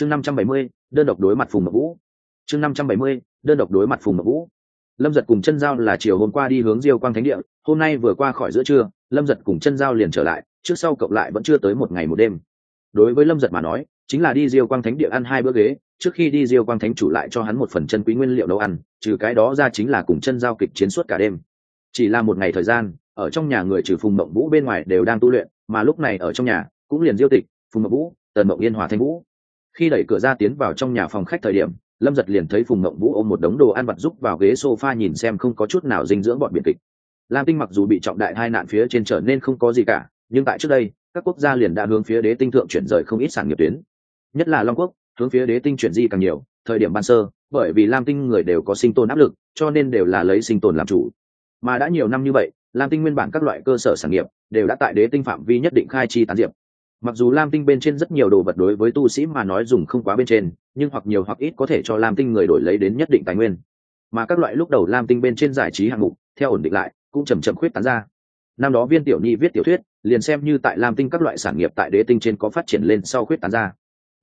chương năm trăm bảy mươi, đơn độc đối mặt phùng ngọc vũ. Chương năm trăm bảy mươi, đơn độc đối mặt phùng ngọc vũ. Lâm giật cùng chân giao là chiều hôm qua đi hướng diêu quang thánh địa, hôm nay vừa qua khỏi giữa trưa, lâm giật cùng chân giao liền trở lại, trước sau cộng lại vẫn chưa tới một ngày một đêm. Đối với lâm giật mà nói, chính là đi diêu quang thánh địa ăn hai bữa ghế, trước khi đi diêu quang thánh chủ lại cho hắn một phần chân quý nguyên liệu nấu ăn, trừ cái đó ra chính là cùng chân giao kịch chiến suốt cả đêm. Chỉ là một ngày thời gian, ở trong nhà người trừ phùng mộng vũ bên ngoài đều đang tu luyện, mà lúc này ở trong nhà, cũng liền diêu tịch, phùng mộng vũ, tần mộng yên hòa thanh vũ khi đẩy cửa ra tiến vào trong nhà phòng khách thời điểm, lâm giật liền thấy phùng mộng vũ ôm một đống đồ ăn vặt giúp vào ghế s o f a nhìn xem không có chút nào dinh dưỡng bọn biệt kịch. Lam tinh mặc dù bị trọng đại hai nạn phía trên trở nên không có gì cả, nhưng tại trước đây, các quốc gia liền đã hướng phía đế tinh thượng chuyển rời không ít sản nghiệp tuyến. Nhất là long quốc, hướng phía đế tinh chuyển di càng nhiều, thời điểm ban sơ, bởi vì lam tinh người đều có sinh tồn áp lực, cho nên đều là lấy sinh tồn làm chủ. Mà đã nhiều năm như vậy, lam tinh nguyên bản các loại cơ sở sản nghiệp, đều đã tại đế tinh phạm vi nhất định khai chi tán diệp mặc dù lam tinh bên trên rất nhiều đồ vật đối với tu sĩ mà nói dùng không quá bên trên, nhưng hoặc nhiều hoặc ít có thể cho lam tinh người đổi lấy đến nhất định tài nguyên. Mà các loại lúc đầu lam tinh bên trên giải trí hạng mục, theo ổn định lại, cũng chầm chậm khuyết tán ra. Năm đó viên tiểu nhi viết tiểu thuyết, liền xem như tại lam tinh các loại sản nghiệp tại đế tinh trên có phát triển lên sau khuyết tán ra.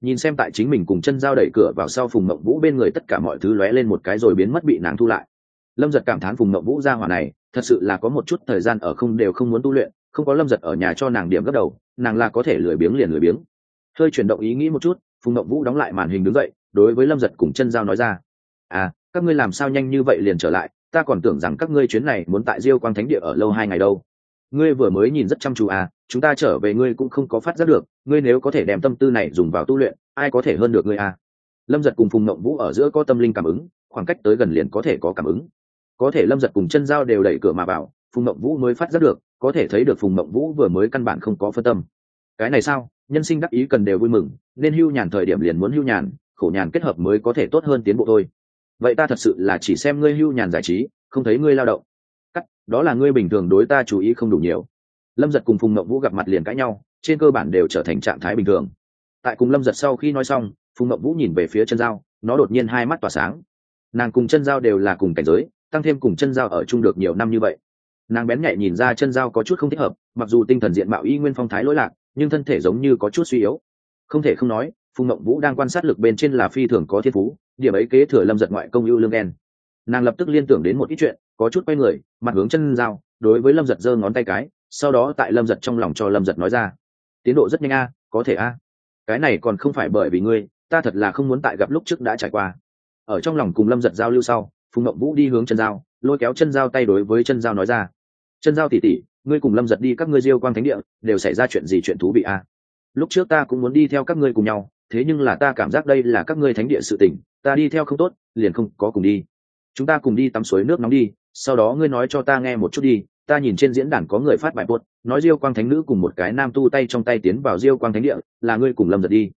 Nhìn xem tại chính mình cùng chân dao đẩy cửa vào sau phùng mộng vũ bên người tất cả mọi thứ lóe lên một cái rồi biến mất bị nàng thu lại. Lâm giật cảm thán phùng mộng vũ ra hỏa này, thật sự là có một chút thời gian ở không đều không muốn tu luyện, không có lâm giật ở nhà cho nàng điểm gấp đầu nàng là có thể lười biếng liền lười biếng. Hơi chuyển động ý nghĩ một chút, phùng động vũ đóng lại màn hình đứng dậy, đối với lâm giật cùng chân dao nói ra à các ngươi làm sao nhanh như vậy liền trở lại? Ta còn tưởng rằng các ngươi chuyến này muốn tại diêu quang thánh địa ở lâu hai ngày đâu. Ngươi vừa mới nhìn rất chăm chú à chúng ta trở về ngươi cũng không có phát giác được, ngươi nếu có thể đem tâm tư này dùng vào tu luyện, ai có thể hơn được ngươi à? Lâm giật cùng phùng mộng vũ ở giữa có tâm linh cảm ứng, khoảng cách tới gần liền có thể có cảm ứng. Có thể lâm giật cùng chân dao đều đẩy cửa mà vào phùng mộng vũ mới phát giác được, có thể thấy được phùng mộng vũ vừa mới căn bản không có phân tâm. Cái này sao? Nhân sinh đắc ý cần đều vui mừng, nên hưu nhàn thời điểm liền muốn hưu nhàn, khổ nhàn kết hợp mới có thể tốt hơn tiến bộ thôi. Vậy ta thật sự là chỉ xem ngươi hưu nhàn giải trí, không thấy ngươi lao động. Cắt, đó là ngươi bình thường đối ta chú ý không đủ nhiều. Lâm giật cùng phùng mộng vũ gặp mặt liền cãi nhau, trên cơ bản đều trở thành trạng thái bình thường. Tại cùng lâm giật sau khi nói xong, phùng mộng vũ nhìn về phía chân dao, nó đột nhiên hai mắt tỏa sáng. Nàng cùng chân dao đều là cùng cảnh giới, tăng thêm cùng chân dao ở chung được nhiều năm như vậy nàng bén nhạy nhìn ra chân dao có chút không thích hợp, mặc dù tinh thần diện mạo y nguyên phong thái lỗi lạc, nhưng thân thể giống như có chút suy yếu. Không thể không nói, phùng mộng vũ đang quan sát lực bên trên là phi thường có thiên phú, điểm ấy kế thừa lâm giật ngoại công ưu lương đen nàng lập tức liên tưởng đến một ít chuyện, có chút quay người, mặt hướng chân dao, đối với lâm giật giơ ngón tay cái, sau đó tại lâm giật trong lòng cho lâm giật nói ra, tiến độ rất nhanh a, có thể a. Cái này còn không phải bởi vì ngươi, ta thật là không muốn tại gặp lúc trước đã trải qua. Ở trong lòng cùng lâm giật giao lưu sau, phùng mộng vũ đi hướng chân dao lôi kéo chân dao tay đối với chân dao nói ra. Chân dao tỉ tỉ, ngươi cùng lâm giật đi, các ngươi diêu quang thánh địa, đều xảy ra chuyện gì chuyện thú vị à? lúc trước ta cũng muốn đi theo các ngươi cùng nhau, thế nhưng là ta cảm giác đây là các ngươi thánh địa sự tỉnh ta đi theo không tốt, liền không có cùng đi. Chúng ta cùng đi tắm suối nước nóng đi, sau đó ngươi nói cho ta nghe một chút đi, ta nhìn trên diễn đàn có người phát bài buốt nói diêu quang thánh nữ cùng một cái nam tu tay trong tay tiến vào diêu quang thánh địa, là ngươi cùng lâm giật đi.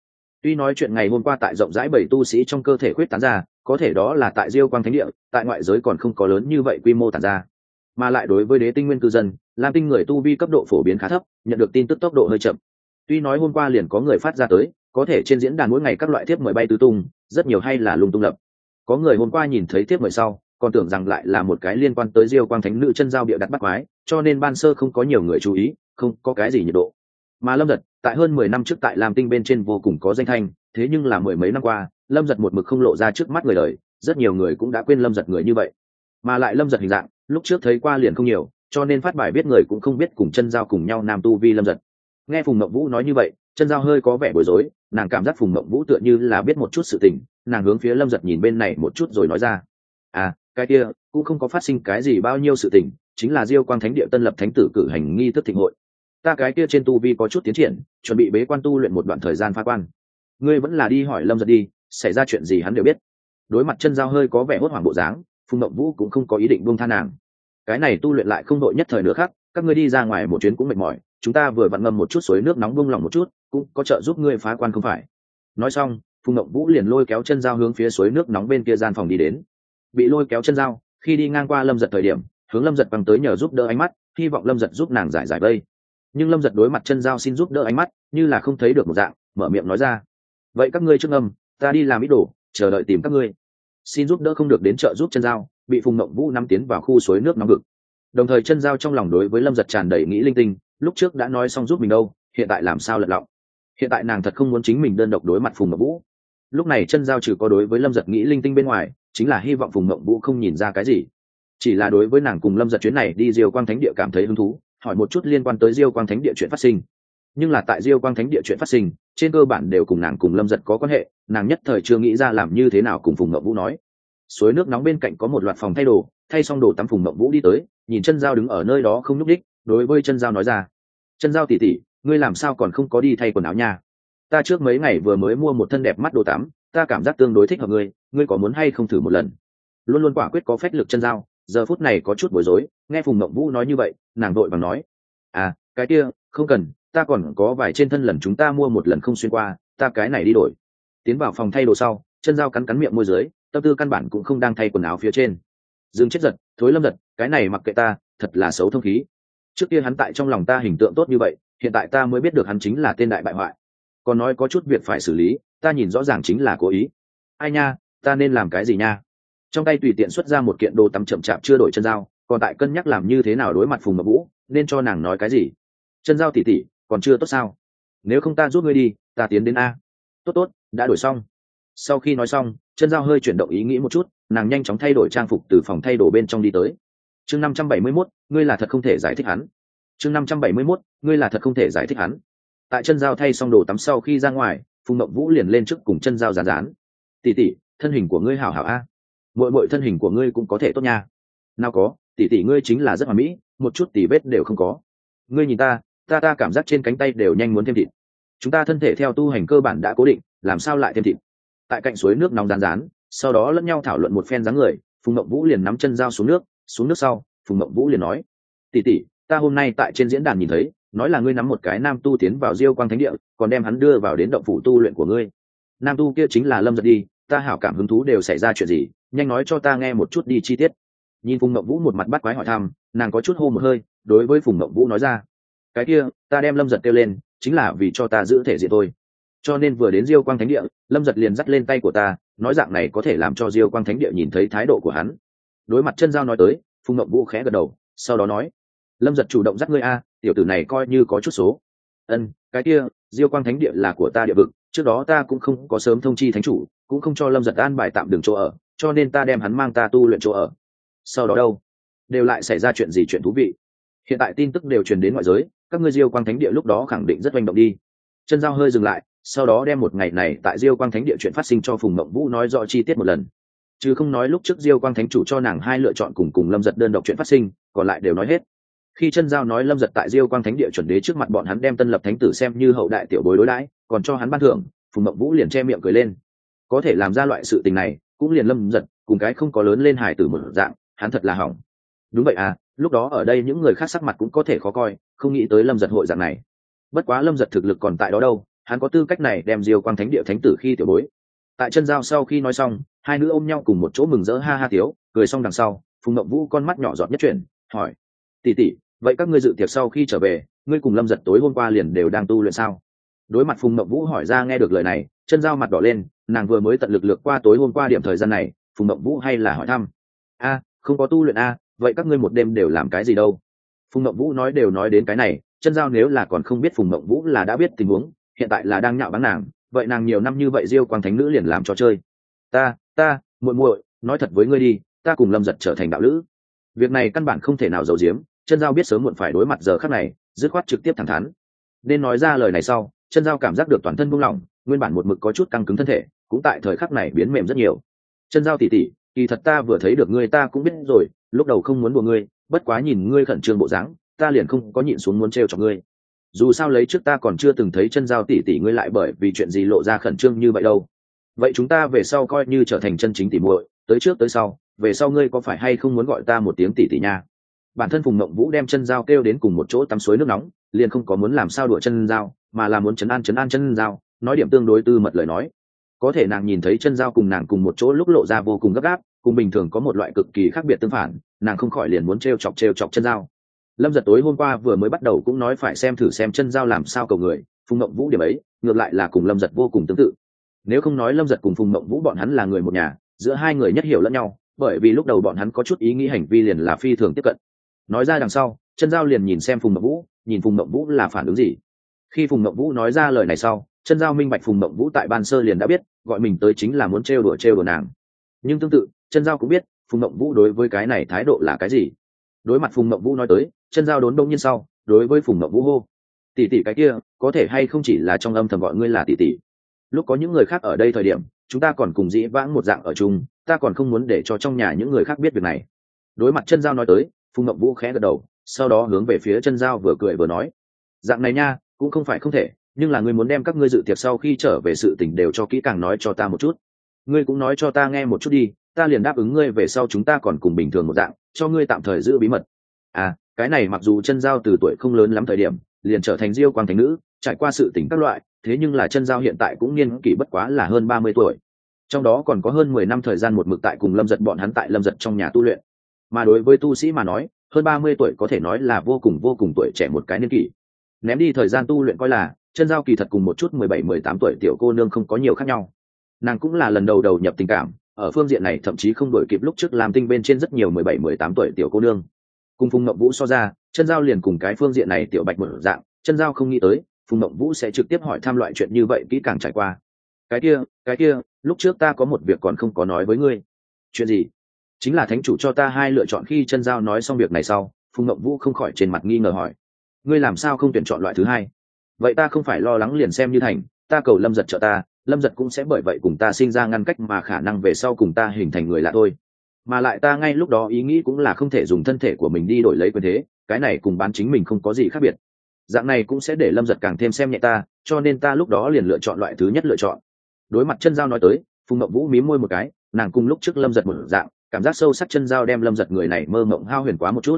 Tuy nói chuyện ngày hôm qua tại rộng rãi bảy tu sĩ trong cơ thể khuyết tán ra có thể đó là tại diêu quang thánh địa, tại ngoại giới còn không có lớn như vậy quy mô tàn ra. Mà lại đối với đế tinh nguyên cư dân, lam tinh người tu vi cấp độ phổ biến khá thấp, nhận được tin tức tốc độ hơi chậm. Tuy nói hôm qua liền có người phát ra tới, có thể trên diễn đàn mỗi ngày các loại thiếp mời bay tứ tung, rất nhiều hay là lung tung lập. Có người hôm qua nhìn thấy thiếp mời sau, còn tưởng rằng lại là một cái liên quan tới diêu quang thánh nữ chân giao địa đặt bắt quái, cho nên ban sơ không có nhiều người chú ý, không có cái gì nhiệt độ. Mà lâm giật tại hơn mười năm trước tại lam tinh bên trên vô cùng có danh thanh, thế nhưng là mười mấy năm qua lâm giật một mực không lộ ra trước mắt người đời, rất nhiều người cũng đã quên lâm giật người như vậy. Mà lại lâm giật hình dạng, lúc trước thấy qua liền không nhiều, cho nên phát bài biết người cũng không biết cùng chân giao cùng nhau nam tu vi lâm giật. Nghe phùng mộng vũ nói như vậy, chân giao hơi có vẻ bối rối, nàng cảm giác phùng mộng vũ tựa như là biết một chút sự tình, nàng hướng phía lâm giật nhìn bên này một chút rồi nói ra. À cái kia, cũng không có phát sinh cái gì bao nhiêu sự tình, chính là diêu quang thánh địa tân lập thánh tử cử hành nghi thức thịnh hội. Ta cái kia trên tu vi có chút tiến triển, chuẩn bị bế quan tu luyện một đoạn thời gian phá quan. Ngươi vẫn là đi hỏi lâm giật đi xảy ra chuyện gì hắn đều biết. Đối mặt chân giao hơi có vẻ hốt hoảng bộ dáng, phùng mậu vũ cũng không có ý định buông tha nàng. Cái này tu luyện lại không đội nhất thời nữa khác, các ngươi đi ra ngoài một chuyến cũng mệt mỏi, chúng ta vừa vặn ngâm một chút suối nước nóng buông lỏng một chút, cũng có trợ giúp ngươi phá quan không phải. Nói xong, phùng mậu vũ liền lôi kéo chân dao hướng phía suối nước nóng bên kia gian phòng đi đến. Bị lôi kéo chân dao, khi đi ngang qua lâm giật thời điểm, hướng lâm giật bằng tới nhờ giúp đỡ ánh mắt, hy vọng lâm giật giúp nàng giải giải vây. Nhưng lâm giật đối mặt chân dao xin giúp đỡ ánh mắt, như là không thấy được một dạng, mở miệng nói ra. Vậy các ngươi trước âm ta đi làm ít đồ, chờ đợi tìm các ngươi. Xin giúp đỡ không được đến chợ giúp chân dao, bị phùng mộng vũ nắm tiến vào khu suối nước nóng ngực đồng thời chân dao trong lòng đối với lâm giật tràn đầy nghĩ linh tinh, lúc trước đã nói xong giúp mình đâu, hiện tại làm sao lật lọng. Hiện tại nàng thật không muốn chính mình đơn độc đối mặt phùng mộng vũ. Lúc này chân giao trừ có đối với lâm giật nghĩ linh tinh bên ngoài, chính là hy vọng phùng mộng vũ không nhìn ra cái gì. Chỉ là đối với nàng cùng lâm giật chuyến này đi diêu quang thánh địa cảm thấy hứng thú, hỏi một chút liên quan tới diêu quang thánh địa chuyện phát sinh nhưng là tại diêu quang thánh địa chuyện phát sinh, trên cơ bản đều cùng nàng cùng lâm giật có quan hệ, nàng nhất thời chưa nghĩ ra làm như thế nào cùng phùng ngậm vũ nói. Suối nước nóng bên cạnh có một loạt phòng thay đồ, thay xong đồ tắm phùng ngậm vũ đi tới, nhìn chân dao đứng ở nơi đó không nhúc đích đối với chân dao nói ra. Chân dao tỉ tỉ ngươi làm sao còn không có đi thay quần áo nha? Ta trước mấy ngày vừa mới mua một thân đẹp mắt đồ tắm, ta cảm giác tương đối thích hợp ngươi ngươi có muốn hay không thử một lần? Luôn luôn quả quyết có phách lực chân dao, giờ phút này có chút bối rối, nghe phùng mộng vũ nói như vậy, nàng đội bằng nói à cái kia, không cần ta còn có vài trên thân lần chúng ta mua một lần không xuyên qua, ta cái này đi đổi. Tiến vào phòng thay đồ sau, chân dao cắn cắn miệng môi dưới, tâm tư căn bản cũng không đang thay quần áo phía trên. Dương chết giật, thối lâm giật, cái này mặc kệ ta, thật là xấu thông khí. Trước kia hắn tại trong lòng ta hình tượng tốt như vậy, hiện tại ta mới biết được hắn chính là tên đại bại hoại. Còn nói có chút việc phải xử lý, ta nhìn rõ ràng chính là cố ý. Ai nha, ta nên làm cái gì nha? Trong tay tùy tiện xuất ra một kiện đồ tắm chậm chạp chưa đổi chân dao, còn tại cân nhắc làm như thế nào đối mặt phùng mập vũ, nên cho nàng nói cái gì? Chân dao tỉ tỉ còn chưa tốt sao? Nếu không ta giúp ngươi đi, ta tiến đến a. Tốt tốt, đã đổi xong. Sau khi nói xong, chân dao hơi chuyển động ý nghĩ một chút, nàng nhanh chóng thay đổi trang phục từ phòng thay đồ bên trong đi tới. Chương năm trăm bảy mươi mốt, ngươi là thật không thể giải thích hắn. Chương năm trăm bảy mươi mốt, ngươi là thật không thể giải thích hắn. Tại chân dao thay xong đồ tắm sau khi ra ngoài, phùng mộng vũ liền lên trước cùng chân dao rán rán tỉ tỉ thân hình của ngươi hảo hảo a. Mỗi mỗi thân hình của ngươi cũng có thể tốt nha. Nào có tỉ tỉ ngươi chính là rất hoà mỹ, một chút tỉ vết đều không có. Ngươi nhìn ta ta ta cảm giác trên cánh tay đều nhanh muốn thêm thịt. Chúng ta thân thể theo tu hành cơ bản đã cố định, làm sao lại thêm thịt? Tại cạnh suối nước nóng rán rán, sau đó lẫn nhau thảo luận một phen dáng người, phùng mộng vũ liền nắm chân dao xuống nước xuống nước sau, phùng mộng vũ liền nói tỉ tỉ ta hôm nay tại trên diễn đàn nhìn thấy, nói là ngươi nắm một cái nam tu tiến vào diêu quang thánh địa, còn đem hắn đưa vào đến động phủ tu luyện của ngươi. Nam tu kia chính là lâm giật đi, ta hảo cảm hứng thú đều xảy ra chuyện gì, nhanh nói cho ta nghe một chút đi chi tiết. Nhìn phùng mộng vũ một mặt bắt quái hỏi thăm, nàng có chút hô một hơi, đối với phùng mộng vũ nói ra cái kia, ta đem lâm giật kêu lên, chính là vì cho ta giữ thể diện thôi. Cho nên vừa đến diêu quang thánh địa, lâm giật liền dắt lên tay của ta, nói dạng này có thể làm cho diêu quang thánh địa nhìn thấy thái độ của hắn. Đối mặt chân giao nói tới, phùng ngậm vũ khẽ gật đầu, sau đó nói, lâm giật chủ động dắt ngươi a, tiểu tử này coi như có chút số. Ân, cái kia, diêu quang thánh địa là của ta địa vực, trước đó ta cũng không có sớm thông chi thánh chủ, cũng không cho lâm giật an bài tạm đường chỗ ở, cho nên ta đem hắn mang ta tu luyện chỗ ở. Sau đó đâu? Đều lại xảy ra chuyện gì chuyện thú vị? Hiện tại tin tức đều truyền đến ngoại giới các ngươi diêu quang thánh địa lúc đó khẳng định rất manh động đi. Chân giao hơi dừng lại, sau đó đem một ngày này tại diêu quang thánh địa chuyện phát sinh cho phùng mộng vũ nói rõ chi tiết một lần. Chứ không nói lúc trước diêu quang thánh chủ cho nàng hai lựa chọn cùng cùng lâm giật đơn độc chuyện phát sinh, còn lại đều nói hết. Khi chân giao nói lâm giật tại diêu quang thánh địa chuẩn đế trước mặt bọn hắn đem tân lập thánh tử xem như hậu đại tiểu bối đối đãi, còn cho hắn ban thưởng, phùng mộng vũ liền che miệng cười lên. Có thể làm ra loại sự tình này, cũng liền lâm giật, cùng cái không có lớn lên hài tử một dạng, hắn thật là hỏng. Đúng vậy à lúc đó ở đây những người khác sắc mặt cũng có thể khó coi, không nghĩ tới lâm giật hội dạng này. Bất quá lâm giật thực lực còn tại đó đâu, hắn có tư cách này đem diêu quang thánh địa thánh tử khi tiểu bối. Tại chân giao sau khi nói xong, hai nữ ôm nhau cùng một chỗ mừng rỡ ha ha tiếu cười xong đằng sau, phùng mộng vũ con mắt nhỏ giọt nhất chuyển, hỏi tỉ tỉ vậy các ngươi dự tiệc sau khi trở về, ngươi cùng lâm giật tối hôm qua liền đều đang tu luyện sao? Đối mặt phùng mộng vũ hỏi ra nghe được lời này, chân dao mặt đỏ lên, nàng vừa mới tận lực lược qua tối hôm qua điểm thời gian này, phùng mộng vũ hay là hỏi thăm, a, không có tu luyện a vậy các ngươi một đêm đều làm cái gì đâu? Phùng mộng vũ nói đều nói đến cái này, chân giao nếu là còn không biết phùng mộng vũ là đã biết tình huống, hiện tại là đang nhạo báng nàng, vậy nàng nhiều năm như vậy diêu quang thánh nữ liền làm trò chơi. Ta ta, muội muội, nói thật với ngươi đi, ta cùng lâm giật trở thành đạo lữ. Việc này căn bản không thể nào giấu giếm, chân giao biết sớm muộn phải đối mặt giờ khắc này, dứt khoát trực tiếp thẳng thắn. Nên nói ra lời này sau, chân giao cảm giác được toàn thân buông lỏng, nguyên bản một mực có chút căng cứng thân thể, cũng tại thời khắc này biến mềm rất nhiều. Chân giao tỉ tỉ kỳ thật ta vừa thấy được ngươi ta cũng biết rồi, lúc đầu không muốn đùa ngươi, bất quá nhìn ngươi khẩn trương bộ dáng, ta liền không có nhịn xuống muốn trêu cho ngươi. Dù sao lấy trước ta còn chưa từng thấy chân giao tỉ tỉ ngươi lại bởi vì chuyện gì lộ ra khẩn trương như vậy đâu. Vậy chúng ta về sau coi như trở thành chân chính tỉ muội, tới trước tới sau, về sau ngươi có phải hay không muốn gọi ta một tiếng tỉ tỉ nha? Bản thân phùng mộng vũ đem chân dao kêu đến cùng một chỗ tắm suối nước nóng, liền không có muốn làm sao đùa chân dao mà là muốn chấn an chấn an chân dao nói điểm tương đối tư mật lời nói có thể nàng nhìn thấy chân dao cùng nàng cùng một chỗ lúc lộ ra vô cùng gấp gáp, cùng bình thường có một loại cực kỳ khác biệt tương phản, nàng không khỏi liền muốn t r e o chọc t r e o chọc chân dao. Lâm giật tối hôm qua vừa mới bắt đầu cũng nói phải xem thử xem chân dao làm sao cầu người, phùng mộng vũ điểm ấy, ngược lại là cùng lâm giật vô cùng tương tự. Nếu không nói lâm giật cùng phùng mộng vũ bọn hắn là người một nhà, giữa hai người nhất hiểu lẫn nhau, bởi vì lúc đầu bọn hắn có chút ý nghĩ hành vi liền là phi thường tiếp cận. Nói ra đằng sau, chân dao liền nhìn xem phùng mộng vũ, nhìn phùng mộng vũ là phản ứng gì. Khi phùng mộng vũ nói ra lời này sau chân giao minh bạch phùng mộng vũ tại ban sơ liền đã biết, gọi mình tới chính là muốn trêu đùa trêu đùa nàng. Nhưng tương tự, chân giao cũng biết, phùng mộng vũ đối với cái này thái độ là cái gì. Đối mặt phùng mộng vũ nói tới, chân giao đốn đông nhiên sau, đối với phùng mộng vũ hô, tỷ tỷ cái kia, có thể hay không chỉ là trong âm thầm gọi ngươi là tỷ tỷ? Lúc có những người khác ở đây thời điểm, chúng ta còn cùng dĩ vãng một dạng ở chung, ta còn không muốn để cho trong nhà những người khác biết việc này. Đối mặt chân giao nói tới, phùng mộng vũ khẽ gật đầu, sau đó hướng về phía chân giao vừa cười vừa nói, dạng này nha, cũng không phải không thể nhưng là ngươi muốn đem các ngươi dự tiệc sau khi trở về sự tình đều cho kỹ càng nói cho ta một chút. Ngươi cũng nói cho ta nghe một chút đi, ta liền đáp ứng ngươi về sau chúng ta còn cùng bình thường một dạng, cho ngươi tạm thời giữ bí mật. À cái này mặc dù chân giao từ tuổi không lớn lắm thời điểm, liền trở thành diêu quang thành nữ, trải qua sự tỉnh các loại, thế nhưng là chân giao hiện tại cũng niên kỷ bất quá là hơn ba mươi tuổi. Trong đó còn có hơn mười năm thời gian một mực tại cùng lâm giật bọn hắn tại lâm giật trong nhà tu luyện. Mà đối với tu sĩ mà nói, hơn ba mươi tuổi có thể nói là vô cùng vô cùng tuổi trẻ một cái niên kỷ. Ném đi thời gian tu luyện coi là chân giao kỳ thật cùng một chút mười bảy, mười tám tuổi tiểu cô nương không có nhiều khác nhau. Nàng cũng là lần đầu đầu nhập tình cảm, ở phương diện này thậm chí không đổi kịp lúc trước làm tinh bên trên rất nhiều mười bảy, mười tám tuổi tiểu cô nương. Cùng phùng mộng vũ so ra, chân giao liền cùng cái phương diện này tiểu bạch mở dạng, chân giao không nghĩ tới, phùng mộng vũ sẽ trực tiếp hỏi tham loại chuyện như vậy kỹ càng trải qua. Cái kia cái kia, lúc trước ta có một việc còn không có nói với ngươi. Chuyện gì? Chính là thánh chủ cho ta hai lựa chọn khi chân giao nói xong việc này sau, phùng mộng vũ không khỏi trên mặt nghi ngờ hỏi. Ngươi làm sao không tuyển chọn loại thứ hai? Vậy ta không phải lo lắng liền xem như thành, ta cầu lâm giật trợ ta, lâm giật cũng sẽ bởi vậy cùng ta sinh ra ngăn cách mà khả năng về sau cùng ta hình thành người lạ thôi. Mà lại ta ngay lúc đó ý nghĩ cũng là không thể dùng thân thể của mình đi đổi lấy quyền thế, cái này cùng bán chính mình không có gì khác biệt. Dạng này cũng sẽ để lâm giật càng thêm xem nhẹ ta, cho nên ta lúc đó liền lựa chọn loại thứ nhất lựa chọn. Đối mặt chân giao nói tới, phùng mậu vũ mí môi một cái, nàng cùng lúc trước lâm giật một dạng, cảm giác sâu sắc chân giao đem lâm giật người này mơ mộng hao huyền quá một chút.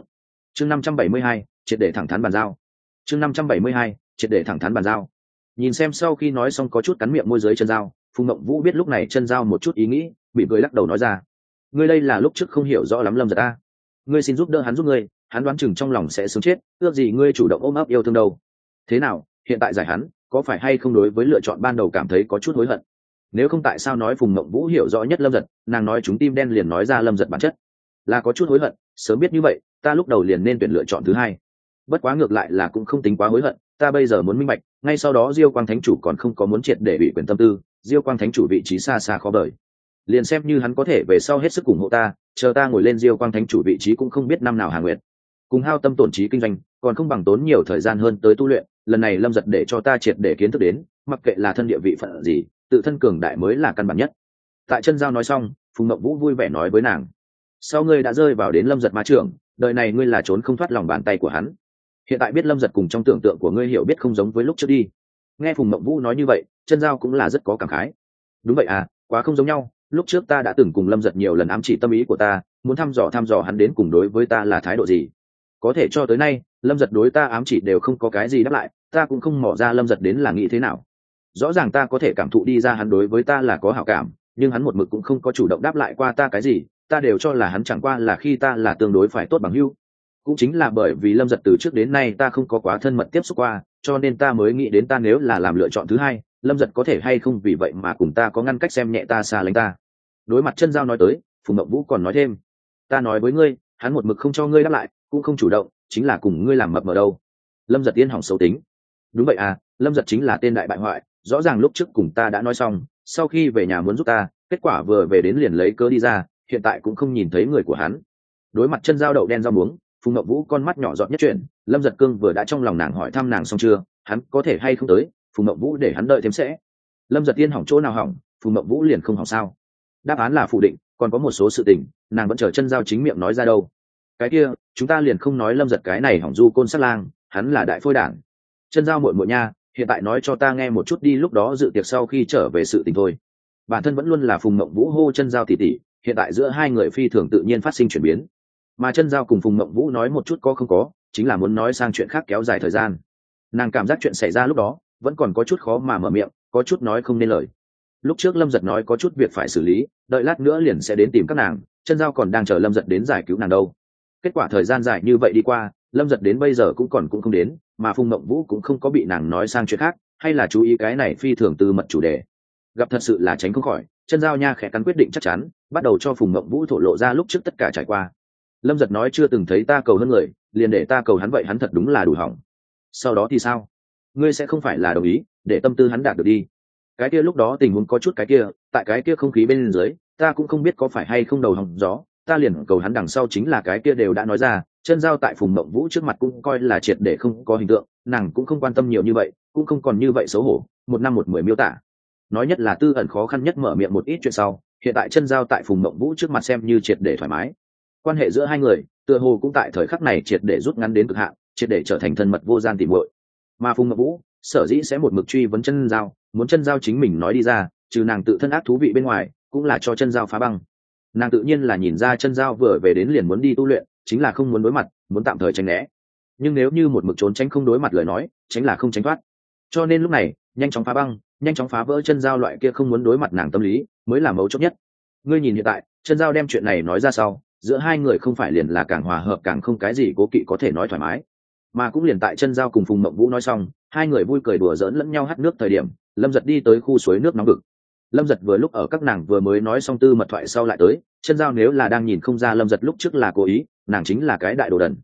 Chương năm trăm bảy mươi hai, triệt để thẳng thắn bàn giao. Chương năm trăm bảy mươi hai triệt để thẳng thắn bàn giao. Nhìn xem sau khi nói xong có chút cắn miệng môi giới chân giao phùng mộng vũ biết lúc này chân giao một chút ý nghĩ, bị cười lắc đầu nói ra. Ngươi đây là lúc trước không hiểu rõ lắm lâm giật ta ngươi xin giúp đỡ hắn giúp ngươi, hắn đoán chừng trong lòng sẽ sớm chết, ước gì ngươi chủ động ôm ấp yêu thương đâu. Thế nào, hiện tại giải hắn, có phải hay không đối với lựa chọn ban đầu cảm thấy có chút hối hận? Nếu không tại sao nói phùng mộng vũ hiểu rõ nhất lâm giật, nàng nói chúng tim đen liền nói ra lâm giật bản chất. Là có chút hối hận, sớm biết như vậy, ta lúc đầu liền nên tuyển lựa chọn thứ hai. Bất quá ngược lại là cũng không tính quá hối hận ta bây giờ muốn minh bạch, ngay sau đó diêu quang thánh chủ còn không có muốn triệt để bị quyền tâm tư, diêu quang thánh chủ vị trí xa xa khó bởi liền xem như hắn có thể về sau hết sức ủng hộ ta, chờ ta ngồi lên diêu quang thánh chủ vị trí cũng không biết năm nào hà nguyệt. Cùng hao tâm tổn trí kinh doanh, còn không bằng tốn nhiều thời gian hơn tới tu luyện, lần này lâm giật để cho ta triệt để kiến thức đến, mặc kệ là thân địa vị phận gì, tự thân cường đại mới là căn bản nhất. Tại chân giao nói xong, phùng mậu vũ vui vẻ nói với nàng. Sau ngươi đã rơi vào đến lâm giật ma trưởng, đời này ngươi là trốn không thoát lòng bàn tay của hắn hiện tại biết lâm giật cùng trong tưởng tượng của ngươi hiểu biết không giống với lúc trước đi. Nghe phùng mậu vũ nói như vậy, chân giao cũng là rất có cảm khái. Đúng vậy à quá không giống nhau. Lúc trước ta đã từng cùng lâm giật nhiều lần ám chỉ tâm ý của ta, muốn thăm dò thăm dò hắn đến cùng đối với ta là thái độ gì. Có thể cho tới nay, lâm giật đối ta ám chỉ đều không có cái gì đáp lại, ta cũng không mỏ ra lâm giật đến là nghĩ thế nào. Rõ ràng ta có thể cảm thụ đi ra hắn đối với ta là có hảo cảm, nhưng hắn một mực cũng không có chủ động đáp lại qua ta cái gì, ta đều cho là hắn chẳng qua là khi ta là tương đối phải tốt bằng hưu cũng chính là bởi vì lâm giật từ trước đến nay ta không có quá thân mật tiếp xúc qua, cho nên ta mới nghĩ đến ta nếu là làm lựa chọn thứ hai, lâm giật có thể hay không vì vậy mà cùng ta có ngăn cách xem nhẹ ta xa lánh ta. Đối mặt chân giao nói tới phùng mậu vũ còn nói thêm, ta nói với ngươi, hắn một mực không cho ngươi đáp lại, cũng không chủ động, chính là cùng ngươi làm mập mờ đâu. Lâm giật yên hỏng xấu tính. Đúng vậy à lâm giật chính là tên đại bại hoại, rõ ràng lúc trước cùng ta đã nói xong, sau khi về nhà muốn giúp ta, kết quả vừa về đến liền lấy cớ đi ra, hiện tại cũng không nhìn thấy người của hắn. Đối mặt chân dao đậu đen rau muống phùng ngọc vũ con mắt nhỏ giọt nhất chuyện lâm giật cương vừa đã trong lòng nàng hỏi thăm nàng xong chưa, hắn có thể hay không tới, phùng ngọc vũ để hắn đợi thêm sẽ. Lâm giật tiên hỏng chỗ nào hỏng, phùng ngọc vũ liền không hỏng sao. Đáp án là phủ định, còn có một số sự tình, nàng vẫn chờ chân giao chính miệng nói ra đâu. Cái kia, chúng ta liền không nói lâm giật cái này hỏng du côn sát lang, hắn là đại phôi đảng. Chân giao muội muội nha, hiện tại nói cho ta nghe một chút đi, lúc đó dự tiệc sau khi trở về sự tình thôi. Bản thân vẫn luôn là phùng mộng vũ hô chân giao tỉ tỉ, hiện tại giữa hai người phi thường tự nhiên phát sinh chuyển biến mà chân giao cùng phùng mộng vũ nói một chút có không có, chính là muốn nói sang chuyện khác kéo dài thời gian. Nàng cảm giác chuyện xảy ra lúc đó, vẫn còn có chút khó mà mở miệng, có chút nói không nên lời. Lúc trước lâm giật nói có chút việc phải xử lý, đợi lát nữa liền sẽ đến tìm các nàng, chân giao còn đang chờ lâm giật đến giải cứu nàng đâu. Kết quả thời gian dài như vậy đi qua, lâm giật đến bây giờ cũng còn cũng không đến, mà phùng mộng vũ cũng không có bị nàng nói sang chuyện khác, hay là chú ý cái này phi thường từ mật chủ đề. Gặp thật sự là tránh không khỏi, chân giao nha khẽ cắn quyết định chắc chắn, bắt đầu cho phùng mộng vũ thổ lộ ra lúc trước tất cả trải qua lâm giật nói chưa từng thấy ta cầu hơn người, liền để ta cầu hắn vậy hắn thật đúng là đủ hỏng. Sau đó thì sao? Ngươi sẽ không phải là đồng ý, để tâm tư hắn đạt được đi. Cái kia lúc đó tình huống có chút cái kia, tại cái kia không khí bên dưới, ta cũng không biết có phải hay không đầu hỏng gió, ta liền cầu hắn đằng sau chính là cái kia đều đã nói ra, chân giao tại phùng mộng vũ trước mặt cũng coi là triệt để không có hình tượng, nàng cũng không quan tâm nhiều như vậy, cũng không còn như vậy xấu hổ, một năm một mười miêu tả. Nói nhất là tư ẩn khó khăn nhất mở miệng một ít chuyện sau, hiện tại chân giao tại phùng mộng vũ trước mặt xem như triệt để thoải mái quan hệ giữa hai người, tựa hồ cũng tại thời khắc này triệt để rút ngắn đến cực hạn, triệt để trở thành thân mật vô gian tìm muội. Mà phùng ngọc vũ, sở dĩ sẽ một mực truy vấn chân giao, muốn chân giao chính mình nói đi ra, trừ nàng tự thân ác thú vị bên ngoài, cũng là cho chân giao phá băng. Nàng tự nhiên là nhìn ra chân giao vừa về đến liền muốn đi tu luyện, chính là không muốn đối mặt, muốn tạm thời tránh né. Nhưng nếu như một mực trốn tránh không đối mặt lời nói, tránh là không tránh thoát. Cho nên lúc này, nhanh chóng phá băng, nhanh chóng phá vỡ chân giao loại kia không muốn đối mặt nàng tâm lý, mới là mấu chốt nhất. Ngươi nhìn hiện tại, chân giao đem chuyện này nói ra sau giữa hai người không phải liền là càng hòa hợp càng không cái gì cố kỵ có thể nói thoải mái. Mà cũng liền tại chân giao cùng phùng mộng vũ nói xong, hai người vui cười đùa giỡn lẫn nhau hắt nước thời điểm, lâm giật đi tới khu suối nước nóng vực. Lâm giật vừa lúc ở các nàng vừa mới nói xong tư mật thoại sau lại tới, chân giao nếu là đang nhìn không ra lâm giật lúc trước là cố ý, nàng chính là cái đại đồ đần.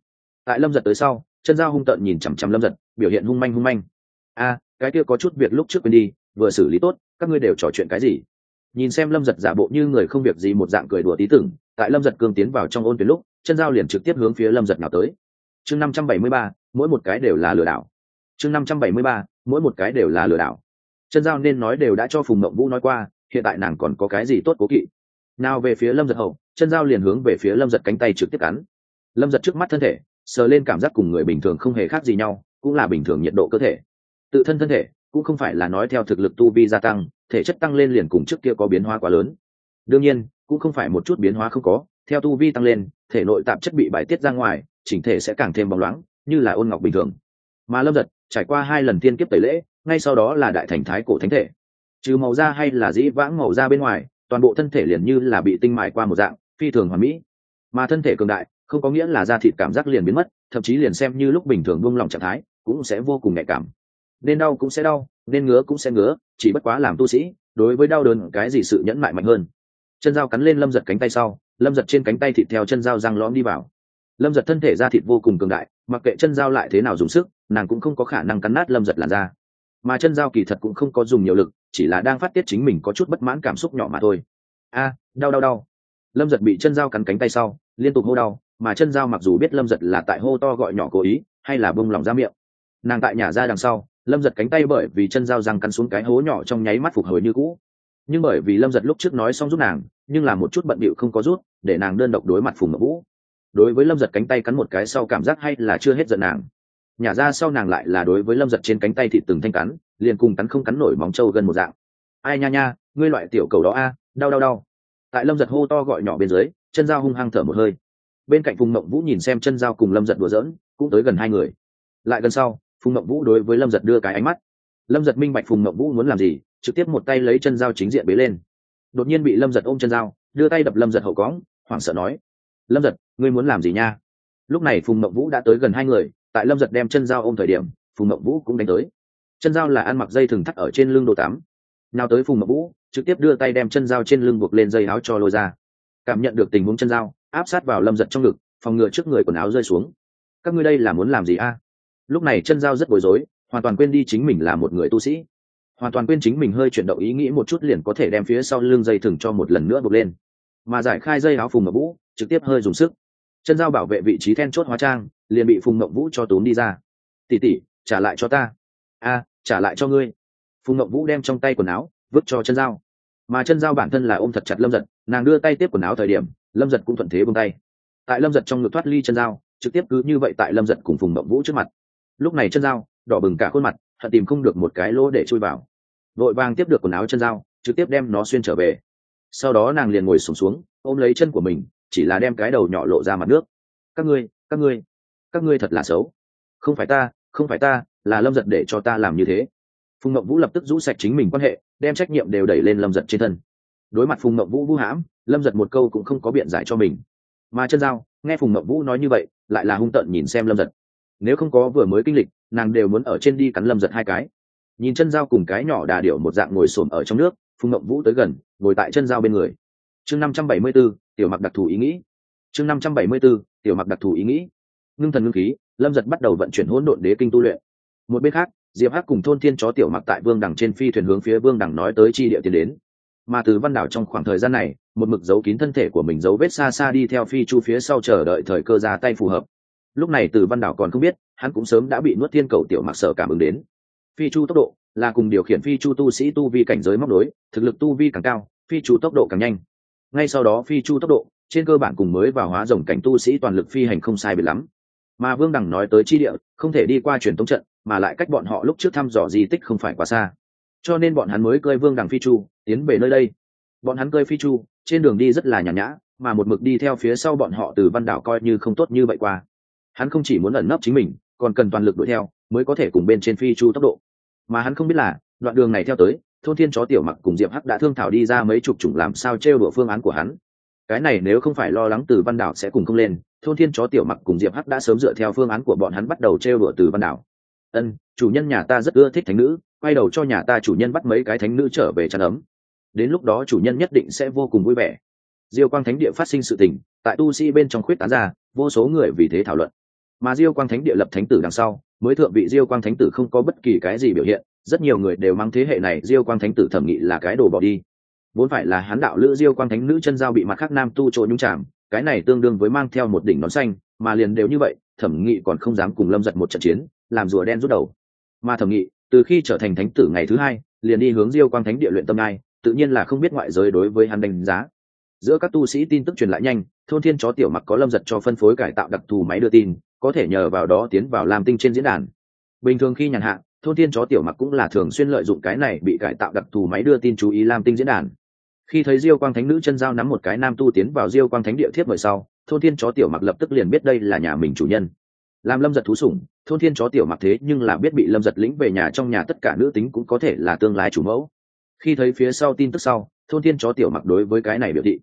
Tại lâm giật tới sau, chân giao hung tợn nhìn chằm chằm lâm giật, biểu hiện hung manh hung manh. A, cái kia có chút việc lúc trước quên đi, vừa xử lý tốt, các ngươi đều trò chuyện cái gì? Nhìn xem lâm giật giả bộ như người không việc gì một dạng cười đùa tí tưởng tại lâm giật cương tiến vào trong ôn tuyến lúc, chân dao liền trực tiếp hướng phía lâm giật nào tới. Chương năm trăm bảy mươi ba, mỗi một cái đều là lừa đảo. Chương năm trăm bảy mươi ba, mỗi một cái đều là lừa đảo. Chân dao nên nói đều đã cho phùng mộng vũ nói qua, hiện tại nàng còn có cái gì tốt cố kỵ. Nào về phía lâm giật hậu, chân dao liền hướng về phía lâm giật cánh tay trực tiếp cắn. Lâm giật trước mắt thân thể, sờ lên cảm giác cùng người bình thường không hề khác gì nhau, cũng là bình thường nhiệt độ cơ thể. Tự thân thân thể, cũng không phải là nói theo thực lực tu vi gia tăng, thể chất tăng lên liền cùng trước kia có biến hóa quá lớn. Đương nhiên cũng không phải một chút biến hóa không có, theo tu vi tăng lên, thể nội tạp chất bị bài tiết ra ngoài, chỉnh thể sẽ càng thêm bóng loáng, như là ôn ngọc bình thường. Mà lâm giật trải qua hai lần tiên kiếp tẩy lễ, ngay sau đó là đại thành thái cổ thánh thể. Trừ màu da hay là dĩ vãng màu da bên ngoài, toàn bộ thân thể liền như là bị tinh mại qua một dạng, phi thường hoàn mỹ. Mà thân thể cường đại, không có nghĩa là da thịt cảm giác liền biến mất, thậm chí liền xem như lúc bình thường buông lỏng trạng thái, cũng sẽ vô cùng nhạy cảm. Nên đau cũng sẽ đau, nên ngứa cũng sẽ ngứa, chỉ bất quá làm tu sĩ, đối với đau đớn cái gì sự nhẫn mại mạnh hơn chân dao cắn lên lâm giật cánh tay sau, lâm giật trên cánh tay thịt theo chân dao răng lõm đi vào. Lâm giật thân thể da thịt vô cùng cường đại, mặc kệ chân dao lại thế nào dùng sức, nàng cũng không có khả năng cắn nát lâm giật làn da. Mà chân dao kỳ thật cũng không có dùng nhiều lực, chỉ là đang phát tiết chính mình có chút bất mãn cảm xúc nhỏ mà thôi. A, đau đau đau. Lâm giật bị chân dao cắn cánh tay sau, liên tục hô đau, mà chân dao mặc dù biết lâm giật là tại hô to gọi nhỏ cố ý, hay là bông lòng ra miệng. Nàng tại nhà ra đằng sau, lâm giật cánh tay bởi vì chân dao răng cắn xuống cái hố nhỏ trong nháy mắt phục hồi như cũ nhưng bởi vì lâm giật lúc trước nói xong giúp nàng, nhưng là một chút bận bịu không có rút để nàng đơn độc đối mặt phùng ngọc vũ. Đối với lâm giật cánh tay cắn một cái sau cảm giác hay là chưa hết giận nàng. Nhả ra sau nàng lại là đối với lâm giật trên cánh tay thịt từng thanh cắn, liền cùng cắn không cắn nổi móng trâu gần một dạng. Ai nha nha, ngươi loại tiểu cầu đó a, đau đau đau. Tại lâm giật hô to gọi nhỏ bên dưới, chân dao hung hăng thở một hơi. Bên cạnh phùng mộng vũ nhìn xem chân dao cùng lâm giật đùa giỡn, cũng tới gần hai người. Lại gần sau, phùng mộng vũ đối với lâm giật đưa cái ánh mắt. Lâm giật minh bạch phùng mộng vũ muốn làm gì trực tiếp một tay lấy chân dao chính diện bế lên. Đột nhiên bị lâm giật ôm chân dao, đưa tay đập lâm giật hậu cõng, hoảng sợ nói, lâm giật, ngươi muốn làm gì nha? Lúc này phùng mậu vũ đã tới gần hai người, tại lâm giật đem chân dao ôm thời điểm, phùng mậu vũ cũng đánh tới. Chân dao là ăn mặc dây thừng thắt ở trên lưng đồ tắm. Nào tới phùng mậu vũ, trực tiếp đưa tay đem chân dao trên lưng buộc lên dây áo cho lôi ra. Cảm nhận được tình huống chân dao, áp sát vào lâm giật trong ngực, phòng ngừa trước người quần áo rơi xuống. Các ngươi đây là muốn làm gì a? Lúc này chân dao rất bối rối, hoàn toàn quên đi chính mình là một người tu sĩ hoàn toàn quên chính mình hơi chuyển động ý nghĩ một chút liền có thể đem phía sau lưng dây thừng cho một lần nữa buộc lên. Mà giải khai dây áo phùng mộng vũ, trực tiếp hơi dùng sức. Chân dao bảo vệ vị trí then chốt hóa trang, liền bị phùng mộng vũ cho tốn đi ra. Tỉ tỉ trả lại cho ta. A, trả lại cho ngươi. Phùng mộng vũ đem trong tay quần áo, vứt cho chân dao. Mà chân dao bản thân là ôm thật chặt lâm giật, nàng đưa tay tiếp quần áo thời điểm, lâm giật cũng thuận thế bông tay. Tại lâm giật trong ngực thoát ly chân dao, trực tiếp cứ như vậy tại lâm giật cùng phùng mộng vũ trước mặt. Lúc này chân dao, đỏ bừng cả khuôn mặt, hận tìm không được một cái lỗ để chui vào vội vàng tiếp được quần áo chân dao trực tiếp đem nó xuyên trở về. Sau đó nàng liền ngồi sùng xuống, xuống ôm lấy chân của mình chỉ là đem cái đầu nhỏ lộ ra mặt nước. Các ngươi các ngươi các ngươi thật là xấu. Không phải ta không phải ta là lâm giật để cho ta làm như thế. Phùng mậu vũ lập tức rũ sạch chính mình quan hệ đem trách nhiệm đều đẩy lên lâm giật trên thân. Đối mặt phùng mậu vũ vũ hãm lâm giật một câu cũng không có biện giải cho mình. Mà chân dao nghe phùng mậu vũ nói như vậy lại là hung tợn nhìn xem lâm giật. Nếu không có vừa mới kinh lịch nàng đều muốn ở trên đi cắn lâm giật hai cái nhìn chân dao cùng cái nhỏ đà điệu một dạng ngồi xổm ở trong nước, phùng ngậm vũ tới gần, ngồi tại chân dao bên người. Chương năm trăm bảy mươi b ố tiểu mặc đặc thù ý nghĩ. Chương năm trăm bảy mươi b ố tiểu mặc đặc thù ý nghĩ. Ngưng thần ngưng khí, lâm giật bắt đầu vận chuyển hỗn độn đế kinh tu luyện. Một bên khác, diệp hắc cùng thôn thiên chó tiểu mặc tại vương đằng trên phi thuyền hướng phía vương đằng nói tới chi địa tiến đến. Mà từ văn đảo trong khoảng thời gian này, một mực giấu kín thân thể của mình dấu vết xa xa đi theo phi chu phía sau chờ đợi thời cơ ra tay phù hợp. Lúc này từ văn đảo còn không biết, hắn cũng sớm đã bị nuốt thiên cầu tiểu mặc sở cảm ứng đến phi chu tốc độ là cùng điều khiển phi chu tu sĩ tu vi cảnh giới móc đối thực lực tu vi càng cao, phi chu tốc độ càng nhanh. Ngay sau đó phi chu tốc độ, trên cơ bản cùng mới vào hóa rồng cảnh tu sĩ toàn lực phi hành không sai biệt lắm. Mà vương đằng nói tới chi địa, không thể đi qua truyền tống trận, mà lại cách bọn họ lúc trước thăm dò di tích không phải quá xa. Cho nên bọn hắn mới cơi vương đằng phi chu, tiến về nơi đây. Bọn hắn cơi phi chu, trên đường đi rất là nhàn nhã, mà một mực đi theo phía sau bọn họ từ văn đảo coi như không tốt như vậy qua. Hắn không chỉ muốn ẩn nấp chính mình, còn cần toàn lực đuổi theo mới có thể cùng bên trên phi chu tốc độ. Mà hắn không biết là, đoạn đường này theo tới, thôn thiên chó tiểu mặc cùng diệp hắc đã thương thảo đi ra mấy chục chủng làm sao trêu đùa phương án của hắn. Cái này nếu không phải lo lắng từ văn đảo sẽ cùng không lên, thôn thiên chó tiểu mặc cùng diệp hắc đã sớm dựa theo phương án của bọn hắn bắt đầu trêu đùa từ văn đảo. Ân, chủ nhân nhà ta rất ưa thích thánh nữ, quay đầu cho nhà ta chủ nhân bắt mấy cái thánh nữ trở về chăn ấm. Đến lúc đó chủ nhân nhất định sẽ vô cùng vui vẻ. Diêu quang thánh địa phát sinh sự tình, tại tu sĩ bên trong khuyết tán ra, vô số người vì thế thảo luận mà diêu quang thánh địa lập thánh tử đằng sau, mới thượng vị diêu quang thánh tử không có bất kỳ cái gì biểu hiện, rất nhiều người đều mang thế hệ này diêu quang thánh tử thẩm nghị là cái đồ bỏ đi. Vốn phải là hắn đạo lữ diêu quang thánh nữ chân giao bị mặt khác nam tu trộn nhung chạm cái này tương đương với mang theo một đỉnh nón xanh, mà liền đều như vậy, thẩm nghị còn không dám cùng lâm giật một trận chiến, làm rùa đen rút đầu. Mà thẩm nghị, từ khi trở thành thánh tử ngày thứ hai, liền đi hướng diêu quang thánh địa luyện tâm ngai, tự nhiên là không biết ngoại giới đối với hắn đánh giá. Giữa các tu sĩ tin tức truyền lại nhanh, thôn thiên chó tiểu mặc có lâm giật cho phân phối cải tạo đặc thù máy đưa tin có thể nhờ vào đó tiến vào làm tinh trên diễn đàn. Bình thường khi nhàn hạ, thôn thiên chó tiểu mặc cũng là thường xuyên lợi dụng cái này bị cải tạo đặc thù máy đưa tin chú ý làm tinh diễn đàn. Khi thấy diêu quang thánh nữ chân giao nắm một cái nam tu tiến vào diêu quang thánh địa thiếp mời sau, thôn thiên chó tiểu mặc lập tức liền biết đây là nhà mình chủ nhân. Làm lâm giật thú sủng, thôn thiên chó tiểu mặc thế nhưng là biết bị lâm giật lĩnh về nhà trong nhà tất cả nữ tính cũng có thể là tương lai chủ mẫu. Khi thấy phía sau tin tức sau, thôn thiên chó tiểu mặc đối với cái này biểu thị.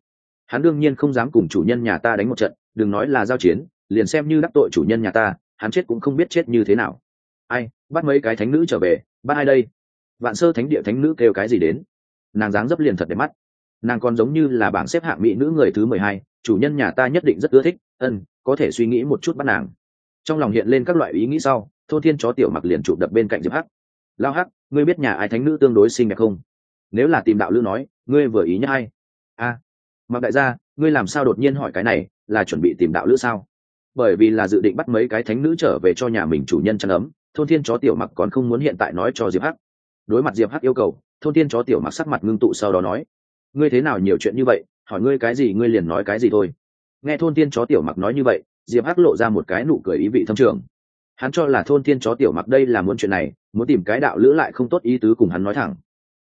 Hắn đương nhiên không dám cùng chủ nhân nhà ta đánh một trận, đừng nói là giao chiến liền xem như đắc tội chủ nhân nhà ta, hắn chết cũng không biết chết như thế nào. Ai, bắt mấy cái thánh nữ trở về, bắt ai đây? Vạn sơ thánh địa thánh nữ kêu cái gì đến? Nàng dáng dấp liền thật đẹp mắt. Nàng còn giống như là bảng xếp hạng mỹ nữ người thứ mười hai, chủ nhân nhà ta nhất định rất ưa thích, ân, có thể suy nghĩ một chút bắt nàng. Trong lòng hiện lên các loại ý nghĩ sau, Thô thiên chó tiểu mặc liền chụp đập bên cạnh diệp hắc. Lao hắc, ngươi biết nhà ai thánh nữ tương đối xinh đẹp không? Nếu là tìm đạo lữ nói, ngươi vừa ý nhá ai? A, mặc đại gia, ngươi làm sao đột nhiên hỏi cái này, là chuẩn bị tìm đạo lữ sao? Bởi vì là dự định bắt mấy cái thánh nữ trở về cho nhà mình chủ nhân chăn ấm, thôn thiên chó tiểu mặc còn không muốn hiện tại nói cho diệp hắc. Đối mặt diệp hắc yêu cầu, thôn thiên chó tiểu mặc sắc mặt ngưng tụ sau đó nói, ngươi thế nào nhiều chuyện như vậy, hỏi ngươi cái gì ngươi liền nói cái gì thôi. Nghe thôn thiên chó tiểu mặc nói như vậy, diệp hắc lộ ra một cái nụ cười ý vị thâm trường. Hắn cho là thôn thiên chó tiểu mặc đây là muốn chuyện này, muốn tìm cái đạo lữ lại không tốt ý tứ cùng hắn nói thẳng.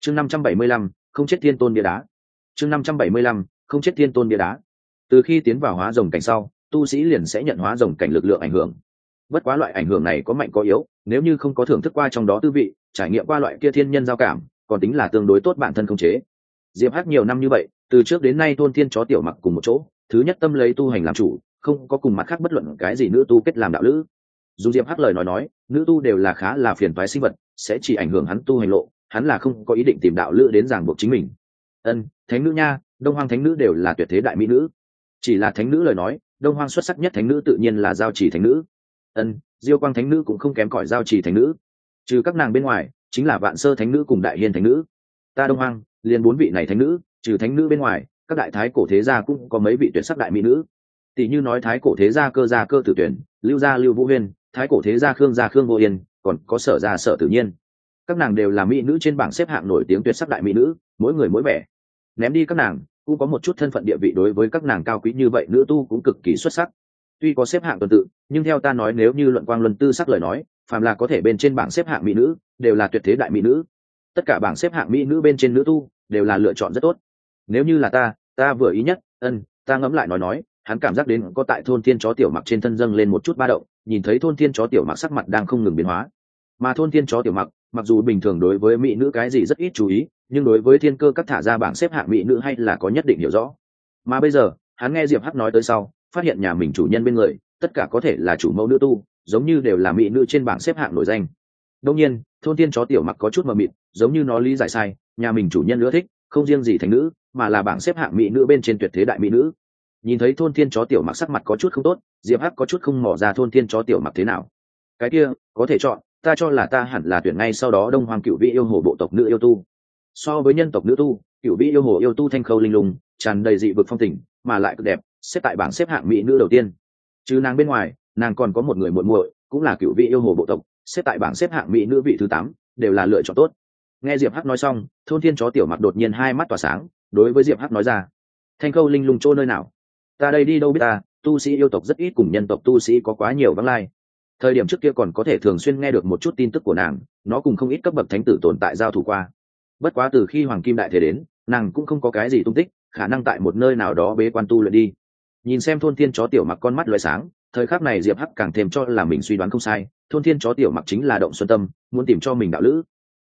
Chương năm trăm bảy mươi lăm, không chết thiên tôn bia đá. Chương năm trăm bảy mươi lăm, không chết thiên tôn bia đá. Từ khi tiến vào hóa rồng cảnh sau tu sĩ liền sẽ nhận hóa rồng cảnh lực lượng ảnh hưởng. Bất quá loại ảnh hưởng này có mạnh có yếu, nếu như không có thưởng thức qua trong đó tư vị, trải nghiệm qua loại kia thiên nhân giao cảm, còn tính là tương đối tốt bản thân không chế. Diệp hắc nhiều năm như vậy, từ trước đến nay thôn thiên chó tiểu mặc cùng một chỗ, thứ nhất tâm lấy tu hành làm chủ, không có cùng mặt khác bất luận cái gì nữ tu kết làm đạo lữ. Dù diệp hắc lời nói nói, nữ tu đều là khá là phiền toái sinh vật, sẽ chỉ ảnh hưởng hắn tu hành lộ, hắn là không có ý định tìm đạo lữ đến ràng buộc chính mình. Ân, thánh nữ nha, đông hoang thánh nữ đều là tuyệt thế đại mỹ nữ. Chỉ là thánh nữ lời nói đông hoang xuất sắc nhất thánh nữ tự nhiên là giao chỉ thánh nữ. Ân, diêu quang thánh nữ cũng không kém cỏi giao chỉ thánh nữ. Trừ các nàng bên ngoài, chính là vạn sơ thánh nữ cùng đại hiên thánh nữ. Ta đông hoang, liền bốn vị này thánh nữ, trừ thánh nữ bên ngoài, các đại thái cổ thế gia cũng có mấy vị tuyệt sắc đại mỹ nữ. Tỷ như nói thái cổ thế gia cơ gia cơ tử tuyển, lưu gia lưu vũ huyên, thái cổ thế gia khương gia khương vô yên, còn có sở gia sở tự nhiên. Các nàng đều là mỹ nữ trên bảng xếp hạng nổi tiếng tuyệt sắc đại mỹ nữ, mỗi người mỗi vẻ. Ném đi các nàng cũng có một chút thân phận địa vị đối với các nàng cao quý như vậy, nữ tu cũng cực kỳ xuất sắc. Tuy có xếp hạng tuần tự, nhưng theo ta nói nếu như luận quang luân tư sắc lời nói, phàm là có thể bên trên bảng xếp hạng mỹ nữ, đều là tuyệt thế đại mỹ nữ. Tất cả bảng xếp hạng mỹ nữ bên trên nữ tu, đều là lựa chọn rất tốt. Nếu như là ta ta vừa ý nhất, ân, ta ngẫm lại nói nói, hắn cảm giác đến có tại thôn thiên chó tiểu mặc trên thân dâng lên một chút ba động, nhìn thấy thôn thiên chó tiểu mặc sắc mặt đang không ngừng biến hóa. Mà thôn thiên chó tiểu mặc mặc dù bình thường đối với mỹ nữ cái gì rất ít chú ý nhưng đối với thiên cơ các thả ra bảng xếp hạng mỹ nữ hay là có nhất định hiểu rõ. Mà bây giờ, hắn nghe diệp hắc nói tới sau, phát hiện nhà mình chủ nhân bên người, tất cả có thể là chủ mẫu nữ tu, giống như đều là mỹ nữ trên bảng xếp hạng nổi danh. Đông nhiên, thôn thiên chó tiểu mặc có chút mờ mịt, giống như nó lý giải sai, nhà mình chủ nhân ưa thích, không riêng gì thành nữ, mà là bảng xếp hạng mỹ nữ bên trên tuyệt thế đại mỹ nữ. Nhìn thấy thôn thiên chó tiểu mặc sắc mặt có chút không tốt, diệp hắc có chút không mỏ ra thôn thiên chó tiểu mặc thế nào. Cái kia, có thể chọn, ta cho là ta hẳn là tuyển ngay sau đó đông hoàng cựu vị yêu hồ bộ tộc nữ yêu tu so với nhân tộc nữ tu cựu vị yêu hồ yêu tu thanh khâu linh lùng tràn đầy dị vực phong tình, mà lại cực đẹp, xếp tại bảng xếp hạng mỹ nữ đầu tiên. Chứ nàng bên ngoài, nàng còn có một người muội muội, cũng là cựu vị yêu hồ bộ tộc, xếp tại bảng xếp hạng mỹ nữ vị thứ tám, đều là lựa chọn tốt. Nghe diệp hắc nói xong, thôn thiên chó tiểu mặc đột nhiên hai mắt tỏa sáng, đối với diệp hắc nói ra, thanh khâu linh lùng chỗ nơi nào? Ta đây đi đâu biết ta? Tu sĩ yêu tộc rất ít cùng nhân tộc tu sĩ có quá nhiều vắng lai. Thời điểm trước kia còn có thể thường xuyên nghe được một chút tin tức của nàng, nó cùng không ít cấp bậc thánh tử tồn tại giao thủ qua bất quá từ khi hoàng kim đại thể đến, nàng cũng không có cái gì tung tích, khả năng tại một nơi nào đó bế quan tu luyện đi. Nhìn xem thôn thiên chó tiểu mặc con mắt loại sáng, thời khắc này diệp hắc càng thêm cho là mình suy đoán không sai, thôn thiên chó tiểu mặc chính là động xuân tâm, muốn tìm cho mình đạo lữ.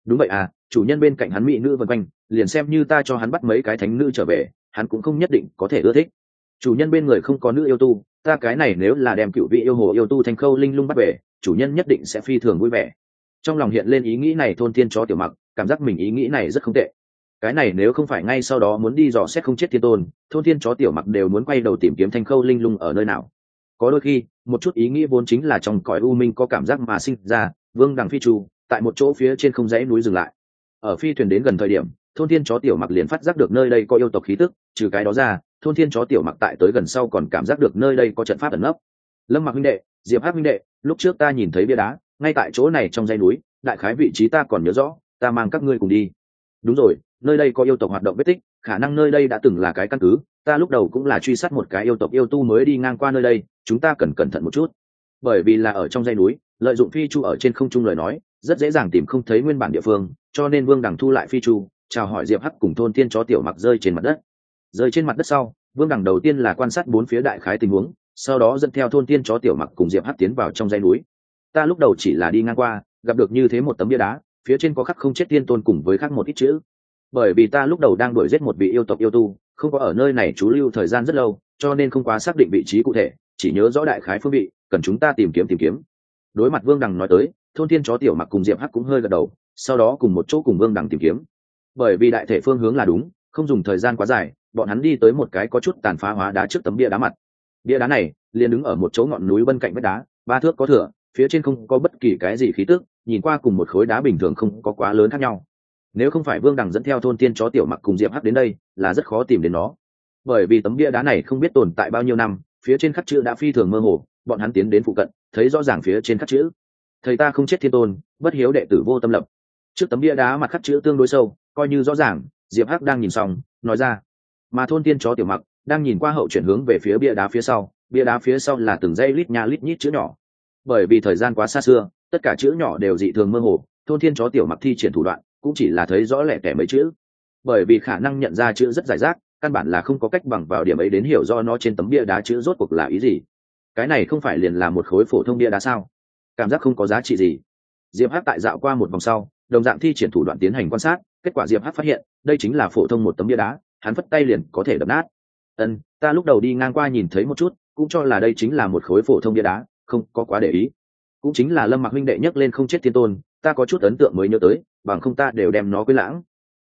Đúng vậy à chủ nhân bên cạnh hắn mỹ nữ vân quanh, liền xem như ta cho hắn bắt mấy cái thánh nữ trở về, hắn cũng không nhất định có thể ưa thích. Chủ nhân bên người không có nữ yêu tu, ta cái này nếu là đem cựu vị yêu hồ yêu tu thành khâu linh lung bắt về, chủ nhân nhất định sẽ phi thường vui vẻ. Trong lòng hiện lên ý nghĩ này thôn thiên chó tiểu mặc cảm giác mình ý nghĩ này rất không tệ. Cái này nếu không phải ngay sau đó muốn đi dò xét không chết thiên tôn, thôn thiên chó tiểu mặc đều muốn quay đầu tìm kiếm thanh khâu linh lung ở nơi nào. Có đôi khi, một chút ý nghĩ vốn chính là trong cõi u minh có cảm giác mà sinh ra, vương đằng phi trù tại một chỗ phía trên không dãy núi dừng lại. Ở phi thuyền đến gần thời điểm, thôn thiên chó tiểu mặc liền phát giác được nơi đây có yêu tộc khí tức, trừ cái đó ra, thôn thiên chó tiểu mặc tại tới gần sau còn cảm giác được nơi đây có trận pháp ẩn nấp. Lâm mặc huynh đệ, diệp hát huynh đệ, lúc trước ta nhìn thấy bia đá, ngay tại chỗ này trong dãy núi, đại khái vị trí ta còn nhớ rõ ta mang các ngươi cùng đi. Đúng rồi, nơi đây có yêu tộc hoạt động vết tích, khả năng nơi đây đã từng là cái căn cứ, ta lúc đầu cũng là truy sát một cái yêu tộc yêu tu mới đi ngang qua nơi đây, chúng ta cần cẩn thận một chút. Bởi vì là ở trong dây núi, lợi dụng phi chu ở trên không trung lời nói, rất dễ dàng tìm không thấy nguyên bản địa phương, cho nên vương đằng thu lại phi chu, chào hỏi diệp hắc cùng thôn tiên chó tiểu mặc rơi trên mặt đất. Rơi trên mặt đất sau, vương đằng đầu tiên là quan sát bốn phía đại khái tình huống, sau đó dẫn theo thôn tiên chó tiểu mặc cùng diệp hắc tiến vào trong dây núi. Ta lúc đầu chỉ là đi ngang qua, gặp được như thế một tấm bia đá phía trên có khắc không chết tiên tôn cùng với khắc một ít chữ. Bởi vì ta lúc đầu đang đuổi giết một vị yêu tộc yêu tu, không có ở nơi này trú lưu thời gian rất lâu, cho nên không quá xác định vị trí cụ thể, chỉ nhớ rõ đại khái phương vị, cần chúng ta tìm kiếm tìm kiếm. Đối mặt vương đằng nói tới, thôn thiên chó tiểu mặc cùng diệp hắc cũng hơi gật đầu, sau đó cùng một chỗ cùng vương đằng tìm kiếm. Bởi vì đại thể phương hướng là đúng, không dùng thời gian quá dài, bọn hắn đi tới một cái có chút tàn phá hóa đá trước tấm bia đá mặt. Bia đá này liền đứng ở một chỗ ngọn núi bên cạnh vách đá, ba thước có thửa phía trên không có bất kỳ cái gì khí tức nhìn qua cùng một khối đá bình thường không có quá lớn khác nhau. Nếu không phải vương đằng dẫn theo thôn tiên chó tiểu mặc cùng diệp hắc đến đây, là rất khó tìm đến nó. Bởi vì tấm bia đá này không biết tồn tại bao nhiêu năm, phía trên khắc chữ đã phi thường mơ hồ, bọn hắn tiến đến phụ cận, thấy rõ ràng phía trên khắc chữ. Thầy ta không chết thiên tôn, bất hiếu đệ tử vô tâm lập. Trước tấm bia đá mặt khắc chữ tương đối sâu, coi như rõ ràng, diệp hắc đang nhìn xong, nói ra. Mà thôn tiên chó tiểu mặc đang nhìn qua hậu chuyển hướng về phía bia đá phía sau, bia đá phía sau là từng dây lít nha lít nhít chữ nhỏ. Bởi vì thời gian quá xa xưa tất cả chữ nhỏ đều dị thường mơ hồ, thôn thiên chó tiểu mặc thi triển thủ đoạn, cũng chỉ là thấy rõ lẻ kẻ mấy chữ. Bởi vì khả năng nhận ra chữ rất giải rác, căn bản là không có cách bằng vào điểm ấy đến hiểu do nó trên tấm bia đá chữ rốt cuộc là ý gì. Cái này không phải liền là một khối phổ thông bia đá sao? Cảm giác không có giá trị gì. Diệp hát tại dạo qua một vòng sau, đồng dạng thi triển thủ đoạn tiến hành quan sát, kết quả diệp hát phát hiện, đây chính là phổ thông một tấm bia đá, hắn phất tay liền có thể đập nát. Ân, ta lúc đầu đi ngang qua nhìn thấy một chút, cũng cho là đây chính là một khối phổ thông bia đá, không có quá để ý cũng chính là lâm mặc huynh đệ nhấc lên không chết thiên tôn, ta có chút ấn tượng mới nhớ tới, bằng không ta đều đem nó quên lãng.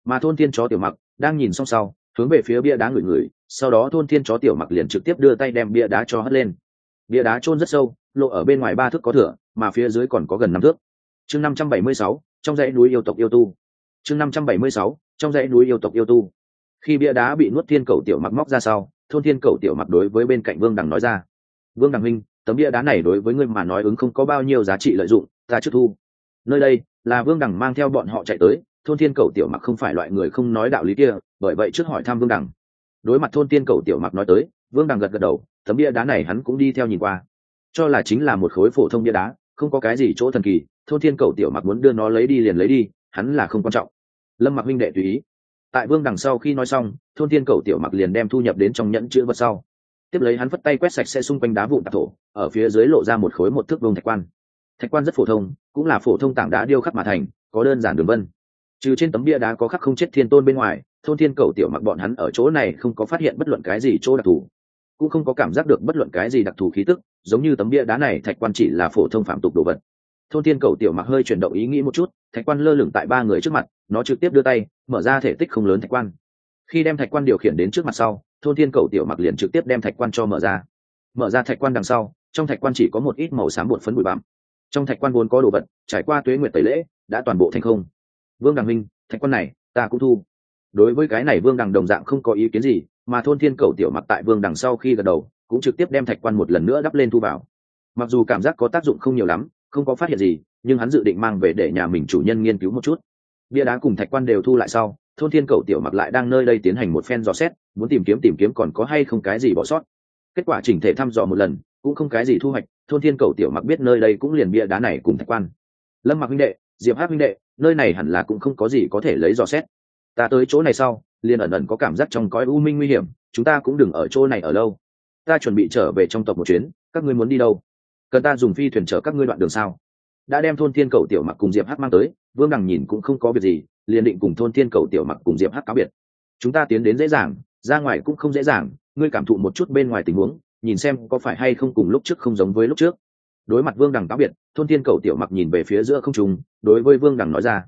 Mà thôn thiên chó tiểu mặc đang nhìn xong sau, hướng về phía bia đá ngửi ngửi, sau đó thôn thiên chó tiểu mặc liền trực tiếp đưa tay đem bia đá cho hất lên. Bia đá chôn rất sâu, lộ ở bên ngoài ba thước có thửa, mà phía dưới còn có gần năm thước. Chương năm trăm bảy mươi sáu, trong dãy núi yêu tộc yêu tu. Chương năm trăm bảy mươi sáu, trong dãy núi yêu tộc yêu tu. Khi bia đá bị nuốt thiên cầu tiểu mặc móc ra sau, thôn thiên cầu tiểu mặc đối với bên cạnh vương đằng nói ra. Vương đằng minh tấm bia đá này đối với ngươi mà nói ứng không có bao nhiêu giá trị lợi dụng, ta chưa thu. Nơi đây, là vương đằng mang theo bọn họ chạy tới, thôn thiên cầu tiểu mặc không phải loại người không nói đạo lý kia, bởi vậy trước hỏi thăm vương đằng đối mặt thôn thiên cầu tiểu mặc nói tới, vương đằng gật gật đầu, tấm bia đá này hắn cũng đi theo nhìn qua. Cho là chính là một khối phổ thông bia đá, không có cái gì chỗ thần kỳ, thôn thiên cầu tiểu mặc muốn đưa nó lấy đi liền lấy đi, hắn là không quan trọng. Lâm mặc minh đệ tùy ý. Tại vương đằng sau khi nói xong, thôn thiên cầu tiểu mặc liền đem thu nhập đến trong nhẫn chữ vật sau tiếp lấy hắn phất tay quét sạch sẽ xung quanh đá vụn tạp thổ, ở phía dưới lộ ra một khối một thước vông thạch quan. Thạch quan rất phổ thông, cũng là phổ thông tảng đá điêu khắc mà thành, có đơn giản đường vân. Trừ trên tấm bia đá có khắc không chết thiên tôn bên ngoài, thôn thiên cầu tiểu mặc bọn hắn ở chỗ này không có phát hiện bất luận cái gì chỗ đặc thù. Cũng không có cảm giác được bất luận cái gì đặc thù khí tức, giống như tấm bia đá này thạch quan chỉ là phổ thông phạm tục đồ vật. Thôn thiên cầu tiểu mặc hơi chuyển động ý nghĩ một chút, thạch quan lơ lửng tại ba người trước mặt, nó trực tiếp đưa tay, mở ra thể tích không lớn thạch quan. Khi đem thạch quan điều khiển đến trước mặt sau thôn thiên cầu tiểu mặc liền trực tiếp đem thạch quan cho mở ra. Mở ra thạch quan đằng sau, trong thạch quan chỉ có một ít màu xám bột phấn bụi bặm. Trong thạch quan vốn có đồ vật, trải qua tuế nguyệt tẩy lễ, đã toàn bộ thành không. Vương đằng minh, thạch quan này, ta cũng thu. Đối với cái này vương đằng đồng dạng không có ý kiến gì, mà thôn thiên cầu tiểu mặc tại vương đằng sau khi gật đầu, cũng trực tiếp đem thạch quan một lần nữa đắp lên thu vào. Mặc dù cảm giác có tác dụng không nhiều lắm, không có phát hiện gì, nhưng hắn dự định mang về để nhà mình chủ nhân nghiên cứu một chút. Bia đá cùng thạch quan đều thu lại sau thôn thiên cầu tiểu mặc lại đang nơi đây tiến hành một phen dò xét, muốn tìm kiếm tìm kiếm còn có hay không cái gì bỏ sót. Kết quả chỉnh thể thăm dò một lần, cũng không cái gì thu hoạch, thôn thiên cầu tiểu mặc biết nơi đây cũng liền bia đá này cùng thạch quan. Lâm mặc huynh đệ, diệp hát huynh đệ, nơi này hẳn là cũng không có gì có thể lấy dò xét. Ta tới chỗ này sau, liền ẩn ẩn có cảm giác trong cõi u minh nguy hiểm, chúng ta cũng đừng ở chỗ này ở lâu. Ta chuẩn bị trở về trong tộc một chuyến, các ngươi muốn đi đâu? Cần ta dùng phi thuyền chở các ngươi đoạn đường sao? Đã đem thôn thiên cầu tiểu mặc cùng diệp hát mang tới, vương đằng nhìn cũng không có việc gì liền định cùng thôn thiên cầu tiểu mặc cùng diệp hát cáo biệt. Chúng ta tiến đến dễ dàng, ra ngoài cũng không dễ dàng, ngươi cảm thụ một chút bên ngoài tình huống, nhìn xem có phải hay không cùng lúc trước không giống với lúc trước. Đối mặt vương đằng cáo biệt, thôn thiên cầu tiểu mặc nhìn về phía giữa không trùng đối với vương đằng nói ra.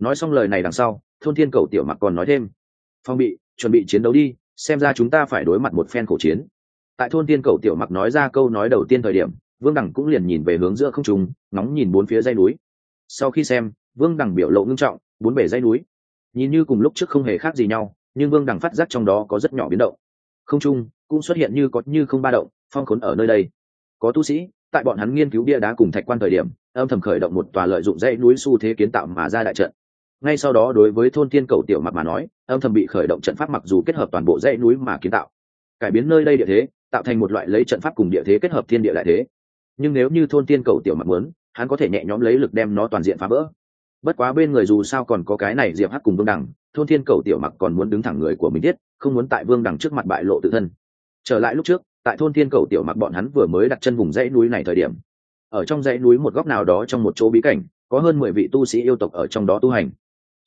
Nói xong lời này đằng sau, thôn thiên cầu tiểu mặc còn nói thêm. Phong bị, chuẩn bị chiến đấu đi, xem ra chúng ta phải đối mặt một phen khổ chiến. Tại thôn thiên cầu tiểu mặc nói ra câu nói đầu tiên thời điểm, vương đằng cũng liền nhìn về hướng giữa không trùng nóng nhìn bốn phía dây núi. Sau khi xem, vương đằng biểu lộ ngưng trọng bốn bể dây núi. Nhìn như cùng lúc trước không hề khác gì nhau, nhưng vương đằng phát giác trong đó có rất nhỏ biến động. Không trung, cũng xuất hiện như có như không ba động, phong khốn ở nơi đây. Có tu sĩ, tại bọn hắn nghiên cứu bia đá cùng thạch quan thời điểm, âm thầm khởi động một tòa lợi dụng dãy núi xu thế kiến tạo mà ra đại trận. Ngay sau đó đối với thôn thiên cầu tiểu mặc mà nói, âm thầm bị khởi động trận pháp mặc dù kết hợp toàn bộ dãy núi mà kiến tạo. Cải biến nơi đây địa thế, tạo thành một loại lấy trận pháp cùng địa thế kết hợp thiên địa đại thế. Nhưng nếu như thôn thiên cầu tiểu mặc muốn, hắn có thể nhẹ nhõm lấy lực đem nó toàn diện phá vỡ bất quá bên người dù sao còn có cái này diệp hắc cùng vương đằng, thôn thiên cầu tiểu mặc còn muốn đứng thẳng người của mình thiết, không muốn tại vương đằng trước mặt bại lộ tự thân. Trở lại lúc trước, tại thôn thiên cầu tiểu mặc bọn hắn vừa mới đặt chân vùng dãy núi này thời điểm. Ở trong dãy núi một góc nào đó trong một chỗ bí cảnh, có hơn mười vị tu sĩ yêu tộc ở trong đó tu hành.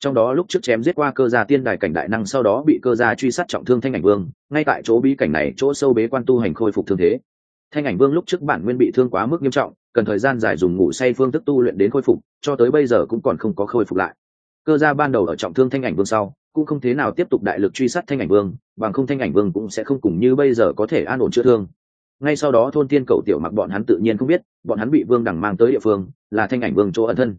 Trong đó lúc trước chém giết qua cơ gia tiên đài cảnh đại năng sau đó bị cơ gia truy sát trọng thương thanh ảnh vương, ngay tại chỗ bí cảnh này chỗ sâu bế quan tu hành khôi phục thương thế thanh ảnh vương lúc trước bản nguyên bị thương quá mức nghiêm trọng, cần thời gian dài dùng ngủ say phương thức tu luyện đến khôi phục, cho tới bây giờ cũng còn không có khôi phục lại. Cơ gia ban đầu ở trọng thương thanh ảnh vương sau, cũng không thế nào tiếp tục đại lực truy sát thanh ảnh vương, bằng không thanh ảnh vương cũng sẽ không cùng như bây giờ có thể an ổn chữa thương. Ngay sau đó thôn tiên cầu tiểu mặc bọn hắn tự nhiên không biết, bọn hắn bị vương đằng mang tới địa phương, là thanh ảnh vương chỗ ẩn thân.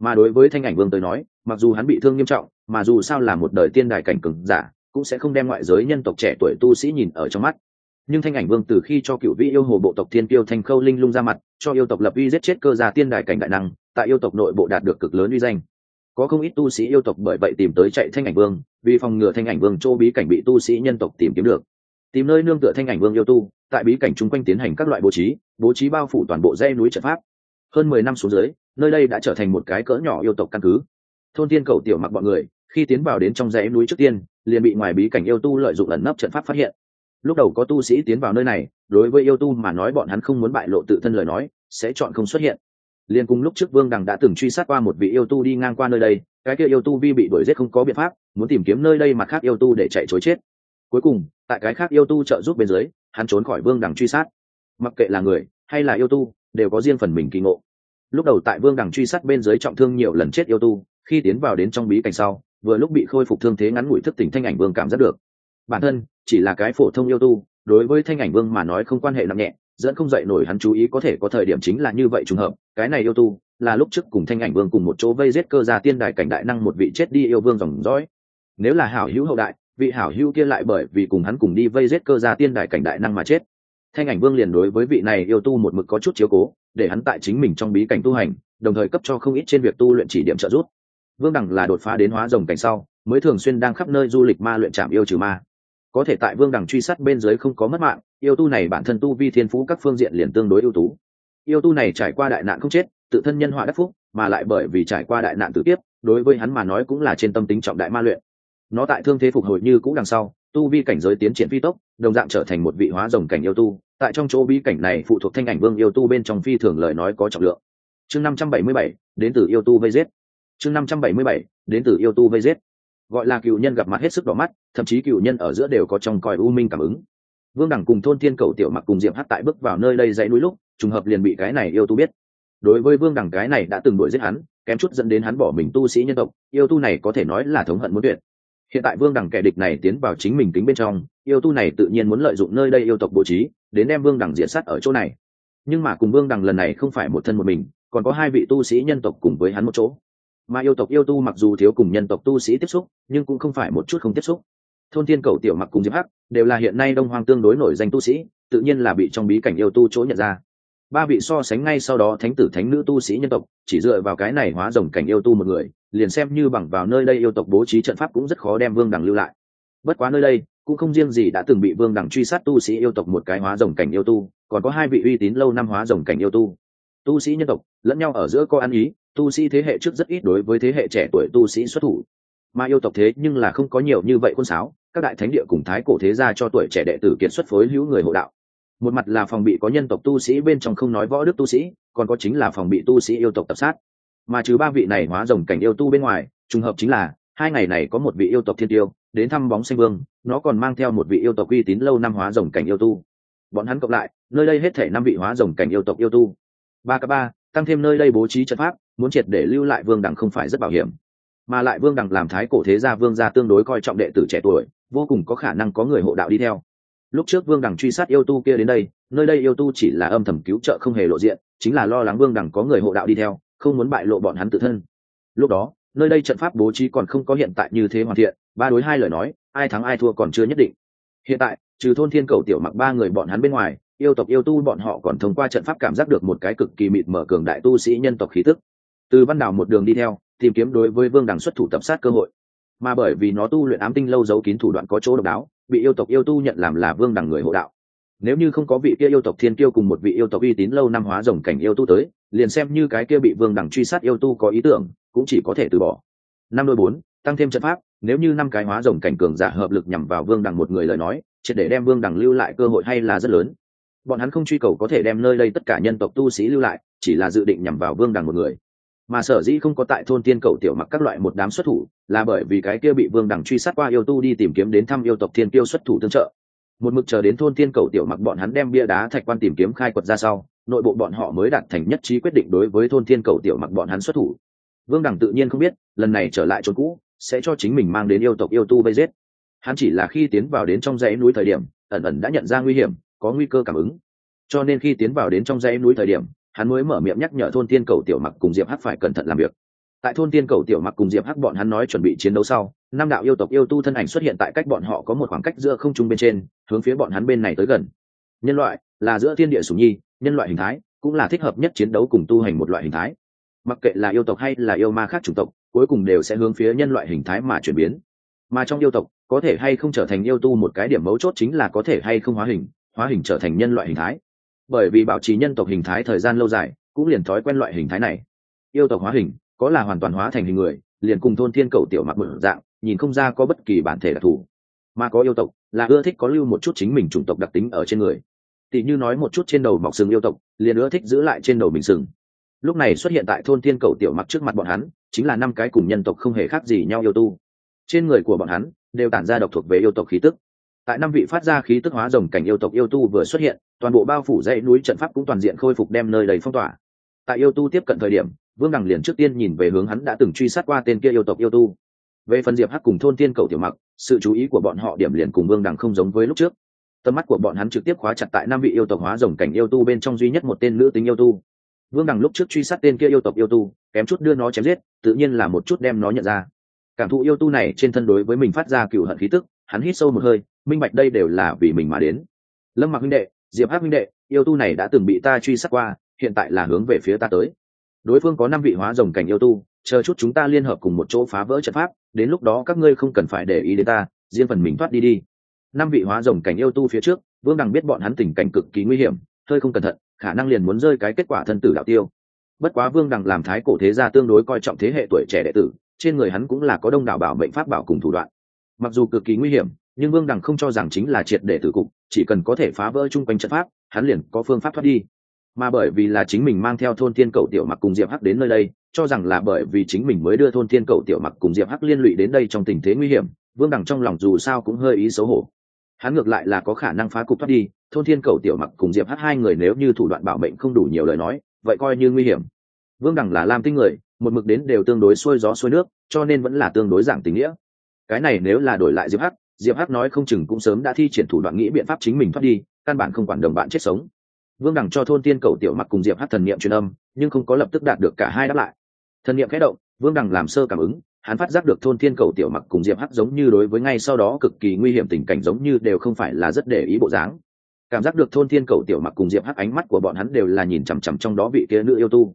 Mà đối với thanh ảnh vương tới nói, mặc dù hắn bị thương nghiêm trọng, mà dù sao là một đời tiên đài cảnh cừng giả, cũng sẽ không đem ngoại giới nhân tộc trẻ tuổi tu sĩ nhìn ở trong mắt nhưng thanh ảnh vương từ khi cho cựu vị yêu hồ bộ tộc thiên tiêu thanh khâu linh lung ra mặt, cho yêu tộc lập uy giết chết cơ gia tiên đài cảnh đại năng, tại yêu tộc nội bộ đạt được cực lớn uy danh. Có không ít tu sĩ yêu tộc bởi vậy tìm tới chạy thanh ảnh vương, vì phòng ngừa thanh ảnh vương chỗ bí cảnh bị tu sĩ nhân tộc tìm kiếm được. Tìm nơi nương tựa thanh ảnh vương yêu tu, tại bí cảnh chung quanh tiến hành các loại bố trí bố trí bao phủ toàn bộ dây núi trận pháp. Hơn mười năm xuống dưới, nơi đây đã trở thành một cái cỡ nhỏ yêu tộc căn cứ. Thôn tiên cầu tiểu mặc bọn người, khi tiến vào đến trong dãy núi trước tiên, liền bị ngoài bí cảnh yêu tu lợi dụng ẩn nấp trận pháp phát hiện lúc đầu có tu sĩ tiến vào nơi này, đối với yêu tu mà nói bọn hắn không muốn bại lộ tự thân lời nói, sẽ chọn không xuất hiện. Liên cùng lúc trước vương đằng đã từng truy sát qua một vị yêu tu đi ngang qua nơi đây, cái kia yêu tu vi bị đuổi giết không có biện pháp, muốn tìm kiếm nơi đây mà khác yêu tu để chạy chối chết. Cuối cùng, tại cái khác yêu tu trợ giúp bên dưới, hắn trốn khỏi vương đằng truy sát. Mặc kệ là người hay là yêu tu, đều có riêng phần mình kỳ ngộ. Lúc đầu tại vương đằng truy sát bên dưới trọng thương nhiều lần chết yêu tu, khi tiến vào đến trong bí cảnh sau, vừa lúc bị khôi phục thương thế ngắn ngủi thức tỉnh thanh ảnh vương cảm giác được bản thân chỉ là cái phổ thông yêu tu, đối với thanh ảnh vương mà nói không quan hệ nặng nhẹ, dẫn không dậy nổi hắn chú ý có thể có thời điểm chính là như vậy trùng hợp, cái này yêu tu là lúc trước cùng thanh ảnh vương cùng một chỗ vây giết cơ gia tiên đài cảnh đại năng một vị chết đi yêu vương dòng dõi. Nếu là hảo hữu hậu đại, vị hảo hữu kia lại bởi vì cùng hắn cùng đi vây giết cơ gia tiên đài cảnh đại năng mà chết. Thanh ảnh vương liền đối với vị này yêu tu một mực có chút chiếu cố, để hắn tại chính mình trong bí cảnh tu hành, đồng thời cấp cho không ít trên việc tu luyện chỉ điểm trợ giúp. Vương đẳng là đột phá đến hóa rồng cảnh sau, mới thường xuyên đang khắp nơi du lịch ma luyện trạm yêu trừ ma có thể tại vương đẳng truy sát bên dưới không có mất mạng, yêu tu này bản thân tu vi thiên phú các phương diện liền tương đối ưu tú. Yêu tu này trải qua đại nạn không chết, tự thân nhân họa đắc phúc, mà lại bởi vì trải qua đại nạn tự tiếp đối với hắn mà nói cũng là trên tâm tính trọng đại ma luyện. Nó tại thương thế phục hồi như cũ đằng sau, tu vi cảnh giới tiến triển phi tốc, đồng dạng trở thành một vị hóa rồng cảnh yêu tu. Tại trong chỗ bi cảnh này phụ thuộc thanh ảnh vương yêu tu bên trong phi thường lời nói có trọng lượng. Chương năm trăm bảy mươi bảy, đến từ yêu tu vây giết. Chương năm trăm bảy mươi bảy, đến từ yêu tu vây giết gọi là cựu nhân gặp mặt hết sức đỏ mắt, thậm chí cựu nhân ở giữa đều có trong còi u minh cảm ứng. Vương đẳng cùng thôn thiên cầu tiểu mặc cùng diệm hát tại bước vào nơi đây dãy núi lúc, trùng hợp liền bị cái này yêu tu biết. Đối với vương đẳng cái này đã từng đuổi giết hắn, kém chút dẫn đến hắn bỏ mình tu sĩ nhân tộc, yêu tu này có thể nói là thống hận muốn tuyệt. Hiện tại vương đẳng kẻ địch này tiến vào chính mình kính bên trong, yêu tu này tự nhiên muốn lợi dụng nơi đây yêu tộc bố trí, đến đem vương đẳng diện sát ở chỗ này. Nhưng mà cùng vương đẳng lần này không phải một thân một mình, còn có hai vị tu sĩ nhân tộc cùng với hắn một chỗ mà yêu tộc yêu tu mặc dù thiếu cùng nhân tộc tu sĩ tiếp xúc, nhưng cũng không phải một chút không tiếp xúc. Thôn thiên cầu, tiểu mặc cùng diệp hắc đều là hiện nay đông hoang tương đối nổi danh tu sĩ, tự nhiên là bị trong bí cảnh yêu tu chỗ nhận ra. Ba vị so sánh ngay sau đó thánh tử, thánh nữ tu sĩ nhân tộc, chỉ dựa vào cái này hóa rồng cảnh yêu tu một người, liền xem như bằng vào nơi đây yêu tộc bố trí trận pháp cũng rất khó đem vương đằng lưu lại. Bất quá nơi đây, cũng không riêng gì đã từng bị vương đằng truy sát tu sĩ yêu tộc một cái hóa rồng cảnh yêu tu, còn có hai vị uy tín lâu năm hóa rồng cảnh yêu tu. Tu sĩ nhân tộc, lẫn nhau ở giữa có ăn ý tu sĩ thế hệ trước rất ít đối với thế hệ trẻ tuổi tu sĩ xuất thủ. Mà yêu tộc thế nhưng là không có nhiều như vậy quân sáo, các đại thánh địa cùng thái cổ thế gia cho tuổi trẻ đệ tử kiệt xuất phối hữu người hộ đạo. Một mặt là phòng bị có nhân tộc tu sĩ bên trong không nói võ đức tu sĩ, còn có chính là phòng bị tu sĩ yêu tộc tập sát. Mà trừ ba vị này hóa rồng cảnh yêu tu bên ngoài, trùng hợp chính là, hai ngày này có một vị yêu tộc thiên tiêu đến thăm bóng xanh vương, nó còn mang theo một vị yêu tộc uy tín lâu năm hóa rồng cảnh yêu tu. Bọn hắn cộng lại, nơi đây hết thể năm vị hóa rồng cảnh yêu tộc yêu tu. Ba k ba, tăng thêm nơi đây bố trí trận pháp muốn triệt để lưu lại vương đẳng không phải rất bảo hiểm. Mà lại vương đẳng làm thái cổ thế gia vương gia tương đối coi trọng đệ tử trẻ tuổi, vô cùng có khả năng có người hộ đạo đi theo. Lúc trước vương đẳng truy sát yêu tu kia đến đây, nơi đây yêu tu chỉ là âm thầm cứu trợ không hề lộ diện, chính là lo lắng vương đẳng có người hộ đạo đi theo, không muốn bại lộ bọn hắn tự thân. Lúc đó, nơi đây trận pháp bố trí còn không có hiện tại như thế hoàn thiện, ba đối hai lời nói, ai thắng ai thua còn chưa nhất định. Hiện tại, trừ thôn thiên cầu tiểu mặc ba người bọn hắn bên ngoài, yêu tộc yêu tu bọn họ còn thông qua trận pháp cảm giác được một cái cực kỳ mịt mở cường đại tu sĩ nhân tộc khí tức từ văn đảo một đường đi theo, tìm kiếm đối với vương đằng xuất thủ tập sát cơ hội. Mà bởi vì nó tu luyện ám tinh lâu giấu kín thủ đoạn có chỗ độc đáo, bị yêu tộc yêu tu nhận làm là vương đằng người hộ đạo. Nếu như không có vị kia yêu tộc thiên kiêu cùng một vị yêu tộc uy tín lâu năm hóa rồng cảnh yêu tu tới, liền xem như cái kia bị vương đằng truy sát yêu tu có ý tưởng, cũng chỉ có thể từ bỏ. Năm đôi bốn, tăng thêm trận pháp, nếu như năm cái hóa rồng cảnh cường giả hợp lực nhằm vào vương đằng một người lời nói, triệt để đem vương đằng lưu lại cơ hội hay là rất lớn. Bọn hắn không truy cầu có thể đem nơi đây tất cả nhân tộc tu sĩ lưu lại, chỉ là dự định nhằm vào vương đằng một người mà sở dĩ không có tại thôn tiên cầu tiểu mặc các loại một đám xuất thủ, là bởi vì cái kia bị vương đằng truy sát qua yêu tu đi tìm kiếm đến thăm yêu tộc thiên tiêu xuất thủ tương trợ. Một mực chờ đến thôn tiên cầu tiểu mặc bọn hắn đem bia đá thạch quan tìm kiếm khai quật ra sau, nội bộ bọn họ mới đạt thành nhất trí quyết định đối với thôn tiên cầu tiểu mặc bọn hắn xuất thủ. Vương đằng tự nhiên không biết, lần này trở lại chốn cũ, sẽ cho chính mình mang đến yêu tộc yêu tu bây giết. Hắn chỉ là khi tiến vào đến trong dãy núi thời điểm, ẩn ẩn đã nhận ra nguy hiểm, có nguy cơ cảm ứng. Cho nên khi tiến vào đến trong dãy núi thời điểm hắn mới mở miệng nhắc nhở thôn tiên cầu tiểu mặc cùng diệp hắc phải cẩn thận làm việc. Tại thôn tiên cầu tiểu mặc cùng diệp hắc bọn hắn nói chuẩn bị chiến đấu sau, năm đạo yêu tộc yêu tu thân ảnh xuất hiện tại cách bọn họ có một khoảng cách giữa không trung bên trên, hướng phía bọn hắn bên này tới gần. Nhân loại là giữa thiên địa sủng nhi, nhân loại hình thái cũng là thích hợp nhất chiến đấu cùng tu hành một loại hình thái. Mặc kệ là yêu tộc hay là yêu ma khác chủng tộc, cuối cùng đều sẽ hướng phía nhân loại hình thái mà chuyển biến. Mà trong yêu tộc, có thể hay không trở thành yêu tu một cái điểm mấu chốt chính là có thể hay không hóa hình hóa hình trở thành nhân loại hình thái bởi vì bảo trì nhân tộc hình thái thời gian lâu dài, cũng liền thói quen loại hình thái này. Yêu tộc hóa hình, có là hoàn toàn hóa thành hình người, liền cùng thôn thiên cầu tiểu mặc mở dạng, nhìn không ra có bất kỳ bản thể đặc thù. Mà có yêu tộc, là ưa thích có lưu một chút chính mình chủng tộc đặc tính ở trên người. Tỷ như nói một chút trên đầu mọc sừng yêu tộc, liền ưa thích giữ lại trên đầu mình sừng. Lúc này xuất hiện tại thôn thiên cầu tiểu mặc trước mặt bọn hắn, chính là năm cái cùng nhân tộc không hề khác gì nhau yêu tu. Trên người của bọn hắn, đều tản ra độc thuộc về yêu tộc khí tức tại năm vị phát ra khí tức hóa rồng cảnh yêu tộc yêu tu vừa xuất hiện, toàn bộ bao phủ dãy núi trận pháp cũng toàn diện khôi phục đem nơi đầy phong tỏa. Tại yêu tu tiếp cận thời điểm, vương đằng liền trước tiên nhìn về hướng hắn đã từng truy sát qua tên kia yêu tộc yêu tu. Về phần diệp hắc cùng thôn tiên cầu tiểu mặc, sự chú ý của bọn họ điểm liền cùng vương đằng không giống với lúc trước. Tầm mắt của bọn hắn trực tiếp khóa chặt tại năm vị yêu tộc hóa rồng cảnh yêu tu bên trong duy nhất một tên nữ tính yêu tu. Vương đằng lúc trước truy sát tên kia yêu tộc yêu tu, kém chút đưa nó chém giết, tự nhiên là một chút đem nó nhận ra. Cảm thụ yêu tu này trên thân đối với mình phát ra cựu hận khí tức, hắn hít sâu một hơi minh bạch đây đều là vì mình mà đến. Lâm mặc huynh đệ, diệp hắc huynh đệ, yêu tu này đã từng bị ta truy sát qua, hiện tại là hướng về phía ta tới. Đối phương có năm vị hóa rồng cảnh yêu tu, chờ chút chúng ta liên hợp cùng một chỗ phá vỡ trận pháp, đến lúc đó các ngươi không cần phải để ý đến ta, riêng phần mình thoát đi đi. Năm vị hóa rồng cảnh yêu tu phía trước, vương đằng biết bọn hắn tình cảnh cực kỳ nguy hiểm, hơi không cẩn thận, khả năng liền muốn rơi cái kết quả thân tử đạo tiêu. Bất quá vương đằng làm thái cổ thế gia tương đối coi trọng thế hệ tuổi trẻ đệ tử, trên người hắn cũng là có đông đảo bảo mệnh pháp bảo cùng thủ đoạn. Mặc dù cực kỳ nguy hiểm nhưng vương đằng không cho rằng chính là triệt để tử cục, chỉ cần có thể phá vỡ chung quanh trận pháp, hắn liền có phương pháp thoát đi. Mà bởi vì là chính mình mang theo thôn thiên cầu tiểu mặc cùng diệp hắc đến nơi đây, cho rằng là bởi vì chính mình mới đưa thôn thiên cầu tiểu mặc cùng diệp hắc liên lụy đến đây trong tình thế nguy hiểm, vương đằng trong lòng dù sao cũng hơi ý xấu hổ. Hắn ngược lại là có khả năng phá cục thoát đi, thôn thiên cầu tiểu mặc cùng diệp hắc hai người nếu như thủ đoạn bảo mệnh không đủ nhiều lời nói, vậy coi như nguy hiểm. Vương đằng là lam tinh người, một mực đến đều tương đối xuôi gió xuôi nước, cho nên vẫn là tương đối giảng tình nghĩa. Cái này nếu là đổi lại diệp hắc diệp hắc nói không chừng cũng sớm đã thi triển thủ đoạn nghĩ biện pháp chính mình thoát đi, căn bản không quản đồng bạn chết sống. Vương đẳng cho thôn tiên cầu tiểu mặc cùng diệp hắc thần niệm truyền âm, nhưng không có lập tức đạt được cả hai đáp lại. Thần niệm khẽ động, vương đằng làm sơ cảm ứng, hắn phát giác được thôn Tiên cầu tiểu mặc cùng diệp hắc giống như đối với ngay sau đó cực kỳ nguy hiểm tình cảnh giống như đều không phải là rất để ý bộ dáng. Cảm giác được thôn thiên cầu tiểu mặc cùng diệp hắc ánh mắt của bọn hắn đều là nhìn chằm chằm trong đó vị kia nữ yêu tu.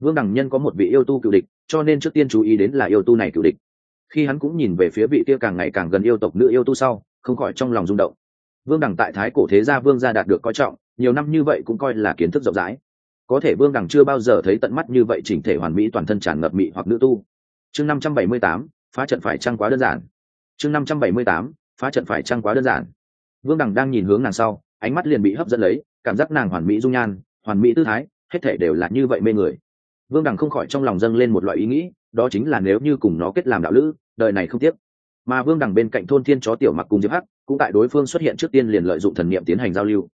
Vương đằng nhân có một vị yêu tu cựu địch, cho nên trước tiên chú ý đến là yêu tu này cựu địch khi hắn cũng nhìn về phía vị kia càng ngày càng gần yêu tộc nữ yêu tu sau, không khỏi trong lòng rung động. Vương đằng tại thái cổ thế gia vương gia đạt được coi trọng, nhiều năm như vậy cũng coi là kiến thức rộng rãi. Có thể vương đằng chưa bao giờ thấy tận mắt như vậy chỉnh thể hoàn mỹ toàn thân tràn ngập mị hoặc nữ tu. Chương năm trăm bảy mươi tám, phá trận phải trăng quá đơn giản? Chương năm trăm bảy mươi tám, phá trận phải trăng quá đơn giản? Vương đằng đang nhìn hướng nàng sau, ánh mắt liền bị hấp dẫn lấy, cảm giác nàng hoàn mỹ dung nhan, hoàn mỹ tư thái, hết thể đều là như vậy mê người. Vương đằng không khỏi trong lòng dâng lên một loại ý nghĩ đó chính là nếu như cùng nó kết làm đạo lữ, đời này không tiếc. Mà vương đằng bên cạnh thôn thiên chó tiểu mặc cùng diệp hắc, cũng tại đối phương xuất hiện trước tiên liền lợi dụng thần niệm tiến hành giao lưu.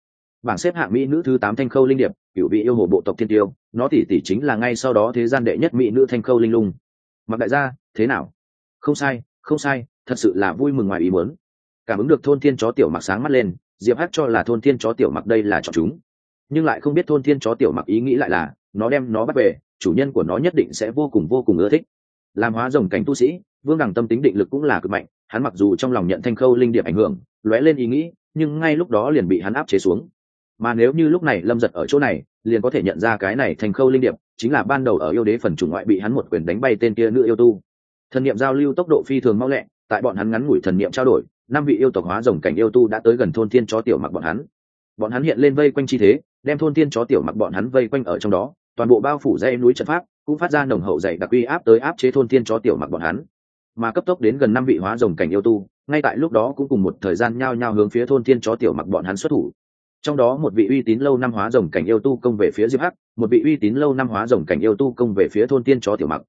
Bảng xếp hạng mỹ nữ thứ tám thanh khâu linh điệp, cựu vị yêu hồ bộ tộc thiên tiêu, nó tỷ tỷ chính là ngay sau đó thế gian đệ nhất mỹ nữ thanh khâu linh lung. Mặc đại gia, thế nào? Không sai không sai, thật sự là vui mừng ngoài ý muốn. Cảm ứng được thôn thiên chó tiểu mặc sáng mắt lên, diệp hắc cho là thôn thiên chó tiểu mặc đây là chọn chúng. Nhưng lại không biết thôn thiên chó tiểu mặc ý nghĩ lại là, nó đem nó bắt về chủ nhân của nó nhất định sẽ vô cùng vô cùng ưa thích. Làm hóa rồng cảnh tu sĩ, vương đẳng tâm tính định lực cũng là cực mạnh, hắn mặc dù trong lòng nhận thanh khâu linh điệp ảnh hưởng, lóe lên ý nghĩ, nhưng ngay lúc đó liền bị hắn áp chế xuống. Mà nếu như lúc này lâm giật ở chỗ này, liền có thể nhận ra cái này thanh khâu linh điệp, chính là ban đầu ở yêu đế phần chủng ngoại bị hắn một quyền đánh bay tên kia nữ yêu tu. Thần niệm giao lưu tốc độ phi thường mau lẹ, tại bọn hắn ngắn ngủi thần niệm trao đổi, năm vị yêu tộc hóa rồng cảnh yêu tu đã tới gần thôn thiên chó tiểu mặc bọn hắn. Bọn hắn hiện lên vây quanh chi thế, đem thôn thiên chó tiểu mặc bọn hắn vây quanh ở trong đó toàn bộ bao phủ dây núi trận pháp, cũng phát ra nồng hậu dày đặc uy áp tới áp chế thôn thiên chó tiểu mặc bọn hắn. Mà cấp tốc đến gần năm vị hóa rồng cảnh yêu tu, ngay tại lúc đó cũng cùng một thời gian nhao nhao hướng phía thôn thiên chó tiểu mặc bọn hắn xuất thủ. Trong đó một vị uy tín lâu năm hóa rồng cảnh yêu tu công về phía diệp hắc, một vị uy tín lâu năm hóa rồng cảnh yêu tu công về phía thôn thiên chó tiểu mặc.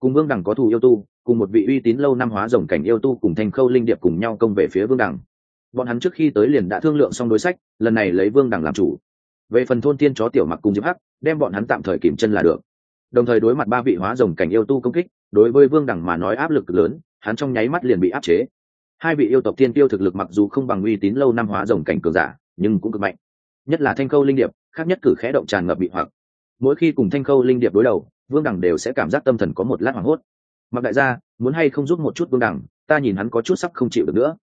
Cùng vương đẳng có thù yêu tu, cùng một vị uy tín lâu năm hóa rồng cảnh yêu tu cùng thanh khâu linh điệp cùng nhau công về phía vương đẳng bọn hắn trước khi tới liền đã thương lượng xong đối sách, lần này lấy vương đẳng làm chủ về phần thôn tiên chó tiểu mặc cùng diệp hắc, đem bọn hắn tạm thời kìm chân là được. Đồng thời đối mặt ba vị hóa rồng cảnh yêu tu công kích, đối với vương đẳng mà nói áp lực lớn, hắn trong nháy mắt liền bị áp chế. Hai vị yêu tộc tiên tiêu thực lực mặc dù không bằng uy tín lâu năm hóa rồng cảnh cường giả, nhưng cũng cực mạnh. Nhất là thanh khâu linh điệp, khác nhất cử khẽ động tràn ngập bị hoặc. Mỗi khi cùng thanh khâu linh điệp đối đầu, vương đẳng đều sẽ cảm giác tâm thần có một lát hoảng hốt. Mặc đại gia, muốn hay không giúp một chút vương đẳng, ta nhìn hắn có chút sắp không chịu được nữa.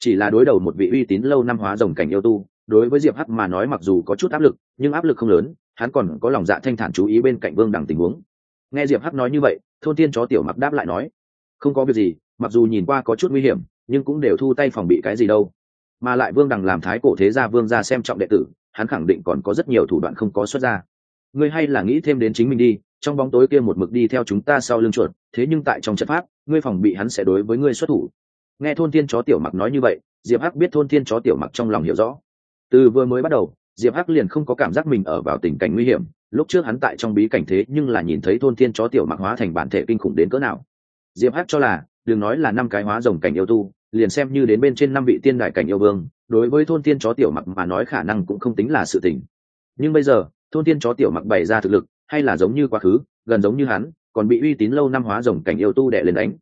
Chỉ là đối đầu một vị uy tín lâu năm hóa rồng cảnh yêu tu đối với diệp hắc mà nói mặc dù có chút áp lực, nhưng áp lực không lớn, hắn còn có lòng dạ thanh thản chú ý bên cạnh vương Đằng tình huống. Nghe diệp hắc nói như vậy, thôn tiên chó tiểu mặc đáp lại nói, không có việc gì, mặc dù nhìn qua có chút nguy hiểm, nhưng cũng đều thu tay phòng bị cái gì đâu. Mà lại vương đằng làm thái cổ thế gia vương gia xem trọng đệ tử, hắn khẳng định còn có rất nhiều thủ đoạn không có xuất ra. Ngươi hay là nghĩ thêm đến chính mình đi, trong bóng tối kia một mực đi theo chúng ta sau lưng chuột, thế nhưng tại trong trận pháp, ngươi phòng bị hắn sẽ đối với ngươi xuất thủ. Nghe thôn thiên chó tiểu mặc nói như vậy, diệp hắc biết thôn thiên chó tiểu mặc trong lòng hiểu rõ từ vừa mới bắt đầu, diệp hắc liền không có cảm giác mình ở vào tình cảnh nguy hiểm. Lúc trước hắn tại trong bí cảnh thế nhưng là nhìn thấy thôn thiên chó tiểu mặc hóa thành bản thể kinh khủng đến cỡ nào. Diệp hắc cho là, đừng nói là năm cái hóa rồng cảnh yêu tu, liền xem như đến bên trên năm vị tiên đại cảnh yêu vương, đối với thôn tiên chó tiểu mặc mà nói khả năng cũng không tính là sự tình. Nhưng bây giờ, thôn tiên chó tiểu mặc bày ra thực lực, hay là giống như quá khứ, gần giống như hắn, còn bị uy tín lâu năm hóa rồng cảnh yêu tu đệ lên đánh.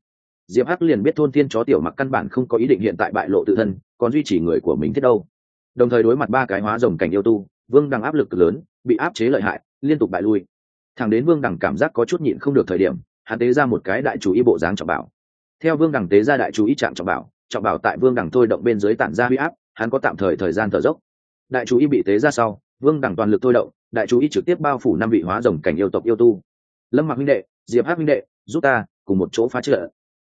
Diệp hắc liền biết thôn tiên chó tiểu mặc căn bản không có ý định hiện tại bại lộ tự thân, còn duy trì người của mình thiết đâu đồng thời đối mặt ba cái hóa rồng cảnh yêu tu, vương đằng áp lực lớn, bị áp chế lợi hại, liên tục bại lui. Thằng đến vương đằng cảm giác có chút nhịn không được thời điểm, hắn tế ra một cái đại chủ y bộ dáng trọng bảo. Theo vương đằng tế ra đại chủ y trạng trọng bảo trọng bảo tại vương đằng thôi động bên dưới tản ra huy áp, hắn có tạm thời thời gian thở dốc. Đại chú ý bị tế ra sau, vương đằng toàn lực thôi động, đại chú ý trực tiếp bao phủ năm vị hóa rồng cảnh yêu tộc yêu tu. Lâm mặc huynh đệ, diệp hát huynh đệ, giúp ta, cùng một chỗ phá trợ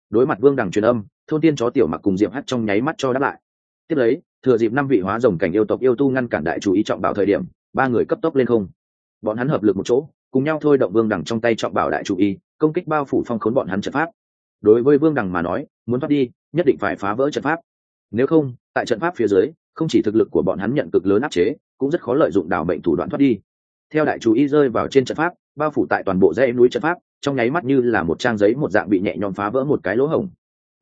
đối mặt vương đằng truyền âm, thôn tiên chó tiểu mặc cùng diệp hát trong nháy mắt cho đáp lại tiếp lấy, thừa dịp năm vị hóa rồng cảnh yêu tộc yêu tu ngăn cản đại chú ý trọng bảo thời điểm, ba người cấp tốc lên không. Bọn hắn hợp lực một chỗ, cùng nhau thôi động vương đằng trong tay trọng bảo đại chú ý, công kích bao phủ phong khốn bọn hắn trận pháp. Đối với vương đằng mà nói, muốn thoát đi, nhất định phải phá vỡ trận pháp. Nếu không, tại trận pháp phía dưới, không chỉ thực lực của bọn hắn nhận cực lớn áp chế, cũng rất khó lợi dụng đảo mệnh thủ đoạn thoát đi. Theo đại chú ý rơi vào trên trận pháp, bao phủ tại toàn bộ dãy núi trận pháp, trong nháy mắt như là một trang giấy một dạng bị nhẹ nhõm phá vỡ một cái lỗ hổng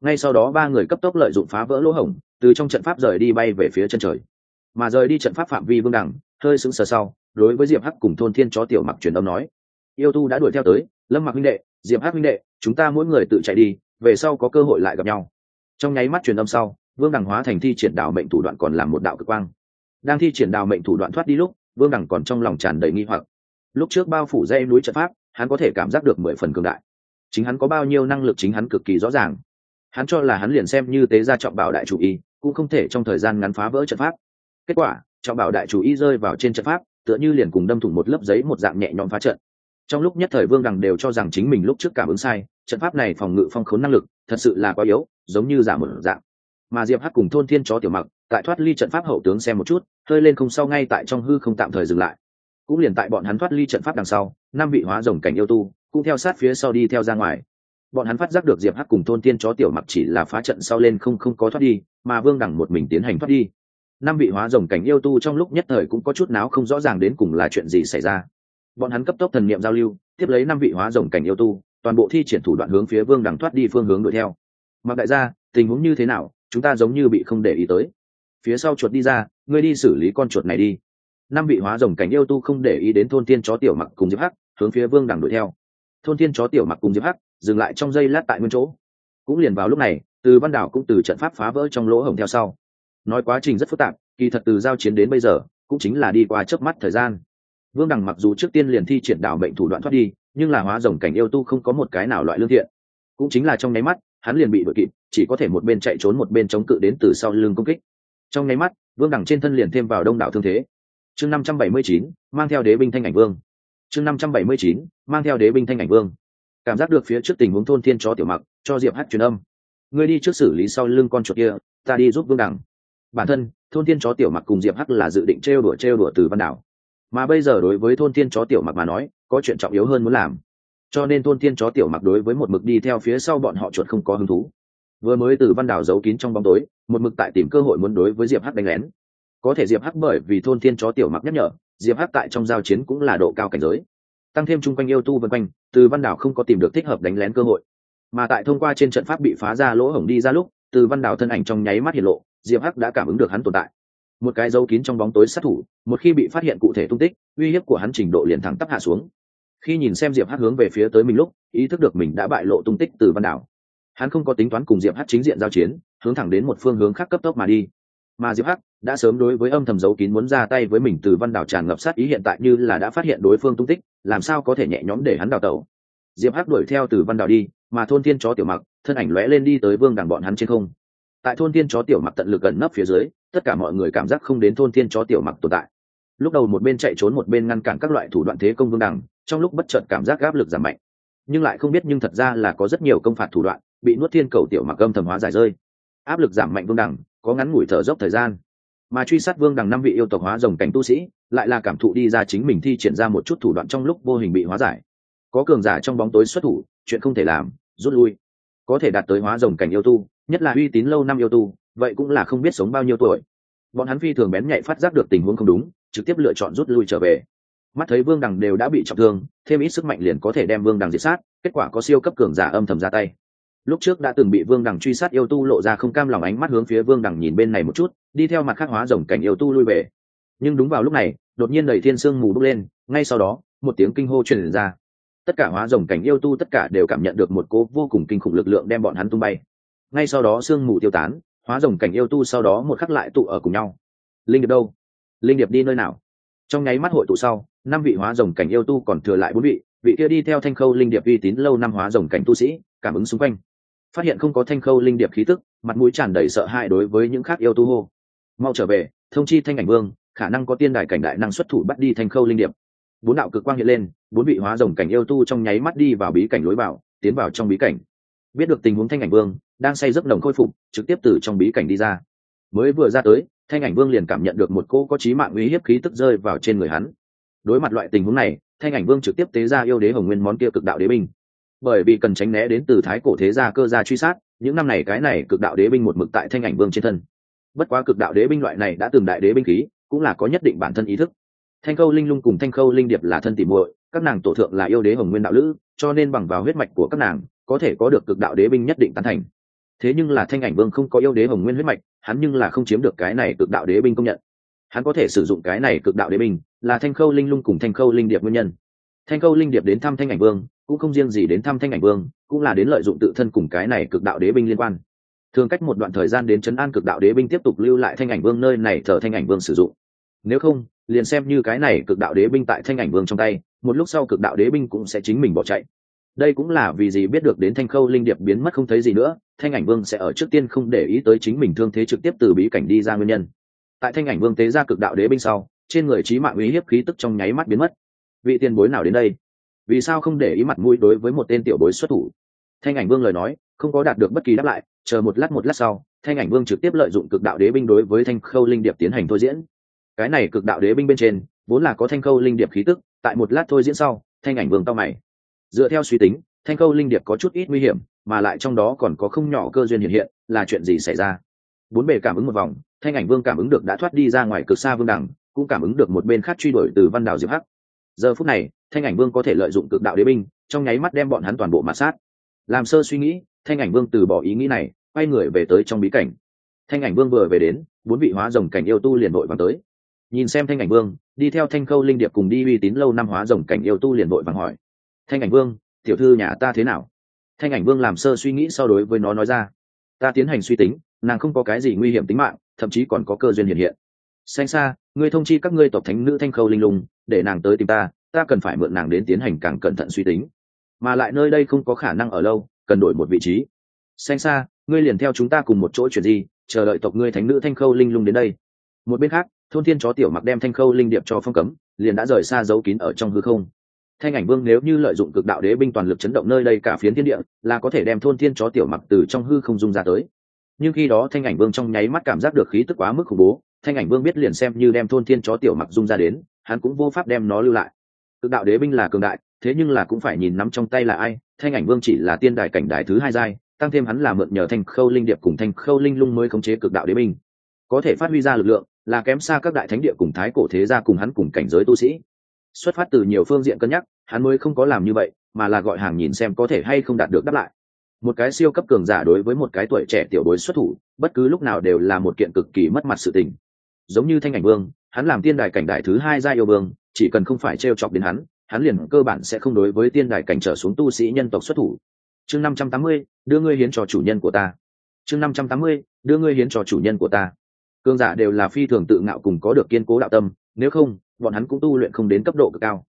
ngay sau đó ba người cấp tốc lợi dụng phá vỡ lỗ hổng, từ trong trận pháp rời đi bay về phía chân trời. Mà rời đi trận pháp phạm vi vương đẳng, hơi sững sờ sau, đối với diệp hắc cùng thôn thiên chó tiểu mặc truyền âm nói, yêu tu đã đuổi theo tới, lâm mặc huynh đệ, diệp hắc huynh đệ, chúng ta mỗi người tự chạy đi, về sau có cơ hội lại gặp nhau. Trong nháy mắt truyền âm sau, vương đẳng hóa thành thi triển đạo mệnh thủ đoạn còn làm một đạo cực quang. Đang thi triển đạo mệnh thủ đoạn thoát đi lúc, vương đẳng còn trong lòng tràn đầy nghi hoặc. Lúc trước bao phủ dây núi trận pháp, hắn có thể cảm giác được mười phần cường đại. Chính hắn có bao nhiêu năng lực chính hắn cực kỳ rõ ràng hắn cho là hắn liền xem như tế gia trọng bảo đại chủ y, cũng không thể trong thời gian ngắn phá vỡ trận pháp. Kết quả, trọng bảo đại chủ y rơi vào trên trận pháp, tựa như liền cùng đâm thủng một lớp giấy một dạng nhẹ nhõm phá trận. Trong lúc nhất thời vương đằng đều cho rằng chính mình lúc trước cảm ứng sai, trận pháp này phòng ngự phong khốn năng lực, thật sự là quá yếu, giống như giả một dạng. Mà diệp hắc cùng thôn thiên chó tiểu mặc, tại thoát ly trận pháp hậu tướng xem một chút, hơi lên không sau ngay tại trong hư không tạm thời dừng lại. Cũng liền tại bọn hắn thoát ly trận pháp đằng sau, năm vị hóa rồng cảnh yêu tu, cũng theo sát phía sau đi theo ra ngoài bọn hắn phát giác được diệp hắc cùng thôn thiên chó tiểu mặc chỉ là phá trận sau lên không không có thoát đi, mà vương đẳng một mình tiến hành thoát đi. Năm vị hóa rồng cảnh yêu tu trong lúc nhất thời cũng có chút náo không rõ ràng đến cùng là chuyện gì xảy ra. Bọn hắn cấp tốc thần niệm giao lưu, tiếp lấy năm vị hóa rồng cảnh yêu tu, toàn bộ thi triển thủ đoạn hướng phía vương đằng thoát đi phương hướng đuổi theo. Mặc đại gia, tình huống như thế nào? Chúng ta giống như bị không để ý tới. Phía sau chuột đi ra, ngươi đi xử lý con chuột này đi. Năm vị hóa rồng cảnh yêu tu không để ý đến thôn thiên chó tiểu mặc cùng diệp hắc, hướng phía vương đằng đuổi theo. Thôn thiên chó tiểu mặc cùng diệp hắc dừng lại trong giây lát tại nguyên chỗ. Cũng liền vào lúc này, từ văn đảo cũng từ trận pháp phá vỡ trong lỗ hổng theo sau. Nói quá trình rất phức tạp, kỳ thật từ giao chiến đến bây giờ, cũng chính là đi qua chớp mắt thời gian. Vương đằng mặc dù trước tiên liền thi triển đảo mệnh thủ đoạn thoát đi, nhưng là hóa rồng cảnh yêu tu không có một cái nào loại lương thiện. Cũng chính là trong nháy mắt, hắn liền bị đội kịp, chỉ có thể một bên chạy trốn một bên chống cự đến từ sau lưng công kích. Trong nháy mắt, vương đằng trên thân liền thêm vào đông đảo thương thế. Chương năm trăm bảy mươi chín, mang theo đế binh thanh ảnh vương. Chương năm trăm bảy mươi chín, mang theo đế binh thanh ảnh vương cảm giác được phía trước tình huống thôn thiên chó tiểu mặc, cho diệp hát truyền âm. Ngươi đi trước xử lý sau lưng con chuột kia, ta đi giúp vương đằng. Bản thân, thôn thiên chó tiểu mặc cùng diệp hắc là dự định trêu đùa trêu đùa từ văn đảo. Mà bây giờ đối với thôn thiên chó tiểu mặc mà nói, có chuyện trọng yếu hơn muốn làm. Cho nên thôn thiên chó tiểu mặc đối với một mực đi theo phía sau bọn họ chuột không có hứng thú. Vừa mới từ văn đảo giấu kín trong bóng tối, một mực tại tìm cơ hội muốn đối với diệp hắc đánh lén. Có thể diệp hắc bởi vì thôn thiên chó tiểu mặc nhắc nhở, diệp hắc tại trong giao chiến cũng là độ cao cảnh giới tăng thêm chung quanh yêu tu vân quanh, từ văn đảo không có tìm được thích hợp đánh lén cơ hội. Mà tại thông qua trên trận pháp bị phá ra lỗ hổng đi ra lúc, từ văn đảo thân ảnh trong nháy mắt hiện lộ, diệp hắc đã cảm ứng được hắn tồn tại. Một cái dấu kín trong bóng tối sát thủ, một khi bị phát hiện cụ thể tung tích, uy hiếp của hắn trình độ liền thẳng tắp hạ xuống. Khi nhìn xem diệp hắc hướng về phía tới mình lúc, ý thức được mình đã bại lộ tung tích từ văn đảo. Hắn không có tính toán cùng diệp hắc chính diện giao chiến, hướng thẳng đến một phương hướng khác cấp tốc mà đi. Mà diệp hắc đã sớm đối với âm thầm dấu kín muốn ra tay với mình từ văn đảo tràn ngập sát ý hiện tại như là đã phát hiện đối phương tung tích làm sao có thể nhẹ nhõm để hắn đào tẩu? Diệp hắc đuổi theo từ văn đào đi, mà thôn thiên chó tiểu mặc, thân ảnh lóe lên đi tới vương đằng bọn hắn trên không. Tại thôn thiên chó tiểu mặc tận lực gần nấp phía dưới, tất cả mọi người cảm giác không đến thôn thiên chó tiểu mặc tồn tại. Lúc đầu một bên chạy trốn một bên ngăn cản các loại thủ đoạn thế công vương đằng, trong lúc bất chợt cảm giác áp lực giảm mạnh. Nhưng lại không biết nhưng thật ra là có rất nhiều công phạt thủ đoạn, bị nuốt thiên cầu tiểu mặc âm thầm hóa giải rơi. Áp lực giảm mạnh vương đằng, có ngắn ngủi thở dốc thời gian. Mà truy sát vương đằng năm vị yêu tộc hóa rồng cảnh tu sĩ lại là cảm thụ đi ra chính mình thi triển ra một chút thủ đoạn trong lúc vô hình bị hóa giải. Có cường giả trong bóng tối xuất thủ, chuyện không thể làm, rút lui. Có thể đạt tới hóa rồng cảnh yêu tu, nhất là uy tín lâu năm yêu tu, vậy cũng là không biết sống bao nhiêu tuổi. Bọn hắn phi thường bén nhạy phát giác được tình huống không đúng, trực tiếp lựa chọn rút lui trở về. Mắt thấy vương đằng đều đã bị trọng thương, thêm ít sức mạnh liền có thể đem vương đằng diệt sát, kết quả có siêu cấp cường giả âm thầm ra tay. Lúc trước đã từng bị vương đằng truy sát yêu tu lộ ra không cam lòng ánh mắt hướng phía vương đằng nhìn bên này một chút, đi theo mặt khắc hóa rồng cảnh yêu tu lui về nhưng đúng vào lúc này, đột nhiên đầy thiên sương mù bốc lên, ngay sau đó, một tiếng kinh hô truyền ra. Tất cả hóa rồng cảnh yêu tu tất cả đều cảm nhận được một cố vô cùng kinh khủng lực lượng đem bọn hắn tung bay. Ngay sau đó sương mù tiêu tán, hóa rồng cảnh yêu tu sau đó một khắc lại tụ ở cùng nhau. Linh điệp đâu? Linh điệp đi nơi nào? Trong nháy mắt hội tụ sau, năm vị hóa rồng cảnh yêu tu còn thừa lại bốn vị vị kia đi theo thanh khâu linh điệp uy tín lâu năm hóa rồng cảnh tu sĩ, cảm ứng xung quanh. Phát hiện không có thanh khâu linh điệp khí tức, mặt mũi tràn đầy sợ hãi đối với những khác yêu tu hô. Mau trở về, thông chi thanh ảnh vương khả năng có tiên đài cảnh đại năng xuất thủ bắt đi thanh khâu linh điệp. Bốn đạo cực quang hiện lên, bốn vị hóa rồng cảnh yêu tu trong nháy mắt đi vào bí cảnh lối vào, tiến vào trong bí cảnh. Biết được tình huống thanh ảnh vương, đang say giấc đồng khôi phục, trực tiếp từ trong bí cảnh đi ra. Mới vừa ra tới, thanh ảnh vương liền cảm nhận được một cô có trí mạng uy hiếp khí tức rơi vào trên người hắn. Đối mặt loại tình huống này, thanh ảnh vương trực tiếp tế ra yêu đế hồng nguyên món kia cực đạo đế binh. Bởi vì cần tránh né đến từ thái cổ thế gia cơ gia truy sát, những năm này cái này cực đạo đế binh một mực tại thanh ảnh vương trên thân. Bất quá cực đạo đế binh loại này đã từng đại đế binh khí cũng là có nhất định bản thân ý thức. Thanh khâu linh lung cùng thanh khâu linh điệp là thân tìm muội, các nàng tổ thượng là yêu đế hồng nguyên đạo lữ, cho nên bằng vào huyết mạch của các nàng, có thể có được cực đạo đế binh nhất định tán thành. Thế nhưng là thanh ảnh vương không có yêu đế hồng nguyên huyết mạch, hắn nhưng là không chiếm được cái này cực đạo đế binh công nhận. Hắn có thể sử dụng cái này cực đạo đế binh, là thanh khâu linh lung cùng thanh khâu linh điệp nguyên nhân. Thanh khâu linh điệp đến thăm thanh ảnh vương, cũng không riêng gì đến thăm thanh ảnh vương, cũng là đến lợi dụng tự thân cùng cái này cực đạo đế binh liên quan thường cách một đoạn thời gian đến chấn an cực đạo đế binh tiếp tục lưu lại thanh ảnh vương nơi này thờ thanh ảnh vương sử dụng. Nếu không, liền xem như cái này cực đạo đế binh tại thanh ảnh vương trong tay, một lúc sau cực đạo đế binh cũng sẽ chính mình bỏ chạy. Đây cũng là vì gì biết được đến thanh khâu linh điệp biến mất không thấy gì nữa, thanh ảnh vương sẽ ở trước tiên không để ý tới chính mình thương thế trực tiếp từ bí cảnh đi ra nguyên nhân. Tại thanh ảnh vương tế ra cực đạo đế binh sau, trên người trí mạng uy hiếp khí tức trong nháy mắt biến mất. Vị tiền bối nào đến đây? Vì sao không để ý mặt mũi đối với một tên tiểu bối xuất thủ? Thanh ảnh vương lời nói, không có đạt được bất kỳ đáp lại chờ một lát một lát sau, thanh ảnh vương trực tiếp lợi dụng cực đạo đế binh đối với thanh khâu linh điệp tiến hành thôi diễn. Cái này cực đạo đế binh bên trên, vốn là có thanh khâu linh điệp khí tức, tại một lát thôi diễn sau, thanh ảnh vương tao mày. Dựa theo suy tính, thanh khâu linh điệp có chút ít nguy hiểm, mà lại trong đó còn có không nhỏ cơ duyên hiện hiện, là chuyện gì xảy ra? Bốn bề cảm ứng một vòng, thanh ảnh vương cảm ứng được đã thoát đi ra ngoài cực xa vương đẳng, cũng cảm ứng được một bên khác truy đuổi từ văn đảo diệp hắc. Giờ phút này, thanh ảnh vương có thể lợi dụng cực đạo đế binh, trong nháy mắt đem bọn hắn toàn bộ mạt sát. Làm sơ suy nghĩ thanh ảnh vương từ bỏ ý nghĩ này, quay người về tới trong bí cảnh. Thanh ảnh vương vừa về đến, bốn vị hóa rồng cảnh yêu tu liền vội vàng tới. Nhìn xem thanh ảnh vương, đi theo thanh khâu linh điệp cùng đi uy tín lâu năm hóa rồng cảnh yêu tu liền vội vàng hỏi. Thanh ảnh vương, tiểu thư nhà ta thế nào? Thanh ảnh vương làm sơ suy nghĩ so đối với nó nói ra. Ta tiến hành suy tính, nàng không có cái gì nguy hiểm tính mạng, thậm chí còn có cơ duyên hiện hiện. Xanh xa ngươi thông chi các ngươi tộc thánh nữ thanh khâu linh lùng để nàng tới tìm ta ta cần phải mượn nàng đến tiến hành càng cẩn thận suy tính. Mà lại nơi đây không có khả năng ở lâu cần đổi một vị trí. Xanh xa ngươi liền theo chúng ta cùng một chỗ chuyển gì chờ đợi tộc ngươi thánh nữ thanh khâu linh lung đến đây. Một bên khác, thôn thiên chó tiểu mặc đem thanh khâu linh điệp cho phong cấm, liền đã rời xa giấu kín ở trong hư không. Thanh ảnh vương nếu như lợi dụng cực đạo đế binh toàn lực chấn động nơi đây cả phiến thiên địa, là có thể đem thôn thiên chó tiểu mặc từ trong hư không dung ra tới. Nhưng khi đó thanh ảnh vương trong nháy mắt cảm giác được khí tức quá mức khủng bố, thanh ảnh vương biết liền xem như đem thôn thiên chó tiểu mặc dung ra đến, hắn cũng vô pháp đem nó lưu lại. Cực đạo đế binh là cường đại thế nhưng là cũng phải nhìn nắm trong tay là ai, thanh ảnh vương chỉ là tiên đài cảnh đài thứ hai giai, tăng thêm hắn là mượn nhờ thanh khâu linh điệp cùng thanh khâu linh lung mới khống chế cực đạo đế binh. Có thể phát huy ra lực lượng, là kém xa các đại thánh địa cùng thái cổ thế gia cùng hắn cùng cảnh giới tu sĩ. Xuất phát từ nhiều phương diện cân nhắc, hắn mới không có làm như vậy, mà là gọi hàng nhìn xem có thể hay không đạt được đáp lại. Một cái siêu cấp cường giả đối với một cái tuổi trẻ tiểu bối xuất thủ, bất cứ lúc nào đều là một kiện cực kỳ mất mặt sự tình. Giống như thanh ảnh vương, hắn làm tiên đài cảnh đại thứ hai gia yêu vương, chỉ cần không phải t r e o chọc đến hắn hắn liền cơ bản sẽ không đối với tiên đài cảnh trở xuống tu sĩ nhân tộc xuất thủ. Chương năm trăm tám mươi, đưa ngươi hiến cho chủ nhân của ta. Chương năm trăm tám mươi, đưa ngươi hiến cho chủ nhân của ta. Cương giả đều là phi thường tự ngạo cùng có được kiên cố đạo tâm, nếu không, bọn hắn cũng tu luyện không đến cấp độ cực cao.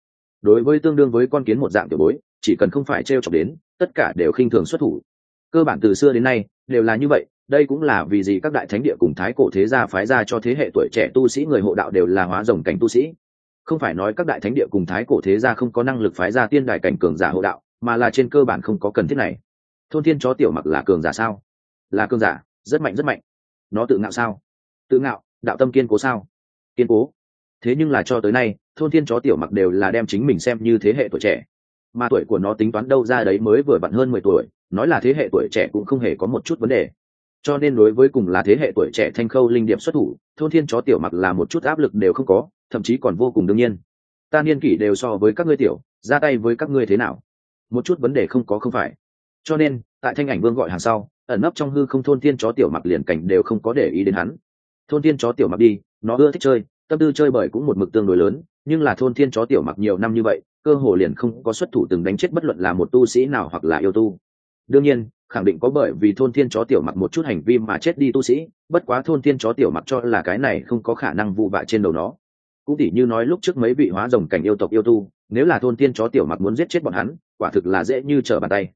Đối với tương đương với con kiến một dạng tiểu bối, chỉ cần không phải t r e o chọc đến, tất cả đều khinh thường xuất thủ. Cơ bản từ xưa đến nay, đều là như vậy, đây cũng là vì gì các đại thánh địa cùng thái cổ thế gia phái ra cho thế hệ tuổi trẻ tu sĩ người hộ đạo đều là hóa rồng cảnh tu sĩ không phải nói các đại thánh địa cùng thái cổ thế gia không có năng lực phái ra tiên đại cảnh cường giả hộ đạo, mà là trên cơ bản không có cần thiết này. Thôn thiên chó tiểu mặc là cường giả sao? Là cường giả, rất mạnh rất mạnh. Nó tự ngạo sao? Tự ngạo, đạo tâm kiên cố sao? Kiên cố. Thế nhưng là cho tới nay, thôn thiên chó tiểu mặc đều là đem chính mình xem như thế hệ tuổi trẻ. Mà tuổi của nó tính toán đâu ra đấy mới vừa vặn hơn mười tuổi, nói là thế hệ tuổi trẻ cũng không hề có một chút vấn đề. Cho nên đối với cùng là thế hệ tuổi trẻ thanh khâu linh điệp xuất thủ, thôn thiên chó tiểu mặc là một chút áp lực đều không có thậm chí còn vô cùng đương nhiên. Ta niên kỷ đều so với các ngươi tiểu, ra tay với các ngươi thế nào? Một chút vấn đề không có không phải. Cho nên, tại thanh ảnh vương gọi hàng sau, ẩn nấp trong hư không thôn thiên chó tiểu mặc liền cảnh đều không có để ý đến hắn. Thôn thiên chó tiểu mặc đi, nó ưa thích chơi, tâm tư chơi bời cũng một mực tương đối lớn, nhưng là thôn thiên chó tiểu mặc nhiều năm như vậy, cơ hồ liền không có xuất thủ từng đánh chết bất luận là một tu sĩ nào hoặc là yêu tu. Đương nhiên, khẳng định có bởi vì thôn thiên chó tiểu mặc một chút hành vi mà chết đi tu sĩ, bất quá thôn thiên chó tiểu mặc cho là cái này không có khả năng vụ vạ trên đầu nó cũng tỉ như nói lúc trước mấy vị hóa rồng cảnh yêu tộc yêu tu, nếu là thôn tiên chó tiểu mặc muốn giết chết bọn hắn, quả thực là dễ như trở bàn tay.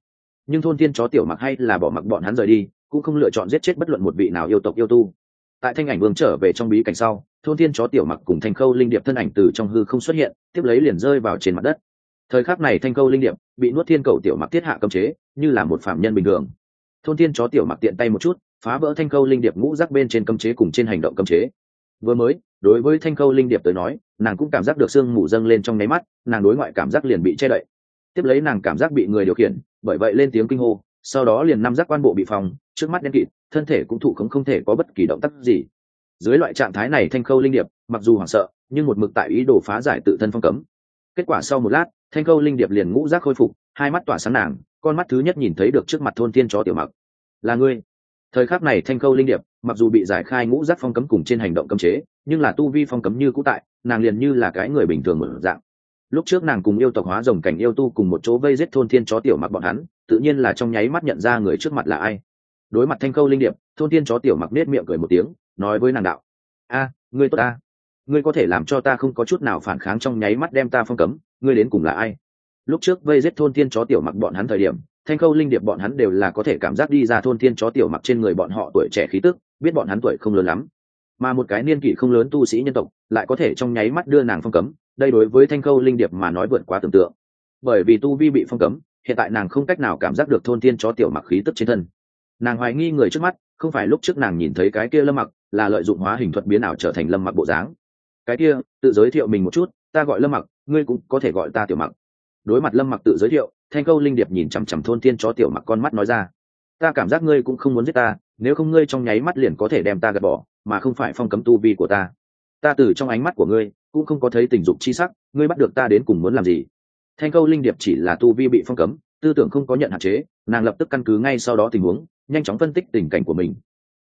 Nhưng thôn tiên chó tiểu mặc hay là bỏ mặc bọn hắn rời đi, cũng không lựa chọn giết chết bất luận một vị nào yêu tộc yêu tu. Tại thanh ảnh vương trở về trong bí cảnh sau, thôn thiên chó tiểu mặc cùng thanh khâu linh điệp thân ảnh từ trong hư không xuất hiện, tiếp lấy liền rơi vào trên mặt đất. Thời khắc này thanh khâu linh điệp bị nuốt thiên cầu tiểu mặc thiết hạ cấm chế, như là một phạm nhân bình thường. Thôn thiên chó tiểu mặc tiện tay một chút, phá vỡ thanh khâu linh điệp ngũ rắc bên trên cấm chế cùng trên hành động cấm chế. Vừa mới đối với thanh khâu linh điệp tới nói, nàng cũng cảm giác được sương mù dâng lên trong nháy mắt, nàng đối ngoại cảm giác liền bị che đậy. Tiếp lấy nàng cảm giác bị người điều khiển, bởi vậy lên tiếng kinh hô, sau đó liền năm giác quan bộ bị phòng, trước mắt đen kịt, thân thể cũng thụ không không thể có bất kỳ động tác gì. Dưới loại trạng thái này thanh khâu linh điệp, mặc dù hoảng sợ, nhưng một mực tại ý đồ phá giải tự thân phong cấm. Kết quả sau một lát, thanh khâu linh điệp liền ngũ giác khôi phục, hai mắt tỏa sáng nàng, con mắt thứ nhất nhìn thấy được trước mặt thôn tiên chó tiểu mặc. Là ngươi. Thời khắc này thanh khâu linh điệp, mặc dù bị giải khai ngũ giác phong cấm cùng trên hành động cấm chế nhưng là tu vi phong cấm như cũ tại, nàng liền như là cái người bình thường mở dạng. Lúc trước nàng cùng yêu tộc hóa rồng cảnh yêu tu cùng một chỗ vây giết thôn thiên chó tiểu mặc bọn hắn, tự nhiên là trong nháy mắt nhận ra người trước mặt là ai. Đối mặt thanh khâu linh điệp, thôn thiên chó tiểu mặc nết miệng cười một tiếng, nói với nàng đạo, a, ngươi tốt ta. Ngươi có thể làm cho ta không có chút nào phản kháng trong nháy mắt đem ta phong cấm, ngươi đến cùng là ai? Lúc trước vây giết thôn thiên chó tiểu mặc bọn hắn thời điểm, thanh khâu linh điệp bọn hắn đều là có thể cảm giác đi ra thôn thiên chó tiểu mặc trên người bọn họ tuổi trẻ khí tức, biết bọn hắn tuổi không lớn lắm mà một cái niên kỷ không lớn tu sĩ nhân tộc lại có thể trong nháy mắt đưa nàng phong cấm, đây đối với thanh khâu linh điệp mà nói vượt quá tưởng tượng. Bởi vì tu vi bị phong cấm, hiện tại nàng không cách nào cảm giác được thôn tiên chó tiểu mặc khí tức trên thân. Nàng hoài nghi người trước mắt, không phải lúc trước nàng nhìn thấy cái kia lâm mặc, là lợi dụng hóa hình thuật biến ảo trở thành lâm mặc bộ dáng. Cái kia, tự giới thiệu mình một chút, ta gọi lâm mặc, ngươi cũng có thể gọi ta tiểu mặc. Đối mặt lâm mặc tự giới thiệu, thanh câu linh điệp nhìn chằm chằm thôn tiên chó tiểu mặc con mắt nói ra. Ta cảm giác ngươi cũng không muốn giết ta, nếu không ngươi trong nháy mắt liền có thể đem ta gạt bỏ mà không phải phong cấm tu vi của ta. Ta từ trong ánh mắt của ngươi, cũng không có thấy tình dục chi sắc, ngươi bắt được ta đến cùng muốn làm gì? Thanh câu linh điệp chỉ là tu vi bị phong cấm, tư tưởng không có nhận hạn chế, nàng lập tức căn cứ ngay sau đó tình huống, nhanh chóng phân tích tình cảnh của mình.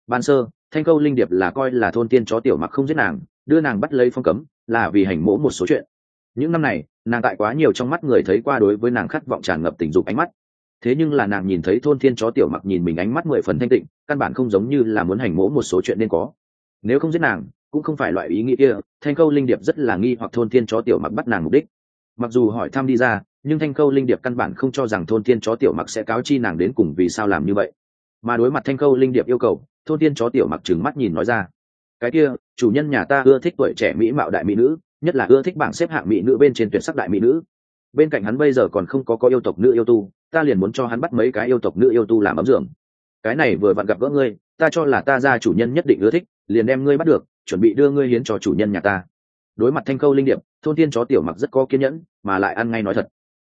Ban sơ, thanh câu linh điệp là coi là thôn tiên chó tiểu mặc không giết nàng, đưa nàng bắt lấy phong cấm, là vì hành mỗ một số chuyện. Những năm này, nàng tại quá nhiều trong mắt người thấy qua đối với nàng khát vọng tràn ngập tình dục ánh mắt. Thế nhưng là nàng nhìn thấy thôn thiên chó tiểu mặc nhìn mình ánh mắt mười phần thanh tịnh, căn bản không giống như là muốn hành mỗ một số chuyện nên có nếu không giết nàng, cũng không phải loại ý nghĩ kia, thanh câu linh điệp rất là nghi hoặc thôn thiên chó tiểu mặc bắt nàng mục đích. Mặc dù hỏi thăm đi ra, nhưng thanh câu linh điệp căn bản không cho rằng thôn thiên chó tiểu mặc sẽ cáo chi nàng đến cùng vì sao làm như vậy. Mà đối mặt thanh câu linh điệp yêu cầu, thôn thiên chó tiểu mặc trừng mắt nhìn nói ra. Cái kia, chủ nhân nhà ta ưa thích tuổi trẻ mỹ mạo đại mỹ nữ, nhất là ưa thích bảng xếp hạng mỹ nữ bên trên tuyển sắc đại mỹ nữ. Bên cạnh hắn bây giờ còn không có có yêu tộc nữ yêu tu, ta liền muốn cho hắn bắt mấy cái yêu tộc nữ yêu tu làm ấm dưỡng cái này vừa vặn gặp gỡ ngươi, ta cho là ta ra chủ nhân nhất định ưa thích liền đem ngươi bắt được, chuẩn bị đưa ngươi hiến cho chủ nhân nhà ta. Đối mặt thanh khâu linh điệp, thôn thiên chó tiểu mặc rất có kiên nhẫn, mà lại ăn ngay nói thật.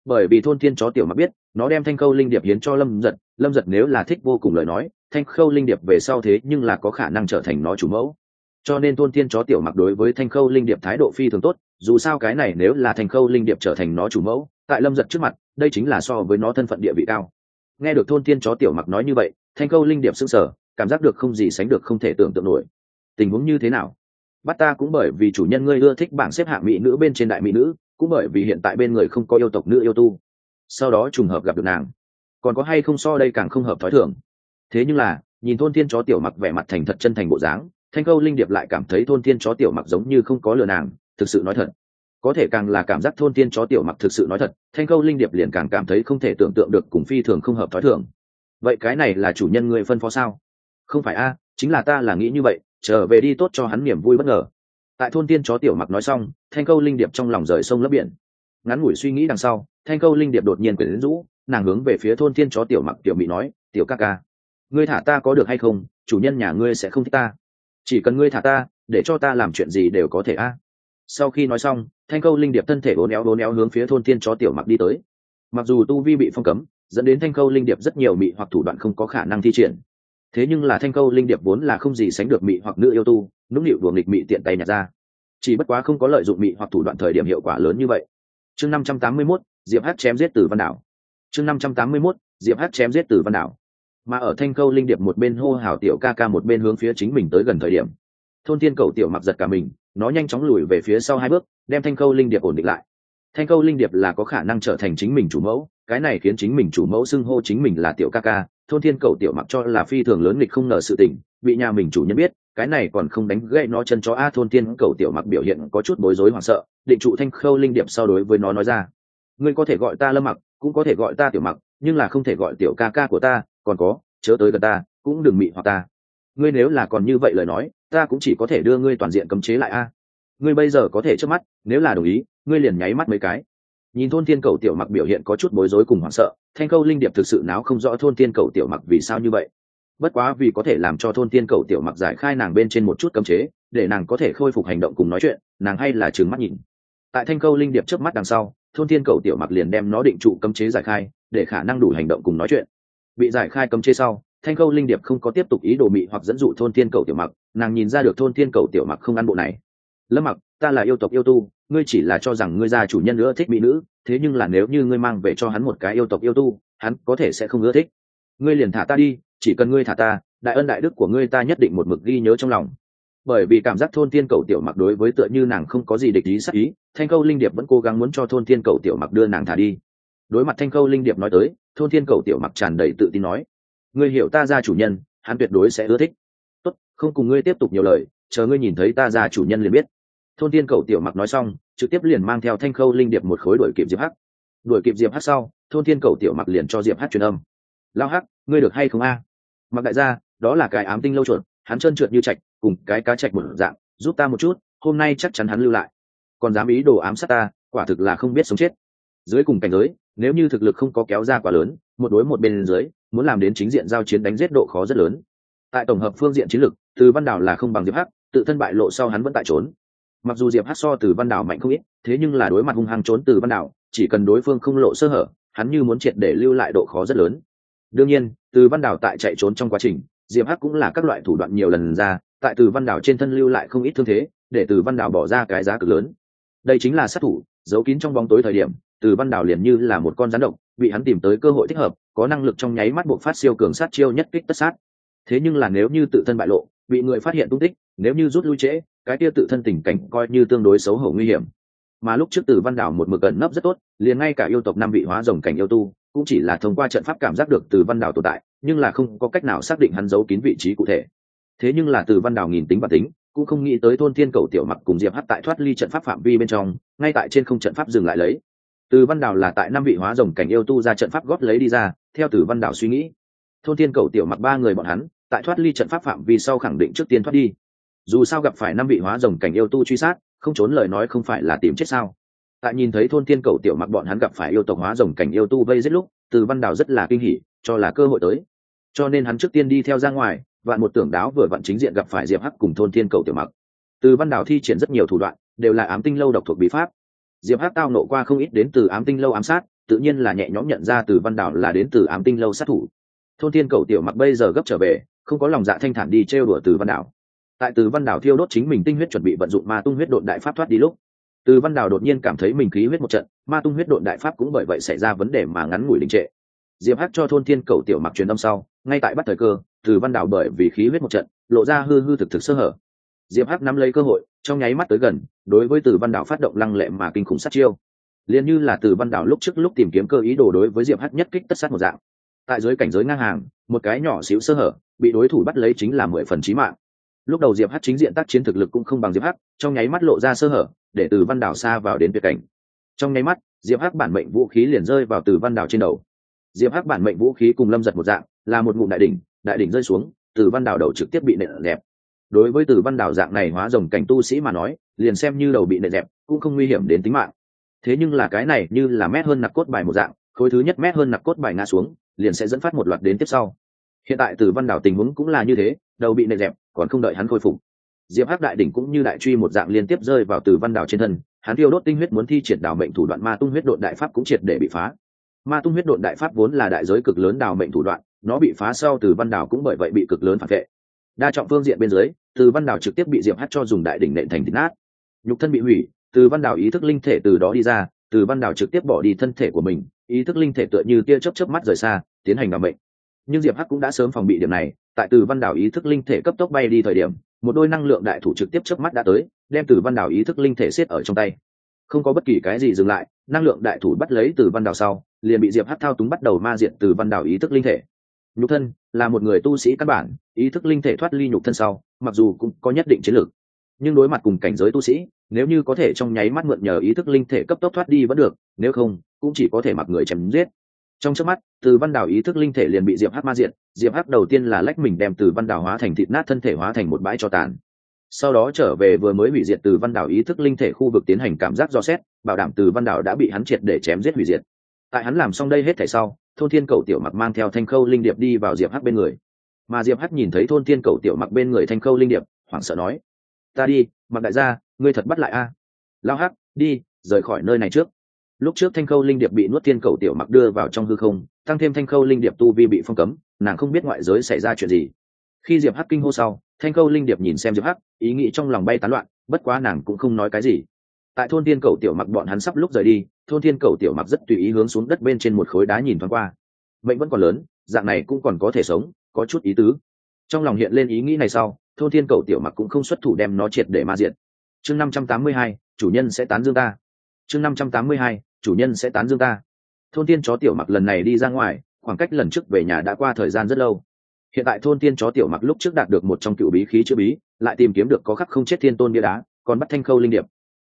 Bởi vì thôn thiên chó tiểu mặc biết, nó đem thanh khâu linh điệp hiến cho lâm giật lâm giật nếu là thích vô cùng lời nói, thanh khâu linh điệp về sau thế nhưng là có khả năng trở thành nó chủ mẫu. Cho nên thôn thiên chó tiểu mặc đối với thanh khâu linh điệp thái độ phi thường tốt, dù sao cái này nếu là thanh khâu linh điệp trở thành nó chủ mẫu, tại lâm giật trước mặt, đây chính là so với nó thân phận địa vị cao. Nghe được thôn thiên chó tiểu mặc nói như vậy, thanh khâu linh điệp s ư n g sở cảm giác được không gì sánh được không thể tưởng tượng nổi tình huống như thế nào? Bắt ta cũng bởi vì chủ nhân ngươi ưa thích bảng xếp hạng mỹ nữ bên trên đại mỹ nữ, cũng bởi vì hiện tại bên người không có yêu tộc nữ yêu tu. Sau đó trùng hợp gặp được nàng. Còn có hay không so đây càng không hợp thói thường? Thế nhưng là, nhìn thôn thiên chó tiểu mặc vẻ mặt thành thật chân thành bộ dáng, thanh câu linh điệp lại cảm thấy thôn thiên chó tiểu mặc giống như không có lừa nàng, thực sự nói thật. Có thể càng là cảm giác thôn thiên chó tiểu mặc thực sự nói thật, thanh câu linh điệp liền càng cảm thấy không thể tưởng tượng được cùng phi thường không hợp thói thường. Vậy cái này là chủ nhân người phân phó sao? Không phải a, chính là ta là nghĩ như vậy trở về đi tốt cho hắn niềm vui bất ngờ. Tại thôn tiên chó tiểu mặc nói xong, thanh câu linh điệp trong lòng rời sông lấp biển. Ngắn ngủi suy nghĩ đằng sau, thanh câu linh điệp đột nhiên quyển rũ, nàng hướng về phía thôn tiên chó tiểu mặc tiểu mỹ nói, tiểu ca ca, ngươi thả ta có được hay không? Chủ nhân nhà ngươi sẽ không thích ta. Chỉ cần ngươi thả ta, để cho ta làm chuyện gì đều có thể a. Sau khi nói xong, thanh câu linh điệp thân thể bốn éo bốn éo hướng phía thôn tiên chó tiểu mặc đi tới. Mặc dù tu vi bị phong cấm, dẫn đến thanh câu linh điệp rất nhiều mị hoặc thủ đoạn không có khả năng thi triển thế nhưng là thanh câu linh điệp vốn là không gì sánh được mị hoặc nữ yêu tu, nũng nịu đùa nghịch mị tiện tay nhặt ra. Chỉ bất quá không có lợi dụng mị hoặc thủ đoạn thời điểm hiệu quả lớn như vậy. Chương năm trăm tám mươi mốt, diệp hát chém giết từ văn đảo. Chương năm trăm tám mươi mốt, diệp hát chém giết từ văn đảo. Mà ở thanh câu linh điệp một bên hô hào tiểu ca ca một bên hướng phía chính mình tới gần thời điểm, thôn thiên cầu tiểu mặc giật cả mình, nó nhanh chóng lùi về phía sau hai bước, đem thanh câu linh điệp ổn định lại. Thanh câu linh điệp là có khả năng trở thành chính mình chủ mẫu, cái này khiến chính mình chủ mẫu xưng hô chính mình là tiểu ca ca thôn thiên cầu tiểu mặc cho là phi thường lớn nghịch không ngờ sự tình, bị nhà mình chủ nhân biết, cái này còn không đánh gậy nó chân chó a thôn thiên cầu tiểu mặc biểu hiện có chút bối rối hoảng sợ, định trụ thanh khâu linh điệp sau đối với nó nói ra. Ngươi có thể gọi ta lâm mặc, cũng có thể gọi ta tiểu mặc, nhưng là không thể gọi tiểu ca ca của ta, còn có, chớ tới gần ta, cũng đừng mị hoặc ta. Ngươi nếu là còn như vậy lời nói, ta cũng chỉ có thể đưa ngươi toàn diện cấm chế lại a. Ngươi bây giờ có thể trước mắt, nếu là đồng ý, ngươi liền nháy mắt mấy cái nhìn thôn thiên cầu tiểu mặc biểu hiện có chút bối rối cùng hoảng sợ, thanh câu linh điệp thực sự náo không rõ thôn thiên cầu tiểu mặc vì sao như vậy. Bất quá vì có thể làm cho thôn thiên cầu tiểu mặc giải khai nàng bên trên một chút cấm chế, để nàng có thể khôi phục hành động cùng nói chuyện, nàng hay là trừng mắt nhìn. Tại thanh câu linh điệp trước mắt đằng sau, thôn thiên cầu tiểu mặc liền đem nó định trụ cấm chế giải khai, để khả năng đủ hành động cùng nói chuyện. Bị giải khai cấm chế sau, thanh khâu linh điệp không có tiếp tục ý đồ mị hoặc dẫn dụ thôn thiên cầu tiểu mặc, nàng nhìn ra được thôn thiên cầu tiểu mặc không ăn bộ này. Lâm mặc, ta là yêu tộc yêu tu ngươi chỉ là cho rằng ngươi gia chủ nhân nữa thích mỹ nữ, thế nhưng là nếu như ngươi mang về cho hắn một cái yêu tộc yêu tu, hắn có thể sẽ không ưa thích. Ngươi liền thả ta đi, chỉ cần ngươi thả ta, đại ân đại đức của ngươi ta nhất định một mực ghi nhớ trong lòng. Bởi vì cảm giác thôn tiên cầu tiểu mặc đối với tựa như nàng không có gì địch ý sắc ý, thanh câu linh điệp vẫn cố gắng muốn cho thôn tiên cầu tiểu mặc đưa nàng thả đi. Đối mặt thanh câu linh điệp nói tới, thôn tiên cầu tiểu mặc tràn đầy tự tin nói, ngươi hiểu ta ra chủ nhân, hắn tuyệt đối sẽ ưa thích. Tốt, không cùng ngươi tiếp tục nhiều lời, chờ ngươi nhìn thấy ta ra chủ nhân liền biết. Thôn tiên cầu tiểu mặc nói xong trực tiếp liền mang theo thanh khâu linh điệp một khối đuổi kịp diệp hắc. Đuổi kịp diệp hắc sau, thôn tiên cầu tiểu mặc liền cho diệp hắc truyền âm. Lao hắc, ngươi được hay không a? Mặc đại gia, đó là cái ám tinh lâu chuột, hắn trơn trượt như trạch, cùng cái cá trạch một dạng, giúp ta một chút, hôm nay chắc chắn hắn lưu lại. Còn dám ý đồ ám sát ta, quả thực là không biết sống chết. Dưới cùng cảnh giới, nếu như thực lực không có kéo ra quá lớn, một đối một bên dưới, muốn làm đến chính diện giao chiến đánh giết độ khó rất lớn. Tại tổng hợp phương diện chiến lược từ văn đảo là không bằng diệp hắc, tự thân bại lộ sau hắn vẫn tại trốn mặc dù diệp hắc so từ văn đảo mạnh không ít, thế nhưng là đối mặt hung hăng trốn từ văn đảo, chỉ cần đối phương không lộ sơ hở, hắn như muốn triệt để lưu lại độ khó rất lớn. Đương nhiên, từ văn đảo tại chạy trốn trong quá trình, diệp hắc cũng là các loại thủ đoạn nhiều lần ra, tại từ văn đảo trên thân lưu lại không ít thương thế, để từ văn đảo bỏ ra cái giá cực lớn. Đây chính là sát thủ, giấu kín trong bóng tối thời điểm, từ văn đảo liền như là một con rắn độc, bị hắn tìm tới cơ hội thích hợp, có năng lực trong nháy mắt buộc phát siêu cường sát chiêu nhất kích tất sát. Thế nhưng là nếu như tự thân bại lộ, bị người phát hiện tung tích, nếu như rút lui trễ cái kia tự thân tình cảnh coi như tương đối xấu hổ nguy hiểm. Mà lúc trước từ văn đảo một mực ẩn nấp rất tốt, liền ngay cả yêu tộc năm vị hóa rồng cảnh yêu tu, cũng chỉ là thông qua trận pháp cảm giác được từ văn đảo tồn tại, nhưng là không có cách nào xác định hắn giấu kín vị trí cụ thể. Thế nhưng là từ văn đảo nghìn tính và tính, cũng không nghĩ tới thôn thiên cầu tiểu mặc cùng diệp hắt tại thoát ly trận pháp phạm vi bên trong, ngay tại trên không trận pháp dừng lại lấy. Từ văn đảo là tại năm vị hóa rồng cảnh yêu tu ra trận pháp góp lấy đi ra, theo từ văn đảo suy nghĩ. Thôn thiên cầu tiểu mặc ba người bọn hắn, tại thoát ly trận pháp phạm vi sau khẳng định trước tiên thoát đi dù sao gặp phải năm vị hóa rồng cảnh yêu tu truy sát, không trốn lời nói không phải là tìm chết sao? Tại nhìn thấy thôn tiên cầu tiểu mặc bọn hắn gặp phải yêu tộc hóa rồng cảnh yêu tu vây giết lúc, từ văn đào rất là kinh hỉ, cho là cơ hội tới. Cho nên hắn trước tiên đi theo ra ngoài, vạn một tưởng đáo vừa vặn chính diện gặp phải diệp hắc cùng thôn thiên cầu tiểu mặc. Từ văn đào thi triển rất nhiều thủ đoạn, đều là ám tinh lâu độc thuộc bí pháp. Diệp hắc tao nộ qua không ít đến từ ám tinh lâu ám sát, tự nhiên là nhẹ nhõm nhận ra từ văn đào là đến từ ám tinh lâu sát thủ. Thôn thiên cầu tiểu mặc bây giờ gấp trở về, không có lòng dạ thanh thản đi trêu đùa từ văn đảo tại từ văn đảo thiêu đốt chính mình tinh huyết chuẩn bị vận dụng ma tung huyết độn đại pháp thoát đi lúc, từ văn đảo đột nhiên cảm thấy mình khí huyết một trận, ma tung huyết độn đại pháp cũng bởi vậy xảy ra vấn đề mà ngắn ngủi đình trệ. Diệp hắc cho thôn thiên cầu tiểu mặc truyền âm sau, ngay tại bắt thời cơ, từ văn đảo bởi vì khí huyết một trận, lộ ra hư hư thực thực sơ hở. Diệp hắc nắm lấy cơ hội, trong nháy mắt tới gần, đối với từ văn đảo phát động lăng lệ mà kinh khủng sát chiêu. Liền như là từ văn đảo lúc trước lúc tìm kiếm cơ ý đồ đối với diệp hắc nhất kích tất sát một dạng. Tại dưới cảnh giới ngang hàng, một cái nhỏ xíu sơ hở, bị đối thủ bắt lấy chính là mười phần trí mạng lúc đầu diệp hắc chính diện tác chiến thực lực cũng không bằng diệp hắc, trong nháy mắt lộ ra sơ hở, để từ văn đảo xa vào đến tuyệt cảnh. Trong nháy mắt, diệp hắc bản mệnh vũ khí liền rơi vào từ văn đảo trên đầu. Diệp hắc bản mệnh vũ khí cùng lâm giật một dạng, là một ngụm đại đỉnh đại đỉnh rơi xuống, từ văn đảo đầu trực tiếp bị nện dẹp. Đối với từ văn đảo dạng này hóa rồng cảnh tu sĩ mà nói, liền xem như đầu bị nện dẹp, cũng không nguy hiểm đến tính mạng. Thế nhưng là cái này như là mét hơn nặc cốt bài một dạng, khối thứ nhất mét hơn nặc cốt bài ngã xuống, liền sẽ dẫn phát một loạt đến tiếp sau. Hiện tại từ văn đảo tình huống cũng là như thế, đầu bị nệ dẹp còn không đợi hắn khôi phục. Diệp hắc đại đỉnh cũng như đại truy một dạng liên tiếp rơi vào từ văn đảo trên thân, hắn tiêu đốt tinh huyết muốn thi triển đảo mệnh thủ đoạn ma tung huyết độn đại pháp cũng triệt để bị phá. Ma tung huyết độn đại pháp vốn là đại giới cực lớn đảo mệnh thủ đoạn, nó bị phá sau từ văn đảo cũng bởi vậy bị cực lớn phản vệ. Đa trọng phương diện bên dưới, từ văn đảo trực tiếp bị diệp hắc cho dùng đại đỉnh nện thành thịt nát. Nhục thân bị hủy, từ văn đảo ý thức linh thể từ đó đi ra, từ văn đảo trực tiếp bỏ đi thân thể của mình, ý thức linh thể tựa như tia chớp chớp mắt rời xa, tiến hành đảo mệnh. Nhưng diệp hắc cũng đã sớm phòng bị điểm này tại từ văn đảo ý thức linh thể cấp tốc bay đi thời điểm, một đôi năng lượng đại thủ trực tiếp chớp mắt đã tới, đem từ văn đảo ý thức linh thể xiết ở trong tay. Không có bất kỳ cái gì dừng lại, năng lượng đại thủ bắt lấy từ văn đảo sau, liền bị diệp hắc thao túng bắt đầu ma diện từ văn đảo ý thức linh thể. Nhục thân là một người tu sĩ căn bản, ý thức linh thể thoát ly nhục thân sau, mặc dù cũng có nhất định chiến lược. Nhưng đối mặt cùng cảnh giới tu sĩ, nếu như có thể trong nháy mắt mượn nhờ ý thức linh thể cấp tốc thoát đi vẫn được, nếu không, cũng chỉ có thể mặc người chém giết trong trước mắt, từ văn đảo ý thức linh thể liền bị diệp hắc ma diện diệp hắc đầu tiên là lách mình đem từ văn đảo hóa thành thịt nát thân thể hóa thành một bãi cho tàn. Sau đó trở về vừa mới hủy diệt từ văn đảo ý thức linh thể khu vực tiến hành cảm giác do xét, bảo đảm từ văn đảo đã bị hắn triệt để chém giết hủy diệt. Tại hắn làm xong đây hết thể sau, thôn thiên cầu tiểu mặc mang theo thanh khâu linh điệp đi vào diệp hắc bên người. Mà diệp hắc nhìn thấy thôn thiên cầu tiểu mặc bên người thanh khâu linh điệp, hoảng sợ nói, ta đi, mặc đại gia, ngươi thật bắt lại a. Lao hắc, đi, rời khỏi nơi này trước lúc trước thanh khâu linh điệp bị nuốt thiên cầu tiểu mặc đưa vào trong hư không, tăng thêm thanh khâu linh điệp tu vi bị phong cấm, nàng không biết ngoại giới xảy ra chuyện gì. Khi diệp hắc kinh hô sau, thanh khâu linh điệp nhìn xem diệp hắc, ý nghĩ trong lòng bay tán loạn, bất quá nàng cũng không nói cái gì. Tại thôn thiên cầu tiểu mặc bọn hắn sắp lúc rời đi, thôn thiên cầu tiểu mặc rất tùy ý hướng xuống đất bên trên một khối đá nhìn thoáng qua. Mệnh vẫn còn lớn, dạng này cũng còn có thể sống, có chút ý tứ. Trong lòng hiện lên ý nghĩ này sau, thôn thiên cầu tiểu mặc cũng không xuất thủ đem nó triệt để ma diện chương năm trăm tám mươi hai, chủ nhân sẽ tán dương ta. Chương năm trăm tám mươi hai chủ nhân sẽ tán dương ta. Thôn tiên chó tiểu mặc lần này đi ra ngoài, khoảng cách lần trước về nhà đã qua thời gian rất lâu. Hiện tại thôn tiên chó tiểu mặc lúc trước đạt được một trong cựu bí khí chữ bí, lại tìm kiếm được có khắc không chết thiên tôn bia đá, còn bắt thanh khâu linh điệp.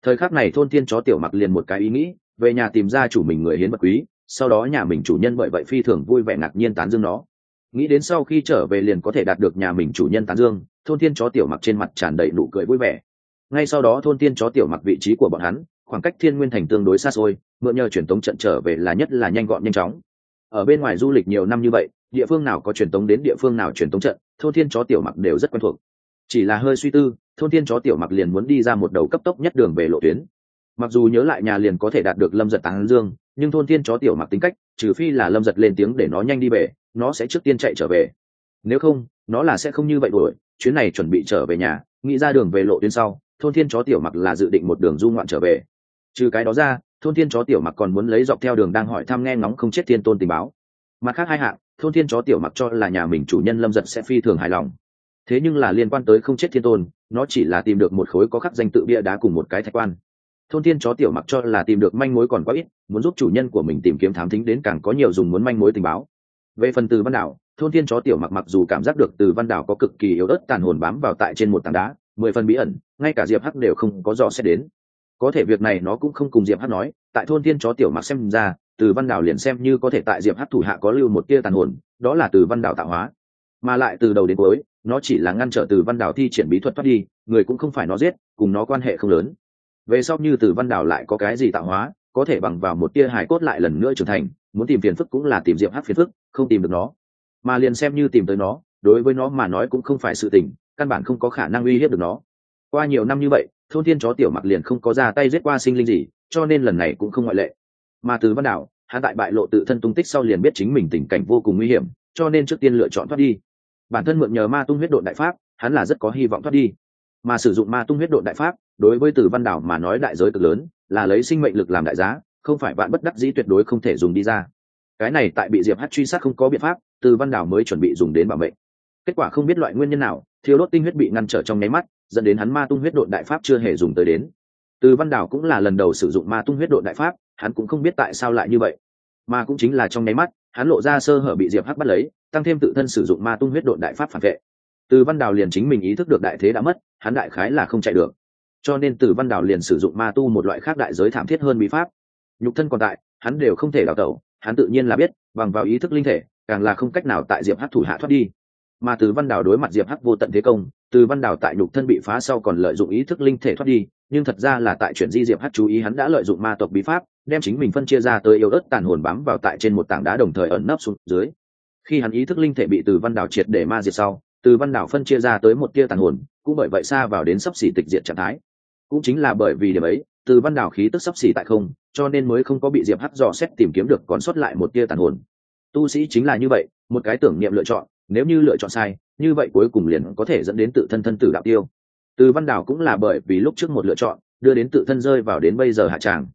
Thời khắc này thôn tiên chó tiểu mặc liền một cái ý nghĩ, về nhà tìm ra chủ mình người hiến vật quý, sau đó nhà mình chủ nhân bởi vậy phi thường vui vẻ ngạc nhiên tán dương nó. Nghĩ đến sau khi trở về liền có thể đạt được nhà mình chủ nhân tán dương, thôn tiên chó tiểu mặc trên mặt tràn đầy nụ cười vui vẻ. Ngay sau đó thôn tiên chó tiểu mặc vị trí của bọn hắn, khoảng cách thiên nguyên thành tương đối xa xôi mượn nhờ truyền tống trận trở về là nhất là nhanh gọn nhanh chóng. Ở bên ngoài du lịch nhiều năm như vậy, địa phương nào có truyền tống đến địa phương nào truyền tống trận, thôn thiên chó tiểu mặc đều rất quen thuộc. Chỉ là hơi suy tư, thôn thiên chó tiểu mặc liền muốn đi ra một đầu cấp tốc nhất đường về lộ tuyến. Mặc dù nhớ lại nhà liền có thể đạt được lâm giật tán dương, nhưng thôn thiên chó tiểu mặc tính cách, trừ phi là lâm giật lên tiếng để nó nhanh đi về, nó sẽ trước tiên chạy trở về. Nếu không, nó là sẽ không như vậy đuổi, chuyến này chuẩn bị trở về nhà, nghĩ ra đường về lộ tuyến sau, thôn thiên chó tiểu mặc là dự định một đường du ngoạn trở về. Trừ cái đó ra thôn thiên chó tiểu mặc còn muốn lấy dọc theo đường đang hỏi thăm nghe ngóng không chết thiên tôn tình báo. Mặt khác hai hạng, thôn thiên chó tiểu mặc cho là nhà mình chủ nhân lâm giật sẽ phi thường hài lòng. Thế nhưng là liên quan tới không chết thiên tôn, nó chỉ là tìm được một khối có khắc danh tự bia đá cùng một cái thạch quan. Thôn thiên chó tiểu mặc cho là tìm được manh mối còn quá ít, muốn giúp chủ nhân của mình tìm kiếm thám thính đến càng có nhiều dùng muốn manh mối tình báo. Về phần từ văn đảo, thôn thiên chó tiểu mặc mặc dù cảm giác được từ văn đảo có cực kỳ yếu ớt tàn hồn bám vào tại trên một tảng đá, mười phần bí ẩn, ngay cả diệp hắc đều không có dò xét đến có thể việc này nó cũng không cùng diệp hắc nói, tại thôn thiên chó tiểu mặc xem ra, từ văn đảo liền xem như có thể tại diệp hắc thủ hạ có lưu một tia tàn hồn, đó là từ văn đảo tạo hóa. Mà lại từ đầu đến cuối, nó chỉ là ngăn trở từ văn đảo thi triển bí thuật thoát đi, người cũng không phải nó giết, cùng nó quan hệ không lớn. Về sau như từ văn đảo lại có cái gì tạo hóa, có thể bằng vào một tia hài cốt lại lần nữa trưởng thành, muốn tìm phiền phức cũng là tìm diệp hắc phiền phức, không tìm được nó. Mà liền xem như tìm tới nó, đối với nó mà nói cũng không phải sự tình, căn bản không có khả năng uy hiếp được nó. Qua nhiều năm như vậy thôn thiên chó tiểu mặc liền không có ra tay giết qua sinh linh gì, cho nên lần này cũng không ngoại lệ. Mà từ văn đảo, hắn tại bại lộ tự thân tung tích sau liền biết chính mình tình cảnh vô cùng nguy hiểm, cho nên trước tiên lựa chọn thoát đi. Bản thân mượn nhờ ma tung huyết độ đại pháp, hắn là rất có hy vọng thoát đi. Mà sử dụng ma tung huyết độ đại pháp, đối với từ văn đảo mà nói đại giới cực lớn, là lấy sinh mệnh lực làm đại giá, không phải bạn bất đắc dĩ tuyệt đối không thể dùng đi ra. Cái này tại bị diệp hát truy sát không có biện pháp, từ văn đảo mới chuẩn bị dùng đến bảo mệnh kết quả không biết loại nguyên nhân nào thiếu đốt tinh huyết bị ngăn trở trong nháy mắt, dẫn đến hắn ma tung huyết độ đại pháp chưa hề dùng tới đến. Từ văn đảo cũng là lần đầu sử dụng ma tung huyết độ đại pháp, hắn cũng không biết tại sao lại như vậy. Mà cũng chính là trong nháy mắt, hắn lộ ra sơ hở bị diệp hắc bắt lấy, tăng thêm tự thân sử dụng ma tung huyết độ đại pháp phản vệ. Từ văn đào liền chính mình ý thức được đại thế đã mất, hắn đại khái là không chạy được. Cho nên từ văn đào liền sử dụng ma tu một loại khác đại giới thảm thiết hơn bí pháp. Nhục thân còn tại, hắn đều không thể đào tẩu, hắn tự nhiên là biết, bằng vào ý thức linh thể, càng là không cách nào tại diệp hắc thủ hạ thoát đi mà từ văn đào đối mặt diệp hắc vô tận thế công, từ văn đào tại nhục thân bị phá sau còn lợi dụng ý thức linh thể thoát đi, nhưng thật ra là tại chuyện di diệp hắc chú ý hắn đã lợi dụng ma tộc bí pháp, đem chính mình phân chia ra tới yêu ớt tàn hồn bám vào tại trên một tảng đá đồng thời ẩn nấp xuống dưới. Khi hắn ý thức linh thể bị từ văn đảo triệt để ma diệt sau, từ văn đảo phân chia ra tới một tia tàn hồn, cũng bởi vậy xa vào đến sắp xỉ tịch diệt trạng thái. Cũng chính là bởi vì điểm ấy, từ văn đảo khí tức sắp xỉ tại không, cho nên mới không có bị diệp hắc dò xét tìm kiếm được còn sót lại một tia tàn hồn. Tu sĩ chính là như vậy, một cái tưởng niệm lựa chọn nếu như lựa chọn sai, như vậy cuối cùng liền có thể dẫn đến tự thân thân tử đạo tiêu. Từ văn đảo cũng là bởi vì lúc trước một lựa chọn, đưa đến tự thân rơi vào đến bây giờ hạ tràng.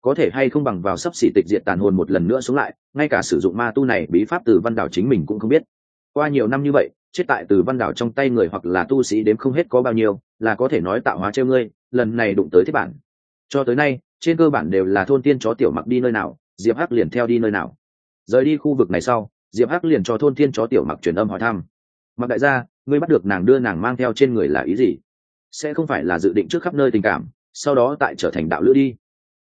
Có thể hay không bằng vào sắp xỉ tịch diệt tàn hồn một lần nữa xuống lại, ngay cả sử dụng ma tu này bí pháp từ văn đảo chính mình cũng không biết. Qua nhiều năm như vậy, chết tại từ văn đảo trong tay người hoặc là tu sĩ đếm không hết có bao nhiêu, là có thể nói tạo hóa treo ngươi, lần này đụng tới thiết bản. Cho tới nay, trên cơ bản đều là thôn tiên chó tiểu mặc đi nơi nào, diệp hắc liền theo đi nơi nào. Rời đi khu vực này sau diệp hắc liền cho thôn Thiên chó tiểu mặc truyền âm hỏi thăm. Mặc đại gia ngươi bắt được nàng đưa nàng mang theo trên người là ý gì? Sẽ không phải là dự định trước khắp nơi tình cảm sau đó tại trở thành đạo lữ đi.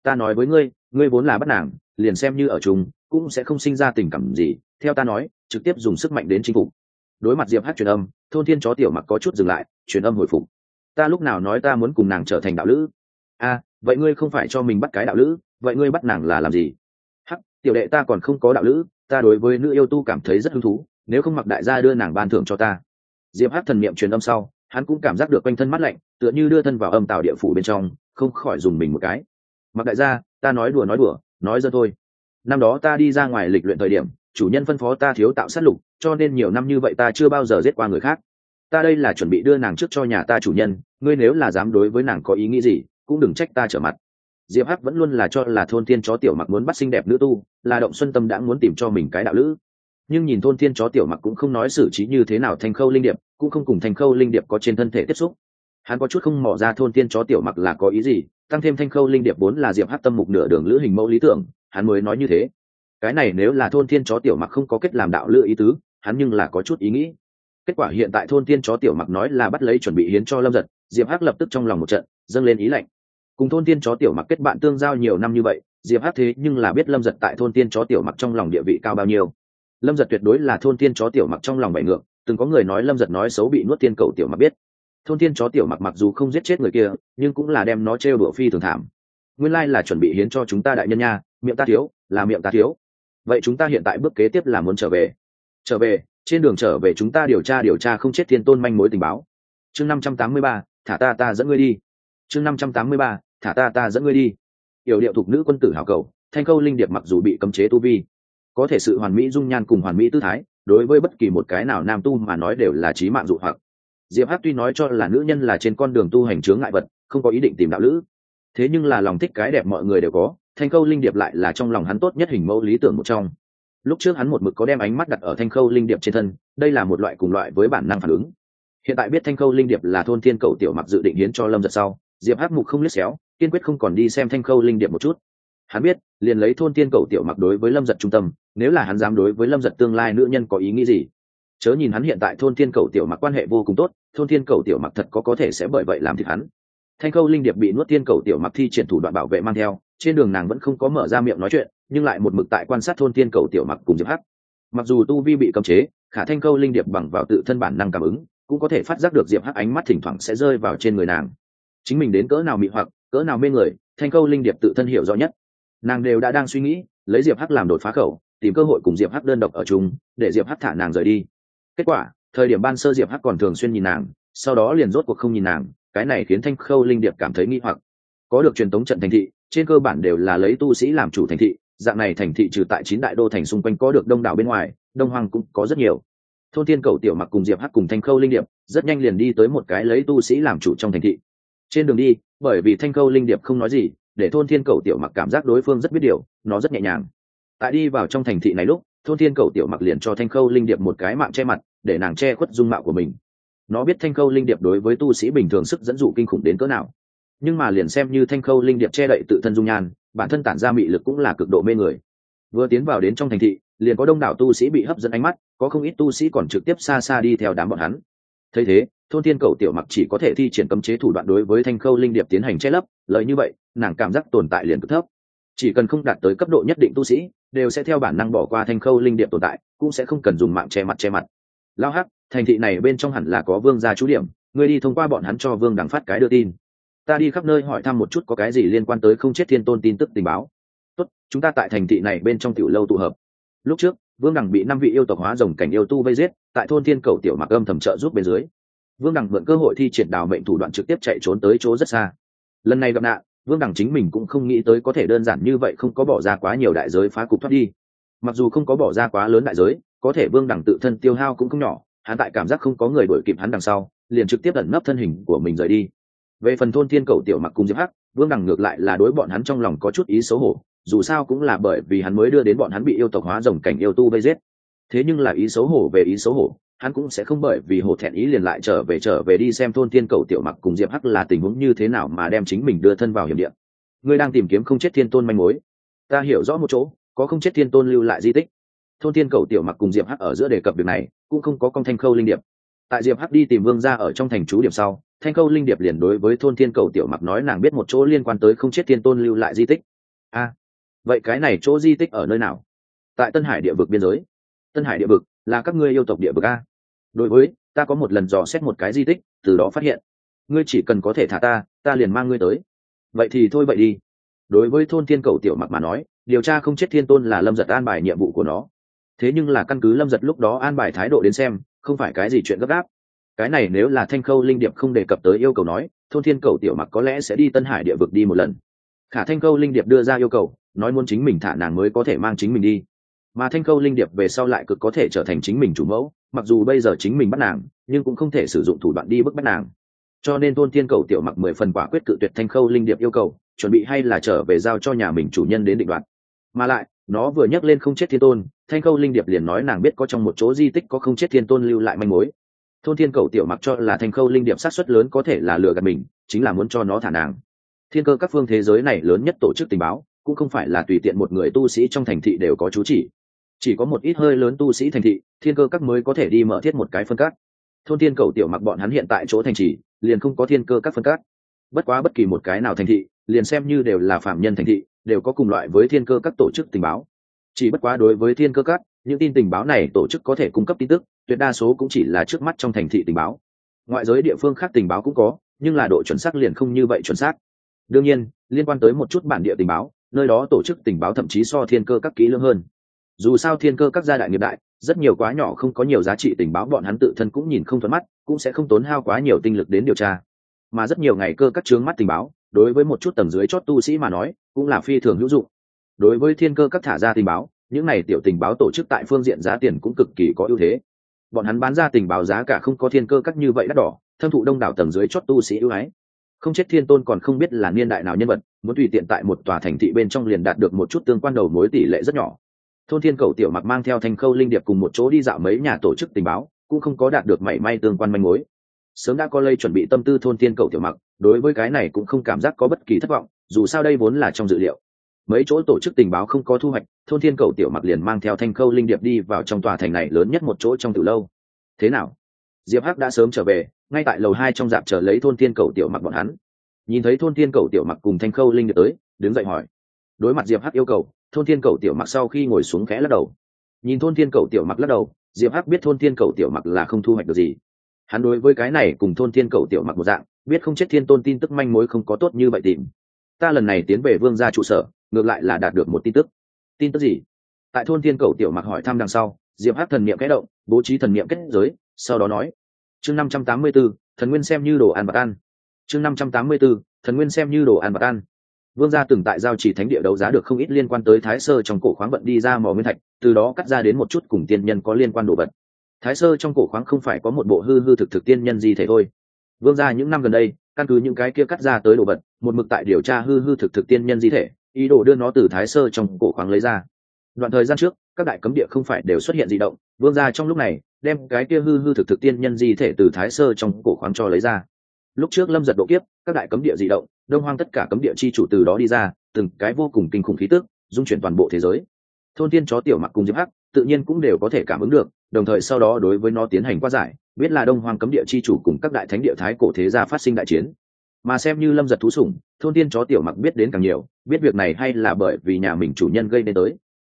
Ta nói với ngươi ngươi vốn là bắt nàng liền xem như ở chung cũng sẽ không sinh ra tình cảm gì. Theo ta nói trực tiếp dùng sức mạnh đến chính phủ. đối mặt diệp hát truyền âm thôn thiên chó tiểu mặc có chút dừng lại truyền âm hồi phục. Ta lúc nào nói ta muốn cùng nàng trở thành đạo lữ? A à, vậy ngươi không phải cho mình bắt cái đạo lữ vậy ngươi bắt nàng là làm gì? Hắc tiểu đệ ta còn không có đạo lữ ta đối với nữ yêu tu cảm thấy rất hứng thú, nếu không mặc đại gia đưa nàng ban thưởng cho ta. Diệp hát thần niệm truyền âm sau, hắn cũng cảm giác được quanh thân mắt lạnh, tựa như đưa thân vào âm tạo địa phủ bên trong, không khỏi dùng mình một cái. Mặc đại gia, ta nói đùa nói đùa, nói dân thôi. Năm đó ta đi ra ngoài lịch luyện thời điểm, chủ nhân phân phó ta thiếu tạo sát lục, cho nên nhiều năm như vậy ta chưa bao giờ giết qua người khác. Ta đây là chuẩn bị đưa nàng trước cho nhà ta chủ nhân, ngươi nếu là dám đối với nàng có ý nghĩ gì, cũng đừng trách ta trở mặt diệp hắc vẫn luôn là cho là thôn thiên chó tiểu mặc muốn bắt xinh đẹp nữ tu, là động xuân tâm đã muốn tìm cho mình cái đạo lữ. Nhưng nhìn thôn thiên chó tiểu mặc cũng không nói xử trí như thế nào thành khâu linh điệp, cũng không cùng thành khâu linh điệp có trên thân thể tiếp xúc. Hắn có chút không mỏ ra thôn thiên chó tiểu mặc là có ý gì, tăng thêm thanh khâu linh điệp vốn là diệp hát tâm mục nửa đường lữ hình mẫu lý tưởng, hắn mới nói như thế. Cái này nếu là thôn thiên chó tiểu mặc không có kết làm đạo lựa ý tứ, hắn nhưng là có chút ý nghĩ. Kết quả hiện tại thôn tiên chó tiểu mặc nói là bắt lấy chuẩn bị hiến cho lâm giật, diệp hắc lập tức trong lòng một trận, dâng lên ý lạnh cùng thôn tiên chó tiểu mặc kết bạn tương giao nhiều năm như vậy, diệp hát thế nhưng là biết lâm giật tại thôn tiên chó tiểu mặc trong lòng địa vị cao bao nhiêu. Lâm giật tuyệt đối là thôn tiên chó tiểu mặc trong lòng bại ngược, từng có người nói lâm giật nói xấu bị nuốt tiên cầu tiểu mặc biết. Thôn tiên chó tiểu mặc mặc dù không giết chết người kia, nhưng cũng là đem nó trêu đùa phi thường thảm. Nguyên lai là chuẩn bị hiến cho chúng ta đại nhân nha, miệng ta thiếu, là miệng ta thiếu. Vậy chúng ta hiện tại bước kế tiếp là muốn trở về. Trở về, trên đường trở về chúng ta điều tra điều tra không chết thiên tôn manh mối tình báo. Chương năm trăm tám mươi ba, thả ta ta dẫn ngươi đi. Chương năm trăm tám mươi ba thả ta ta dẫn ngươi đi. Yểu điệu thục nữ quân tử hảo cầu, thanh câu linh điệp mặc dù bị cấm chế tu vi, có thể sự hoàn mỹ dung nhan cùng hoàn mỹ tư thái, đối với bất kỳ một cái nào nam tu mà nói đều là trí mạng dụ hoặc. Diệp hát tuy nói cho là nữ nhân là trên con đường tu hành chướng ngại vật, không có ý định tìm đạo lữ, thế nhưng là lòng thích cái đẹp mọi người đều có, thanh câu linh điệp lại là trong lòng hắn tốt nhất hình mẫu lý tưởng một trong. Lúc trước hắn một mực có đem ánh mắt đặt ở thanh khâu linh điệp trên thân, đây là một loại cùng loại với bản năng phản ứng. Hiện tại biết thanh khâu linh điệp là thôn thiên cầu tiểu mặc dự định hiến cho lâm giật sau, diệp hắc mục không liếc xéo kiên quyết không còn đi xem thanh khâu linh điệp một chút. Hắn biết, liền lấy thôn tiên cầu tiểu mặc đối với lâm giật trung tâm, nếu là hắn dám đối với lâm giật tương lai nữ nhân có ý nghĩ gì? Chớ nhìn hắn hiện tại thôn tiên cầu tiểu mặc quan hệ vô cùng tốt, thôn tiên cầu tiểu mặc thật có có thể sẽ bởi vậy làm thịt hắn. Thanh khâu linh điệp bị nuốt tiên cầu tiểu mặc thi triển thủ đoạn bảo vệ mang theo, trên đường nàng vẫn không có mở ra miệng nói chuyện, nhưng lại một mực tại quan sát thôn tiên cầu tiểu mặc cùng diệp hắc. Mặc dù tu vi bị cấm chế, khả thanh khâu linh điệp bằng vào tự thân bản năng cảm ứng, cũng có thể phát giác được diệp hắc ánh mắt thỉnh thoảng sẽ rơi vào trên người nàng. Chính mình đến cỡ nào mị hoặc cỡ nào mê người, thanh câu linh điệp tự thân hiểu rõ nhất. Nàng đều đã đang suy nghĩ, lấy diệp hắc làm đột phá khẩu, tìm cơ hội cùng diệp hắc đơn độc ở chung, để diệp hắc thả nàng rời đi. Kết quả, thời điểm ban sơ diệp hắc còn thường xuyên nhìn nàng, sau đó liền rốt cuộc không nhìn nàng, cái này khiến thanh khâu linh điệp cảm thấy nghi hoặc. Có được truyền tống trận thành thị, trên cơ bản đều là lấy tu sĩ làm chủ thành thị, dạng này thành thị trừ tại chín đại đô thành xung quanh có được đông đảo bên ngoài, đông hoàng cũng có rất nhiều. Thôn thiên cầu tiểu mặc cùng diệp hắc cùng thanh khâu linh điệp rất nhanh liền đi tới một cái lấy tu sĩ làm chủ trong thành thị. Trên đường đi bởi vì thanh khâu linh điệp không nói gì, để thôn thiên cầu tiểu mặc cảm giác đối phương rất biết điều, nó rất nhẹ nhàng. Tại đi vào trong thành thị này lúc, thôn thiên cầu tiểu mặc liền cho thanh khâu linh điệp một cái mạng che mặt, để nàng che khuất dung mạo của mình. Nó biết thanh khâu linh điệp đối với tu sĩ bình thường sức dẫn dụ kinh khủng đến cỡ nào. Nhưng mà liền xem như thanh khâu linh điệp che đậy tự thân dung nhan, bản thân tản ra mị lực cũng là cực độ mê người. Vừa tiến vào đến trong thành thị, liền có đông đảo tu sĩ bị hấp dẫn ánh mắt, có không ít tu sĩ còn trực tiếp xa xa đi theo đám bọn hắn thấy thế, thôn thiên cầu tiểu mặc chỉ có thể thi triển cấm chế thủ đoạn đối với thanh khâu linh điệp tiến hành che lấp, lợi như vậy, nàng cảm giác tồn tại liền cực thấp. Chỉ cần không đạt tới cấp độ nhất định tu sĩ, đều sẽ theo bản năng bỏ qua thanh khâu linh điệp tồn tại, cũng sẽ không cần dùng mạng che mặt che mặt. Lao hắc, thành thị này bên trong hẳn là có vương gia chú điểm người đi thông qua bọn hắn cho vương đằng phát cái đưa tin. Ta đi khắp nơi hỏi thăm một chút có cái gì liên quan tới không chết thiên tôn tin tức tình báo. Tốt, chúng ta tại thành thị này bên trong tiểu lâu tụ hợp. Lúc trước vương đằng bị năm vị yêu tộc hóa rồng cảnh yêu tu vây giết, tại thôn thiên cầu tiểu mặc âm thầm trợ giúp bên dưới, vương đằng mượn cơ hội thi triển đào mệnh thủ đoạn trực tiếp chạy trốn tới chỗ rất xa. Lần này gặp nạn, vương đằng chính mình cũng không nghĩ tới có thể đơn giản như vậy không có bỏ ra quá nhiều đại giới phá cục thoát đi. Mặc dù không có bỏ ra quá lớn đại giới, có thể vương đằng tự thân tiêu hao cũng không nhỏ, hắn tại cảm giác không có người đuổi kịp hắn đằng sau, liền trực tiếp ẩn nấp thân hình của mình rời đi. Về phần thôn thiên cầu tiểu mặc cùng diệp hắc, vương đằng ngược lại là đối bọn hắn trong lòng có chút ý xấu hổ dù sao cũng là bởi vì hắn mới đưa đến bọn hắn bị yêu tộc hóa rồng cảnh yêu tu vây giết. Thế nhưng là ý xấu hổ về ý xấu hổ, hắn cũng sẽ không bởi vì hổ thẹn ý liền lại trở về trở về đi xem thôn thiên cầu tiểu mặc cùng diệp hắc là tình huống như thế nào mà đem chính mình đưa thân vào hiểm địa. Ngươi đang tìm kiếm không chết thiên tôn manh mối. Ta hiểu rõ một chỗ, có không chết thiên tôn lưu lại di tích. Thôn thiên cầu tiểu mặc cùng diệp hắc ở giữa đề cập việc này, cũng không có công thanh khâu linh điệp. Tại diệp hắc đi tìm vương ra ở trong thành chú điểm sau, thanh khâu linh điệp liền đối với thôn thiên cầu tiểu mặc nói nàng biết một chỗ liên quan tới không chết thiên tôn lưu lại di tích. A vậy cái này chỗ di tích ở nơi nào? Tại tân hải địa vực biên giới. Tân hải địa vực là các ngươi yêu tộc địa vực a. Đối với, ta có một lần dò xét một cái di tích, từ đó phát hiện. Ngươi chỉ cần có thể thả ta ta liền mang ngươi tới. Vậy thì thôi vậy đi. Đối với thôn thiên cầu tiểu mặc mà nói, điều tra không chết thiên tôn là lâm giật an bài nhiệm vụ của nó. Thế nhưng là căn cứ lâm giật lúc đó an bài thái độ đến xem, không phải cái gì chuyện gấp gáp. Cái này nếu là thanh khâu linh điệp không đề cập tới yêu cầu nói, thôn thiên cầu tiểu mặc có lẽ sẽ đi tân hải địa vực đi một lần khả thanh Câu linh điệp đưa ra yêu cầu, nói muốn chính mình thả nàng mới có thể mang chính mình đi. Mà thanh Câu linh điệp về sau lại cực có thể trở thành chính mình chủ mẫu, mặc dù bây giờ chính mình bắt nàng, nhưng cũng không thể sử dụng thủ đoạn đi bức bắt nàng. Cho nên thôn thiên cầu tiểu mặc mười phần quả quyết cự tuyệt thanh khâu linh điệp yêu cầu, chuẩn bị hay là trở về giao cho nhà mình chủ nhân đến định đoạt. Mà lại, nó vừa nhắc lên không chết thiên tôn, thanh khâu linh điệp liền nói nàng biết có trong một chỗ di tích có không chết thiên tôn lưu lại manh mối. Thôn thiên cầu tiểu mặc cho là thanh khâu linh điệp sát xuất lớn có thể là lừa gạt mình, chính là muốn cho nó thả nàng thiên cơ các phương thế giới này lớn nhất tổ chức tình báo, cũng không phải là tùy tiện một người tu sĩ trong thành thị đều có chú chỉ. Chỉ có một ít hơi lớn tu sĩ thành thị, thiên cơ các mới có thể đi mở thiết một cái phân cắt thôn thiên cầu tiểu mặc bọn hắn hiện tại chỗ thành trì, liền không có thiên cơ các phân cát. Bất quá bất kỳ một cái nào thành thị, liền xem như đều là phạm nhân thành thị, đều có cùng loại với thiên cơ các tổ chức tình báo. Chỉ bất quá đối với thiên cơ các, những tin tình báo này tổ chức có thể cung cấp tin tức, tuyệt đa số cũng chỉ là trước mắt trong thành thị tình báo. Ngoại giới địa phương khác tình báo cũng có, nhưng là độ chuẩn xác liền không như vậy chuẩn xác đương nhiên, liên quan tới một chút bản địa tình báo, nơi đó tổ chức tình báo thậm chí so thiên cơ các kỹ lưỡng hơn. Dù sao thiên cơ các gia đại nghiệp đại, rất nhiều quá nhỏ không có nhiều giá trị tình báo bọn hắn tự thân cũng nhìn không thuận mắt, cũng sẽ không tốn hao quá nhiều tinh lực đến điều tra. Mà rất nhiều ngày cơ các chướng mắt tình báo, đối với một chút tầng dưới chót tu sĩ mà nói, cũng là phi thường hữu dụng. Đối với thiên cơ các thả ra tình báo, những này tiểu tình báo tổ chức tại phương diện giá tiền cũng cực kỳ có ưu thế. Bọn hắn bán ra tình báo giá cả không có thiên cơ các như vậy đắt đỏ, thâm thụ đông đảo tầng dưới chót tu sĩ ưu ái không chết thiên tôn còn không biết là niên đại nào nhân vật, muốn tùy tiện tại một tòa thành thị bên trong liền đạt được một chút tương quan đầu mối tỷ lệ rất nhỏ. Thôn thiên cầu tiểu mặc mang theo thanh khâu linh điệp cùng một chỗ đi dạo mấy nhà tổ chức tình báo, cũng không có đạt được mảy may tương quan manh mối. Sớm đã có lây chuẩn bị tâm tư thôn thiên cầu tiểu mặc, đối với cái này cũng không cảm giác có bất kỳ thất vọng, dù sao đây vốn là trong dự liệu. Mấy chỗ tổ chức tình báo không có thu hoạch, thôn thiên cầu tiểu mặc liền mang theo thanh khâu linh điệp đi vào trong tòa thành này lớn nhất một chỗ trong từ lâu. Thế nào? Diệp hắc đã sớm trở về, ngay tại lầu hai trong dạp chờ lấy thôn thiên cầu tiểu mặc bọn hắn. Nhìn thấy thôn thiên cầu tiểu mặc cùng thanh khâu linh được tới, đứng dậy hỏi. Đối mặt diệp hắc yêu cầu, thôn thiên cầu tiểu mặc sau khi ngồi xuống khẽ lắc đầu. Nhìn thôn thiên cầu tiểu mặc lắc đầu, diệp hắc biết thôn thiên cầu tiểu mặc là không thu hoạch được gì. Hắn đối với cái này cùng thôn thiên cầu tiểu mặc một dạng, biết không chết thiên tôn tin tức manh mối không có tốt như vậy tìm. Ta lần này tiến về vương gia trụ sở, ngược lại là đạt được một tin tức. Tin tức gì? Tại thôn thiên cầu tiểu mặc hỏi thăm đằng sau, diệp Hắc thần niệm kẽ động, bố trí thần niệm kết giới sau đó nói, chương năm trăm tám mươi b ố thần nguyên xem như đồ ăn bạc ăn. Chương năm trăm tám mươi b ố thần nguyên xem như đồ ăn bạc ăn. Vương gia từng tại giao chỉ thánh địa đấu giá được không ít liên quan tới thái sơ trong cổ khoáng vận đi ra mỏ nguyên thạch, từ đó cắt ra đến một chút cùng tiên nhân có liên quan đồ vật. Thái sơ trong cổ khoáng không phải có một bộ hư hư thực thực tiên nhân gì thế thôi. Vương gia những năm gần đây, căn cứ những cái kia cắt ra tới đồ vật, một mực tại điều tra hư hư thực thực tiên nhân di thể, ý đồ đưa nó từ thái sơ trong cổ khoáng lấy ra. Đoạn thời gian trước các đại cấm địa không phải đều xuất hiện di động, vương gia trong lúc này đem cái kia hư hư thực thực tiên nhân di thể từ thái sơ trong cổ khoáng cho lấy ra. Lúc trước lâm giật độ kiếp, các đại cấm địa di động, đông hoang tất cả cấm địa chi chủ từ đó đi ra, từng cái vô cùng kinh khủng khí tức, dung chuyển toàn bộ thế giới. Thôn tiên chó tiểu mặc cùng diệp hắc tự nhiên cũng đều có thể cảm ứng được, đồng thời sau đó đối với nó tiến hành qua giải, biết là đông hoang cấm địa chi chủ cùng các đại thánh địa thái cổ thế gia phát sinh đại chiến. Mà xem như lâm giật thú sủng, thôn tiên chó tiểu mặc biết đến càng nhiều, biết việc này hay là bởi vì nhà mình chủ nhân gây nên tới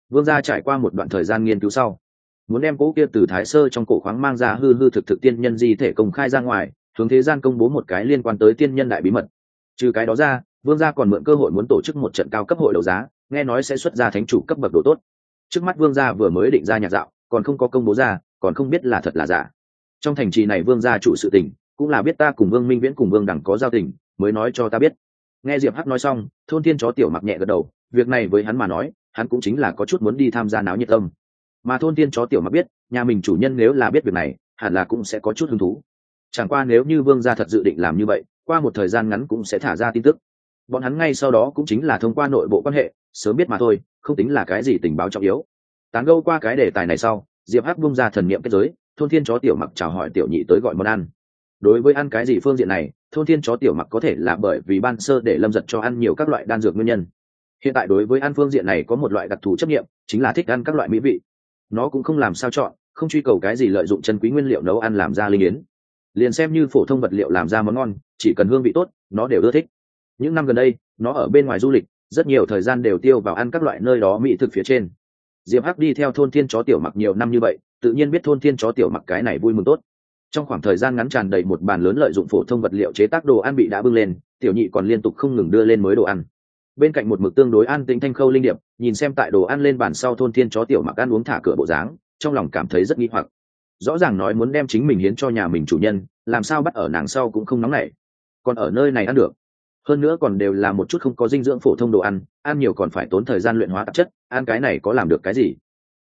vương gia trải qua một đoạn thời gian nghiên cứu sau, muốn đem cỗ kia từ thái sơ trong cổ khoáng mang ra hư hư thực thực tiên nhân di thể công khai ra ngoài, hướng thế gian công bố một cái liên quan tới tiên nhân đại bí mật. Trừ cái đó ra, vương gia còn mượn cơ hội muốn tổ chức một trận cao cấp hội đấu giá, nghe nói sẽ xuất ra thánh chủ cấp bậc độ tốt. Trước mắt vương gia vừa mới định ra nhạc dạo, còn không có công bố ra, còn không biết là thật là giả. Trong thành trì này vương gia chủ sự tình, cũng là biết ta cùng vương minh viễn cùng vương đẳng có giao tình, mới nói cho ta biết. Nghe diệp hắc nói xong, thôn thiên chó tiểu mặc nhẹ gật đầu, việc này với hắn mà nói hắn cũng chính là có chút muốn đi tham gia náo nhiệt tâm. Mà thôn tiên chó tiểu mặc biết, nhà mình chủ nhân nếu là biết việc này, hẳn là cũng sẽ có chút hứng thú. Chẳng qua nếu như vương gia thật dự định làm như vậy, qua một thời gian ngắn cũng sẽ thả ra tin tức. Bọn hắn ngay sau đó cũng chính là thông qua nội bộ quan hệ, sớm biết mà thôi, không tính là cái gì tình báo trọng yếu. Tán gâu qua cái đề tài này sau, diệp hắc bung ra thần niệm kết giới, thôn thiên chó tiểu mặc chào hỏi tiểu nhị tới gọi món ăn. Đối với ăn cái gì phương diện này, thôn thiên chó tiểu mặc có thể là bởi vì ban sơ để lâm giật cho ăn nhiều các loại đan dược nguyên nhân hiện tại đối với ăn phương diện này có một loại đặc thù chấp nghiệm, chính là thích ăn các loại mỹ vị. Nó cũng không làm sao chọn, không truy cầu cái gì lợi dụng chân quý nguyên liệu nấu ăn làm ra linh yến. Liền xem như phổ thông vật liệu làm ra món ngon, chỉ cần hương vị tốt, nó đều ưa thích. Những năm gần đây, nó ở bên ngoài du lịch, rất nhiều thời gian đều tiêu vào ăn các loại nơi đó mỹ thực phía trên. Diệp hắc đi theo thôn thiên chó tiểu mặc nhiều năm như vậy, tự nhiên biết thôn thiên chó tiểu mặc cái này vui mừng tốt. Trong khoảng thời gian ngắn tràn đầy một bàn lớn lợi dụng phổ thông vật liệu chế tác đồ ăn bị đã bưng lên, tiểu nhị còn liên tục không ngừng đưa lên mới đồ ăn bên cạnh một mực tương đối an tĩnh thanh khâu linh điệp, nhìn xem tại đồ ăn lên bàn sau thôn thiên chó tiểu mặc ăn uống thả cửa bộ dáng, trong lòng cảm thấy rất nghi hoặc. Rõ ràng nói muốn đem chính mình hiến cho nhà mình chủ nhân, làm sao bắt ở nàng sau cũng không nóng nảy. Còn ở nơi này ăn được. Hơn nữa còn đều là một chút không có dinh dưỡng phổ thông đồ ăn ăn nhiều còn phải tốn thời gian luyện hóa tạp chất, ăn cái này có làm được cái gì?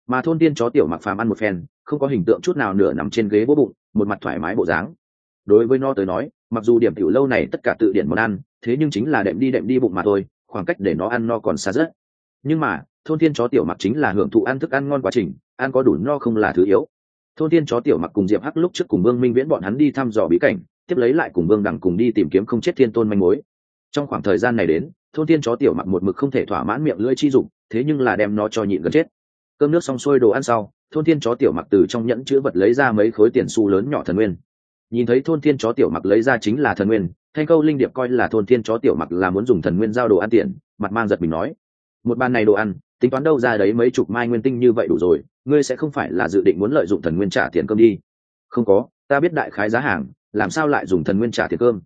Mà thôn tiên chó tiểu mặc phàm ăn một phen, không có hình tượng chút nào nửa nằm trên ghế bố bụng, một mặt thoải mái bộ dáng. Đối với nó tới nói, mặc dù điểm tiểu lâu này tất cả tự điển món ăn, thế nhưng chính là đệm đi đệm đi bụng mà thôi khoảng cách để nó ăn no còn xa rất nhưng mà, thôn thiên chó tiểu mặc chính là hưởng thụ ăn thức ăn ngon quá trình, ăn có đủ no không là thứ yếu. Thôn thiên chó tiểu mặc cùng diệp hắc lúc trước cùng vương minh viễn bọn hắn đi thăm dò bí cảnh, tiếp lấy lại cùng vương đằng cùng đi tìm kiếm không chết thiên tôn manh mối. Trong khoảng thời gian này đến, thôn thiên chó tiểu mặc một mực không thể thỏa mãn miệng lưỡi chi dụng thế nhưng là đem nó cho nhịn gần chết. Cơm nước xong xuôi đồ ăn sau, thôn thiên chó tiểu mặc từ trong nhẫn chữ vật lấy ra mấy khối tiền xu lớn nhỏ thần nguyên. Nhìn thấy thôn thiên chó tiểu mặc lấy ra chính là thần nguyên thanh câu linh điệp coi là thôn thiên chó tiểu mặc là muốn dùng thần nguyên giao đồ ăn tiền mặt mang giật mình nói, một bàn này đồ ăn, tính toán đâu ra đấy mấy chục mai nguyên tinh như vậy đủ rồi, ngươi sẽ không phải là dự định muốn lợi dụng thần nguyên trả tiền cơm đi. Không có, ta biết đại khái giá hàng, làm sao lại dùng thần nguyên trả tiền cơm?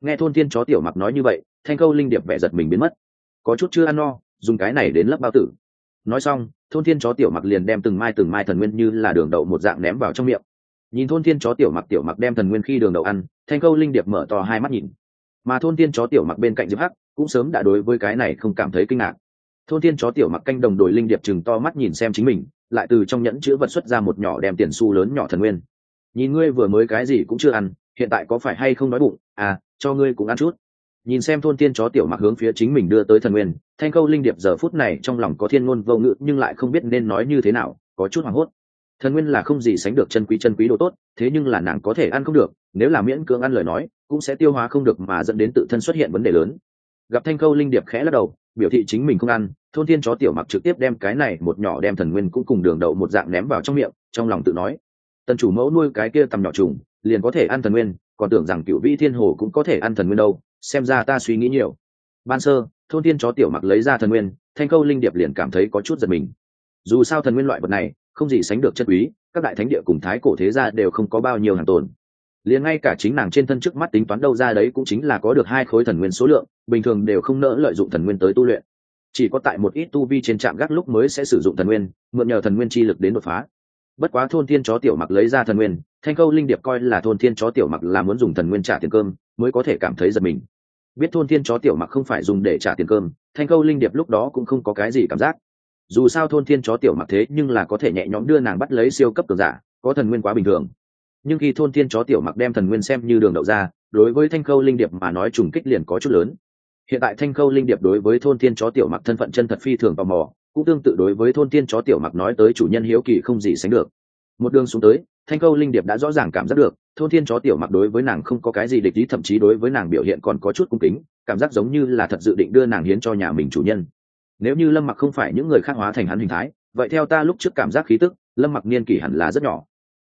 Nghe thôn thiên chó tiểu mặc nói như vậy, thanh câu linh điệp vẻ giật mình biến mất. Có chút chưa ăn no, dùng cái này đến lấp bao tử. Nói xong, thôn thiên chó tiểu mặc liền đem từng mai từng mai thần nguyên như là đường đậu một dạng ném vào trong miệng. Nhìn thôn thiên chó tiểu mặc tiểu mặc đem thần nguyên khi đường đậu ăn thanh câu linh điệp mở to hai mắt nhìn. Mà thôn Tiên chó tiểu mặc bên cạnh diệp hắc cũng sớm đã đối với cái này không cảm thấy kinh ngạc. Thôn Tiên chó tiểu mặc canh đồng đội linh điệp chừng to mắt nhìn xem chính mình, lại từ trong nhẫn chữ vật xuất ra một nhỏ đem tiền xu lớn nhỏ thần nguyên. Nhìn ngươi vừa mới cái gì cũng chưa ăn, hiện tại có phải hay không nói bụng? À cho ngươi cũng ăn chút. Nhìn xem thôn tiên chó tiểu mặc hướng phía chính mình đưa tới thần nguyên, thanh câu linh điệp giờ phút này trong lòng có thiên ngôn vô ngữ nhưng lại không biết nên nói như thế nào, có chút hoảng hốt thần nguyên là không gì sánh được chân quý chân quý đồ tốt, thế nhưng là nàng có thể ăn không được, nếu là miễn cưỡng ăn lời nói, cũng sẽ tiêu hóa không được mà dẫn đến tự thân xuất hiện vấn đề lớn. Gặp thanh câu linh điệp khẽ lắc đầu, biểu thị chính mình không ăn, thôn thiên chó tiểu mặc trực tiếp đem cái này một nhỏ đem thần nguyên cũng cùng đường đậu một dạng ném vào trong miệng, trong lòng tự nói, tần chủ mẫu nuôi cái kia tầm nhỏ trùng, liền có thể ăn thần nguyên, còn tưởng rằng cựu vĩ thiên hồ cũng có thể ăn thần nguyên đâu, xem ra ta suy nghĩ nhiều. Ban sơ, thôn thiên chó tiểu mặc lấy ra thần nguyên, thanh câu linh điệp liền cảm thấy có chút giật mình. Dù sao thần nguyên loại vật này không gì sánh được chân quý, các đại thánh địa cùng thái cổ thế gia đều không có bao nhiêu hàng tồn. Liền ngay cả chính nàng trên thân trước mắt tính toán đâu ra đấy cũng chính là có được hai khối thần nguyên số lượng, bình thường đều không nỡ lợi dụng thần nguyên tới tu luyện. Chỉ có tại một ít tu vi trên trạm gác lúc mới sẽ sử dụng thần nguyên, mượn nhờ thần nguyên chi lực đến đột phá. Bất quá thôn thiên chó tiểu mặc lấy ra thần nguyên, thanh câu linh điệp coi là thôn thiên chó tiểu mặc là muốn dùng thần nguyên trả tiền cơm, mới có thể cảm thấy giật mình. Biết thôn thiên chó tiểu mặc không phải dùng để trả tiền cơm, thanh câu linh điệp lúc đó cũng không có cái gì cảm giác dù sao thôn thiên chó tiểu mặc thế nhưng là có thể nhẹ nhõm đưa nàng bắt lấy siêu cấp cường giả, có thần nguyên quá bình thường. Nhưng khi thôn thiên chó tiểu mặc đem thần nguyên xem như đường đậu ra, đối với thanh khâu linh điệp mà nói trùng kích liền có chút lớn. Hiện tại thanh khâu linh điệp đối với thôn thiên chó tiểu mặc thân phận chân thật phi thường tò mò, cũng tương tự đối với thôn thiên chó tiểu mặc nói tới chủ nhân hiếu kỳ không gì sánh được. Một đường xuống tới, thanh khâu linh điệp đã rõ ràng cảm giác được, thôn thiên chó tiểu mặc đối với nàng không có cái gì địch ý, thậm chí đối với nàng biểu hiện còn có chút cung kính, cảm giác giống như là thật dự định đưa nàng hiến cho nhà mình chủ nhân nếu như lâm mặc không phải những người khác hóa thành hắn hình thái, vậy theo ta lúc trước cảm giác khí tức, lâm mặc niên kỷ hẳn là rất nhỏ.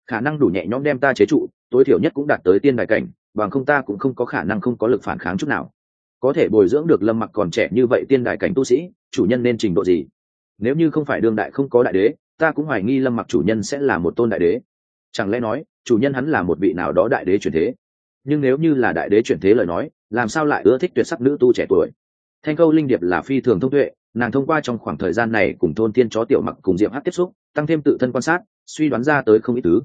Khả năng đủ nhẹ nhõm đem ta chế trụ, tối thiểu nhất cũng đạt tới tiên đại cảnh, bằng không ta cũng không có khả năng không có lực phản kháng chút nào. Có thể bồi dưỡng được lâm mặc còn trẻ như vậy tiên đại cảnh tu sĩ, chủ nhân nên trình độ gì? Nếu như không phải đương đại không có đại đế, ta cũng hoài nghi lâm mặc chủ nhân sẽ là một tôn đại đế. Chẳng lẽ nói, chủ nhân hắn là một vị nào đó đại đế chuyển thế? Nhưng nếu như là đại đế chuyển thế lời nói, làm sao lại ưa thích tuyệt sắc nữ tu trẻ tuổi? Thanh câu linh điệp là phi thường thông tuệ nàng thông qua trong khoảng thời gian này cùng thôn tiên chó tiểu mặc cùng diệp hát tiếp xúc, tăng thêm tự thân quan sát, suy đoán ra tới không ít thứ.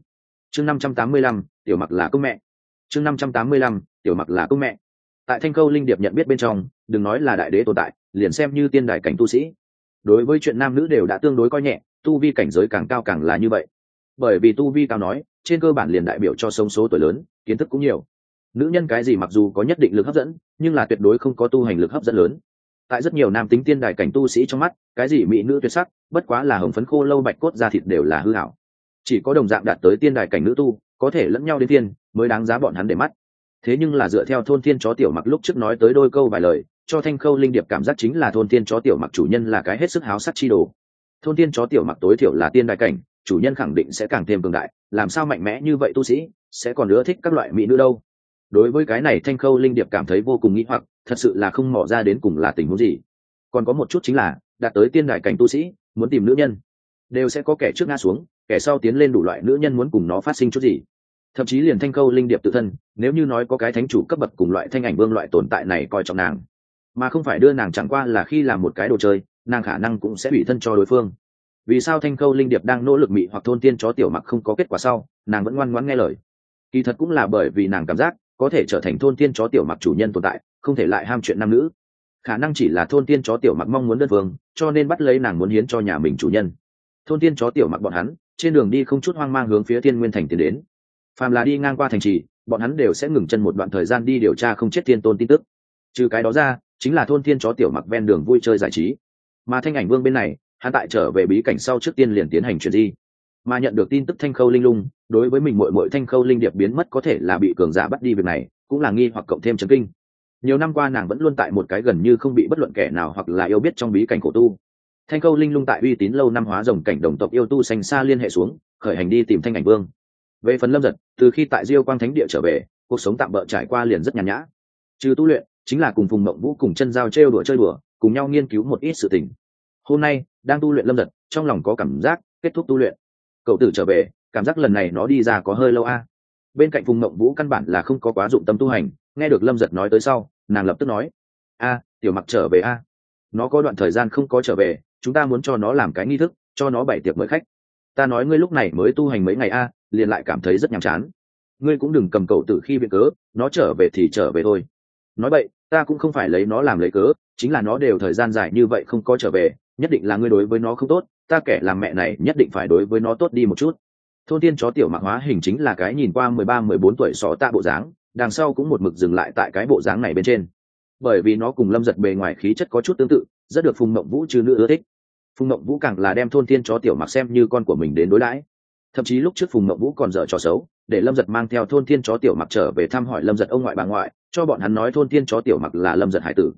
Chương năm trăm tám mươi lăm, tiểu mặc là công mẹ. Chương năm trăm tám mươi lăm, tiểu mặc là công mẹ. Tại thanh câu linh điệp nhận biết bên trong, đừng nói là đại đế tồn tại, liền xem như tiên đài cảnh tu sĩ. Đối với chuyện nam nữ đều đã tương đối coi nhẹ, tu vi cảnh giới càng cao càng là như vậy. Bởi vì tu vi cao nói, trên cơ bản liền đại biểu cho sống số tuổi lớn, kiến thức cũng nhiều. Nữ nhân cái gì mặc dù có nhất định lực hấp dẫn, nhưng là tuyệt đối không có tu hành lực hấp dẫn lớn tại rất nhiều nam tính tiên đài cảnh tu sĩ trong mắt, cái gì mỹ nữ tuyệt sắc, bất quá là hồng phấn khô lâu bạch cốt da thịt đều là hư hảo chỉ có đồng dạng đạt tới tiên đài cảnh nữ tu, có thể lẫn nhau đến tiên, mới đáng giá bọn hắn để mắt. Thế nhưng là dựa theo thôn thiên chó tiểu mặc lúc trước nói tới đôi câu vài lời, cho thanh khâu linh điệp cảm giác chính là thôn thiên chó tiểu mặc chủ nhân là cái hết sức háo sắc chi đồ. Thôn thiên chó tiểu mặc tối thiểu là tiên đại cảnh, chủ nhân khẳng định sẽ càng thêm cường đại, làm sao mạnh mẽ như vậy tu sĩ, sẽ còn ưa thích các loại mỹ nữ đâu? Đối với cái này thanh khâu linh điệp cảm thấy vô cùng nghĩ hoặc thật sự là không mỏ ra đến cùng là tình huống gì. Còn có một chút chính là, đạt tới tiên đại cảnh tu sĩ, muốn tìm nữ nhân, đều sẽ có kẻ trước ngã xuống, kẻ sau tiến lên đủ loại nữ nhân muốn cùng nó phát sinh chút gì. Thậm chí liền thanh câu linh điệp tự thân, nếu như nói có cái thánh chủ cấp bậc cùng loại thanh ảnh vương loại tồn tại này coi trọng nàng, mà không phải đưa nàng chẳng qua là khi làm một cái đồ chơi, nàng khả năng cũng sẽ bị thân cho đối phương. Vì sao thanh câu linh điệp đang nỗ lực mị hoặc thôn tiên chó tiểu mặc không có kết quả sau, nàng vẫn ngoan ngoãn nghe lời. Kỳ thật cũng là bởi vì nàng cảm giác có thể trở thành thôn tiên chó tiểu mặc chủ nhân tồn tại, không thể lại ham chuyện nam nữ. Khả năng chỉ là thôn tiên chó tiểu mặc mong muốn đơn phương, cho nên bắt lấy nàng muốn hiến cho nhà mình chủ nhân. Thôn tiên chó tiểu mặc bọn hắn, trên đường đi không chút hoang mang hướng phía thiên nguyên thành tiến đến. Phàm là đi ngang qua thành trì, bọn hắn đều sẽ ngừng chân một đoạn thời gian đi điều tra không chết thiên tôn tin tức. Trừ cái đó ra, chính là thôn thiên chó tiểu mặc ven đường vui chơi giải trí. Mà thanh ảnh vương bên này, hắn tại trở về bí cảnh sau trước tiên liền tiến hành chuyển di mà nhận được tin tức thanh khâu linh lung, đối với mình mội mội thanh khâu linh điệp biến mất có thể là bị cường giả bắt đi việc này, cũng là nghi hoặc cộng thêm chấn kinh. Nhiều năm qua nàng vẫn luôn tại một cái gần như không bị bất luận kẻ nào hoặc là yêu biết trong bí cảnh khổ tu. Thanh khâu linh lung tại uy tín lâu năm hóa rồng cảnh đồng tộc yêu tu xanh xa liên hệ xuống, khởi hành đi tìm thanh ảnh vương. Về phần lâm giật, từ khi tại diêu quang thánh địa trở về, cuộc sống tạm bỡ trải qua liền rất nhàn nhã. Trừ tu luyện, chính là cùng phùng mộng vũ cùng chân giao trêu đùa chơi đùa, cùng nhau nghiên cứu một ít sự tình. Hôm nay, đang tu luyện lâm giật, trong lòng có cảm giác kết thúc tu luyện cậu tử trở về, cảm giác lần này nó đi ra có hơi lâu a. Bên cạnh phùng mộng vũ căn bản là không có quá dụng tâm tu hành, nghe được lâm giật nói tới sau, nàng lập tức nói, a, tiểu mặc trở về a. Nó có đoạn thời gian không có trở về, chúng ta muốn cho nó làm cái nghi thức, cho nó bảy tiệc mời khách. Ta nói ngươi lúc này mới tu hành mấy ngày a, liền lại cảm thấy rất nhàm chán. Ngươi cũng đừng cầm cậu tử khi viện cớ, nó trở về thì trở về thôi. Nói vậy, ta cũng không phải lấy nó làm lấy cớ, chính là nó đều thời gian dài như vậy không có trở về, nhất định là ngươi đối với nó không tốt ta kẻ làm mẹ này nhất định phải đối với nó tốt đi một chút. Thôn tiên chó tiểu mạc hóa hình chính là cái nhìn qua mười ba, mười bốn tuổi xó tạ bộ dáng, đằng sau cũng một mực dừng lại tại cái bộ dáng này bên trên. Bởi vì nó cùng lâm giật bề ngoài khí chất có chút tương tự, rất được phùng mộng vũ chứ nữ ưa thích. Phùng mộng vũ càng là đem thôn tiên chó tiểu mặc xem như con của mình đến đối đãi. Thậm chí lúc trước phùng mộng vũ còn dở trò xấu, để lâm giật mang theo thôn thiên chó tiểu mặc trở về thăm hỏi lâm giật ông ngoại bà ngoại, cho bọn hắn nói thôn thiên chó tiểu mặc là lâm giật hải tử.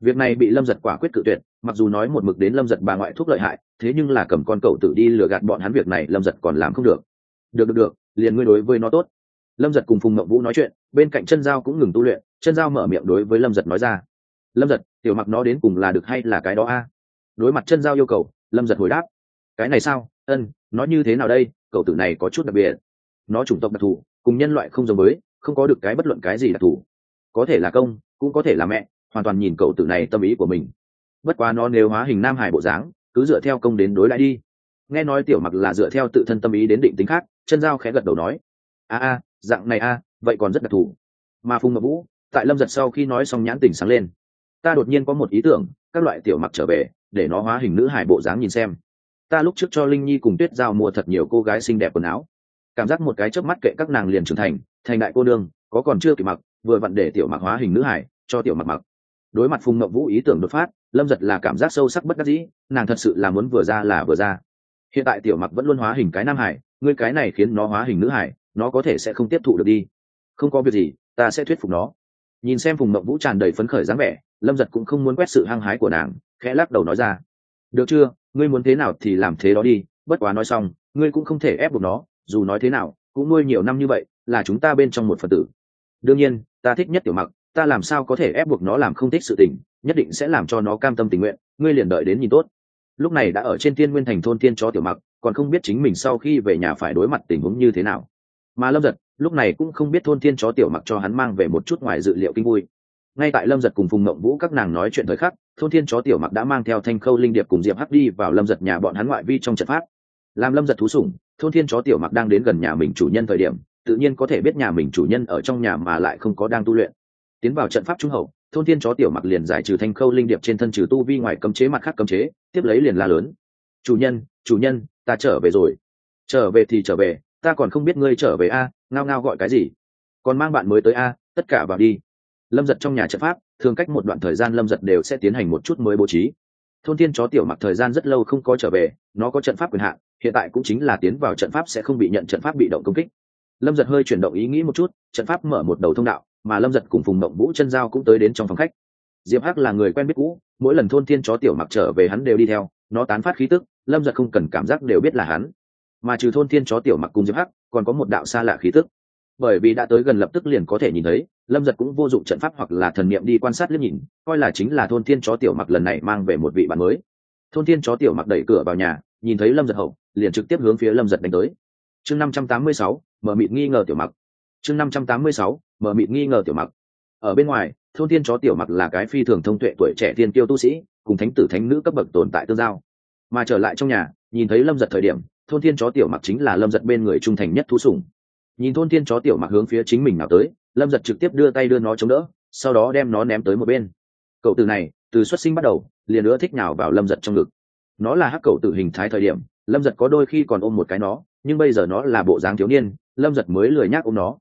Việc này bị lâm giật quả quyết cự tuyệt, mặc dù nói một mực đến lâm giật bà ngoại thuốc lợi hại thế nhưng là cầm con cậu tử đi lừa gạt bọn hắn việc này, lâm giật còn làm không được. Được được được, liền ngươi đối với nó tốt. Lâm giật cùng phùng mậu vũ nói chuyện, bên cạnh chân giao cũng ngừng tu luyện, chân giao mở miệng đối với lâm giật nói ra. Lâm giật, tiểu mặc nó đến cùng là được hay là cái đó a? Đối mặt chân giao yêu cầu, lâm giật hồi đáp. Cái này sao? Ân, nó như thế nào đây? Cậu tử này có chút đặc biệt. Nó chủng tộc đặc thù, cùng nhân loại không giống với, không có được cái bất luận cái gì đặc thù. Có thể là công, cũng có thể là mẹ, hoàn toàn nhìn cậu tử này tâm ý của mình. Bất quá nó nếu hóa hình nam hải bộ dáng cứ dựa theo công đến đối lại đi. Nghe nói tiểu mặc là dựa theo tự thân tâm ý đến định tính khác, chân giao khẽ gật đầu nói, a a, dạng này a, vậy còn rất đặc thù. Mà phùng ngọc vũ, tại lâm giật sau khi nói xong nhãn tình sáng lên, ta đột nhiên có một ý tưởng, các loại tiểu mặc trở về, để nó hóa hình nữ hải bộ dáng nhìn xem. Ta lúc trước cho linh nhi cùng tuyết giao mua thật nhiều cô gái xinh đẹp quần áo. Cảm giác một cái chớp mắt kệ các nàng liền trưởng thành thành đại cô đương có còn chưa kịp mặc, vừa vặn để tiểu mặc hóa hình nữ hải, cho tiểu mặc mặc đối mặt phùng ngậm vũ ý tưởng đột phát, lâm giật là cảm giác sâu sắc bất đắc dĩ, nàng thật sự là muốn vừa ra là vừa ra. Hiện tại tiểu mặc vẫn luôn hóa hình cái nam hải, ngươi cái này khiến nó hóa hình nữ hải, nó có thể sẽ không tiếp thụ được đi. Không có việc gì, ta sẽ thuyết phục nó. Nhìn xem phùng mộng vũ tràn đầy phấn khởi dáng vẻ, lâm giật cũng không muốn quét sự hăng hái của nàng, khẽ lắc đầu nói ra. Được chưa, ngươi muốn thế nào thì làm thế đó đi, bất quá nói xong, ngươi cũng không thể ép buộc nó, dù nói thế nào, cũng nuôi nhiều năm như vậy, là chúng ta bên trong một phần tử. Đương nhiên, ta thích nhất tiểu mặc ta làm sao có thể ép buộc nó làm không thích sự tình, nhất định sẽ làm cho nó cam tâm tình nguyện, ngươi liền đợi đến nhìn tốt. Lúc này đã ở trên tiên nguyên thành thôn tiên chó tiểu mặc, còn không biết chính mình sau khi về nhà phải đối mặt tình huống như thế nào. Mà lâm giật, lúc này cũng không biết thôn tiên chó tiểu mặc cho hắn mang về một chút ngoài dự liệu kinh vui. Ngay tại lâm giật cùng phùng ngậm vũ các nàng nói chuyện thời khắc, thôn thiên chó tiểu mặc đã mang theo thanh khâu linh điệp cùng diệp hắc đi vào lâm giật nhà bọn hắn ngoại vi trong trận pháp. Làm lâm giật thú sủng, thôn thiên chó tiểu mặc đang đến gần nhà mình chủ nhân thời điểm, tự nhiên có thể biết nhà mình chủ nhân ở trong nhà mà lại không có đang tu luyện tiến vào trận pháp trung hậu, thôn thiên chó tiểu mặc liền giải trừ thanh khâu linh điệp trên thân trừ tu vi ngoài cấm chế mặt khác cấm chế, tiếp lấy liền la lớn. Chủ nhân chủ nhân, ta trở về rồi. Trở về thì trở về, ta còn không biết ngươi trở về a, ngao ngao gọi cái gì? Còn mang bạn mới tới a, tất cả vào đi. Lâm giật trong nhà trận pháp, thường cách một đoạn thời gian lâm giật đều sẽ tiến hành một chút mới bố trí. Thôn thiên chó tiểu mặc thời gian rất lâu không có trở về, nó có trận pháp quyền hạn, hiện tại cũng chính là tiến vào trận pháp sẽ không bị nhận trận pháp bị động công kích. Lâm giật hơi chuyển động ý nghĩ một chút, trận pháp mở một đầu thông đạo mà lâm giật cùng phùng động vũ chân giao cũng tới đến trong phòng khách diệp hắc là người quen biết cũ mỗi lần thôn thiên chó tiểu mặc trở về hắn đều đi theo nó tán phát khí tức lâm giật không cần cảm giác đều biết là hắn mà trừ thôn thiên chó tiểu mặc cùng diệp hắc còn có một đạo xa lạ khí tức bởi vì đã tới gần lập tức liền có thể nhìn thấy lâm giật cũng vô dụng trận pháp hoặc là thần niệm đi quan sát liếc nhìn coi là chính là thôn thiên chó tiểu mặc lần này mang về một vị bạn mới thôn thiên chó tiểu mặc đẩy cửa vào nhà nhìn thấy lâm giật hậu liền trực tiếp hướng phía lâm giật đánh tới chương năm trăm tám mươi sáu mở mịt nghi ngờ tiểu mặc chương năm trăm tám mươi sáu mở mịt nghi ngờ tiểu mặc. Ở bên ngoài, thôn thiên chó tiểu mặc là cái phi thường thông tuệ tuổi trẻ thiên tiêu tu sĩ, cùng thánh tử thánh nữ cấp bậc tồn tại tương giao. Mà trở lại trong nhà, nhìn thấy lâm giật thời điểm, thôn thiên chó tiểu mặc chính là lâm giật bên người trung thành nhất thú sủng. Nhìn thôn thiên chó tiểu mặc hướng phía chính mình nào tới, lâm giật trực tiếp đưa tay đưa nó chống đỡ, sau đó đem nó ném tới một bên. Cậu từ này, từ xuất sinh bắt đầu, liền nữa thích nào vào lâm giật trong ngực. Nó là hắc cậu tử hình thái thời điểm, lâm giật có đôi khi còn ôm một cái nó, nhưng bây giờ nó là bộ dáng thiếu niên, lâm giật mới lười nhác ôm nó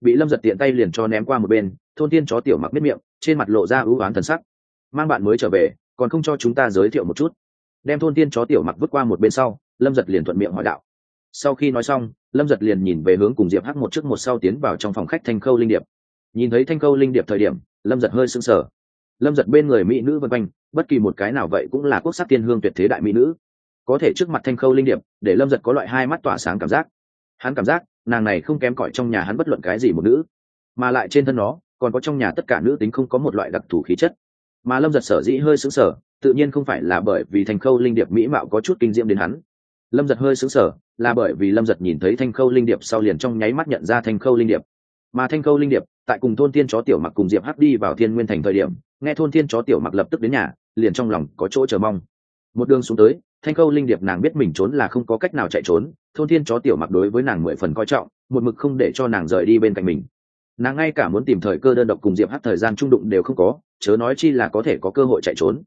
bị lâm giật tiện tay liền cho ném qua một bên, thôn tiên chó tiểu mặc biết miệng, trên mặt lộ ra ưu oán thần sắc. Mang bạn mới trở về, còn không cho chúng ta giới thiệu một chút. Đem thôn tiên chó tiểu mặc vứt qua một bên sau, lâm giật liền thuận miệng hỏi đạo. Sau khi nói xong, lâm giật liền nhìn về hướng cùng diệp hắc một trước một sau tiến vào trong phòng khách thanh khâu linh điệp. Nhìn thấy thanh khâu linh điệp thời điểm, lâm giật hơi sưng sờ. Lâm giật bên người mỹ nữ vân quanh, bất kỳ một cái nào vậy cũng là quốc sắc tiên hương tuyệt thế đại mỹ nữ. Có thể trước mặt thanh khâu linh điệp, để lâm giật có loại hai mắt tỏa sáng cảm giác. Hắn cảm giác nàng này không kém cỏi trong nhà hắn bất luận cái gì một nữ. Mà lại trên thân nó, còn có trong nhà tất cả nữ tính không có một loại đặc thù khí chất. Mà lâm giật sở dĩ hơi xứng sở tự nhiên không phải là bởi vì thành khâu linh điệp mỹ mạo có chút kinh diễm đến hắn. Lâm giật hơi xứng sở là bởi vì lâm giật nhìn thấy thanh khâu linh điệp sau liền trong nháy mắt nhận ra thanh khâu linh điệp. Mà thanh khâu linh điệp, tại cùng thôn tiên chó tiểu mặc cùng diệp hắc đi vào thiên nguyên thành thời điểm, nghe thôn tiên chó tiểu mặc lập tức đến nhà, liền trong lòng có chỗ chờ mong. Một đường xuống tới, thanh khâu linh điệp nàng biết mình trốn là không có cách nào chạy trốn thôn thiên chó tiểu mặc đối với nàng mười phần coi trọng, một mực không để cho nàng rời đi bên cạnh mình. Nàng ngay cả muốn tìm thời cơ đơn độc cùng diệp hát thời gian trung đụng đều không có, chớ nói chi là có thể có cơ hội chạy trốn.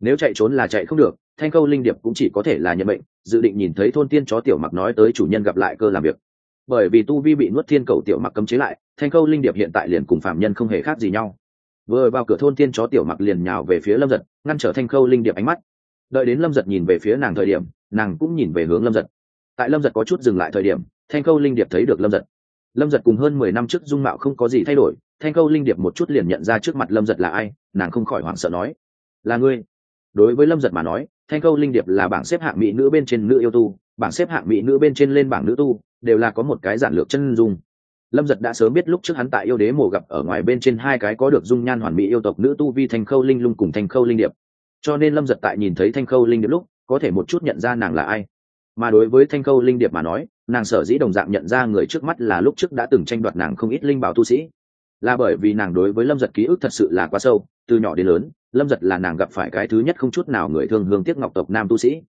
Nếu chạy trốn là chạy không được, thanh khâu linh điệp cũng chỉ có thể là nhận bệnh dự định nhìn thấy thôn tiên chó tiểu mặc nói tới chủ nhân gặp lại cơ làm việc. Bởi vì tu vi bị nuốt thiên cầu tiểu mặc cấm chế lại, thanh khâu linh điệp hiện tại liền cùng phạm nhân không hề khác gì nhau. Vừa vào cửa thôn tiên chó tiểu mặc liền nhào về phía lâm giật, ngăn trở thanh khâu linh điệp ánh mắt. Đợi đến lâm giật nhìn về phía nàng thời điểm, nàng cũng nhìn về hướng lâm giật tại lâm giật có chút dừng lại thời điểm, thanh khâu linh điệp thấy được lâm giật. Lâm giật cùng hơn mười năm trước dung mạo không có gì thay đổi, thanh khâu linh điệp một chút liền nhận ra trước mặt lâm giật là ai, nàng không khỏi hoảng sợ nói. Là ngươi. Đối với lâm giật mà nói, thanh khâu linh điệp là bảng xếp hạng mỹ nữ bên trên nữ yêu tu, bảng xếp hạng mỹ nữ bên trên lên bảng nữ tu, đều là có một cái giản lược chân dung. Lâm giật đã sớm biết lúc trước hắn tại yêu đế mồ gặp ở ngoài bên trên hai cái có được dung nhan hoàn mỹ yêu tộc nữ tu vi thanh khâu linh lung cùng thanh khâu linh điệp. Cho nên lâm giật tại nhìn thấy thanh khâu linh điệp lúc, có thể một chút nhận ra nàng là ai mà đối với thanh khâu linh điệp mà nói, nàng sở dĩ đồng dạng nhận ra người trước mắt là lúc trước đã từng tranh đoạt nàng không ít linh bảo tu sĩ. Là bởi vì nàng đối với lâm giật ký ức thật sự là quá sâu, từ nhỏ đến lớn, lâm giật là nàng gặp phải cái thứ nhất không chút nào người thương hương tiếc ngọc tộc nam tu sĩ.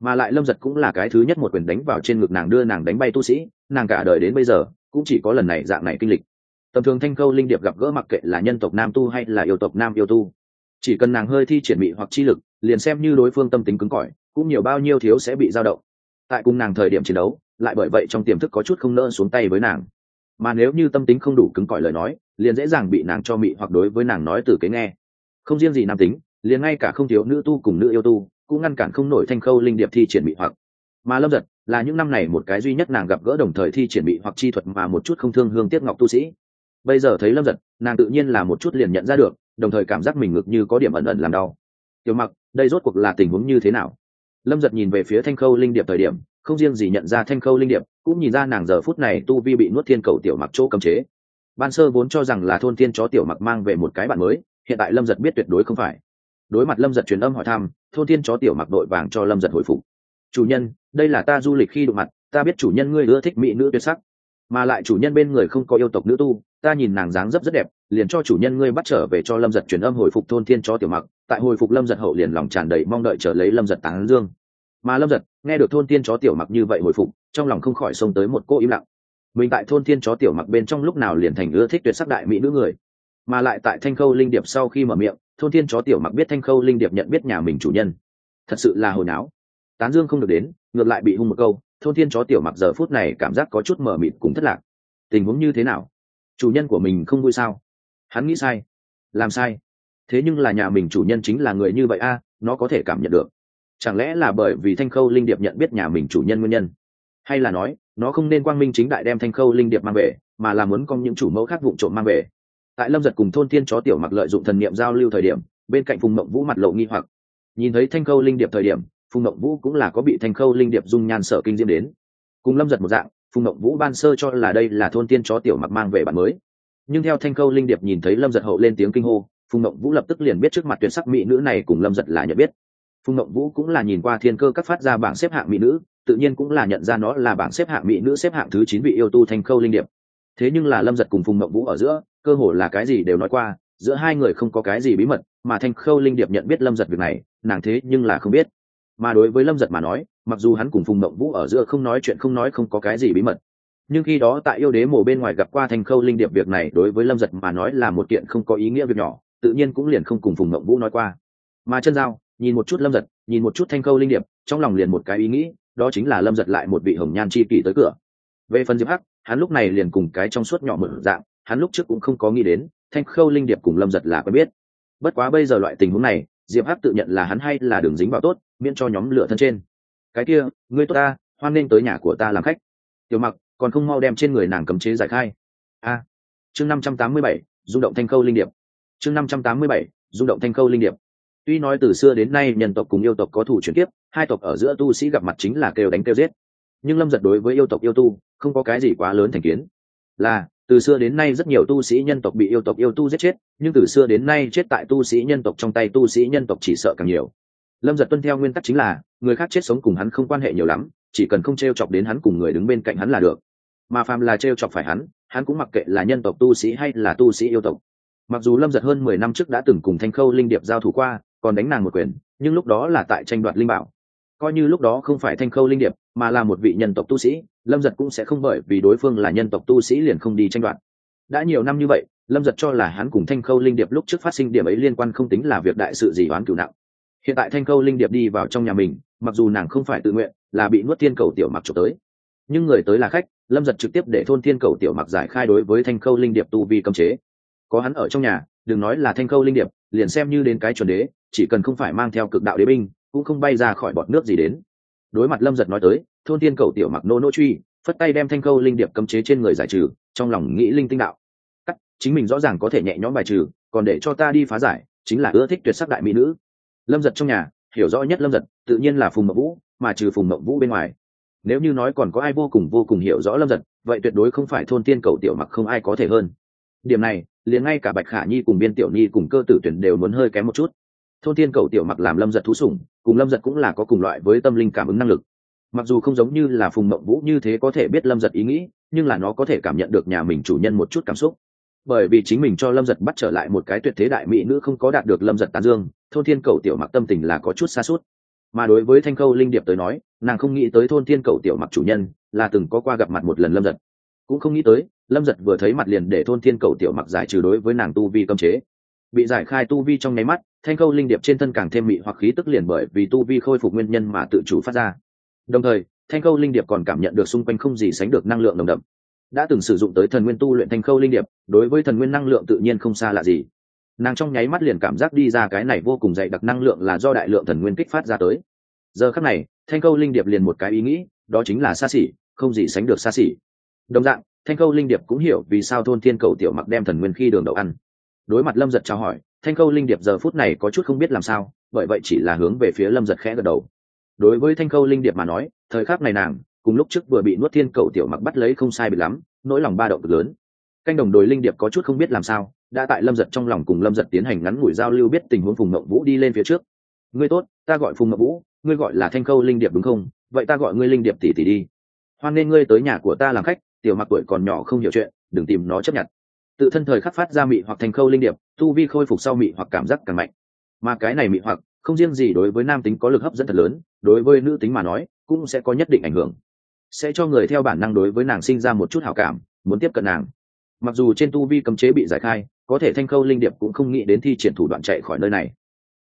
Mà lại lâm giật cũng là cái thứ nhất một quyền đánh vào trên ngực nàng đưa nàng đánh bay tu sĩ, nàng cả đời đến bây giờ cũng chỉ có lần này dạng này kinh lịch. Tầm thường thanh khâu linh điệp gặp gỡ mặc kệ là nhân tộc nam tu hay là yêu tộc nam yêu tu, chỉ cần nàng hơi thi triển bị hoặc chi lực, liền xem như đối phương tâm tính cứng cỏi, cũng nhiều bao nhiêu thiếu sẽ bị dao động tại cùng nàng thời điểm chiến đấu, lại bởi vậy trong tiềm thức có chút không nỡ xuống tay với nàng. Mà nếu như tâm tính không đủ cứng cỏi lời nói, liền dễ dàng bị nàng cho mị hoặc đối với nàng nói từ cái nghe. Không riêng gì nam tính, liền ngay cả không thiếu nữ tu cùng nữ yêu tu, cũng ngăn cản không nổi thanh khâu linh điệp thi triển mị hoặc. Mà lâm giật là những năm này một cái duy nhất nàng gặp gỡ đồng thời thi triển bị hoặc chi thuật mà một chút không thương hương tiếc ngọc tu sĩ. Bây giờ thấy lâm giật, nàng tự nhiên là một chút liền nhận ra được, đồng thời cảm giác mình ngực như có điểm ẩn ẩn làm đau. Tiểu mặc, đây rốt cuộc là tình huống như thế nào? Lâm giật nhìn về phía thanh khâu linh điệp thời điểm, không riêng gì nhận ra thanh khâu linh điệp, cũng nhìn ra nàng giờ phút này tu vi bị nuốt thiên cầu tiểu mặc chỗ cấm chế. Ban sơ vốn cho rằng là thôn thiên chó tiểu mặc mang về một cái bạn mới, hiện tại lâm giật biết tuyệt đối không phải. Đối mặt lâm giật truyền âm hỏi thăm, thôn thiên chó tiểu mặc đội vàng cho lâm giật hồi phục. Chủ nhân, đây là ta du lịch khi đụng mặt, ta biết chủ nhân ngươi ưa thích mỹ nữ tuyệt sắc, mà lại chủ nhân bên người không có yêu tộc nữ tu ta nhìn nàng dáng dấp rất đẹp, liền cho chủ nhân ngươi bắt trở về cho lâm giật truyền âm hồi phục thôn thiên chó tiểu mặc, tại hồi phục lâm giật hậu liền lòng tràn đầy mong đợi trở lấy lâm giật tán dương. Mà lâm giật, nghe được thôn thiên chó tiểu mặc như vậy hồi phục, trong lòng không khỏi xông tới một cô im lặng. Mình tại thôn thiên chó tiểu mặc bên trong lúc nào liền thành ưa thích tuyệt sắc đại mỹ nữ người. Mà lại tại thanh khâu linh điệp sau khi mở miệng, thôn thiên chó tiểu mặc biết thanh khâu linh điệp nhận biết nhà mình chủ nhân. Thật sự là hồi não tán dương không được đến, ngược lại bị hung một câu, thôn thiên chó tiểu mặc giờ phút này cảm giác có chút mờ mịt cùng thất lạc. Tình huống như thế nào? Chủ nhân của mình không vui sao? Hắn nghĩ sai. Làm sai. Thế nhưng là nhà mình chủ nhân chính là người như vậy a, nó có thể cảm nhận được. Chẳng lẽ là bởi vì thanh khâu linh điệp nhận biết nhà mình chủ nhân nguyên nhân? Hay là nói, nó không nên quang minh chính đại đem thanh khâu linh điệp mang về, mà là muốn con những chủ mẫu khác vụ trộm mang về? Tại lâm giật cùng thôn thiên chó tiểu mặc lợi dụng thần niệm giao lưu thời điểm, bên cạnh phùng mộng vũ mặt lộ nghi hoặc. Nhìn thấy thanh khâu linh điệp thời điểm, phùng mộng vũ cũng là có bị thanh khâu linh điệp dung nhan sở kinh diễm đến. Cùng lâm giật một dạng phùng mộng vũ ban sơ cho là đây là thôn tiên chó tiểu mặc mang về bản mới. Nhưng theo thanh khâu linh điệp nhìn thấy lâm giật hậu lên tiếng kinh hô, phùng mộng vũ lập tức liền biết trước mặt tuyệt sắc mỹ nữ này cùng lâm giật là nhận biết. Phùng mộng vũ cũng là nhìn qua thiên cơ các phát ra bảng xếp hạng mỹ nữ, tự nhiên cũng là nhận ra nó là bảng xếp hạng mỹ nữ xếp hạng thứ chín vị yêu tu thanh khâu linh điệp. Thế nhưng là lâm giật cùng phùng mộng vũ ở giữa, cơ hồ là cái gì đều nói qua, giữa hai người không có cái gì bí mật, mà thanh khâu linh điệp nhận biết lâm giật việc này, nàng thế nhưng là không biết mà đối với lâm giật mà nói, mặc dù hắn cùng phùng mộng vũ ở giữa không nói chuyện không nói không có cái gì bí mật, nhưng khi đó tại yêu đế mổ bên ngoài gặp qua thanh khâu linh điệp việc này đối với lâm giật mà nói là một kiện không có ý nghĩa việc nhỏ, tự nhiên cũng liền không cùng phùng mộng vũ nói qua. Mà chân dao nhìn một chút lâm giật, nhìn một chút thanh khâu linh điệp, trong lòng liền một cái ý nghĩ, đó chính là lâm giật lại một vị hồng nhan chi kỷ tới cửa. Về phần diệp hắc, hắn lúc này liền cùng cái trong suốt nhỏ một dạng, hắn lúc trước cũng không có nghĩ đến, thanh khâu linh điệp cùng lâm giật là quen biết. Bất quá bây giờ loại tình huống này, diệp hắc tự nhận là hắn hay là đường dính vào tốt miễn cho nhóm lửa thân trên. Cái kia, ngươi tốt ta, hoan nên tới nhà của ta làm khách. Tiểu mặc, còn không mau đem trên người nàng cấm chế giải khai. A. Chương năm trăm tám mươi bảy, rung động thanh khâu linh điệp. Chương năm trăm tám mươi bảy, rung động thanh khâu linh điệp. Tuy nói từ xưa đến nay nhân tộc cùng yêu tộc có thủ chuyển tiếp hai tộc ở giữa tu sĩ gặp mặt chính là kêu đánh kêu giết. Nhưng lâm giật đối với yêu tộc yêu tu, không có cái gì quá lớn thành kiến. Là, từ xưa đến nay rất nhiều tu sĩ nhân tộc bị yêu tộc yêu tu giết chết, nhưng từ xưa đến nay chết tại tu sĩ nhân tộc trong tay tu sĩ nhân tộc chỉ sợ càng nhiều lâm giật tuân theo nguyên tắc chính là, người khác chết sống cùng hắn không quan hệ nhiều lắm, chỉ cần không t r e o chọc đến hắn cùng người đứng bên cạnh hắn là được. Mà phàm là t r e o chọc phải hắn hắn cũng mặc kệ là nhân tộc tu sĩ hay là tu sĩ yêu tộc. Mặc dù lâm giật hơn mười năm trước đã từng cùng thanh khâu linh điệp giao thủ qua, còn đánh nàng một quyền, nhưng lúc đó là tại tranh đoạt linh bảo. Coi như lúc đó không phải thanh khâu linh điệp, mà là một vị nhân tộc tu sĩ, lâm giật cũng sẽ không bởi vì đối phương là nhân tộc tu sĩ liền không đi tranh đoạt. Đã nhiều năm như vậy, lâm giật cho là hắn cùng thanh khâu linh điệp lúc trước phát sinh điểm ấy liên quan không tính là việc đại sự gì oán cửu nặng hiện tại thanh câu linh điệp đi vào trong nhà mình, mặc dù nàng không phải tự nguyện, là bị nuốt thiên cầu tiểu mặc trộm tới. Nhưng người tới là khách, lâm giật trực tiếp để thôn thiên cầu tiểu mặc giải khai đối với thanh khâu linh điệp tu vi cấm chế. Có hắn ở trong nhà, đừng nói là thanh khâu linh điệp, liền xem như đến cái chuẩn đế, chỉ cần không phải mang theo cực đạo đế binh, cũng không bay ra khỏi bọt nước gì đến. Đối mặt lâm giật nói tới, thôn thiên cầu tiểu mặc nô nô truy, phất tay đem thanh khâu linh điệp cấm chế trên người giải trừ, trong lòng nghĩ linh tinh đạo. Cắt, chính mình rõ ràng có thể nhẹ nhõm bài trừ, còn để cho ta đi phá giải, chính là ưa thích tuyệt sắc đại mỹ nữ lâm giật trong nhà, hiểu rõ nhất lâm giật, tự nhiên là phùng mậu vũ, mà trừ phùng mậu vũ bên ngoài. Nếu như nói còn có ai vô cùng vô cùng hiểu rõ lâm giật, vậy tuyệt đối không phải thôn tiên cầu tiểu mặc không ai có thể hơn. Điểm này, liền ngay cả bạch khả nhi cùng biên tiểu nhi cùng cơ tử tuyển đều muốn hơi kém một chút. Thôn tiên cầu tiểu mặc làm lâm giật thú sủng, cùng lâm giật cũng là có cùng loại với tâm linh cảm ứng năng lực. Mặc dù không giống như là phùng mộng vũ như thế có thể biết lâm giật ý nghĩ, nhưng là nó có thể cảm nhận được nhà mình chủ nhân một chút cảm xúc bởi vì chính mình cho lâm giật bắt trở lại một cái tuyệt thế đại mỹ nữ không có đạt được lâm giật tán dương, thôn thiên cầu tiểu mặc tâm tình là có chút xa suốt. Mà đối với thanh khâu linh điệp tới nói, nàng không nghĩ tới thôn thiên cầu tiểu mặc chủ nhân là từng có qua gặp mặt một lần lâm giật. Cũng không nghĩ tới, lâm giật vừa thấy mặt liền để thôn thiên cầu tiểu mặc giải trừ đối với nàng tu vi cấm chế. Bị giải khai tu vi trong nháy mắt, thanh khâu linh điệp trên thân càng thêm mị hoặc khí tức liền bởi vì tu vi khôi phục nguyên nhân mà tự chủ phát ra. Đồng thời, thanh khâu linh điệp còn cảm nhận được xung quanh không gì sánh được năng lượng nồng đậm đã từng sử dụng tới thần nguyên tu luyện thanh khâu linh điệp, đối với thần nguyên năng lượng tự nhiên không xa lạ gì. Nàng trong nháy mắt liền cảm giác đi ra cái này vô cùng dày đặc năng lượng là do đại lượng thần nguyên kích phát ra tới. Giờ khắc này, thanh khâu linh điệp liền một cái ý nghĩ, đó chính là xa xỉ, không gì sánh được xa xỉ. Đồng dạng, thanh khâu linh điệp cũng hiểu vì sao thôn thiên cầu tiểu mặc đem thần nguyên khi đường đậu ăn. Đối mặt lâm giật trao hỏi, thanh khâu linh điệp giờ phút này có chút không biết làm sao, bởi vậy chỉ là hướng về phía lâm giật khẽ gật đầu. Đối với thanh khâu linh điệp mà nói, thời khắc này nàng cùng lúc trước vừa bị nuốt thiên cầu tiểu mặc bắt lấy không sai bị lắm, nỗi lòng ba động cực lớn. Canh đồng đồi linh điệp có chút không biết làm sao, đã tại lâm giật trong lòng cùng lâm giật tiến hành ngắn ngủi giao lưu biết tình huống phùng mậu vũ đi lên phía trước. Ngươi tốt, ta gọi phùng mậu vũ, ngươi gọi là thanh khâu linh điệp đúng không? Vậy ta gọi ngươi linh điệp tỷ tỷ đi. Hoan nên ngươi tới nhà của ta làm khách, tiểu mặc tuổi còn nhỏ không hiểu chuyện, đừng tìm nó chấp nhận. Tự thân thời khắc phát ra mị hoặc thanh khâu linh điệp, tu vi khôi phục sau mị hoặc cảm giác càng mạnh. Mà cái này mị hoặc, không riêng gì đối với nam tính có lực hấp dẫn thật lớn, đối với nữ tính mà nói, cũng sẽ có nhất định ảnh hưởng sẽ cho người theo bản năng đối với nàng sinh ra một chút hảo cảm, muốn tiếp cận nàng. Mặc dù trên tu vi cấm chế bị giải khai, có thể thanh khâu linh điệp cũng không nghĩ đến thi triển thủ đoạn chạy khỏi nơi này.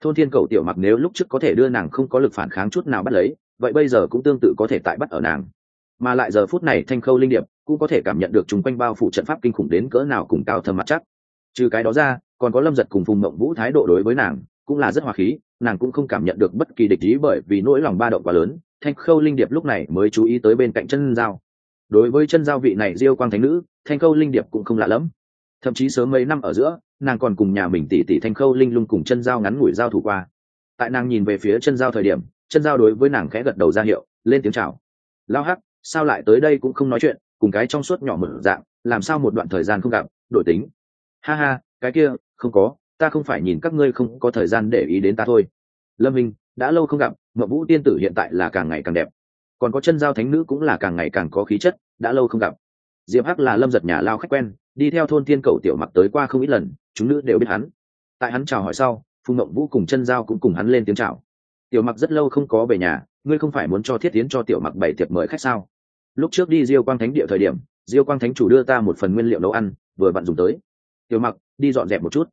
Thôn thiên cầu tiểu mặc nếu lúc trước có thể đưa nàng không có lực phản kháng chút nào bắt lấy, vậy bây giờ cũng tương tự có thể tại bắt ở nàng. Mà lại giờ phút này thanh khâu linh điệp cũng có thể cảm nhận được chung quanh bao phủ trận pháp kinh khủng đến cỡ nào cùng cao thâm mặt chắc. Trừ cái đó ra, còn có lâm giật cùng phùng mộng vũ thái độ đối với nàng cũng là rất hòa khí, nàng cũng không cảm nhận được bất kỳ địch ý bởi vì nỗi lòng ba động quá lớn thanh khâu linh điệp lúc này mới chú ý tới bên cạnh chân giao đối với chân giao vị này diêu quang thánh nữ, thanh khâu linh điệp cũng không lạ lẫm thậm chí sớm mấy năm ở giữa, nàng còn cùng nhà mình tỉ tỉ thanh khâu linh lung cùng chân giao ngắn ngủi giao thủ qua. Tại nàng nhìn về phía chân giao thời điểm, chân giao đối với nàng khẽ gật đầu ra hiệu, lên tiếng chào. Lao hắc, sao lại tới đây cũng không nói chuyện, cùng cái trong suốt nhỏ mở dạng, làm sao một đoạn thời gian không gặp, đổi tính. Ha ha, cái kia, không có, ta không phải nhìn các ngươi không có thời gian để ý đến ta thôi. Lâm minh, đã lâu không gặp mậu vũ tiên tử hiện tại là càng ngày càng đẹp. Còn có chân giao thánh nữ cũng là càng ngày càng có khí chất, đã lâu không gặp. Diệp hắc là lâm giật nhà lao khách quen, đi theo thôn thiên cầu tiểu mặc tới qua không ít lần, chúng nữ đều biết hắn. Tại hắn chào hỏi sau, phùng mộng vũ cùng chân giao cũng cùng hắn lên tiếng chào. Tiểu mặc rất lâu không có về nhà, ngươi không phải muốn cho thiết tiến cho tiểu mặc bảy tiệc mời khách sao? Lúc trước đi diêu quang thánh địa thời điểm, diêu quang thánh chủ đưa ta một phần nguyên liệu nấu ăn, vừa bạn dùng tới. Tiểu mặc, đi dọn dẹp một chút.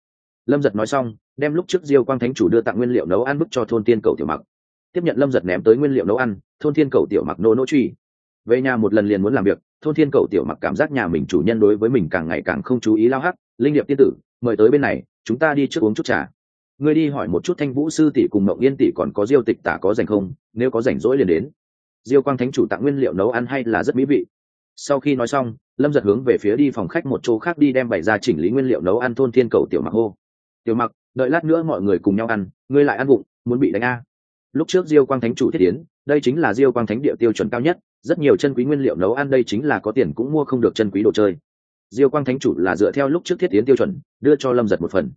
Lâm giật nói xong, đem lúc trước diêu quang thánh chủ đưa tặng nguyên liệu nấu ăn bức cho thôn tiên cầu tiểu mặc tiếp nhận lâm giật ném tới nguyên liệu nấu ăn, thôn thiên cầu tiểu mặc nô nỗ truy. Về nhà một lần liền muốn làm việc, thôn thiên cầu tiểu mặc cảm giác nhà mình chủ nhân đối với mình càng ngày càng không chú ý lao hắc, linh điệp tiên tử, mời tới bên này, chúng ta đi trước uống chút trà. Ngươi đi hỏi một chút thanh vũ sư tỷ cùng mộng yên tỷ còn có diêu tịch tả có dành không, nếu có rảnh rỗi liền đến. Diêu quang thánh chủ tặng nguyên liệu nấu ăn hay là rất mỹ vị. Sau khi nói xong, lâm giật hướng về phía đi phòng khách một chỗ khác đi đem bày ra chỉnh lý nguyên liệu nấu ăn thôn thiên cầu tiểu mặc hô. Tiểu mặc, đợi lát nữa mọi người cùng nhau ăn, ngươi lại ăn bụng muốn bị đánh a lúc trước diêu quang thánh chủ thiết tiến đây chính là diêu quang thánh địa tiêu chuẩn cao nhất, rất nhiều chân quý nguyên liệu nấu ăn đây chính là có tiền cũng mua không được chân quý đồ chơi. Diêu quang thánh chủ là dựa theo lúc trước thiết tiến tiêu chuẩn, đưa cho lâm giật một phần.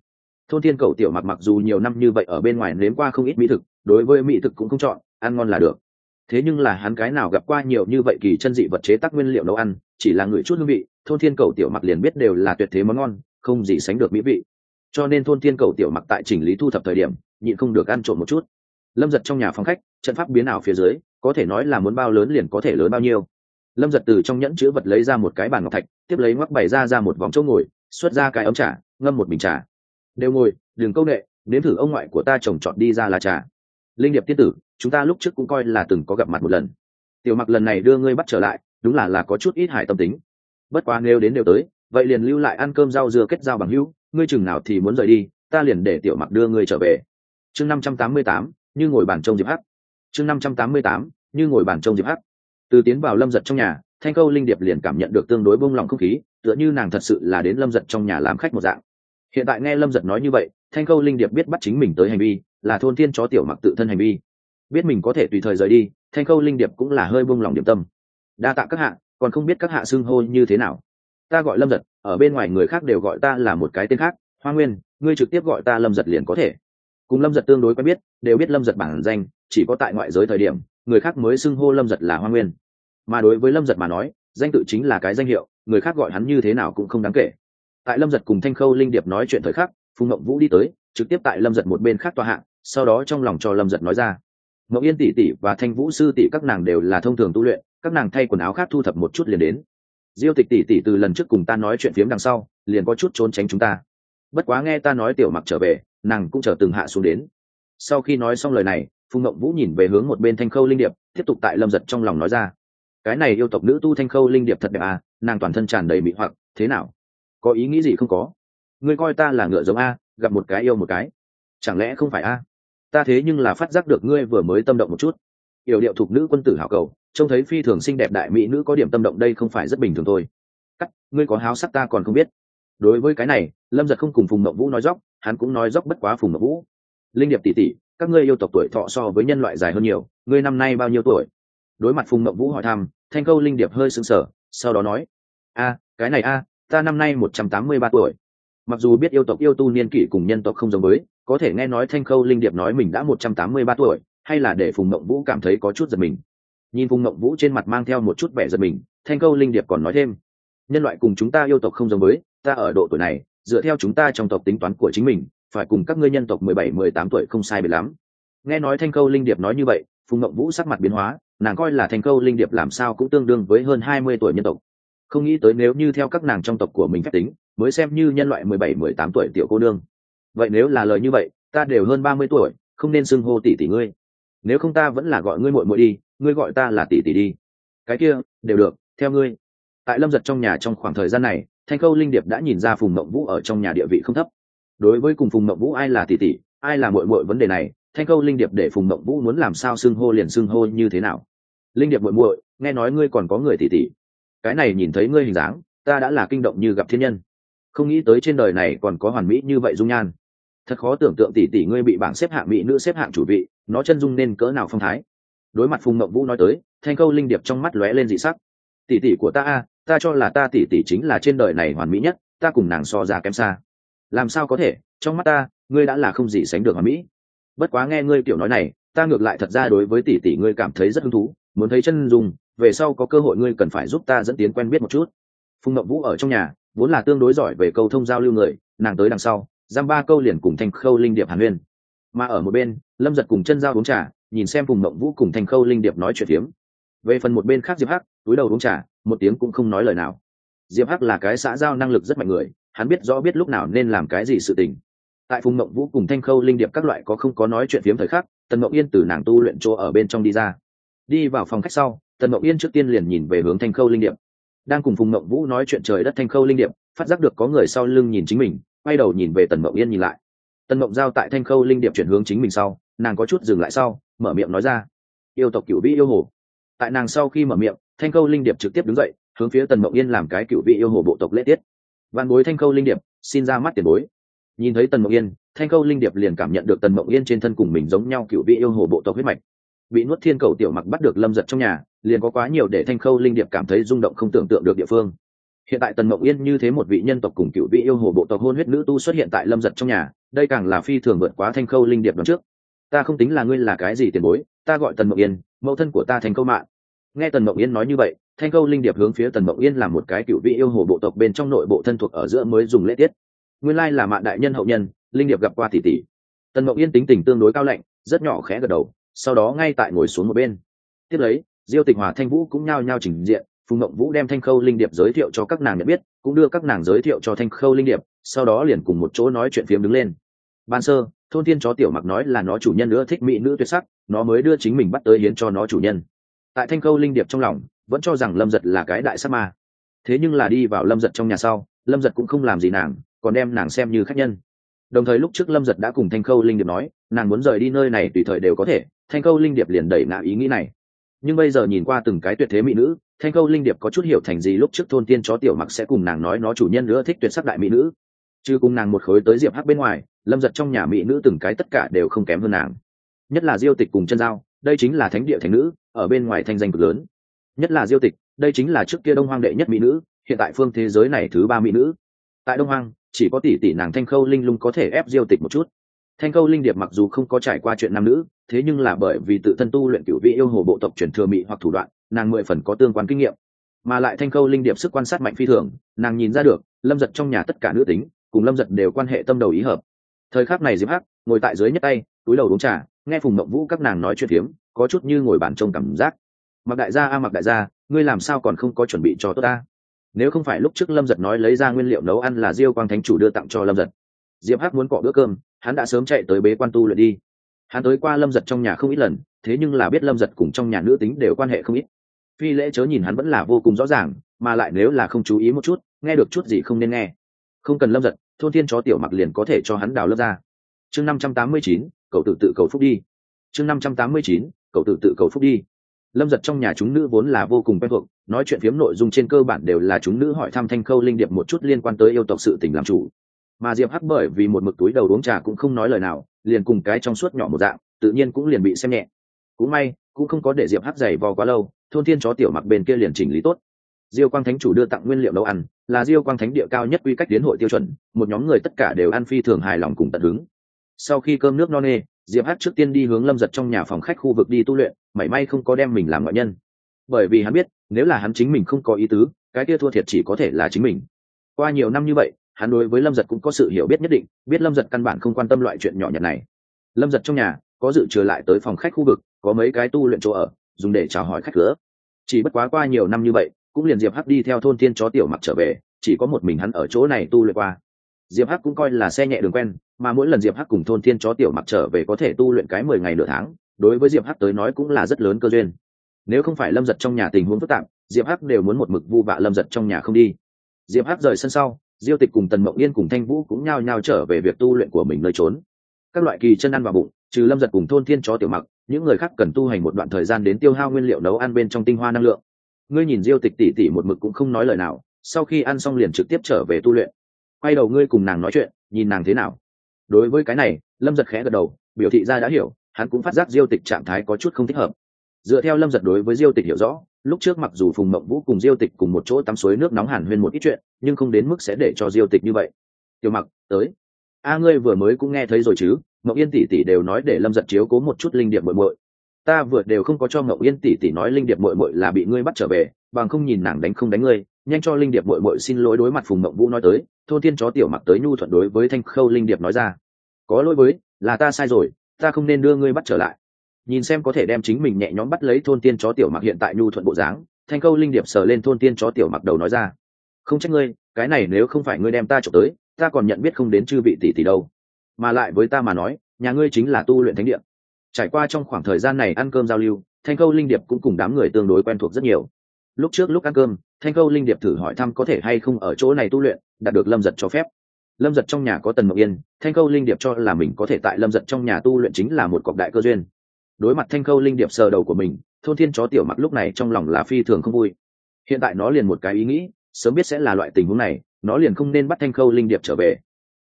Thôn thiên cầu tiểu mặc mặc dù nhiều năm như vậy ở bên ngoài nếm qua không ít mỹ thực, đối với mỹ thực cũng không chọn, ăn ngon là được. Thế nhưng là hắn cái nào gặp qua nhiều như vậy kỳ chân dị vật chế tác nguyên liệu nấu ăn, chỉ là người chút hương vị, thôn thiên cầu tiểu mặc liền biết đều là tuyệt thế món ngon, không gì sánh được mỹ vị. Cho nên thôn thiên cầu tiểu mặc tại chỉnh lý thu thập thời điểm, nhịn không được ăn trộm một chút lâm giật trong nhà phòng khách, trận pháp biến ảo phía dưới, có thể nói là muốn bao lớn liền có thể lớn bao nhiêu. Lâm giật từ trong nhẫn chữ vật lấy ra một cái bàn ngọc thạch, tiếp lấy ngoắc bày ra ra một vòng chỗ ngồi, xuất ra cái ấm trà, ngâm một bình trà. Đều ngồi, đừng câu nệ, nếm thử ông ngoại của ta trồng trọt đi ra là trà. Linh điệp tiết tử, chúng ta lúc trước cũng coi là từng có gặp mặt một lần. Tiểu mặc lần này đưa ngươi bắt trở lại, đúng là là có chút ít hại tâm tính. Bất quá nếu đến đều tới, vậy liền lưu lại ăn cơm rau dưa kết giao bằng hữu, ngươi chừng nào thì muốn rời đi, ta liền để tiểu mặc đưa ngươi trở về. Chương năm trăm tám mươi tám như ngồi bàn trông diệp hắc. Chương năm trăm tám mươi tám, như ngồi bàn trông diệp hắc. Từ tiến vào lâm giật trong nhà, thanh câu linh điệp liền cảm nhận được tương đối bông lòng không khí, tựa như nàng thật sự là đến lâm giật trong nhà làm khách một dạng. Hiện tại nghe lâm giật nói như vậy, thanh câu linh điệp biết bắt chính mình tới hành vi, là thôn thiên chó tiểu mặc tự thân hành vi. Biết mình có thể tùy thời rời đi, thanh câu linh điệp cũng là hơi bông lòng điểm tâm. Đa tạ các hạ, còn không biết các hạ xưng hô như thế nào. Ta gọi lâm giật, ở bên ngoài người khác đều gọi ta là một cái tên khác. Hoa nguyên, ngươi trực tiếp gọi ta lâm giật liền có thể cùng lâm giật tương đối quen biết, đều biết lâm giật bản danh, chỉ có tại ngoại giới thời điểm, người khác mới xưng hô lâm giật là hoa nguyên. Mà đối với lâm giật mà nói, danh tự chính là cái danh hiệu, người khác gọi hắn như thế nào cũng không đáng kể. Tại lâm giật cùng thanh khâu linh điệp nói chuyện thời khắc phùng ngậm vũ đi tới, trực tiếp tại lâm giật một bên khác tòa hạng, sau đó trong lòng cho lâm giật nói ra. Ngẫu yên tỷ tỷ và thanh vũ sư tỷ các nàng đều là thông thường tu luyện, các nàng thay quần áo khác thu thập một chút liền đến. Diêu tịch tỷ tỷ từ lần trước cùng ta nói chuyện phiếm đằng sau, liền có chút trốn tránh chúng ta. Bất quá nghe ta nói tiểu mặc trở về nàng cũng chờ từng hạ xuống đến. Sau khi nói xong lời này, phùng ngậm vũ nhìn về hướng một bên thanh khâu linh điệp, tiếp tục tại lâm giật trong lòng nói ra. Cái này yêu tộc nữ tu thanh khâu linh điệp thật đẹp à nàng toàn thân tràn đầy mị hoặc, thế nào? Có ý nghĩ gì không có? Ngươi coi ta là ngựa giống a, gặp một cái yêu một cái. Chẳng lẽ không phải a? Ta thế nhưng là phát giác được ngươi vừa mới tâm động một chút. Yểu điệu thuộc nữ quân tử hảo cầu, trông thấy phi thường xinh đẹp đại mỹ nữ có điểm tâm động đây không phải rất bình thường thôi. Cắt, ngươi có háo sắc ta còn không biết đối với cái này, lâm giật không cùng phùng mậu vũ nói dóc hắn cũng nói dóc bất quá phùng mậu vũ. Linh điệp tỷ tỷ, các ngươi yêu tộc tuổi thọ so với nhân loại dài hơn nhiều, ngươi năm nay bao nhiêu tuổi? Đối mặt phùng mậu vũ hỏi thăm, thanh câu linh điệp hơi sững sờ, sau đó nói, a, cái này a, ta năm nay một trăm tám mươi ba tuổi. Mặc dù biết yêu tộc yêu tu niên kỷ cùng nhân tộc không giống với, có thể nghe nói thanh khâu linh điệp nói mình đã một trăm tám mươi ba tuổi, hay là để phùng mộng vũ cảm thấy có chút giật mình. Nhìn phùng mộng vũ trên mặt mang theo một chút vẻ giật mình, thanh khâu linh điệp còn nói thêm, nhân loại cùng chúng ta yêu tộc không giống với ta ở độ tuổi này, dựa theo chúng ta trong tộc tính toán của chính mình, phải cùng các ngươi nhân tộc mười bảy, mười tám tuổi không sai biệt lắm. Nghe nói thanh câu linh điệp nói như vậy, phùng ngậm vũ sắc mặt biến hóa, nàng coi là thanh câu linh điệp làm sao cũng tương đương với hơn hai mươi tuổi nhân tộc. Không nghĩ tới nếu như theo các nàng trong tộc của mình phép tính, mới xem như nhân loại mười bảy, mười tám tuổi tiểu cô nương. Vậy nếu là lời như vậy, ta đều hơn ba mươi tuổi, không nên xưng hô tỷ tỷ ngươi. Nếu không ta vẫn là gọi ngươi muội muội đi, ngươi gọi ta là tỷ tỷ đi. Cái kia, đều được, theo ngươi. Tại lâm giật trong nhà trong khoảng thời gian này thanh khâu linh điệp đã nhìn ra phùng mộng vũ ở trong nhà địa vị không thấp. Đối với cùng phùng mộng vũ ai là tỷ tỷ, ai là muội muội vấn đề này, thanh khâu linh điệp để phùng mộng vũ muốn làm sao xưng hô liền xưng hô như thế nào? Linh điệp muội muội, nghe nói ngươi còn có người tỷ tỷ. Cái này nhìn thấy ngươi hình dáng, ta đã là kinh động như gặp thiên nhân. Không nghĩ tới trên đời này còn có hoàn mỹ như vậy dung nhan. Thật khó tưởng tượng tỷ tỷ ngươi bị bảng xếp hạng mỹ nữ xếp hạng chủ vị, nó chân dung nên cỡ nào phong thái. Đối mặt phùng mộng vũ nói tới, thanh câu linh điệp trong mắt lóe lên dị sắc. Tỷ tỷ của ta a ta cho là ta tỷ tỷ chính là trên đời này hoàn mỹ nhất, ta cùng nàng so ra kém xa. Làm sao có thể? Trong mắt ta, ngươi đã là không gì sánh được hoàn mỹ. Bất quá nghe ngươi tiểu nói này, ta ngược lại thật ra đối với tỷ tỷ ngươi cảm thấy rất hứng thú, muốn thấy chân dung, về sau có cơ hội ngươi cần phải giúp ta dẫn tiến quen biết một chút. Phùng ngậm vũ ở trong nhà, vốn là tương đối giỏi về câu thông giao lưu người, nàng tới đằng sau, giam ba câu liền cùng thanh khâu linh điệp hàn huyên. Mà ở một bên, lâm giật cùng chân giao uống trà, nhìn xem phùng mộng vũ cùng thanh khâu linh điệp nói chuyện phiếm. Về phần một bên khác diệp hắc, túi đầu uống trà một tiếng cũng không nói lời nào. Diệp hắc là cái xã giao năng lực rất mạnh người, hắn biết rõ biết lúc nào nên làm cái gì sự tình. Tại phùng mộng vũ cùng thanh khâu linh điệp các loại có không có nói chuyện phiếm thời khắc, tần mộng yên từ nàng tu luyện chỗ ở bên trong đi ra. Đi vào phòng khách sau, tần mộng yên trước tiên liền nhìn về hướng thanh khâu linh điệp. Đang cùng phùng mộng vũ nói chuyện trời đất thanh khâu linh điệp, phát giác được có người sau lưng nhìn chính mình, quay đầu nhìn về tần mộng yên nhìn lại. Tần mộng giao tại thanh khâu linh điệp chuyển hướng chính mình sau, nàng có chút dừng lại sau, mở miệng nói ra. Yêu tộc cựu vĩ yêu hồ. Tại nàng sau khi mở miệng thanh câu linh điệp trực tiếp đứng dậy, hướng phía tần mộng yên làm cái cựu vị yêu hồ bộ tộc lễ tiết. Văn bối thanh câu linh điệp, xin ra mắt tiền bối. Nhìn thấy tần mộng yên, thanh câu linh điệp liền cảm nhận được tần mộng yên trên thân cùng mình giống nhau cựu vị yêu hồ bộ tộc huyết mạch. Bị nuốt thiên cầu tiểu mặc bắt được lâm giật trong nhà, liền có quá nhiều để thanh khâu linh điệp cảm thấy rung động không tưởng tượng được địa phương. Hiện tại tần mộng yên như thế một vị nhân tộc cùng cựu vị yêu hồ bộ tộc hôn huyết nữ tu xuất hiện tại lâm giật trong nhà, đây càng là phi thường vượt quá thanh khâu linh điệp đón trước. Ta không tính là ngươi là cái gì tiền bối, ta gọi tần mộng yên, mẫu thân của ta thành câu mạng nghe tần mộng yên nói như vậy, thanh câu linh điệp hướng phía tần mộng yên là một cái cựu vị yêu hồ bộ tộc bên trong nội bộ thân thuộc ở giữa mới dùng lễ tiết. Nguyên lai là mạng đại nhân hậu nhân, linh điệp gặp qua tỷ tỷ. Tần mộng yên tính tình tương đối cao lạnh, rất nhỏ khẽ gật đầu, sau đó ngay tại ngồi xuống một bên. Tiếp lấy, diêu tịch hòa thanh vũ cũng nhao nhao trình diện, phùng mộng vũ đem thanh khâu linh điệp giới thiệu cho các nàng nhận biết, cũng đưa các nàng giới thiệu cho thanh khâu linh điệp, sau đó liền cùng một chỗ nói chuyện phiếm đứng lên. Ban sơ, thôn thiên chó tiểu mặc nói là nó chủ nhân nữa thích mỹ nữ tuyệt sắc, nó mới đưa chính mình bắt tới hiến cho nó chủ nhân tại thanh khâu linh điệp trong lòng, vẫn cho rằng lâm giật là cái đại sắc ma. Thế nhưng là đi vào lâm giật trong nhà sau, lâm giật cũng không làm gì nàng, còn đem nàng xem như khách nhân. Đồng thời lúc trước lâm giật đã cùng thanh khâu linh điệp nói, nàng muốn rời đi nơi này tùy thời đều có thể, thanh khâu linh điệp liền đẩy nạ ý nghĩ này. Nhưng bây giờ nhìn qua từng cái tuyệt thế mỹ nữ, thanh khâu linh điệp có chút hiểu thành gì lúc trước thôn tiên chó tiểu mặc sẽ cùng nàng nói nó chủ nhân nữa thích tuyệt sắc đại mỹ nữ. Chứ cùng nàng một khối tới diệp hắc bên ngoài, lâm giật trong nhà mỹ nữ từng cái tất cả đều không kém hơn nàng. Nhất là diêu tịch cùng chân giao, đây chính là thánh địa thánh nữ ở bên ngoài thanh danh cực lớn. Nhất là diêu tịch, đây chính là trước kia đông hoang đệ nhất mỹ nữ, hiện tại phương thế giới này thứ ba mỹ nữ. Tại đông hoang, chỉ có tỷ tỷ nàng thanh khâu linh lung có thể ép diêu tịch một chút. Thanh khâu linh điệp mặc dù không có trải qua chuyện nam nữ, thế nhưng là bởi vì tự thân tu luyện cựu vị yêu hồ bộ tộc truyền thừa mỹ hoặc thủ đoạn, nàng mười phần có tương quan kinh nghiệm. Mà lại thanh khâu linh điệp sức quan sát mạnh phi thường, nàng nhìn ra được, lâm giật trong nhà tất cả nữ tính, cùng lâm giật đều quan hệ tâm đầu ý hợp. Thời khắc này diệp hắc ngồi tại dưới nhất tay, túi đầu đúng trà, nghe phùng mộng vũ các nàng nói chuyện phiếm có chút như ngồi bàn trông cảm giác. Mặc đại gia, a, mặc đại gia, ngươi làm sao còn không có chuẩn bị cho tốt ta? Nếu không phải lúc trước lâm giật nói lấy ra nguyên liệu nấu ăn là diêu quang thánh chủ đưa tặng cho lâm giật. Diệp hắc muốn cọ bữa cơm, hắn đã sớm chạy tới bế quan tu luyện đi. Hắn tới qua lâm giật trong nhà không ít lần, thế nhưng là biết lâm giật cùng trong nhà nữ tính đều quan hệ không ít. Phi lễ chớ nhìn hắn vẫn là vô cùng rõ ràng, mà lại nếu là không chú ý một chút, nghe được chút gì không nên nghe. Không cần lâm giật, thôn thiên chó tiểu mặc liền có thể cho hắn đào lớp ra. Chương năm trăm tám mươi chín, cậu tự tự cầu phúc đi. Chương năm trăm tám mươi chín cậu tự tự cầu phúc đi. Lâm giật trong nhà chúng nữ vốn là vô cùng quen thuộc, nói chuyện phiếm nội dung trên cơ bản đều là chúng nữ hỏi thăm thanh khâu linh điệp một chút liên quan tới yêu tộc sự tình làm chủ. Mà diệp hắc bởi vì một mực túi đầu uống trà cũng không nói lời nào, liền cùng cái trong suốt nhỏ một dạng, tự nhiên cũng liền bị xem nhẹ. Cũng may, cũng không có để diệp hắc giày vò quá lâu, thôn thiên chó tiểu mặc bên kia liền chỉnh lý tốt. Diêu quang thánh chủ đưa tặng nguyên liệu nấu ăn, là diêu quang thánh địa cao nhất quy cách đến hội tiêu chuẩn, một nhóm người tất cả đều ăn phi thường hài lòng cùng tận hứng. Sau khi cơm nước no nê diệp hát trước tiên đi hướng lâm giật trong nhà phòng khách khu vực đi tu luyện, mảy may không có đem mình làm ngoại nhân. Bởi vì hắn biết, nếu là hắn chính mình không có ý tứ, cái kia thua thiệt chỉ có thể là chính mình. Qua nhiều năm như vậy, hắn đối với lâm giật cũng có sự hiểu biết nhất định, biết lâm giật căn bản không quan tâm loại chuyện nhỏ nhặt này. Lâm giật trong nhà, có dự trừ lại tới phòng khách khu vực, có mấy cái tu luyện chỗ ở, dùng để chào hỏi khách cửa. Chỉ bất quá qua nhiều năm như vậy, cũng liền diệp hắc đi theo thôn thiên chó tiểu mặc trở về, chỉ có một mình hắn ở chỗ này tu luyện qua. Diệp hắc cũng coi là xe nhẹ đường quen mà mỗi lần diệp hắc cùng thôn thiên chó tiểu mặc trở về có thể tu luyện cái mười ngày nửa tháng, đối với diệp hắc tới nói cũng là rất lớn cơ duyên. Nếu không phải lâm giật trong nhà tình huống phức tạp, diệp hắc đều muốn một mực vu vạ lâm giật trong nhà không đi. Diệp hắc rời sân sau, diêu tịch cùng tần mộng yên cùng thanh vũ cũng nhao nhao trở về việc tu luyện của mình nơi trốn. Các loại kỳ chân ăn vào bụng, trừ lâm giật cùng thôn thiên chó tiểu mặc, những người khác cần tu hành một đoạn thời gian đến tiêu hao nguyên liệu nấu ăn bên trong tinh hoa năng lượng. Ngươi nhìn diêu tịch tỉ tỉ một mực cũng không nói lời nào, sau khi ăn xong liền trực tiếp trở về tu luyện. Quay đầu ngươi cùng nàng nói chuyện, nhìn nàng thế nào? Đối với cái này, lâm giật khẽ gật đầu, biểu thị ra đã hiểu, hắn cũng phát giác diêu tịch trạng thái có chút không thích hợp. Dựa theo lâm giật đối với diêu tịch hiểu rõ, lúc trước mặc dù phùng mộng vũ cùng diêu tịch cùng một chỗ tắm suối nước nóng hàn huyên một ít chuyện, nhưng không đến mức sẽ để cho diêu tịch như vậy. Tiểu mặc, tới. A, ngươi vừa mới cũng nghe thấy rồi chứ? Mộng yên tỷ tỷ đều nói để lâm giật chiếu cố một chút linh điệp muội muội. Ta vừa đều không có cho mộng yên tỷ tỷ nói linh điệp muội muội là bị ngươi bắt trở về, bằng không nhìn nàng đánh không đánh ngươi nhanh cho linh điệp bội bội xin lỗi đối mặt phùng mộng vũ nói tới thôn thiên chó tiểu mặc tới nhu thuận đối với thanh khâu linh điệp nói ra. Có lỗi với, là ta sai rồi, ta không nên đưa ngươi bắt trở lại. Nhìn xem có thể đem chính mình nhẹ nhõm bắt lấy thôn tiên chó tiểu mặc hiện tại nhu thuận bộ dáng, thanh khâu linh điệp sờ lên thôn tiên chó tiểu mặc đầu nói ra. Không trách ngươi, cái này nếu không phải ngươi đem ta trộm tới, ta còn nhận biết không đến chư vị tỷ tỷ đâu. Mà lại với ta mà nói, nhà ngươi chính là tu luyện thánh địa. Trải qua trong khoảng thời gian này ăn cơm giao lưu, thanh khâu linh điệp cũng cùng đám người tương đối quen thuộc rất nhiều lúc trước lúc ăn cơm, thanh khâu linh điệp thử hỏi thăm có thể hay không ở chỗ này tu luyện, đạt được lâm giật cho phép. Lâm giật trong nhà có tần mộng yên, thanh khâu linh điệp cho là mình có thể tại lâm giật trong nhà tu luyện chính là một cọc đại cơ duyên. Đối mặt thanh khâu linh điệp sờ đầu của mình, thôn thiên chó tiểu mặc lúc này trong lòng là phi thường không vui. Hiện tại nó liền một cái ý nghĩ, sớm biết sẽ là loại tình huống này, nó liền không nên bắt thanh khâu linh điệp trở về.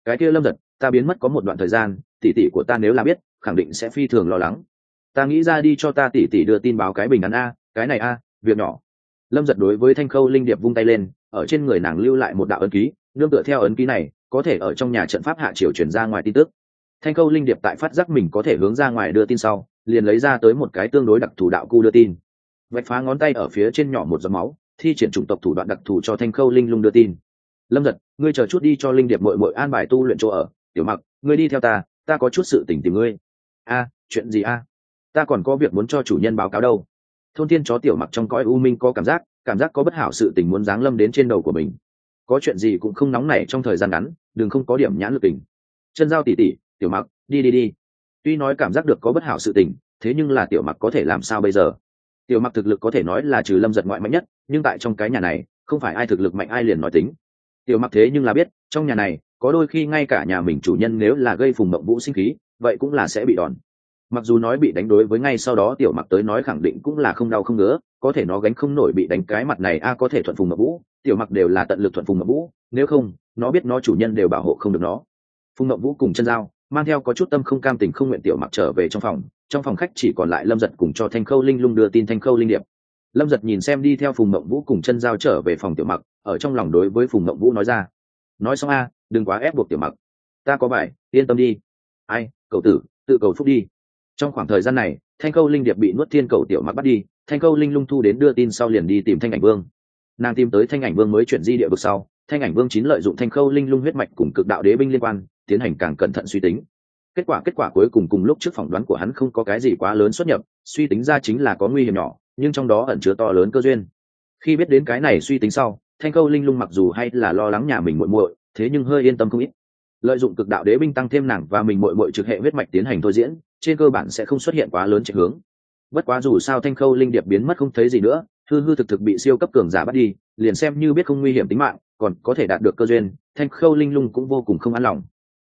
Cái kia lâm giật, ta biến mất có một đoạn thời gian tỉ tỉ của ta nếu là biết, khẳng định sẽ phi thường lo lắng. Ta nghĩ ra đi cho ta tỉ tỉ đưa tin báo cái bình án a, cái này a, việc nhỏ lâm giật đối với thanh khâu linh điệp vung tay lên, ở trên người nàng lưu lại một đạo ấn ký, nương tựa theo ấn ký này, có thể ở trong nhà trận pháp hạ triều chuyển ra ngoài tin tức. Thanh khâu linh điệp tại phát giác mình có thể hướng ra ngoài đưa tin sau, liền lấy ra tới một cái tương đối đặc thù đạo cu đưa tin. Vạch phá ngón tay ở phía trên nhỏ một giọt máu, thi triển chủng tộc thủ đoạn đặc thù cho thanh khâu linh lung đưa tin. Lâm giật, ngươi chờ chút đi cho linh điệp mội mội an bài tu luyện chỗ ở. Tiểu mặc, ngươi đi theo ta ta có chút sự tỉnh tìm ngươi. A, chuyện gì a? Ta còn có việc muốn cho chủ nhân báo cáo đâu thôn thiên chó tiểu mặc trong cõi u minh có cảm giác cảm giác có bất hảo sự tình muốn giáng lâm đến trên đầu của mình. Có chuyện gì cũng không nóng nảy trong thời gian ngắn, đừng không có điểm nhãn lực tình. Chân giao tỉ tỉ tiểu mặc, đi đi đi. Tuy nói cảm giác được có bất hảo sự tình, thế nhưng là tiểu mặc có thể làm sao bây giờ? Tiểu mặc thực lực có thể nói là trừ lâm giật ngoại mạnh nhất, nhưng tại trong cái nhà này, không phải ai thực lực mạnh ai liền nói tính. Tiểu mặc thế nhưng là biết, trong nhà này, có đôi khi ngay cả nhà mình chủ nhân nếu là gây phùng mộng vũ sinh khí, vậy cũng là sẽ bị đòn mặc dù nói bị đánh đối với ngay sau đó tiểu mặc tới nói khẳng định cũng là không đau không ngứa, có thể nó gánh không nổi bị đánh cái mặt này, a, có thể thuận phùng mộng vũ tiểu mặc đều là tận lực thuận phùng mộng vũ nếu không, nó biết nó chủ nhân đều bảo hộ không được nó. Phùng mộng vũ cùng chân dao, mang theo có chút tâm không cam tình không nguyện tiểu mặc trở về trong phòng trong phòng khách chỉ còn lại lâm giật cùng cho thanh khâu linh lung đưa tin thanh khâu linh điệp. Lâm giật nhìn xem đi theo phùng mộng vũ cùng chân dao trở về phòng tiểu mặc, ở trong lòng đối với phùng mộng vũ nói ra. Nói xong a, đừng quá ép buộc tiểu mặc. Ta có bài, yên tâm đi. Ai, cậu tử, tự cầu phúc đi trong khoảng thời gian này, thanh khâu linh điệp bị nuốt thiên cầu tiểu mặc bắt đi, thanh khâu linh lung thu đến đưa tin sau liền đi tìm thanh ảnh vương. Nàng tìm tới thanh ảnh vương mới chuyển di địa vực sau, thanh ảnh vương chín lợi dụng thanh khâu linh lung huyết mạch cùng cực đạo đế binh liên quan, tiến hành càng cẩn thận suy tính. Kết quả kết quả cuối cùng cùng lúc trước phỏng đoán của hắn không có cái gì quá lớn xuất nhập, suy tính ra chính là có nguy hiểm nhỏ, nhưng trong đó ẩn chứa to lớn cơ duyên. Khi biết đến cái này suy tính sau, thanh khâu linh lung mặc dù hay là lo lắng nhà mình muội muội, thế nhưng hơi yên tâm không ít. Lợi dụng cực đạo đế binh tăng thêm nàng và mình muội muội trực hệ huyết mạch tiến hành thôi diễn trên cơ bản sẽ không xuất hiện quá lớn chạy hướng. Bất quá dù sao thanh khâu linh điệp biến mất không thấy gì nữa, hư hư thực thực bị siêu cấp cường giả bắt đi, liền xem như biết không nguy hiểm tính mạng, còn có thể đạt được cơ duyên, thanh khâu linh lung cũng vô cùng không an lòng.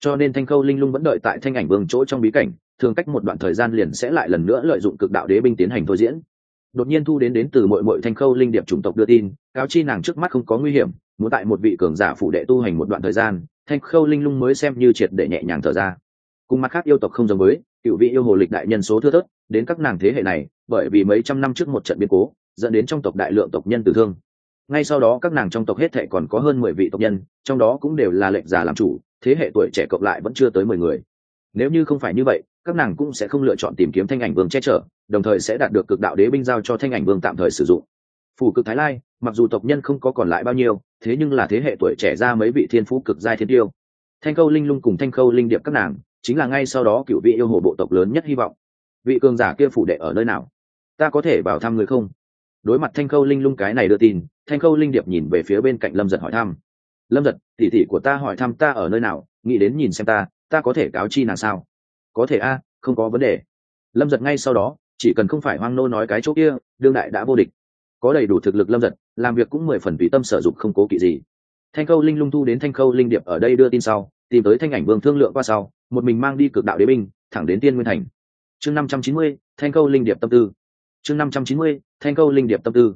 Cho nên thanh khâu linh lung vẫn đợi tại thanh ảnh vương chỗ trong bí cảnh, thường cách một đoạn thời gian liền sẽ lại lần nữa lợi dụng cực đạo đế binh tiến hành thôi diễn. Đột nhiên thu đến đến từ mọi mọi thanh khâu linh điệp chủng tộc đưa tin, cáo chi nàng trước mắt không có nguy hiểm, muốn tại một vị cường giả phụ đệ tu hành một đoạn thời gian, thanh khâu linh lung mới xem như triệt để nhẹ nhàng thở ra. Cùng mặt khác yêu tộc không giống với cựu vị yêu hồ lịch đại nhân số thưa thớt, đến các nàng thế hệ này, bởi vì mấy trăm năm trước một trận biến cố, dẫn đến trong tộc đại lượng tộc nhân tử thương. Ngay sau đó các nàng trong tộc hết thệ còn có hơn mười vị tộc nhân, trong đó cũng đều là lệnh già làm chủ, thế hệ tuổi trẻ cộng lại vẫn chưa tới mười người. Nếu như không phải như vậy, các nàng cũng sẽ không lựa chọn tìm kiếm thanh ảnh vương che chở, đồng thời sẽ đạt được cực đạo đế binh giao cho thanh ảnh vương tạm thời sử dụng. Phủ cực thái lai, mặc dù tộc nhân không có còn lại bao nhiêu, thế nhưng là thế hệ tuổi trẻ ra mấy vị thiên phú cực giai thiên tiêu. Thanh khâu linh lung cùng thanh khâu linh điệp các nàng chính là ngay sau đó cựu vị yêu hồ bộ tộc lớn nhất hy vọng. Vị cường giả kia phủ đệ ở nơi nào? Ta có thể vào thăm người không? Đối mặt thanh khâu linh lung cái này đưa tin, thanh khâu linh điệp nhìn về phía bên cạnh lâm giật hỏi thăm. Lâm giật tỉ tỉ của ta hỏi thăm ta ở nơi nào, nghĩ đến nhìn xem ta ta có thể cáo chi nàng sao? Có thể a, không có vấn đề. Lâm giật ngay sau đó, chỉ cần không phải hoang nô nói cái chỗ kia, đương đại đã vô địch. Có đầy đủ thực lực lâm giật, làm việc cũng mười phần tùy tâm sở dụng không cố kỵ gì. Thanh khâu linh lung thu đến thanh khâu linh điệp ở đây đưa tin sau, tìm tới thanh ảnh vương thương lượng qua sau một mình mang đi cực đạo đế binh, thẳng đến tiên nguyên thành. Chương năm trăm chín mươi, thanh câu linh điệp tâm tư. Chương năm trăm chín mươi, thanh câu linh điệp tâm tư.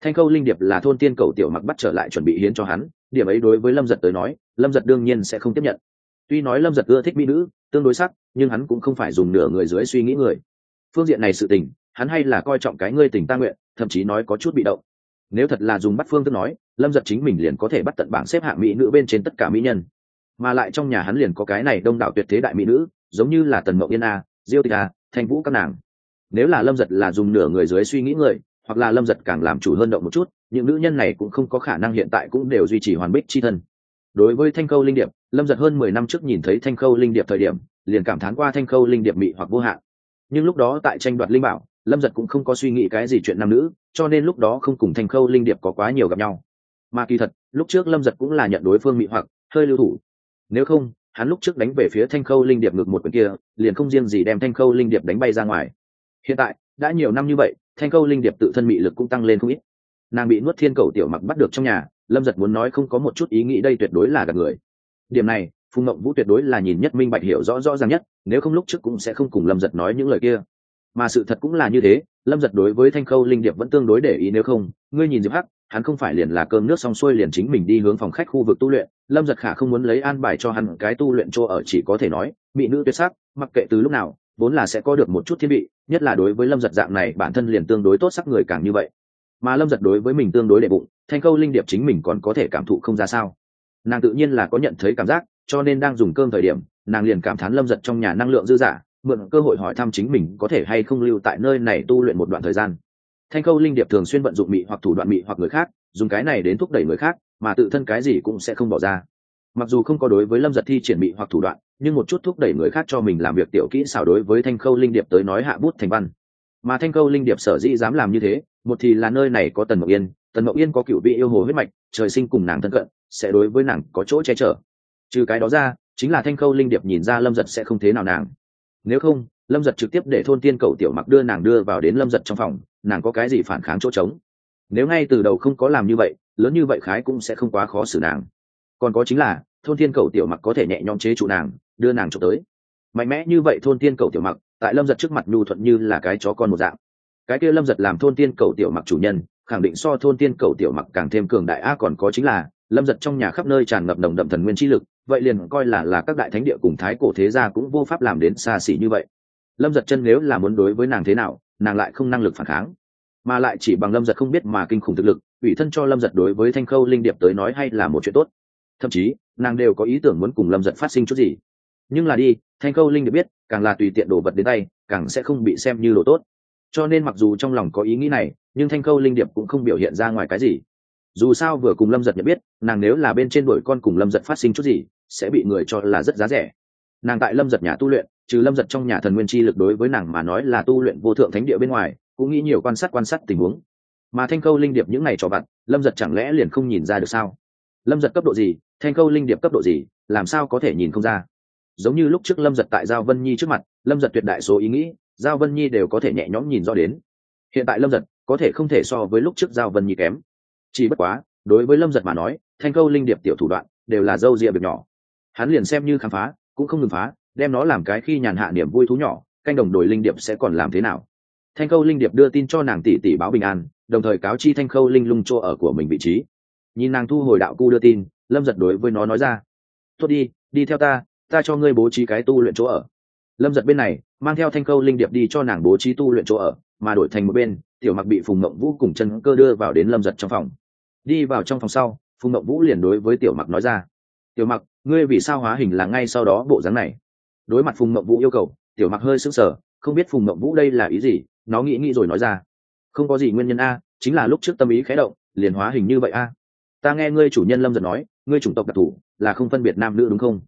Thanh câu linh điệp là thôn tiên cầu tiểu mặc bắt trở lại chuẩn bị hiến cho hắn, điểm ấy đối với lâm giật tới nói, lâm giật đương nhiên sẽ không tiếp nhận. Tuy nói lâm giật ưa thích mỹ nữ, tương đối sắc, nhưng hắn cũng không phải dùng nửa người dưới suy nghĩ người. Phương diện này sự tình, hắn hay là coi trọng cái ngươi tình ta nguyện, thậm chí nói có chút bị động. Nếu thật là dùng bắt phương thức nói, lâm giật chính mình liền có thể bắt tận bảng xếp hạng mỹ nữ bên trên tất cả mỹ nhân mà lại trong nhà hắn liền có cái này đông đảo tuyệt thế đại mỹ nữ, giống như là tần mậu yên a, diêu tịch a, thanh vũ các nàng. Nếu là lâm giật là dùng nửa người dưới suy nghĩ người, hoặc là lâm giật càng làm chủ hơn động một chút, những nữ nhân này cũng không có khả năng hiện tại cũng đều duy trì hoàn bích c h i thân. Đối với thanh khâu linh điệp, lâm giật hơn mười năm trước nhìn thấy thanh khâu linh điệp thời điểm, liền cảm thán qua thanh khâu linh điệp mị hoặc vô hạn. Nhưng lúc đó tại tranh đoạt linh bảo, lâm giật cũng không có suy nghĩ cái gì chuyện nam nữ, cho nên lúc đó không cùng thanh khâu linh điệp có quá nhiều gặp nhau. Mà kỳ thật, lúc trước lâm giật cũng là nhận đối phương mị hoặc, hơi lưu thủ nếu không, hắn lúc trước đánh về phía thanh khâu linh điệp ngược một quyền kia, liền không riêng gì đem thanh khâu linh điệp đánh bay ra ngoài. Hiện tại, đã nhiều năm như vậy, thanh khâu linh điệp tự thân mị lực cũng tăng lên không ít. Nàng bị nuốt thiên cầu tiểu mặc bắt được trong nhà, lâm giật muốn nói không có một chút ý nghĩ đây tuyệt đối là gặp người. Điểm này, phùng mộng vũ tuyệt đối là nhìn nhất minh bạch hiểu rõ rõ ràng nhất, nếu không lúc trước cũng sẽ không cùng lâm giật nói những lời kia. Mà sự thật cũng là như thế, lâm giật đối với thanh khâu linh điệp vẫn tương đối để ý, nếu không, ngươi nhìn diệp hắc hắn không phải liền là cơm nước xong xuôi liền chính mình đi hướng phòng khách khu vực tu luyện, lâm giật khả không muốn lấy an bài cho hắn cái tu luyện chỗ ở chỉ có thể nói, bị nữ tuyệt sắc, mặc kệ từ lúc nào, vốn là sẽ có được một chút thiết bị nhất là đối với lâm giật dạng này bản thân liền tương đối tốt sắc người càng như vậy. Mà lâm giật đối với mình tương đối đệ bụng, thanh câu linh điệp chính mình còn có thể cảm thụ không ra sao. Nàng tự nhiên là có nhận thấy cảm giác, cho nên đang dùng cơm thời điểm, nàng liền cảm thán lâm giật trong nhà năng lượng dư dả, mượn cơ hội hỏi thăm chính mình có thể hay không lưu tại nơi này tu luyện một đoạn thời gian thanh khâu linh điệp thường xuyên vận dụng mị hoặc thủ đoạn mị hoặc người khác, dùng cái này đến thúc đẩy người khác, mà tự thân cái gì cũng sẽ không bỏ ra. Mặc dù không có đối với lâm giật thi triển mị hoặc thủ đoạn, nhưng một chút thúc đẩy người khác cho mình làm việc tiểu kỹ xảo đối với thanh khâu linh điệp tới nói hạ bút thành văn. Mà thanh khâu linh điệp sở dĩ dám làm như thế, một thì là nơi này có tần mậu yên, tần mậu yên có cựu vị yêu hồ huyết mạch, trời sinh cùng nàng thân cận, sẽ đối với nàng có chỗ che chở. Trừ cái đó ra, chính là thanh khâu linh điệp nhìn ra lâm giật sẽ không thế nào nàng. Nếu không lâm giật trực tiếp để thôn tiên cầu tiểu mặc đưa nàng đưa vào đến lâm giật trong phòng, nàng có cái gì phản kháng chỗ trống? Nếu ngay từ đầu không có làm như vậy, lớn như vậy khái cũng sẽ không quá khó xử nàng. Còn có chính là, thôn tiên cầu tiểu mặc có thể nhẹ nhõm chế trụ nàng, đưa nàng trộm tới. Mạnh mẽ như vậy thôn tiên cầu tiểu mặc, tại lâm giật trước mặt nhu thuận như là cái chó con một dạng. Cái kia lâm giật làm thôn tiên cầu tiểu mặc chủ nhân, khẳng định so thôn tiên cầu tiểu mặc càng thêm cường đại. A, còn có chính là, lâm giật trong nhà khắp nơi tràn ngập đồng đậm thần nguyên chi lực, vậy liền coi là là các đại thánh địa cùng thái cổ thế gia cũng vô pháp làm đến xa xỉ như vậy lâm giật chân nếu là muốn đối với nàng thế nào, nàng lại không năng lực phản kháng. Mà lại chỉ bằng lâm giật không biết mà kinh khủng thực lực, ủy thân cho lâm giật đối với thanh khâu linh điệp tới nói hay là một chuyện tốt. Thậm chí, nàng đều có ý tưởng muốn cùng lâm giật phát sinh chút gì. Nhưng là đi, thanh khâu linh điệp biết, càng là tùy tiện đồ vật đến tay, càng sẽ không bị xem như đồ tốt. Cho nên mặc dù trong lòng có ý nghĩ này, nhưng thanh khâu linh điệp cũng không biểu hiện ra ngoài cái gì. Dù sao vừa cùng lâm giật nhận biết, nàng nếu là bên trên đuổi con cùng lâm giật phát sinh chút gì, sẽ bị người cho là rất giá rẻ. Nàng tại lâm giật nhà tu luyện trừ lâm giật trong nhà thần nguyên chi lực đối với nàng mà nói là tu luyện vô thượng thánh địa bên ngoài, cũng nghĩ nhiều quan sát quan sát tình huống. Mà thanh khâu linh điệp những này cho bạn lâm giật chẳng lẽ liền không nhìn ra được sao? Lâm giật cấp độ gì, thanh khâu linh điệp cấp độ gì, làm sao có thể nhìn không ra? Giống như lúc trước lâm giật tại giao vân nhi trước mặt, lâm giật tuyệt đại số ý nghĩ, giao vân nhi đều có thể nhẹ nhõm nhìn rõ đến. Hiện tại lâm giật có thể không thể so với lúc trước giao vân nhi kém. Chỉ bất quá, đối với lâm giật mà nói, thanh câu linh điệp tiểu thủ đoạn đều là dâu rịa việc nhỏ. Hắn liền xem như khám phá, cũng không ngừng phá đem nó làm cái khi nhàn hạ niềm vui thú nhỏ, canh đồng đổi linh điệp sẽ còn làm thế nào? Thanh khâu linh điệp đưa tin cho nàng tỷ tỷ báo bình an, đồng thời cáo chi thanh khâu linh lung chỗ ở của mình vị trí. Nhìn nàng thu hồi đạo cu đưa tin, lâm giật đối với nó nói ra, tốt đi đi theo ta ta cho ngươi bố trí cái tu luyện chỗ ở. Lâm giật bên này, mang theo thanh khâu linh điệp đi cho nàng bố trí tu luyện chỗ ở, mà đổi thành một bên, tiểu mặc bị phùng mộng vũ cùng chân cơ đưa vào đến lâm giật trong phòng. Đi vào trong phòng sau, phùng mộng vũ liền đối với tiểu mặc nói ra, tiểu mặc, ngươi vì sao hóa hình là ngay sau đó bộ dáng này? Đối mặt phùng mộng vũ yêu cầu, tiểu mặc hơi sững sờ, không biết phùng mộng vũ đây là ý gì, nó nghĩ nghĩ rồi nói ra. Không có gì nguyên nhân a, chính là lúc trước tâm ý khé động, liền hóa hình như vậy a. Ta nghe ngươi chủ nhân lâm giật nói, ngươi chủng tộc đặc thù, là không phân biệt nam nữ đúng không?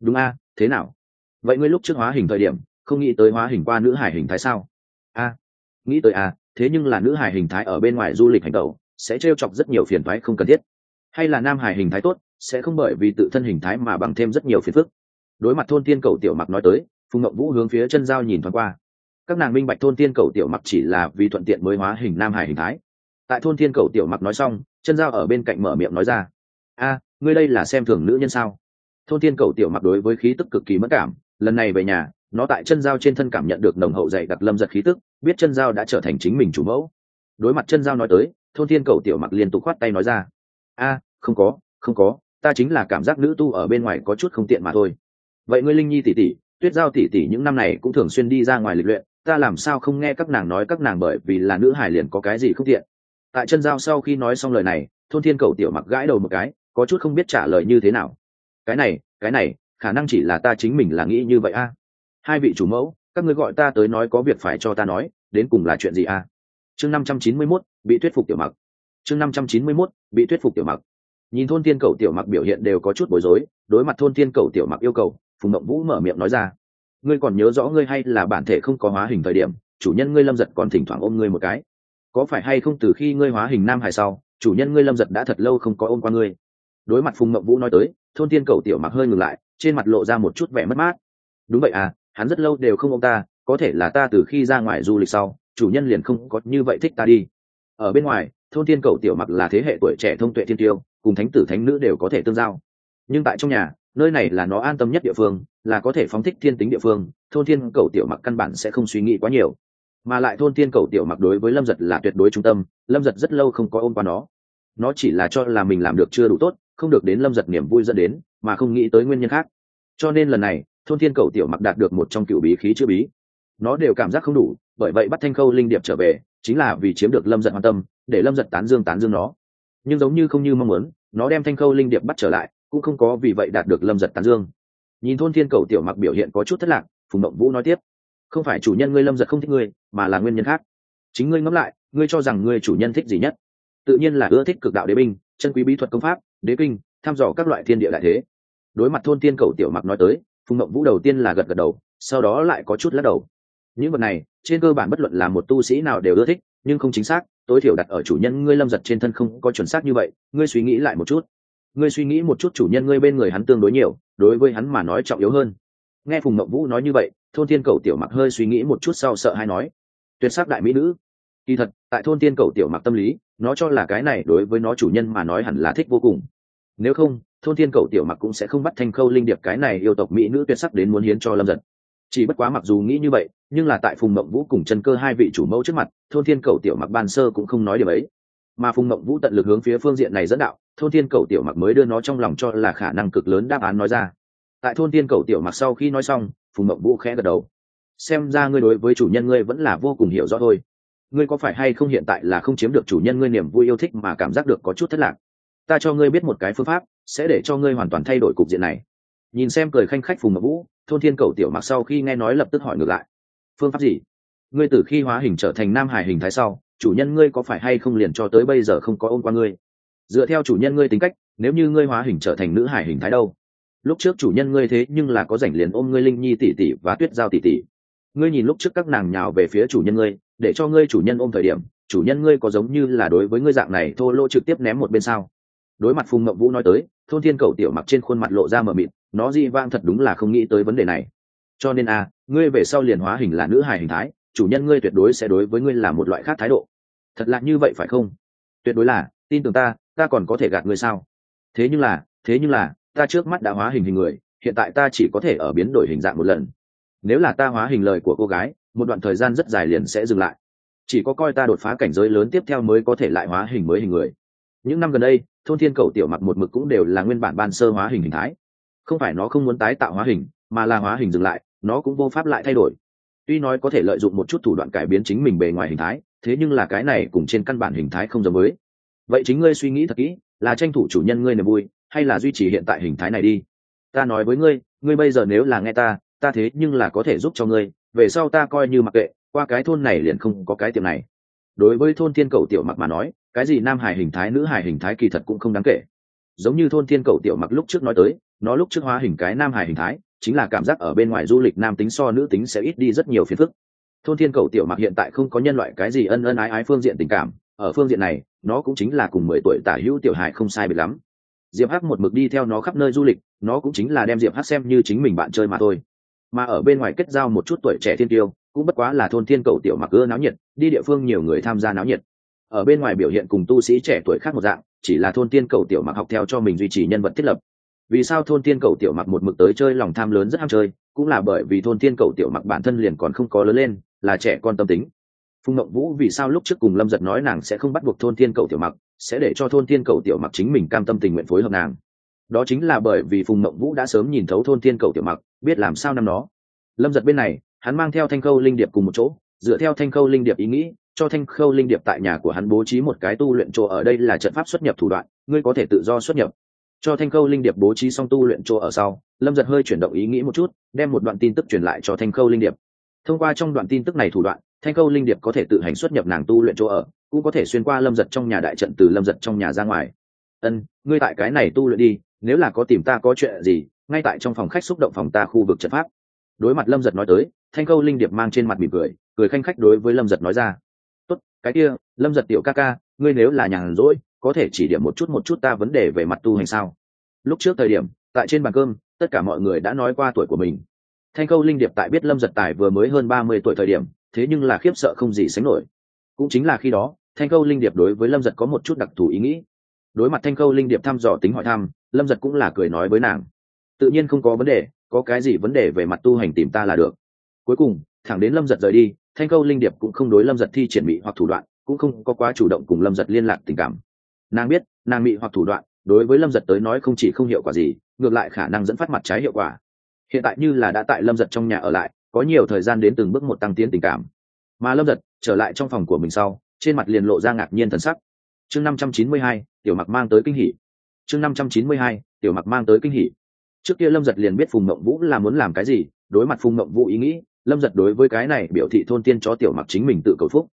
Đúng a, thế nào? Vậy ngươi lúc trước hóa hình thời điểm, không nghĩ tới hóa hình qua nữ hải hình thái sao? A, nghĩ tới a, thế nhưng là nữ hải hình thái ở bên ngoài du lịch hành tẩu, sẽ trêu chọc rất nhiều phiền thoái không cần thiết. Hay là nam hải hình thái tốt, sẽ không bởi vì tự thân hình thái mà bằng thêm rất nhiều phiền phức đối mặt thôn tiên cầu tiểu mặc nói tới, phùng ngậm vũ hướng phía chân giao nhìn thoáng qua. Các nàng minh bạch thôn tiên cầu tiểu mặc chỉ là vì thuận tiện mới hóa hình nam hải hình thái. Tại thôn tiên cầu tiểu mặc nói xong, chân giao ở bên cạnh mở miệng nói ra, a, ngươi đây là xem thường nữ nhân sao? Thôn tiên cầu tiểu mặc đối với khí tức cực kỳ mất cảm, lần này về nhà, nó tại chân giao trên thân cảm nhận được nồng hậu dày đặc lâm giật khí tức, biết chân giao đã trở thành chính mình chủ mẫu. Đối mặt chân giao nói tới, thôn thiên cầu tiểu mặc liên tục khoát tay nói ra, a, không có không có, ta chính là cảm giác nữ tu ở bên ngoài có chút không tiện mà thôi vậy ngươi linh nhi tỷ tỷ, tuyết giao tỷ tỷ những năm này cũng thường xuyên đi ra ngoài lịch luyện, ta làm sao không nghe các nàng nói các nàng bởi vì là nữ hải liền có cái gì không tiện. Tại chân giao sau khi nói xong lời này, thôn thiên cầu tiểu mặc gãi đầu một cái, có chút không biết trả lời như thế nào. Cái này cái này, khả năng chỉ là ta chính mình là nghĩ như vậy a. Hai vị chủ mẫu, các ngươi gọi ta tới nói có việc phải cho ta nói, đến cùng là chuyện gì a? Chương năm trăm chín mươi mốt, bị thuyết phục tiểu mặc. Chương năm trăm chín mươi mốt, bị thuyết phục tiểu mặc. Nhìn thôn thiên cầu tiểu mặc biểu hiện đều có chút bối rối, đối mặt thôn thiên cầu tiểu mặc yêu cầu phùng mộng vũ mở miệng nói ra. Ngươi còn nhớ rõ ngươi hay là bản thể không có hóa hình thời điểm, chủ nhân ngươi lâm giật còn thỉnh thoảng ôm ngươi một cái. Có phải hay không từ khi ngươi hóa hình nam hải sau, chủ nhân ngươi lâm giật đã thật lâu không có ôm qua ngươi? Đối mặt phùng mộng vũ nói tới, thôn tiên cầu tiểu mặc hơi ngừng lại, trên mặt lộ ra một chút vẻ mất mát. Đúng vậy à hắn rất lâu đều không ôm ta, có thể là ta từ khi ra ngoài du lịch sau, chủ nhân liền không có như vậy thích ta đi. Ở bên ngoài, thôn tiên cầu tiểu mặc là thế hệ tuổi trẻ thông tuệ thiên tiêu, cùng thánh tử thánh nữ đều có thể tương giao. Nhưng tại trong nhà nơi này là nó an tâm nhất địa phương, là có thể phóng thích thiên tính địa phương, thôn thiên cầu tiểu mặc căn bản sẽ không suy nghĩ quá nhiều. Mà lại thôn thiên cầu tiểu mặc đối với lâm giật là tuyệt đối trung tâm, lâm giật rất lâu không có ôm qua nó. Nó chỉ là cho là mình làm được chưa đủ tốt, không được đến lâm giật niềm vui dẫn đến, mà không nghĩ tới nguyên nhân khác. Cho nên lần này, thôn thiên cầu tiểu mặc đạt được một trong cựu bí khí chưa bí. Nó đều cảm giác không đủ, bởi vậy bắt thanh khâu linh điệp trở về, chính là vì chiếm được lâm giật quan tâm, để lâm giật tán dương tán dương nó. Nhưng giống như không như mong muốn, nó đem thanh khâu linh điệp bắt trở lại cũng không có vì vậy đạt được lâm giật tán dương. Nhìn thôn thiên cầu tiểu mặc biểu hiện có chút thất lạc, phùng mộng vũ nói tiếp, không phải chủ nhân ngươi lâm giật không thích ngươi, mà là nguyên nhân khác. Chính ngươi ngẫm lại, ngươi cho rằng ngươi chủ nhân thích gì nhất? Tự nhiên là ưa thích cực đạo đế binh, chân quý bí thuật công pháp, đế kinh, thăm dò các loại thiên địa đại thế. Đối mặt thôn thiên cầu tiểu mặc nói tới, phùng mộng vũ đầu tiên là gật gật đầu, sau đó lại có chút lắc đầu. Những vật này, trên cơ bản bất luận là một tu sĩ nào đều ưa thích, nhưng không chính xác, tối thiểu đặt ở chủ nhân ngươi lâm giật trên thân không có chuẩn xác như vậy, ngươi suy nghĩ lại một chút ngươi suy nghĩ một chút chủ nhân ngươi bên người hắn tương đối nhiều, đối với hắn mà nói trọng yếu hơn. Nghe phùng mộng vũ nói như vậy, thôn thiên cầu tiểu mặc hơi suy nghĩ một chút sau sợ hay nói, tuyệt sắc đại mỹ nữ. Kỳ thật, tại thôn thiên cầu tiểu mặc tâm lý, nó cho là cái này đối với nó chủ nhân mà nói hẳn là thích vô cùng. Nếu không, thôn thiên cầu tiểu mặc cũng sẽ không bắt thanh khâu linh điệp cái này yêu tộc mỹ nữ tuyệt sắc đến muốn hiến cho lâm giật. Chỉ bất quá mặc dù nghĩ như vậy, nhưng là tại phùng mộng vũ cùng chân cơ hai vị chủ mẫu trước mặt, thôn thiên cầu tiểu mặc ban sơ cũng không nói điều ấy. Mà phùng mộng vũ tận lực hướng phía phương diện này dẫn đạo thôn thiên cầu tiểu mặc mới đưa nó trong lòng cho là khả năng cực lớn đáp án nói ra. Tại thôn thiên cầu tiểu mặc sau khi nói xong, phùng mộng vũ khẽ gật đầu. Xem ra ngươi đối với chủ nhân ngươi vẫn là vô cùng hiểu rõ thôi. Ngươi có phải hay không hiện tại là không chiếm được chủ nhân ngươi niềm vui yêu thích mà cảm giác được có chút thất lạc? Ta cho ngươi biết một cái phương pháp, sẽ để cho ngươi hoàn toàn thay đổi cục diện này. Nhìn xem cười khanh khách phùng mộng vũ, thôn thiên cầu tiểu mặc sau khi nghe nói lập tức hỏi ngược lại. Phương pháp gì? Ngươi từ khi hóa hình trở thành nam hải hình thái sau, chủ nhân ngươi có phải hay không liền cho tới bây giờ không có ôm qua ngươi? Dựa theo chủ nhân ngươi tính cách, nếu như ngươi hóa hình trở thành nữ hải hình thái đâu? Lúc trước chủ nhân ngươi thế nhưng là có rảnh liền ôm ngươi linh nhi tỷ tỷ và tuyết giao tỷ tỷ. Ngươi nhìn lúc trước các nàng nhào về phía chủ nhân ngươi, để cho ngươi chủ nhân ôm thời điểm, chủ nhân ngươi có giống như là đối với ngươi dạng này thô lỗ trực tiếp ném một bên sao? Đối mặt phùng mậu vũ nói tới, thôn thiên cầu tiểu mặc trên khuôn mặt lộ ra mờ mịt, nó di vang thật đúng là không nghĩ tới vấn đề này. Cho nên a ngươi về sau liền hóa hình là nữ hài hình thái, chủ nhân ngươi tuyệt đối sẽ đối với ngươi là một loại khác thái độ. Thật lạ như vậy phải không? Tuyệt đối là, tin tưởng ta ta còn có thể gạt ngươi sao? Thế nhưng là, thế nhưng là, ta trước mắt đã hóa hình hình người, hiện tại ta chỉ có thể ở biến đổi hình dạng một lần. Nếu là ta hóa hình lời của cô gái, một đoạn thời gian rất dài liền sẽ dừng lại. Chỉ có coi ta đột phá cảnh giới lớn tiếp theo mới có thể lại hóa hình mới hình người. Những năm gần đây, thôn thiên cầu tiểu mặc một mực cũng đều là nguyên bản ban sơ hóa hình hình thái. Không phải nó không muốn tái tạo hóa hình, mà là hóa hình dừng lại, nó cũng vô pháp lại thay đổi. Tuy nói có thể lợi dụng một chút thủ đoạn cải biến chính mình bề ngoài hình thái, thế nhưng là cái này cùng trên căn bản hình thái không giống với vậy chính ngươi suy nghĩ thật kỹ, là tranh thủ chủ nhân ngươi niềm vui, hay là duy trì hiện tại hình thái này đi? Ta nói với ngươi ngươi bây giờ nếu là nghe ta ta thế nhưng là có thể giúp cho ngươi, về sau ta coi như mặc kệ, qua cái thôn này liền không có cái tiệm này. Đối với thôn thiên cầu tiểu mặc mà nói, cái gì nam hải hình thái, nữ hải hình thái kỳ thật cũng không đáng kể. Giống như thôn thiên cầu tiểu mặc lúc trước nói tới, nó lúc trước hóa hình cái nam hải hình thái, chính là cảm giác ở bên ngoài du lịch nam tính so nữ tính sẽ ít đi rất nhiều phiền phức. Thôn thiên cầu tiểu mặc hiện tại không có nhân loại cái gì ân ân ái ái phương diện tình cảm, ở phương diện này nó cũng chính là cùng mười tuổi tả hữu tiểu hài không sai biệt lắm. Diệp hắc một mực đi theo nó khắp nơi du lịch, nó cũng chính là đem diệp hắc xem như chính mình bạn chơi mà thôi. Mà ở bên ngoài kết giao một chút tuổi trẻ thiên tiêu, cũng bất quá là thôn thiên cầu tiểu mặc ưa náo nhiệt, đi địa phương nhiều người tham gia náo nhiệt. Ở bên ngoài biểu hiện cùng tu sĩ trẻ tuổi khác một dạng, chỉ là thôn tiên cầu tiểu mặc học theo cho mình duy trì nhân vật thiết lập. Vì sao thôn tiên cầu tiểu mặc một mực tới chơi lòng tham lớn rất ham chơi, cũng là bởi vì thôn tiên cầu tiểu mặc bản thân liền còn không có lớn lên, là trẻ con tâm tính phùng ngậm vũ vì sao lúc trước cùng lâm giật nói nàng sẽ không bắt buộc thôn Thiên cầu tiểu mặc, sẽ để cho thôn Thiên cầu tiểu mặc chính mình cam tâm tình nguyện phối hợp nàng. Đó chính là bởi vì phùng ngậm vũ đã sớm nhìn thấu thôn Thiên cầu tiểu mặc, biết làm sao năm đó. Lâm giật bên này, hắn mang theo thanh khâu linh điệp cùng một chỗ, dựa theo thanh khâu linh điệp ý nghĩ, cho thanh khâu linh điệp tại nhà của hắn bố trí một cái tu luyện chỗ ở đây là trận pháp xuất nhập thủ đoạn, ngươi có thể tự do xuất nhập. Cho thanh khâu linh điệp bố trí xong tu luyện chỗ ở sau, lâm giật hơi chuyển động ý nghĩ một chút, đem một đoạn tin tức truyền lại cho thanh khâu linh điệp. Thông qua trong đoạn tin tức này thủ đoạn thanh câu linh điệp có thể tự hành xuất nhập nàng tu luyện chỗ ở, cũng có thể xuyên qua lâm giật trong nhà đại trận từ lâm giật trong nhà ra ngoài. Ân, ngươi tại cái này tu luyện đi, nếu là có tìm ta có chuyện gì, ngay tại trong phòng khách xúc động phòng ta khu vực trận pháp. Đối mặt lâm giật nói tới, thanh câu linh điệp mang trên mặt mỉm cười cười khanh khách đối với lâm giật nói ra. Tốt, cái kia, lâm giật tiểu ca ca, ngươi nếu là nhàn rỗi, có thể chỉ điểm một chút một chút ta vấn đề về mặt tu hành sao? Lúc trước thời điểm, tại trên bàn cơm, tất cả mọi người đã nói qua tuổi của mình. Thanh khâu linh điệp tại biết lâm giật tài vừa mới hơn ba mươi tuổi thời điểm thế nhưng là khiếp sợ không gì sánh nổi. Cũng chính là khi đó, thanh khâu linh điệp đối với lâm giật có một chút đặc thù ý nghĩ. Đối mặt thanh khâu linh điệp thăm dò tính hỏi thăm, lâm giật cũng là cười nói với nàng. Tự nhiên không có vấn đề, có cái gì vấn đề về mặt tu hành tìm ta là được. Cuối cùng, thẳng đến lâm giật rời đi, thanh khâu linh điệp cũng không đối lâm giật thi triển bị hoặc thủ đoạn, cũng không có quá chủ động cùng lâm giật liên lạc tình cảm. Nàng biết, nàng bị hoặc thủ đoạn, đối với lâm giật tới nói không chỉ không hiệu quả gì, ngược lại khả năng dẫn phát mặt trái hiệu quả. Hiện tại như là đã tại lâm giật trong nhà ở lại có nhiều thời gian đến từng bước một tăng tiến tình cảm. Mà lâm giật trở lại trong phòng của mình sau, trên mặt liền lộ ra ngạc nhiên thần sắc. Chương năm trăm chín mươi hai, tiểu mặc mang tới kinh hỷ chương năm trăm chín mươi hai, tiểu mặc mang tới kinh hỷ trước kia lâm giật liền biết phùng mộng vũ là muốn làm cái gì, đối mặt phùng mộng vũ ý nghĩ, lâm giật đối với cái này biểu thị thôn tiên chó tiểu mặc chính mình tự cầu phúc.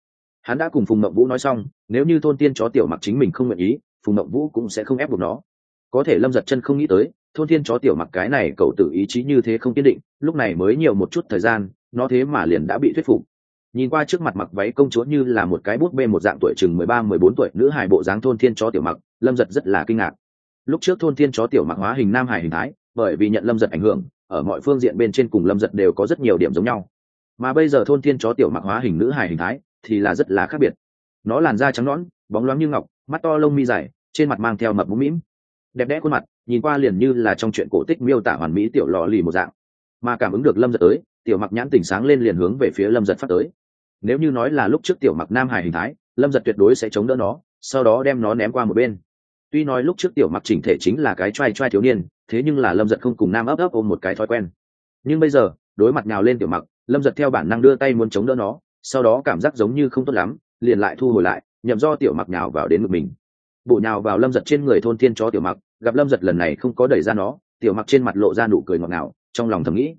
Hắn đã cùng phùng mộng vũ nói xong, nếu như thôn tiên chó tiểu mặc chính mình không nguyện ý, phùng mộng vũ cũng sẽ không ép buộc nó có thể lâm giật chân không nghĩ tới, thôn thiên chó tiểu mặc cái này cậu tự ý chí như thế không kiên định, lúc này mới nhiều một chút thời gian, nó thế mà liền đã bị thuyết phục. Nhìn qua trước mặt mặc váy công chúa như là một cái bút bê một dạng tuổi chừng mười ba, mười bốn tuổi nữ hài bộ dáng thôn thiên chó tiểu mặc, lâm giật rất là kinh ngạc. Lúc trước thôn thiên chó tiểu mặc hóa hình nam hải hình thái, bởi vì nhận lâm giật ảnh hưởng, ở mọi phương diện bên trên cùng lâm giật đều có rất nhiều điểm giống nhau. Mà bây giờ thôn thiên chó tiểu mặc hóa hình nữ hải hình thái thì là rất là khác biệt. Nó làn da trắng nõn, bóng loáng như ngọc, mắt to lông mi dài, trên mặt mang theo mập mũm mĩm đẹp đẽ khuôn mặt, nhìn qua liền như là trong chuyện cổ tích miêu tả hoàn mỹ tiểu lò lì một dạng. Mà cảm ứng được lâm giật tới, tiểu mặc nhãn tình sáng lên liền hướng về phía lâm giật phát tới. Nếu như nói là lúc trước tiểu mặc nam hải hình thái, lâm giật tuyệt đối sẽ chống đỡ nó, sau đó đem nó ném qua một bên. Tuy nói lúc trước tiểu mặc chỉnh thể chính là cái t r a i t r a i thiếu niên, thế nhưng là lâm giật không cùng nam ấp ấp ôm một cái thói quen. Nhưng bây giờ, đối mặt nào lên tiểu mặc, lâm giật theo bản năng đưa tay muốn chống đỡ nó, sau đó cảm giác giống như không tốt lắm, liền lại thu hồi lại, nhậm do tiểu mặc nhào vào đến ngực mình bổ nhào vào lâm giật trên người thôn thiên chó tiểu mặc, gặp lâm giật lần này không có đẩy ra nó, tiểu mặc trên mặt lộ ra nụ cười ngọt ngào, trong lòng thầm nghĩ,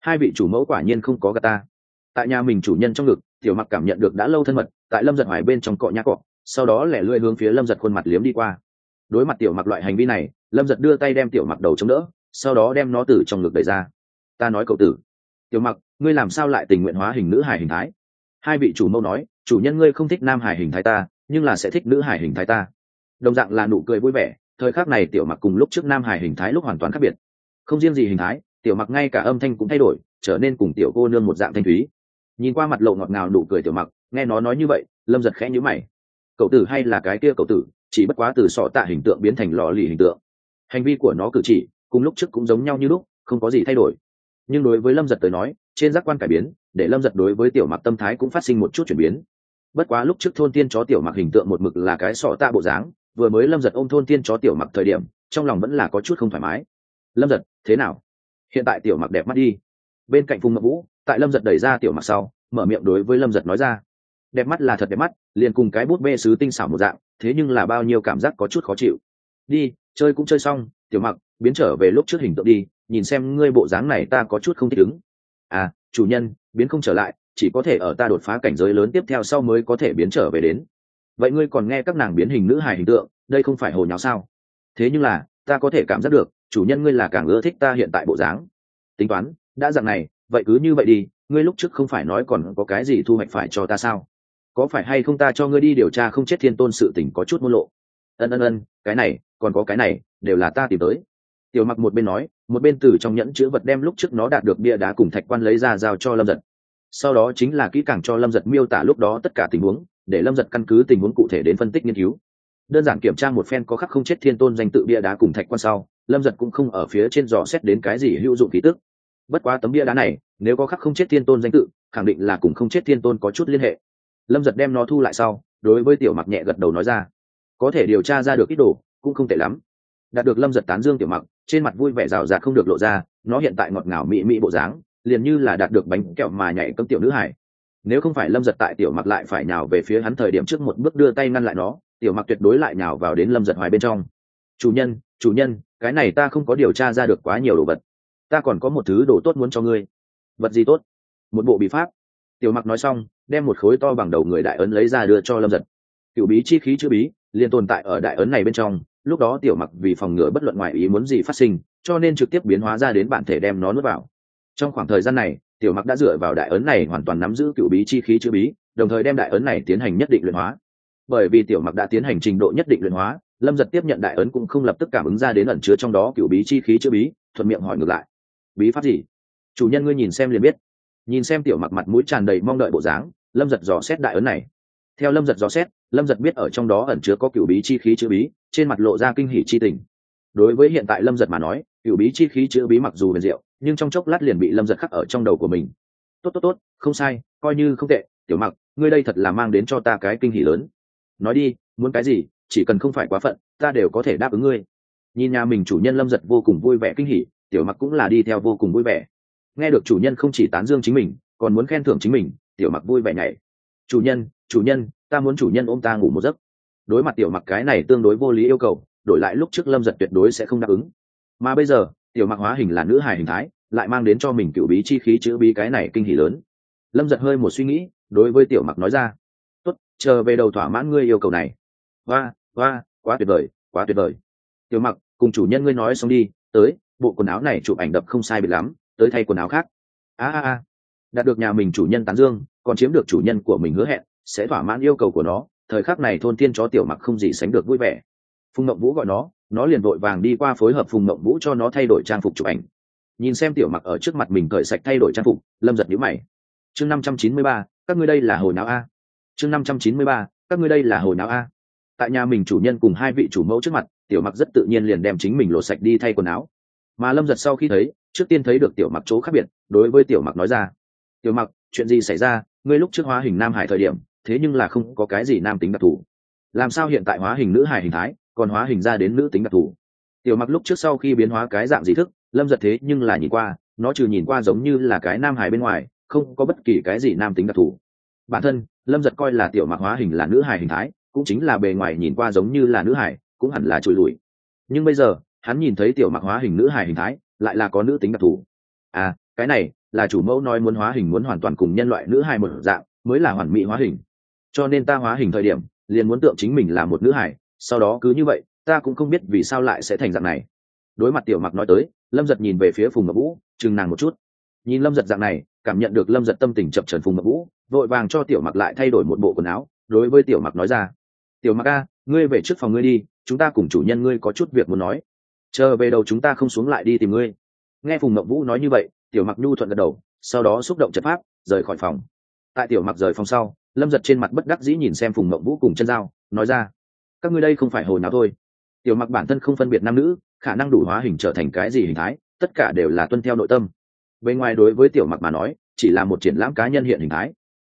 hai vị chủ mẫu quả nhiên không có gà ta. Tại nhà mình chủ nhân trong ngực, tiểu mặc cảm nhận được đã lâu thân mật, tại lâm giật hoài bên trong cọ nhã cọ, sau đó lẻ lưỡi hướng phía lâm giật khuôn mặt liếm đi qua. Đối mặt tiểu mặc loại hành vi này, lâm giật đưa tay đem tiểu mặc đầu chống đỡ, sau đó đem nó từ trong ngực đẩy ra. Ta nói cậu tử. Tiểu mặc, ngươi làm sao lại tình nguyện hóa hình nữ hài hình thái? Hai vị chủ mẫu nói, chủ nhân ngươi không thích nam hài hình thái ta, nhưng là sẽ thích nữ hài hình thái ta đồng dạng là nụ cười vui vẻ, thời khắc này tiểu mặc cùng lúc trước nam hải hình thái lúc hoàn toàn khác biệt. Không riêng gì hình thái, tiểu mặc ngay cả âm thanh cũng thay đổi, trở nên cùng tiểu cô nương một dạng thanh thúy. Nhìn qua mặt lộ ngọt ngào nụ cười tiểu mặc, nghe nó nói như vậy, lâm giật khẽ nhữ mày. Cậu tử hay là cái kia cậu tử, chỉ bất quá từ sọ tạ hình tượng biến thành lò lì hình tượng. Hành vi của nó cử chỉ, cùng lúc trước cũng giống nhau như lúc, không có gì thay đổi. Nhưng đối với lâm giật tới nói, trên giác quan cải biến, để lâm giật đối với tiểu mặc tâm thái cũng phát sinh một chút chuyển biến. Bất quá lúc trước thôn tiên chó tiểu mặc hình tượng một mực là cái sọ tạ bộ dáng vừa mới lâm giật ôm thôn tiên chó tiểu mặc thời điểm, trong lòng vẫn là có chút không thoải mái. Lâm giật, thế nào? Hiện tại tiểu mặc đẹp mắt đi. Bên cạnh phùng mậu vũ, tại lâm giật đẩy ra tiểu mặc sau, mở miệng đối với lâm giật nói ra. Đẹp mắt là thật đẹp mắt, liền cùng cái bút bê sứ tinh xảo một dạng, thế nhưng là bao nhiêu cảm giác có chút khó chịu. Đi, chơi cũng chơi xong, tiểu mặc, biến trở về lúc trước hình tượng đi, nhìn xem ngươi bộ dáng này ta có chút không thích ứng. À chủ nhân, biến không trở lại, chỉ có thể ở ta đột phá cảnh giới lớn tiếp theo sau mới có thể biến trở về đến vậy ngươi còn nghe các nàng biến hình nữ hài hình tượng, đây không phải hồ nháo sao? Thế nhưng là, ta có thể cảm giác được, chủ nhân ngươi là càng ưa thích ta hiện tại bộ dáng. Tính toán, đã dặn này, vậy cứ như vậy đi, ngươi lúc trước không phải nói còn có cái gì thu hoạch phải cho ta sao? Có phải hay không ta cho ngươi đi điều tra không chết thiên tôn sự tình có chút môn lộ? Ân ân ân, cái này, còn có cái này, đều là ta tìm tới. Tiểu mặc một bên nói, một bên từ trong nhẫn chữ vật đem lúc trước nó đạt được bia đá cùng thạch quan lấy ra giao cho lâm giật. Sau đó chính là kỹ càng cho lâm giật miêu tả lúc đó tất cả tình huống để lâm giật căn cứ tình huống cụ thể đến phân tích nghiên cứu. Đơn giản kiểm tra một phen có khắc không chết thiên tôn danh tự bia đá cùng thạch quan sau, lâm giật cũng không ở phía trên dò xét đến cái gì hữu dụng ký tức. Bất quá tấm bia đá này, nếu có khắc không chết thiên tôn danh tự, khẳng định là cùng không chết thiên tôn có chút liên hệ. Lâm giật đem nó thu lại sau, đối với tiểu mặc nhẹ gật đầu nói ra. Có thể điều tra ra được ít đồ, cũng không tệ lắm. Đạt được lâm giật tán dương tiểu mặc, trên mặt vui vẻ rào rạt không được lộ ra, nó hiện tại ngọt ngào mị mị bộ dáng, liền như là đạt được bánh kẹo mà nhảy cấm tiểu nữ hải nếu không phải lâm giật tại tiểu mặc lại phải nhào về phía hắn thời điểm trước một bước đưa tay ngăn lại nó, tiểu mặc tuyệt đối lại nhào vào đến lâm giật hoài bên trong. Chủ nhân chủ nhân, cái này ta không có điều tra ra được quá nhiều đồ vật. Ta còn có một thứ đồ tốt muốn cho ngươi. Vật gì tốt? Một bộ bị pháp. Tiểu mặc nói xong, đem một khối to bằng đầu người đại ấn lấy ra đưa cho lâm giật. Cựu bí chi khí chữ bí liền tồn tại ở đại ấn này bên trong, lúc đó tiểu mặc vì phòng ngừa bất luận ngoại ý muốn gì phát sinh, cho nên trực tiếp biến hóa ra đến bản thể đem nó nuốt vào. Trong khoảng thời gian này tiểu mặc đã dựa vào đại ấn này hoàn toàn nắm giữ cựu bí chi khí chữ bí, đồng thời đem đại ấn này tiến hành nhất định luyện hóa. Bởi vì tiểu mặc đã tiến hành trình độ nhất định luyện hóa, lâm giật tiếp nhận đại ấn cũng không lập tức cảm ứng ra đến ẩn chứa trong đó cựu bí chi khí chữ bí, thuận miệng hỏi ngược lại. Bí pháp gì? Chủ nhân ngươi nhìn xem liền biết. Nhìn xem tiểu mặc mặt mũi tràn đầy mong đợi bộ dáng, lâm giật dò xét đại ấn này. Theo lâm giật dò xét, lâm giật biết ở trong đó ẩn chứa có cựu bí chi khí chữ bí, trên mặt lộ ra kinh hỉ chi tình. Đối với hiện tại lâm giật mà nói cựu bí chi khí chữa bí mặc dù huyền diệu, nhưng trong chốc lát liền bị lâm giật khắc ở trong đầu của mình. Tốt tốt tốt, không sai, coi như không tệ, tiểu mặc, ngươi đây thật là mang đến cho ta cái kinh hỷ lớn. Nói đi, muốn cái gì, chỉ cần không phải quá phận, ta đều có thể đáp ứng ngươi. Nhìn nhà mình chủ nhân lâm giật vô cùng vui vẻ kinh hỉ, tiểu mặc cũng là đi theo vô cùng vui vẻ. Nghe được chủ nhân không chỉ tán dương chính mình, còn muốn khen thưởng chính mình, tiểu mặc vui vẻ nhảy. Chủ nhân chủ nhân, ta muốn chủ nhân ôm ta ngủ một giấc. Đối mặt tiểu mặc cái này tương đối vô lý yêu cầu, đổi lại lúc trước lâm giật tuyệt đối sẽ không đáp ứng mà bây giờ, tiểu mặc hóa hình là nữ hài hình thái, lại mang đến cho mình cựu bí chi khí chữ bí cái này kinh hỉ lớn. Lâm giật hơi một suy nghĩ, đối với tiểu mặc nói ra, tốt, chờ về đầu thỏa mãn ngươi yêu cầu này. Hoa hoa quá tuyệt vời, quá tuyệt vời. Tiểu mặc cùng chủ nhân ngươi nói xong đi, tới, bộ quần áo này chụp ảnh đập không sai biệt lắm, tới thay quần áo khác. A a a. Đạt được nhà mình chủ nhân tán dương, còn chiếm được chủ nhân của mình hứa hẹn, sẽ thỏa mãn yêu cầu của nó, thời khắc này thôn tiên chó tiểu mặc không gì sánh được vui vẻ. Phùng mộng vũ gọi nó nó liền vội vàng đi qua phối hợp phùng mộng vũ cho nó thay đổi trang phục chụp ảnh. Nhìn xem tiểu mặc ở trước mặt mình cởi sạch thay đổi trang phục, lâm giật nhữ mày. Chương năm trăm chín mươi ba, các ngươi đây là hồi não a. Chương năm trăm chín mươi ba, các ngươi đây là hồi não a. Tại nhà mình chủ nhân cùng hai vị chủ mẫu trước mặt, tiểu mặc rất tự nhiên liền đem chính mình lột sạch đi thay quần áo. Mà lâm giật sau khi thấy, trước tiên thấy được tiểu mặc chỗ khác biệt, đối với tiểu mặc nói ra. Tiểu mặc, chuyện gì xảy ra? Ngươi lúc trước hóa hình nam hải thời điểm, thế nhưng là không có cái gì nam tính đặc thù. Làm sao hiện tại hóa hình nữ hải hình thái? Còn hóa hình ra đến nữ tính đặc thù. Tiểu mặc lúc trước sau khi biến hóa cái dạng gì thức, lâm giật thế nhưng là nhìn qua, nó trừ nhìn qua giống như là cái nam hải bên ngoài, không có bất kỳ cái gì nam tính đặc thù. Bản thân, lâm giật coi là tiểu mặc hóa hình là nữ hải hình thái, cũng chính là bề ngoài nhìn qua giống như là nữ hải cũng hẳn là trụi lùi. Nhưng bây giờ, hắn nhìn thấy tiểu mặc hóa hình nữ hải hình thái, lại là có nữ tính đặc thù. À cái này, là chủ mẫu nói muốn hóa hình muốn hoàn toàn cùng nhân loại nữ hải một dạng, mới là hoàn mỹ hóa hình. Cho nên ta hóa hình thời điểm, liền muốn tượng chính mình là một nữ hải sau đó cứ như vậy, ta cũng không biết vì sao lại sẽ thành dạng này. Đối mặt tiểu mặc nói tới, lâm giật nhìn về phía phùng mập vũ, chừng nàng một chút. Nhìn lâm giật dạng này, cảm nhận được lâm giật tâm tình chập trần phùng mập vũ, vội vàng cho tiểu mặc lại thay đổi một bộ quần áo, đối với tiểu mặc nói ra. Tiểu mặc a, ngươi về trước phòng ngươi đi, chúng ta cùng chủ nhân ngươi có chút việc muốn nói. Chờ về đầu chúng ta không xuống lại đi tìm ngươi. Nghe phùng mập vũ nói như vậy, tiểu mặc nhu thuận gật đầu, sau đó xúc động chật pháp rời khỏi phòng. Tại tiểu mặc rời phòng sau, lâm giật trên mặt bất đắc dĩ nhìn xem phùng ngọc vũ cùng chân dao, nói ra các ngươi đây không phải hồi nào thôi. Tiểu mặc bản thân không phân biệt nam nữ, khả năng đủ hóa hình trở thành cái gì hình thái, tất cả đều là tuân theo nội tâm. Bên ngoài đối với tiểu mặc mà nói, chỉ là một triển lãm cá nhân hiện hình thái.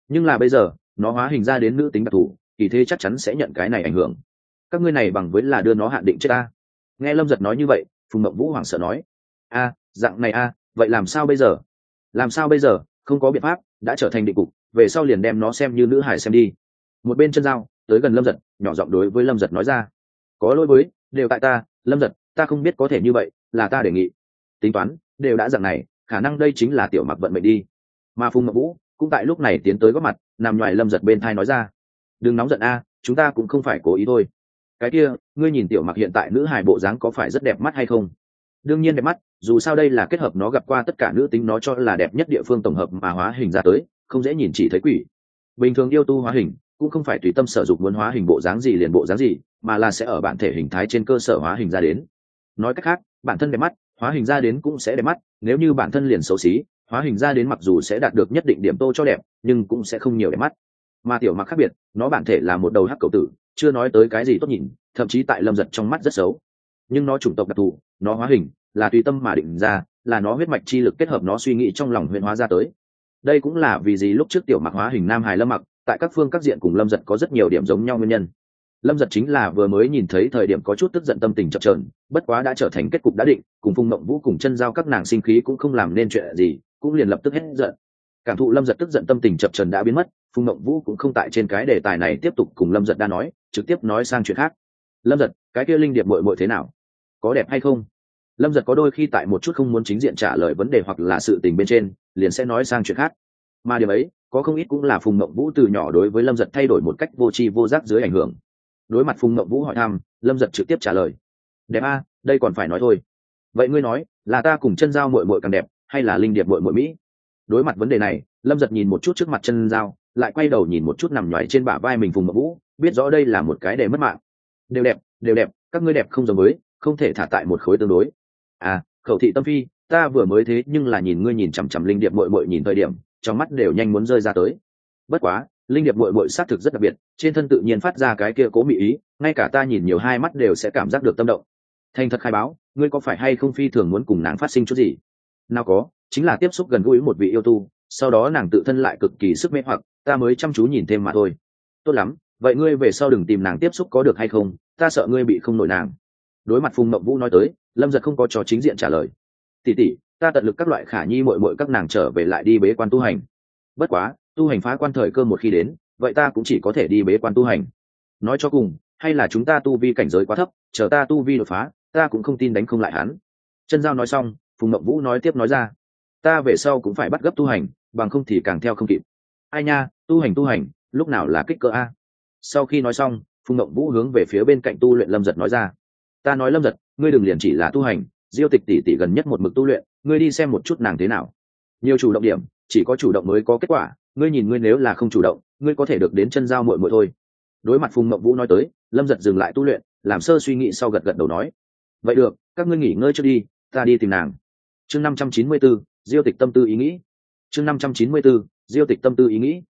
Nhưng là bây giờ, nó hóa hình ra đến nữ tính đặc thù, thì thế chắc chắn sẽ nhận cái này ảnh hưởng. Các ngươi này bằng với là đưa nó hạn định chết ta. Nghe lâm giật nói như vậy, phùng mộng vũ hoảng sợ nói, a, dạng này a, vậy làm sao bây giờ? Làm sao bây giờ? Không có biện pháp, đã trở thành định cục, về sau liền đem nó xem như nữ hải xem đi. Một bên chân dao tới gần lâm giật, nhỏ giọng đối với lâm giật nói ra. Có lỗi với, đều tại ta, lâm giật, ta không biết có thể như vậy, là ta đề nghị. Tính toán, đều đã dặn này, khả năng đây chính là tiểu mặc vận mệnh đi. Mà phùng ngọc vũ, cũng tại lúc này tiến tới góp mặt, nằm ngoài lâm giật bên thai nói ra. Đừng nóng giận a, chúng ta cũng không phải cố ý thôi. Cái kia, ngươi nhìn tiểu mặc hiện tại nữ hài bộ dáng có phải rất đẹp mắt hay không? Đương nhiên đẹp mắt, dù sao đây là kết hợp nó gặp qua tất cả nữ tính nó cho là đẹp nhất địa phương tổng hợp mà hóa hình ra tới, không dễ nhìn chỉ thấy quỷ. Bình thường yêu tu hóa hình cũng không phải tùy tâm sở dụng muốn hóa hình bộ dáng gì liền bộ dáng gì, mà là sẽ ở bản thể hình thái trên cơ sở hóa hình ra đến. Nói cách khác, bản thân đẹp mắt, hóa hình ra đến cũng sẽ đẹp mắt, nếu như bản thân liền xấu xí, hóa hình ra đến mặc dù sẽ đạt được nhất định điểm tô cho đẹp, nhưng cũng sẽ không nhiều đẹp mắt. Mà tiểu mặc khác biệt, nó bản thể là một đầu hắc cầu tử, chưa nói tới cái gì tốt nhìn, thậm chí tại lâm giật trong mắt rất xấu. Nhưng nó chủng tộc đặc thù, nó hóa hình, là tùy tâm mà định ra, là nó huyết mạch chi lực kết hợp nó suy nghĩ trong lòng huyện hóa ra tới. Đây cũng là vì gì lúc trước tiểu mặc hóa hình nam hài lâm mặc tại các phương các diện cùng lâm giật có rất nhiều điểm giống nhau nguyên nhân. Lâm giật chính là vừa mới nhìn thấy thời điểm có chút tức giận tâm tình chập trờn bất quá đã trở thành kết cục đã định, cùng phung mộng vũ cùng chân giao các nàng sinh khí cũng không làm nên chuyện gì, cũng liền lập tức hết giận. Cảm thụ lâm giật tức giận tâm tình chập trần đã biến mất phung mộng vũ cũng không tại trên cái đề tài này tiếp tục cùng lâm giật đã nói, trực tiếp nói sang chuyện khác. Lâm giật, cái kia linh điệp mội mội thế nào? Có đẹp hay không? Lâm giật có đôi khi tại một chút không muốn chính diện trả lời vấn đề hoặc là sự tình bên trên, liền sẽ nói sang chuyện khác. Mà điều ấy có không ít cũng là phùng mộng vũ từ nhỏ đối với lâm giật thay đổi một cách vô tri vô giác dưới ảnh hưởng. Đối mặt phùng mộng vũ hỏi thăm, lâm giật trực tiếp trả lời. Đẹp a, đây còn phải nói thôi. Vậy ngươi nói, là ta cùng chân dao mội mội càng đẹp, hay là linh điệp mội mội mỹ? Đối mặt vấn đề này, lâm giật nhìn một chút trước mặt chân dao lại quay đầu nhìn một chút nằm nhoáy trên bả vai mình phùng mộng vũ, biết rõ đây là một cái để mất mạng. Đều đẹp đều đẹp, các ngươi đẹp không giống với, không thể thả tại một khối tương đối. À khẩu thị tâm phi, ta vừa mới thế nhưng là nhìn ngươi nhìn chằm chằm linh điệp mội mội nhìn thời điểm trong mắt đều nhanh muốn rơi ra tới. Bất quá, linh điệp bội bội xác thực rất đặc biệt, trên thân tự nhiên phát ra cái kia cố mị ý, ngay cả ta nhìn nhiều hai mắt đều sẽ cảm giác được tâm động. Thành thật khai báo, ngươi có phải hay không phi thường muốn cùng nàng phát sinh chút gì? Nào có, chính là tiếp xúc gần gũi một vị yêu tu, sau đó nàng tự thân lại cực kỳ sức mê hoặc, ta mới chăm chú nhìn thêm mà thôi. Tốt lắm, vậy ngươi về sau đừng tìm nàng tiếp xúc có được hay không, ta sợ ngươi bị không nổi nàng. Đối mặt phùng mộng vũ nói tới, lâm giật không có trò chính diện trả lời tỷ tỉ, ta tận lực các loại khả nhi mội mội các nàng trở về lại đi bế quan tu hành. Bất quá, tu hành phá quan thời cơ một khi đến, vậy ta cũng chỉ có thể đi bế quan tu hành. Nói cho cùng, hay là chúng ta tu vi cảnh giới quá thấp, chờ ta tu vi đột phá, ta cũng không tin đánh không lại hắn. Chân giao nói xong, phùng mậu vũ nói tiếp nói ra. Ta về sau cũng phải bắt gấp tu hành, bằng không thì càng theo không kịp. Ai nha, tu hành tu hành, lúc nào là kích cỡ a? Sau khi nói xong, phùng mậu vũ hướng về phía bên cạnh tu luyện lâm giật nói ra. Ta nói lâm giật, ngươi đừng liền chỉ là tu hành diêu tịch tỷ tỷ gần nhất một mực tu luyện, ngươi đi xem một chút nàng thế nào. Nhiều chủ động điểm, chỉ có chủ động mới có kết quả, ngươi nhìn ngươi nếu là không chủ động, ngươi có thể được đến chân giao muội muội thôi. Đối mặt phùng mộng vũ nói tới, lâm giật dừng lại tu luyện, làm sơ suy nghĩ sau gật gật đầu nói, vậy được, các ngươi nghỉ ngơi cho đi, ta đi tìm nàng. Chương năm trăm chín mươi b ố diêu tịch tâm tư ý nghĩ. Chương năm trăm chín mươi b ố diêu tịch tâm tư ý nghĩ.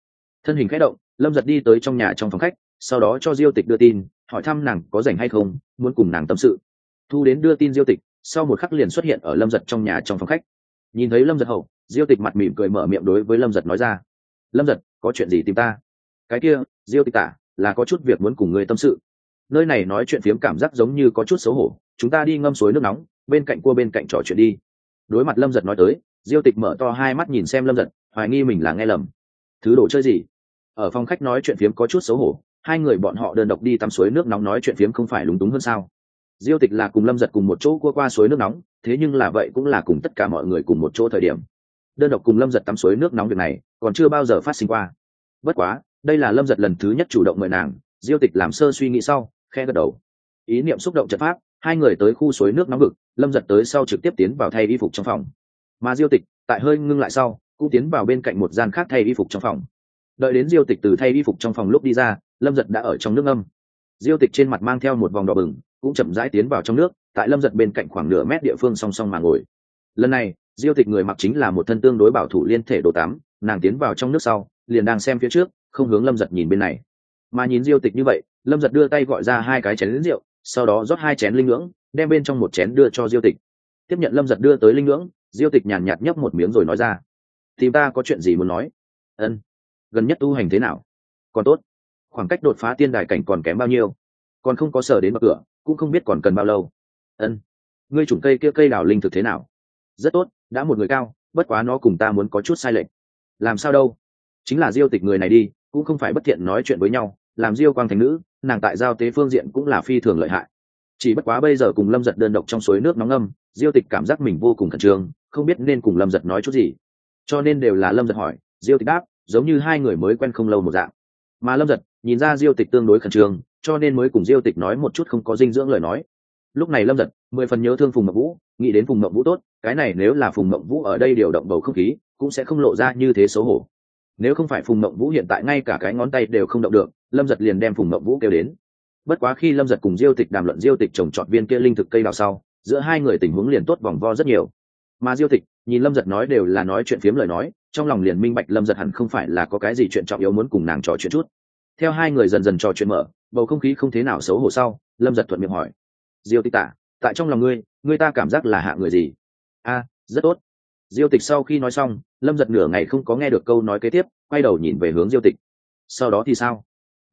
Thân hình k h ẽ động, lâm giật đi tới trong nhà trong phòng khách, sau đó cho diêu tịch đưa tin, hỏi thăm nàng có rảnh hay không, muốn cùng nàng tâm sự. Thu đến đưa tin diêu tịch sau một khắc liền xuất hiện ở lâm giật trong nhà trong phòng khách. Nhìn thấy lâm giật hậu, diêu tịch mặt mỉm cười mở miệng đối với lâm giật nói ra, lâm giật, có chuyện gì tìm ta? Cái kia, diêu tịch tả là có chút việc muốn cùng người tâm sự. Nơi này nói chuyện phiếm cảm giác giống như có chút xấu hổ, chúng ta đi ngâm suối nước nóng, bên cạnh cua bên cạnh trò chuyện đi. Đối mặt lâm giật nói tới, diêu tịch mở to hai mắt nhìn xem lâm giật, hoài nghi mình là nghe lầm. Thứ đồ chơi gì? Ở phòng khách nói chuyện phiếm có chút xấu hổ, hai người bọn họ đơn độc đi tắm suối nước nóng nói chuyện phiếm không phải lúng túng hơn sao? Diêu tịch là cùng lâm giật cùng một chỗ cua qua suối nước nóng, thế nhưng là vậy cũng là cùng tất cả mọi người cùng một chỗ thời điểm. Đơn độc cùng lâm giật tắm suối nước nóng việc này, còn chưa bao giờ phát sinh qua. Bất quá, đây là lâm giật lần thứ nhất chủ động mời nàng, diêu tịch làm sơ suy nghĩ sau khe gật đầu. Ý niệm xúc động chật pháp, hai người tới khu suối nước nóng ngực lâm giật tới sau trực tiếp tiến vào thay y phục trong phòng. Mà diêu tịch, tại hơi ngưng lại sau, cũng tiến vào bên cạnh một gian khác thay y phục trong phòng. Đợi đến diêu tịch từ thay y phục trong phòng lúc đi ra, lâm giật đã ở trong nước âm diêu tịch trên mặt mang theo một vòng đỏ bừng cũng chậm rãi tiến vào trong nước, tại lâm giật bên cạnh khoảng nửa mét địa phương song song mà ngồi. Lần này, diêu tịch người mặc chính là một thân tương đối bảo thủ liên thể đồ tám nàng tiến vào trong nước sau, liền đang xem phía trước, không hướng lâm giật nhìn bên này. Mà nhìn diêu tịch như vậy, lâm giật đưa tay gọi ra hai cái chén lính rượu, sau đó rót hai chén linh ngưỡng, đem bên trong một chén đưa cho diêu tịch. Tiếp nhận lâm giật đưa tới linh ngưỡng, diêu tịch nhàn nhạt nhấp một miếng rồi nói ra thì ta có chuyện gì muốn nói? Ân gần nhất tu hành thế nào? Còn tốt. Khoảng cách đột phá tiên đài cảnh còn kém bao nhiêu? Còn không có sở đến bậc cửa cũng không biết còn cần bao lâu. Ân, ngươi chủng cây kia cây đào linh thực thế nào? Rất tốt, đã một người cao, bất quá nó cùng ta muốn có chút sai lệch. Làm sao đâu? Chính là diêu tịch người này đi, cũng không phải bất thiện nói chuyện với nhau, làm diêu quang thành nữ, nàng tại giao tế phương diện cũng là phi thường lợi hại. Chỉ bất quá bây giờ cùng lâm giật đơn độc trong suối nước nóng âm diêu tịch cảm giác mình vô cùng khẩn trương, không biết nên cùng lâm giật nói chút gì. Cho nên đều là lâm giật hỏi, diêu tịch đáp, giống như hai người mới quen không lâu một dạng. Mà lâm giật, nhìn ra diêu tịch tương đối khẩn trương cho nên mới cùng diêu tịch nói một chút không có dinh dưỡng lời nói. Lúc này lâm giật, mười phần nhớ thương phùng mậu vũ, nghĩ đến phùng mậu vũ tốt, cái này nếu là phùng mậu vũ ở đây điều động bầu không khí, cũng sẽ không lộ ra như thế xấu hổ. Nếu không phải phùng mậu vũ hiện tại ngay cả cái ngón tay đều không động được, lâm giật liền đem phùng mậu vũ kêu đến. Bất quá khi lâm giật cùng diêu tịch đàm luận diêu tịch trồng trọt viên kia linh thực cây đào sau, giữa hai người tình huống liền tốt vòng vo rất nhiều. Mà diêu tịch, nhìn lâm giật nói đều là nói chuyện phiếm lời nói, trong lòng liền minh bạch lâm giật hẳn không phải là có cái gì chuyện trọng yếu muốn cùng nàng trò chuyện chút theo hai người dần dần trò chuyện mở, bầu không khí không thế nào xấu hổ sau, lâm giật thuận miệng hỏi, diêu tịch tả tại trong lòng ngươi ngươi ta cảm giác là hạ người gì? A, rất tốt. Diêu tịch sau khi nói xong, lâm giật nửa ngày không có nghe được câu nói kế tiếp, quay đầu nhìn về hướng diêu tịch. Sau đó thì sao?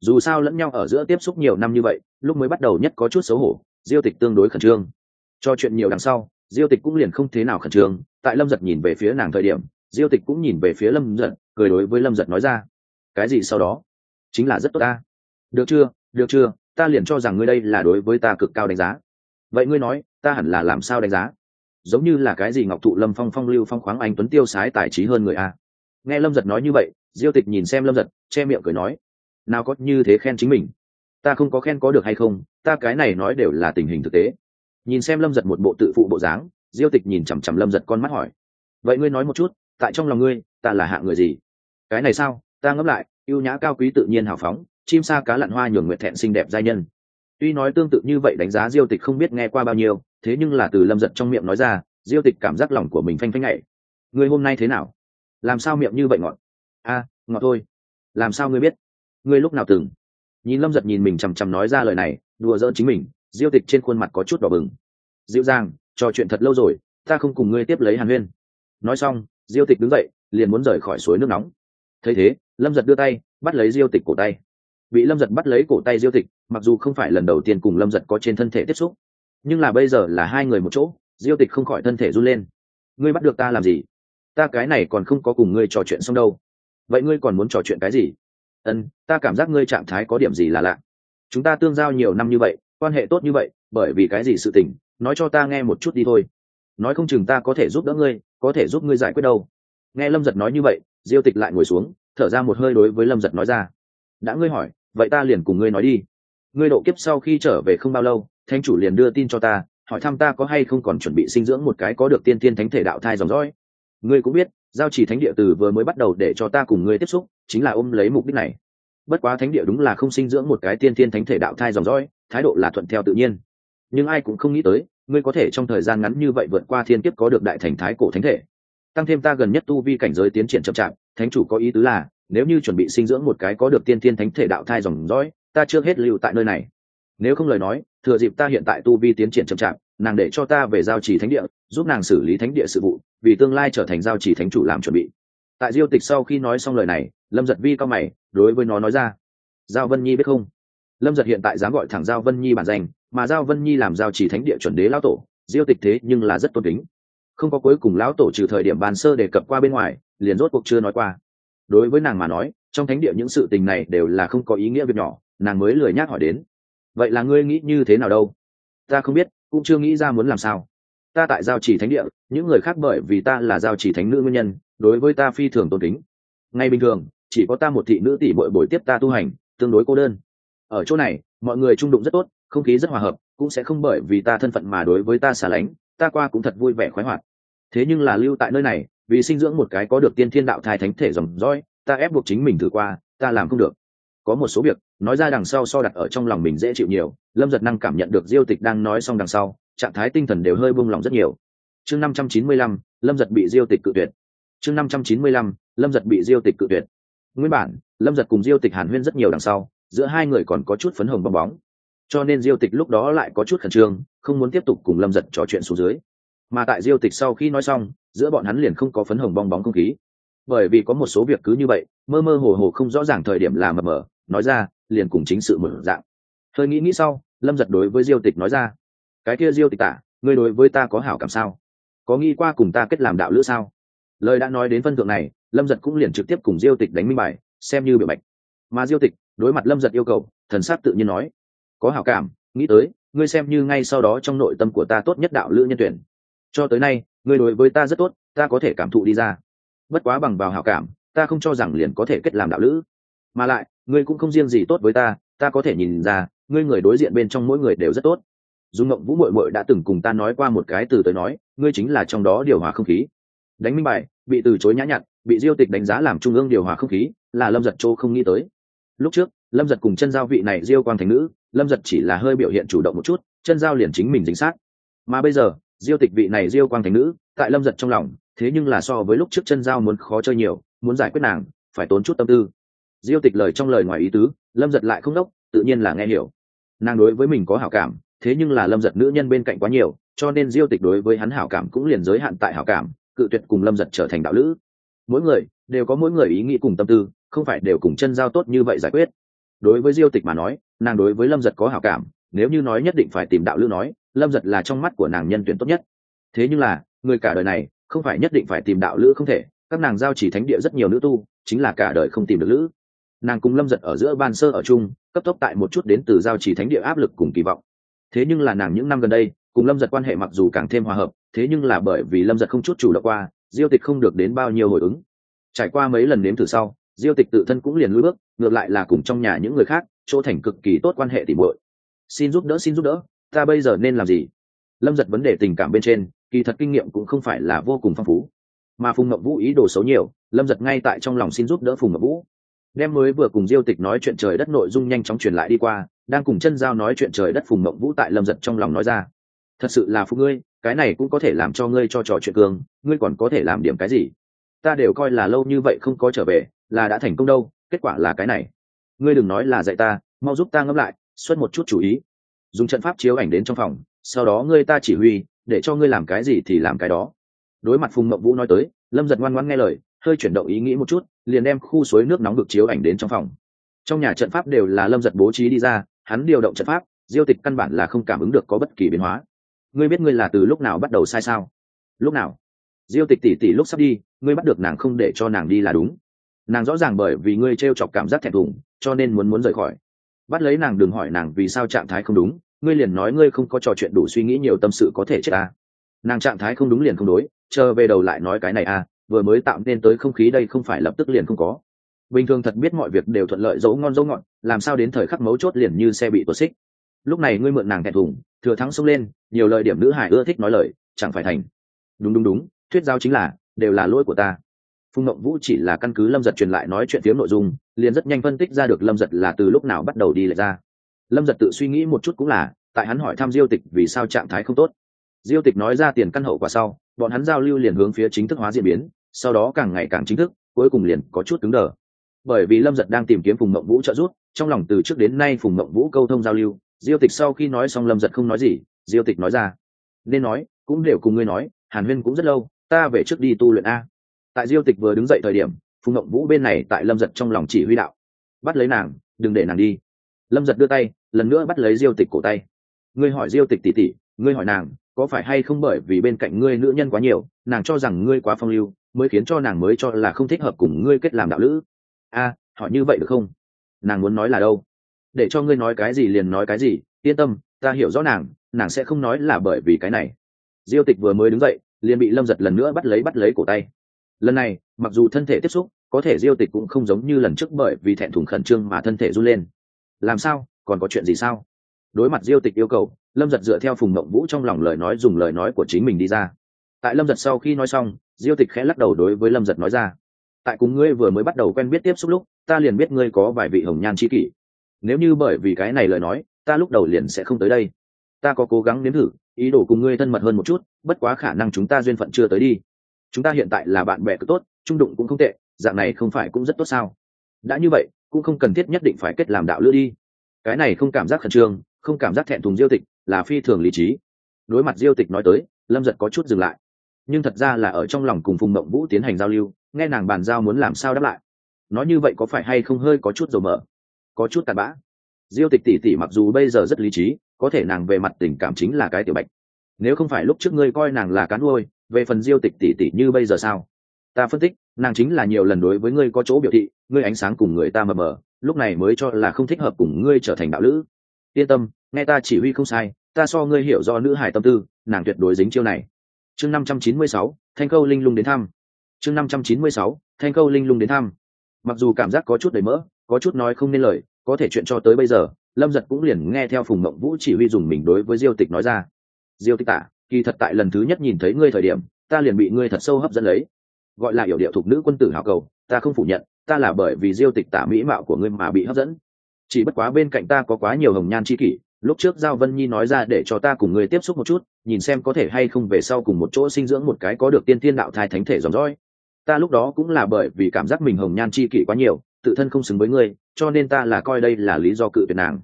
Dù sao lẫn nhau ở giữa tiếp xúc nhiều năm như vậy, lúc mới bắt đầu nhất có chút xấu hổ, diêu tịch tương đối khẩn trương. Cho chuyện nhiều đằng sau, diêu tịch cũng liền không thế nào khẩn trương, tại lâm giật nhìn về phía nàng thời điểm, diêu tịch cũng nhìn về phía lâm giật, cười đối với lâm giật nói ra, cái gì sau đó? Chính là rất tốt ta. Được chưa? Được chưa? Ta liền cho rằng ngươi đây là đối với ta cực cao đánh giá. Vậy ngươi nói, ta hẳn là làm sao đánh giá? Giống như là cái gì ngọc thụ lâm phong phong lưu phong khoáng anh tuấn tiêu sái tài trí hơn người a. Nghe lâm giật nói như vậy, diêu tịch nhìn xem lâm giật, che miệng cười nói, nào có như thế khen chính mình. Ta không có khen có được hay không, ta cái này nói đều là tình hình thực tế. Nhìn xem lâm giật một bộ tự phụ bộ dáng, diêu tịch nhìn chằm chằm lâm giật con mắt hỏi, vậy ngươi nói một chút, tại trong lòng ngươi, ta là hạ người gì? Cái này sao? Ta ngẫm lại ưu nhã cao quý tự nhiên hào phóng, chim sa cá lặn hoa nhường nguyện thẹn xinh đẹp giai nhân. Tuy nói tương tự như vậy đánh giá diêu tịch không biết nghe qua bao nhiêu, thế nhưng là từ lâm giật trong miệng nói ra, diêu tịch cảm giác lòng của mình phanh phanh ngậy người hôm nay thế nào? Làm sao miệng như vậy ngọt? A, ngọt thôi. Làm sao ngươi biết? Ngươi lúc nào từng? Nhìn lâm giật nhìn mình chằm chằm nói ra lời này, đùa giỡn chính mình, diêu tịch trên khuôn mặt có chút đỏ bừng. Dịu dàng trò chuyện thật lâu rồi, ta không cùng ngươi tiếp lấy hàn huyên. Nói xong, diêu tịch đứng dậy, liền muốn rời khỏi suối nước nóng thấy thế, lâm giật đưa tay, bắt lấy diêu tịch cổ tay. Bị lâm giật bắt lấy cổ tay diêu tịch, mặc dù không phải lần đầu tiên cùng lâm giật có trên thân thể tiếp xúc, nhưng là bây giờ là hai người một chỗ, diêu tịch không khỏi thân thể run lên. Ngươi bắt được ta làm gì? Ta cái này còn không có cùng ngươi trò chuyện xong đâu. Vậy ngươi còn muốn trò chuyện cái gì? Ân ta cảm giác ngươi trạng thái có điểm gì là lạ. Chúng ta tương giao nhiều năm như vậy, quan hệ tốt như vậy, bởi vì cái gì sự tình, nói cho ta nghe một chút đi thôi. Nói không chừng ta có thể giúp đỡ ngươi, có thể giúp ngươi giải quyết đâu. Nghe lâm giật nói như vậy diêu tịch lại ngồi xuống, thở ra một hơi đối với lâm giật nói ra. Đã ngươi hỏi, vậy ta liền cùng ngươi nói đi. Ngươi độ kiếp sau khi trở về không bao lâu thanh chủ liền đưa tin cho ta, hỏi thăm ta có hay không còn chuẩn bị sinh dưỡng một cái có được tiên tiên thánh thể đạo thai dòng dõi. Ngươi cũng biết, giao chỉ thánh địa từ vừa mới bắt đầu để cho ta cùng ngươi tiếp xúc, chính là ôm lấy mục đích này. Bất quá thánh địa đúng là không sinh dưỡng một cái tiên tiên thánh thể đạo thai dòng dõi, thái độ là thuận theo tự nhiên. Nhưng ai cũng không nghĩ tới, ngươi có thể trong thời gian ngắn như vậy vượt qua thiên kiếp có được đại thành thái cổ thánh thể tăng thêm ta gần nhất tu vi cảnh giới tiến triển chậm chạp, thánh chủ có ý tứ là, nếu như chuẩn bị sinh dưỡng một cái có được tiên tiên thánh thể đạo thai dòng dõi, ta chưa hết lưu tại nơi này. Nếu không lời nói, thừa dịp ta hiện tại tu vi tiến triển chậm chạp, nàng để cho ta về giao trì thánh địa, giúp nàng xử lý thánh địa sự vụ, vì tương lai trở thành giao trì thánh chủ làm chuẩn bị. Tại diêu tịch sau khi nói xong lời này, lâm giật vi cao mày, đối với nó nói ra, giao vân nhi biết không? Lâm giật hiện tại dám gọi thẳng giao vân nhi bản danh, mà giao vân nhi làm giao trì thánh địa chuẩn đế lão tổ, diêu tịch thế nhưng là rất tôn kính không có cuối cùng lão tổ trừ thời điểm bàn sơ đề cập qua bên ngoài, liền rốt cuộc chưa nói qua. Đối với nàng mà nói, trong thánh địa những sự tình này đều là không có ý nghĩa việc nhỏ, nàng mới lười nhác hỏi đến. Vậy là ngươi nghĩ như thế nào đâu? Ta không biết, cũng chưa nghĩ ra muốn làm sao. Ta tại giao chỉ thánh địa, những người khác bởi vì ta là giao chỉ thánh nữ nguyên nhân, đối với ta phi thường tôn kính. Ngay bình thường, chỉ có ta một thị nữ tỷ bội bồi tiếp ta tu hành, tương đối cô đơn. Ở chỗ này, mọi người trung đụng rất tốt, không khí rất hòa hợp, cũng sẽ không bởi vì ta thân phận mà đối với ta xả lánh ta qua cũng thật vui vẻ khoái hoạt. Thế nhưng là lưu tại nơi này, vì sinh dưỡng một cái có được tiên thiên đạo thai thánh thể dòng dõi, ta ép buộc chính mình thử qua, ta làm không được. Có một số việc, nói ra đằng sau so đặt ở trong lòng mình dễ chịu nhiều, lâm giật năng cảm nhận được diêu tịch đang nói xong đằng sau, trạng thái tinh thần đều hơi buông lỏng rất nhiều. Chương năm trăm chín mươi lăm, lâm giật bị diêu tịch cự tuyệt. Chương năm trăm chín mươi lăm, lâm giật bị diêu tịch cự tuyệt. Nguyên bản, lâm giật cùng diêu tịch hàn huyên rất nhiều đằng sau, giữa hai người còn có chút phấn hồng bong bóng cho nên diêu tịch lúc đó lại có chút khẩn trương, không muốn tiếp tục cùng lâm giật trò chuyện xuống dưới. Mà tại diêu tịch sau khi nói xong, giữa bọn hắn liền không có phấn hồng bong bóng không khí. Bởi vì có một số việc cứ như vậy, mơ mơ hồ hồ không rõ ràng thời điểm là mờ mờ, nói ra, liền cùng chính sự mở dạng. Hơi nghĩ nghĩ sau, lâm giật đối với diêu tịch nói ra, cái kia diêu tịch tả ngươi đối với ta có hảo cảm sao? Có nghĩ qua cùng ta kết làm đạo lữ sao? Lời đã nói đến phân thượng này, lâm giật cũng liền trực tiếp cùng diêu tịch đánh minh bài, xem như biểu bạch mà diêu tịch đối mặt lâm giật yêu cầu, thần sát tự nhiên nói có hảo cảm, nghĩ tới, ngươi xem như ngay sau đó trong nội tâm của ta tốt nhất đạo lữ nhân tuyển. Cho tới nay, ngươi đối với ta rất tốt, ta có thể cảm thụ đi ra. Bất quá bằng vào hảo cảm, ta không cho rằng liền có thể kết làm đạo lữ. Mà lại, ngươi cũng không riêng gì tốt với ta ta có thể nhìn ra, ngươi người đối diện bên trong mỗi người đều rất tốt. Dung ngộng vũ mội mội đã từng cùng ta nói qua một cái từ tới nói, ngươi chính là trong đó điều hòa không khí. Đánh minh bài, bị từ chối nhã nhặn, bị diêu tịch đánh giá làm trung ương điều hòa không khí, là lâm giật châu không nghĩ tới. Lúc trước lâm giật cùng chân giao vị này diêu quang thành nữ, lâm giật chỉ là hơi biểu hiện chủ động một chút, chân giao liền chính mình dính sát. Mà bây giờ, diêu tịch vị này diêu quang thành nữ, tại lâm giật trong lòng, thế nhưng là so với lúc trước chân giao muốn khó chơi nhiều, muốn giải quyết nàng, phải tốn chút tâm tư. Diêu tịch lời trong lời ngoài ý tứ, lâm giật lại không đốc, tự nhiên là nghe hiểu. Nàng đối với mình có hảo cảm, thế nhưng là lâm giật nữ nhân bên cạnh quá nhiều, cho nên diêu tịch đối với hắn hảo cảm cũng liền giới hạn tại hảo cảm, cự tuyệt cùng lâm giật trở thành đạo lữ. Mỗi người, đều có mỗi người ý nghĩ cùng tâm tư, không phải đều cùng chân giao tốt như vậy giải quyết đối với diêu tịch mà nói, nàng đối với lâm giật có hảo cảm, nếu như nói nhất định phải tìm đạo lữ nói, lâm giật là trong mắt của nàng nhân tuyển tốt nhất. Thế nhưng là, người cả đời này, không phải nhất định phải tìm đạo lữ không thể, các nàng giao chỉ thánh địa rất nhiều nữ tu, chính là cả đời không tìm được lữ. Nàng cùng lâm giật ở giữa ban sơ ở chung, cấp tốc tại một chút đến từ giao chỉ thánh địa áp lực cùng kỳ vọng. Thế nhưng là nàng những năm gần đây, cùng lâm giật quan hệ mặc dù càng thêm hòa hợp, thế nhưng là bởi vì lâm giật không chút chủ động qua, diêu tịch không được đến bao nhiêu hồi ứng. Trải qua mấy lần nếm thử sau diêu tịch tự thân cũng liền lùi bước, ngược lại là cùng trong nhà những người khác, chỗ thành cực kỳ tốt quan hệ tỉ muội. Xin giúp đỡ, xin giúp đỡ, ta bây giờ nên làm gì? Lâm giật vấn đề tình cảm bên trên, kỳ thật kinh nghiệm cũng không phải là vô cùng phong phú. Mà phùng ngậm vũ ý đồ xấu nhiều, lâm giật ngay tại trong lòng xin giúp đỡ phùng ngậm vũ. Đem mới vừa cùng diêu tịch nói chuyện trời đất nội dung nhanh chóng truyền lại đi qua, đang cùng chân giao nói chuyện trời đất phùng ngậm vũ tại lâm giật trong lòng nói ra. Thật sự là phụ ngươi, cái này cũng có thể làm cho ngươi cho trò chuyện cường, ngươi còn có thể làm điểm cái gì? Ta đều coi là lâu như vậy không có trở về là đã thành công đâu, kết quả là cái này. Ngươi đừng nói là dạy ta, mau giúp ta ngẫm lại, xuất một chút chú ý. Dùng trận pháp chiếu ảnh đến trong phòng, sau đó ngươi ta chỉ huy, để cho ngươi làm cái gì thì làm cái đó. Đối mặt phùng mộng vũ nói tới, lâm giật ngoan ngoan nghe lời, hơi chuyển động ý nghĩ một chút, liền đem khu suối nước nóng được chiếu ảnh đến trong phòng. Trong nhà trận pháp đều là lâm giật bố trí đi ra, hắn điều động trận pháp, diêu tịch căn bản là không cảm ứng được có bất kỳ biến hóa. Ngươi biết ngươi là từ lúc nào bắt đầu sai sao? Lúc nào? Diêu tịch tỉ tỉ lúc sắp đi, ngươi bắt được nàng không để cho nàng đi là đúng nàng rõ ràng bởi vì ngươi t r e o chọc cảm giác thẹn thùng, cho nên muốn muốn rời khỏi. Bắt lấy nàng đừng hỏi nàng vì sao trạng thái không đúng, ngươi liền nói ngươi không có trò chuyện đủ suy nghĩ nhiều tâm sự có thể chết ta nàng trạng thái không đúng liền không đối, chờ về đầu lại nói cái này à vừa mới tạo nên tới không khí đây không phải lập tức liền không có. Bình thường thật biết mọi việc đều thuận lợi dấu ngon dấu ngọn làm sao đến thời khắc mấu chốt liền như xe bị tuột xích. Lúc này ngươi mượn nàng thẹn thùng, thừa thắng xông lên, nhiều lời điểm nữ hải ưa thích nói lời, chẳng phải thành. Đúng đúng đúng, thuyết giao chính là, đều là lỗi của ta phùng ngậm vũ chỉ là căn cứ lâm giật truyền lại nói chuyện phiếm nội dung, liền rất nhanh phân tích ra được lâm giật là từ lúc nào bắt đầu đi lệch ra. Lâm giật tự suy nghĩ một chút cũng là, tại hắn hỏi thăm diêu tịch vì sao trạng thái không tốt. Diêu tịch nói ra tiền căn hậu quả sau, bọn hắn giao lưu liền hướng phía chính thức hóa diễn biến, sau đó càng ngày càng chính thức, cuối cùng liền có chút cứng đờ. Bởi vì lâm giật đang tìm kiếm phùng mộng vũ trợ giúp, trong lòng từ trước đến nay phùng mộng vũ câu thông giao lưu, diêu tịch sau khi nói xong lâm giật không nói gì, diêu tịch nói ra, nên nói, cũng đều cùng ngươi nói, hàn huyên cũng rất lâu, ta về trước đi tu luyện a tại diêu tịch vừa đứng dậy thời điểm, phùng mộng vũ bên này tại lâm giật trong lòng chỉ huy đạo, bắt lấy nàng, đừng để nàng đi. Lâm giật đưa tay, lần nữa bắt lấy diêu tịch cổ tay. Ngươi hỏi diêu tịch tỉ tỉ ngươi hỏi nàng, có phải hay không bởi vì bên cạnh ngươi nữ nhân quá nhiều, nàng cho rằng ngươi quá phong lưu, mới khiến cho nàng mới cho là không thích hợp cùng ngươi kết làm đạo lữ? A, hỏi như vậy được không? Nàng muốn nói là đâu? Để cho ngươi nói cái gì liền nói cái gì, yên tâm, ta hiểu rõ nàng nàng sẽ không nói là bởi vì cái này. Diêu tịch vừa mới đứng dậy, liền bị lâm giật lần nữa bắt lấy bắt lấy cổ tay lần này, mặc dù thân thể tiếp xúc, có thể diêu tịch cũng không giống như lần trước bởi vì thẹn thùng khẩn trương mà thân thể run lên. Làm sao? Còn có chuyện gì sao? Đối mặt diêu tịch yêu cầu, lâm giật dựa theo phùng mộng vũ trong lòng lời nói dùng lời nói của chính mình đi ra. Tại lâm giật sau khi nói xong, diêu tịch khẽ lắc đầu đối với lâm giật nói ra. Tại cùng ngươi vừa mới bắt đầu quen biết tiếp xúc lúc, ta liền biết ngươi có vài vị hồng nhan c kỷ. Nếu như bởi vì cái này lời nói, ta lúc đầu liền sẽ không tới đây. Ta có cố gắng nếm thử, ý đồ cùng ngươi thân mật hơn một chút, bất quá khả năng chúng ta duyên phận chưa tới đi chúng ta hiện tại là bạn bè cứ tốt, trung đụng cũng không tệ, dạng này không phải cũng rất tốt sao? Đã như vậy, cũng không cần thiết nhất định phải kết làm đạo lữ đi. Cái này không cảm giác khẩn trương, không cảm giác thẹn thùng diêu tịch, là phi thường lý trí. Đối mặt diêu tịch nói tới, lâm giật có chút dừng lại. Nhưng thật ra là ở trong lòng cùng phùng mộng vũ tiến hành giao lưu, nghe nàng bàn giao muốn làm sao đáp lại. Nói như vậy có phải hay không hơi có chút dầu mỡ? Có chút tàn bã. Diêu tịch tỉ tỉ mặc dù bây giờ rất lý trí, có thể nàng về mặt tình cảm chính là cái tiểu bạch. Nếu không phải lúc trước ngươi coi nàng là cán nuôi về phần diêu tịch tỉ tỉ như bây giờ sao? Ta phân tích, nàng chính là nhiều lần đối với ngươi có chỗ biểu thị, ngươi ánh sáng cùng người ta mờ mờ, lúc này mới cho là không thích hợp cùng ngươi trở thành đạo lữ. Yên tâm, nghe ta chỉ huy không sai, ta so ngươi hiểu do nữ hải tâm tư, nàng tuyệt đối dính chiêu này. Chương năm trăm chín mươi sáu, thanh câu linh lung đến thăm. Chương năm trăm chín mươi sáu, thanh câu linh lung đến thăm. Mặc dù cảm giác có chút đầy mỡ, có chút nói không nên lời, có thể chuyện cho tới bây giờ, lâm giật cũng liền nghe theo phùng mộng vũ chỉ huy dùng mình đối với diêu tịch nói ra. Diêu tịch tả kỳ thật tại lần thứ nhất nhìn thấy ngươi thời điểm, ta liền bị ngươi thật sâu hấp dẫn lấy. Gọi là hiểu điệu thục nữ quân tử hào cầu, ta không phủ nhận, ta là bởi vì diêu tịch tả mỹ mạo của ngươi mà bị hấp dẫn. Chỉ bất quá bên cạnh ta có quá nhiều hồng nhan c h i kỷ, lúc trước giao vân nhi nói ra để cho ta cùng ngươi tiếp xúc một chút, nhìn xem có thể hay không về sau cùng một chỗ sinh dưỡng một cái có được tiên tiên đạo thai thánh thể dòng dõi. Ta lúc đó cũng là bởi vì cảm giác mình hồng nhan c h i kỷ quá nhiều, tự thân không xứng với ngươi, cho nên ta là coi đây là lý do cự tuyệt nàng.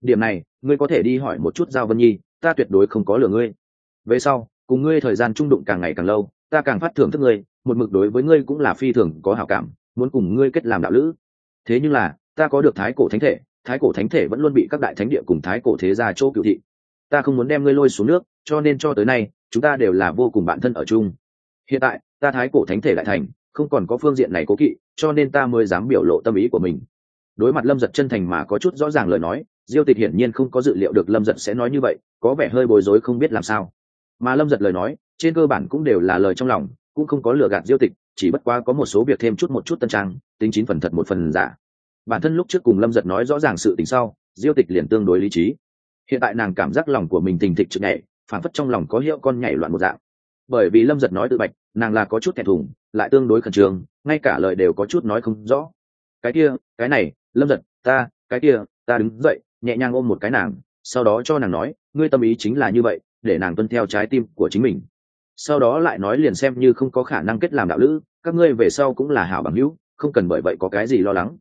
Điểm này, ngươi có thể đi hỏi một chút giao vân nhi, ta tuyệt đối không có lừa ngươi về sau, cùng ngươi thời gian trung đụng càng ngày càng lâu, ta càng phát thưởng thức ngươi, một mực đối với ngươi cũng là phi thường có hảo cảm, muốn cùng ngươi kết làm đạo lữ. Thế nhưng là, ta có được thái cổ thánh thể, thái cổ thánh thể vẫn luôn bị các đại thánh địa cùng thái cổ thế gia chỗ cựu thị. Ta không muốn đem ngươi lôi xuống nước, cho nên cho tới nay, chúng ta đều là vô cùng bạn thân ở chung. Hiện tại, ta thái cổ thánh thể lại thành, không còn có phương diện này cố kỵ, cho nên ta mới dám biểu lộ tâm ý của mình. Đối mặt lâm giật chân thành mà có chút rõ ràng lời nói, diêu tịch hiển nhiên không có dự liệu được lâm giật sẽ nói như vậy, có vẻ hơi bối rối không biết làm sao mà lâm giật lời nói, trên cơ bản cũng đều là lời trong lòng, cũng không có lừa gạt diêu tịch, chỉ bất quá có một số việc thêm chút một chút tân trang, tính chín phần thật một phần giả. Bản thân lúc trước cùng lâm giật nói rõ ràng sự tình sau, diêu tịch liền tương đối lý trí. Hiện tại nàng cảm giác lòng của mình tình thịch chực nhảy phản phất trong lòng có hiệu con nhảy loạn một dạng. Bởi vì lâm giật nói tự bạch, nàng là có chút thẹn thùng, lại tương đối khẩn trương, ngay cả lời đều có chút nói không rõ. Cái kia, cái này, lâm giật, ta, cái kia, ta đứng dậy, nhẹ nhàng ôm một cái nàng, sau đó cho nàng nói, ngươi tâm ý chính là như vậy để nàng tuân theo trái tim của chính mình. Sau đó lại nói liền xem như không có khả năng kết làm đạo lữ, các ngươi về sau cũng là hảo bằng hữu, không cần bởi vậy có cái gì lo lắng.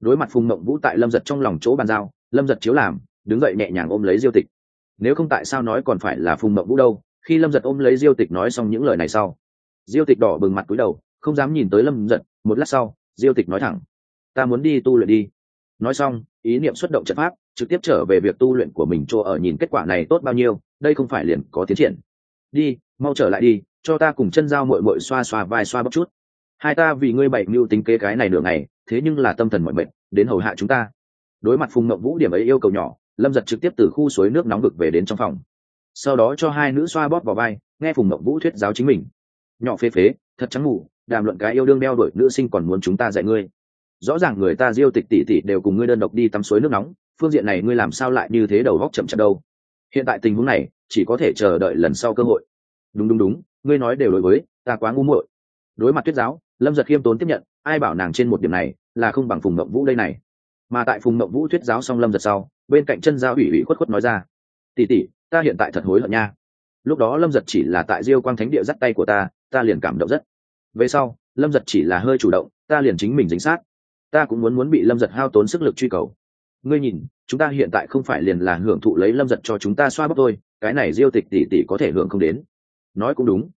Đối mặt phùng mộng vũ tại lâm giật trong lòng chỗ bàn giao, lâm giật chiếu làm, đứng dậy nhẹ nhàng ôm lấy diêu tịch. Nếu không tại sao nói còn phải là phùng mộng vũ đâu, khi lâm giật ôm lấy diêu tịch nói xong những lời này sau, diêu tịch đỏ bừng mặt cúi đầu, không dám nhìn tới lâm giật, một lát sau, diêu tịch nói thẳng, ta muốn đi tu luyện đi. Nói xong, ý niệm xuất động trận pháp trực tiếp trở về việc tu luyện của mình cho ở nhìn kết quả này tốt bao nhiêu, đây không phải liền có tiến triển. Đi, mau trở lại đi, cho ta cùng chân dao mội mội xoa xoa vai xoa bóc chút. Hai ta vì ngươi bảy mưu tính kế cái này nửa ngày, thế nhưng là tâm thần mọi mệnh đến hầu hạ chúng ta. Đối mặt phùng mộng vũ điểm ấy yêu cầu nhỏ, lâm giật trực tiếp từ khu suối nước nóng vực về đến trong phòng. Sau đó cho hai nữ xoa bóp vào vai, nghe phùng mộng vũ thuyết giáo chính mình. Nhỏ phê phế, thật trắng ngủ đàm luận cái yêu đương đeo đuổi nữ sinh còn muốn chúng ta dạy ngươi. Rõ ràng người ta diêu tịch tỉ tỉ đều cùng ngươi đơn độc đi tắm suối nước nóng phương diện này ngươi làm sao lại như thế đầu góc chậm chạp đâu? Hiện tại tình huống này, chỉ có thể chờ đợi lần sau cơ hội. Đúng đúng đúng, ngươi nói đều đối với, ta quá ngu muội. Đối mặt tuyết giáo, lâm giật khiêm tốn tiếp nhận, ai bảo nàng trên một điểm này là không bằng phùng mộng vũ đây này. Mà tại phùng mộng vũ thuyết giáo xong lâm giật sau, bên cạnh chân giao ủy ủy khuất khuất nói ra tỉ tỉ ta hiện tại thật hối hận nha. Lúc đó lâm giật chỉ là tại diêu quang thánh địa dắt tay của ta ta liền cảm động rất. Về sau, lâm giật chỉ là hơi chủ động, ta liền chính mình dính sát. Ta cũng muốn muốn bị lâm giật hao tốn sức lực truy cầu ngươi nhìn chúng ta hiện tại không phải liền là hưởng thụ lấy lâm giật cho chúng ta xoa bóp thôi cái này diêu tịch tỉ tỉ có thể hưởng không đến. Nói cũng đúng.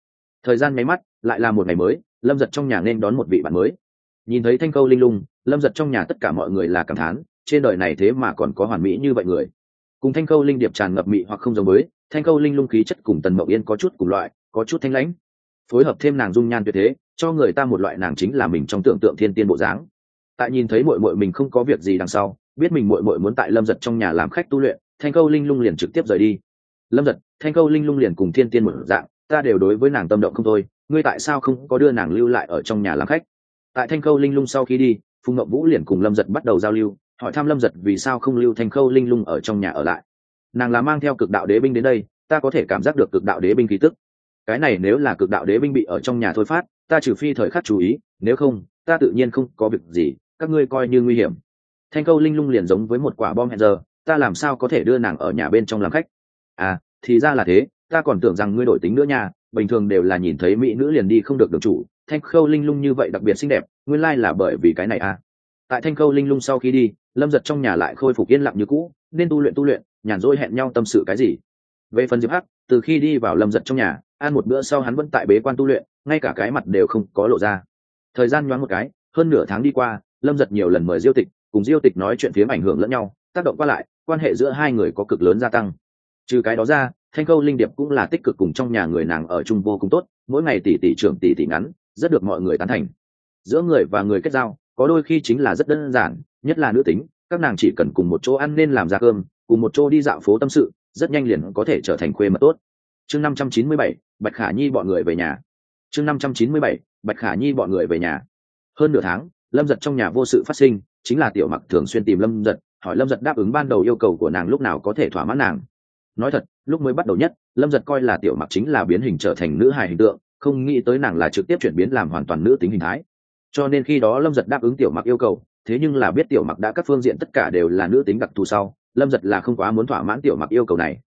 Thời gian nháy mắt lại là một ngày mới lâm giật trong nhà nên đón một vị bạn mới. Nhìn thấy thanh câu linh lung lâm giật trong nhà tất cả mọi người là cảm thán trên đời này thế mà còn có hoàn mỹ như vậy người. Cùng thanh câu linh điệp tràn ngập mị hoặc không giống mới, thanh câu linh lung khí chất cùng tần mậu yên có chút cùng loại có chút thanh lãnh. Phối hợp thêm nàng dung nhan tuyệt thế cho người ta một loại nàng chính là mình trong tưởng tượng thiên tiên bộ dáng. Tại nhìn thấy mội mội mình không có việc gì đằng sau biết mình muội muội muốn tại lâm giật trong nhà làm khách tu luyện, thanh câu linh lung liền trực tiếp rời đi. Lâm giật, thanh câu linh lung liền cùng thiên tiên một dạng, ta đều đối với nàng tâm động không thôi, ngươi tại sao không có đưa nàng lưu lại ở trong nhà làm khách? Tại thanh câu linh lung sau khi đi, phùng ngậm vũ liền cùng lâm giật bắt đầu giao lưu, hỏi thăm lâm giật vì sao không lưu thanh khâu linh lung ở trong nhà ở lại. Nàng là mang theo cực đạo đế binh đến đây, ta có thể cảm giác được cực đạo đế binh khí tức. Cái này nếu là cực đạo đế binh bị ở trong nhà thôi phát, ta trừ phi thời khắc chú ý, nếu không, ta tự nhiên không có việc gì, các ngươi coi như nguy hiểm thanh câu linh lung liền giống với một quả bom hẹn giờ, ta làm sao có thể đưa nàng ở nhà bên trong làm khách? À thì ra là thế, ta còn tưởng rằng ngươi đổi tính nữa nha, bình thường đều là nhìn thấy mỹ nữ liền đi không được được chủ. Thanh khâu linh lung như vậy đặc biệt xinh đẹp, nguyên lai là bởi vì cái này à. Tại thanh khâu linh lung sau khi đi, lâm giật trong nhà lại khôi phục yên lặng như cũ, nên tu luyện tu luyện, nhàn rỗi hẹn nhau tâm sự cái gì. Về phần diệp hắc, từ khi đi vào lâm giật trong nhà, ăn một bữa sau hắn vẫn tại bế quan tu luyện, ngay cả cái mặt đều không có lộ ra. Thời gian nhoáng một cái, hơn nửa tháng đi qua, lâm giật nhiều lần mời diêu tịch cùng diêu tịch nói chuyện phiếm ảnh hưởng lẫn nhau, tác động qua lại, quan hệ giữa hai người có cực lớn gia tăng. Trừ cái đó ra, thanh khâu linh điệp cũng là tích cực cùng trong nhà người nàng ở chung vô cùng tốt, mỗi ngày tỷ tỷ trưởng tỷ tỷ ngắn, rất được mọi người tán thành. Giữa người và người kết giao, có đôi khi chính là rất đơn giản, nhất là nữ tính, các nàng chỉ cần cùng một chỗ ăn nên làm ra cơm, cùng một chỗ đi dạo phố tâm sự, rất nhanh liền có thể trở thành khuê mật tốt. Chương năm trăm chín mươi bảy, bạch khả nhi bọn người về nhà. Chương năm trăm chín mươi bảy, bạch khả nhi bọn người về nhà. Hơn nửa tháng, lâm giật trong nhà vô sự phát sinh chính là tiểu mặc thường xuyên tìm lâm giật, hỏi lâm giật đáp ứng ban đầu yêu cầu của nàng lúc nào có thể thỏa mãn nàng. Nói thật, lúc mới bắt đầu nhất, lâm giật coi là tiểu mặc chính là biến hình trở thành nữ hài hình tượng, không nghĩ tới nàng là trực tiếp chuyển biến làm hoàn toàn nữ tính hình thái. Cho nên khi đó lâm giật đáp ứng tiểu mặc yêu cầu, thế nhưng là biết tiểu mặc đã các phương diện tất cả đều là nữ tính đặc thù sau, lâm giật là không quá muốn thỏa mãn tiểu mặc yêu cầu này.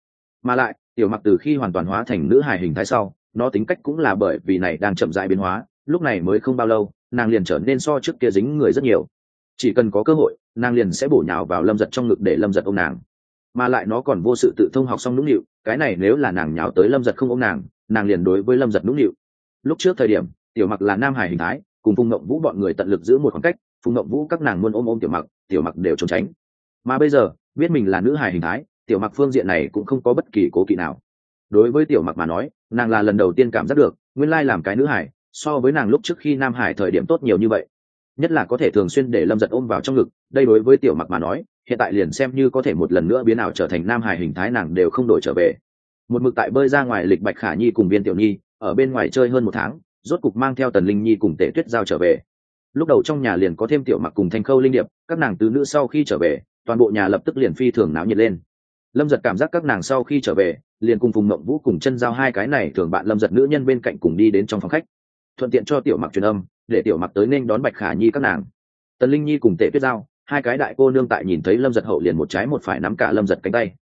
Mà lại, tiểu mặc từ khi hoàn toàn hóa thành nữ hài hình thái sau, nó tính cách cũng là bởi vì này đang chậm dại biến hóa, lúc này mới không bao lâu, nàng liền trở nên so trước kia dính người rất nhiều chỉ cần có cơ hội, nàng liền sẽ bổ nhào vào lâm giật trong ngực để lâm giật ô m nàng. Mà lại nó còn vô sự tự thông học xong nũng nịu, cái này nếu là nàng nhào tới lâm giật không ô m nàng nàng liền đối với lâm giật nũng nịu. Lúc trước thời điểm, tiểu mặc là nam hải hình thái, cùng phùng mộng vũ bọn người tận lực giữ một khoảng cách, phùng mộng vũ các nàng luôn ôm ôm tiểu mặc tiểu mặc đều trốn tránh. Mà bây giờ, biết mình là nữ hải hình thái, tiểu mặc phương diện này cũng không có bất kỳ cố kỵ nào. Đối với tiểu mặc mà nói, nàng là lần đầu tiên cảm giác được, nguyên lai làm cái nữ hải, so với nàng lúc trước khi nam hải thời điểm tốt nhiều như vậy nhất là có thể thường xuyên để lâm giật ôm vào trong ngực, đây đối với tiểu mặc mà nói, hiện tại liền xem như có thể một lần nữa biến nào trở thành nam hải hình thái nàng đều không đổi trở về. Một mực tại bơi ra ngoài lịch bạch khả nhi cùng viên tiểu nhi, ở bên ngoài chơi hơn một tháng, rốt cục mang theo tần linh nhi cùng tể tuyết giao trở về. Lúc đầu trong nhà liền có thêm tiểu mặc cùng thanh khâu linh điệp, các nàng tứ nữ sau khi trở về, toàn bộ nhà lập tức liền phi thường náo nhiệt lên. Lâm giật cảm giác các nàng sau khi trở về, liền cùng phùng mộng vũ cùng chân giao hai cái này thường bạn lâm giật nữ nhân bên cạnh cùng đi đến trong phòng khách. Thuận tiện cho tiểu mặc truyền âm để tiểu mặc tới nên đón bạch khả nhi các nàng. Tần linh nhi cùng tể tuyết giao, hai cái đại cô nương tại nhìn thấy lâm giật hậu liền một trái một phải nắm cả lâm giật cánh tay.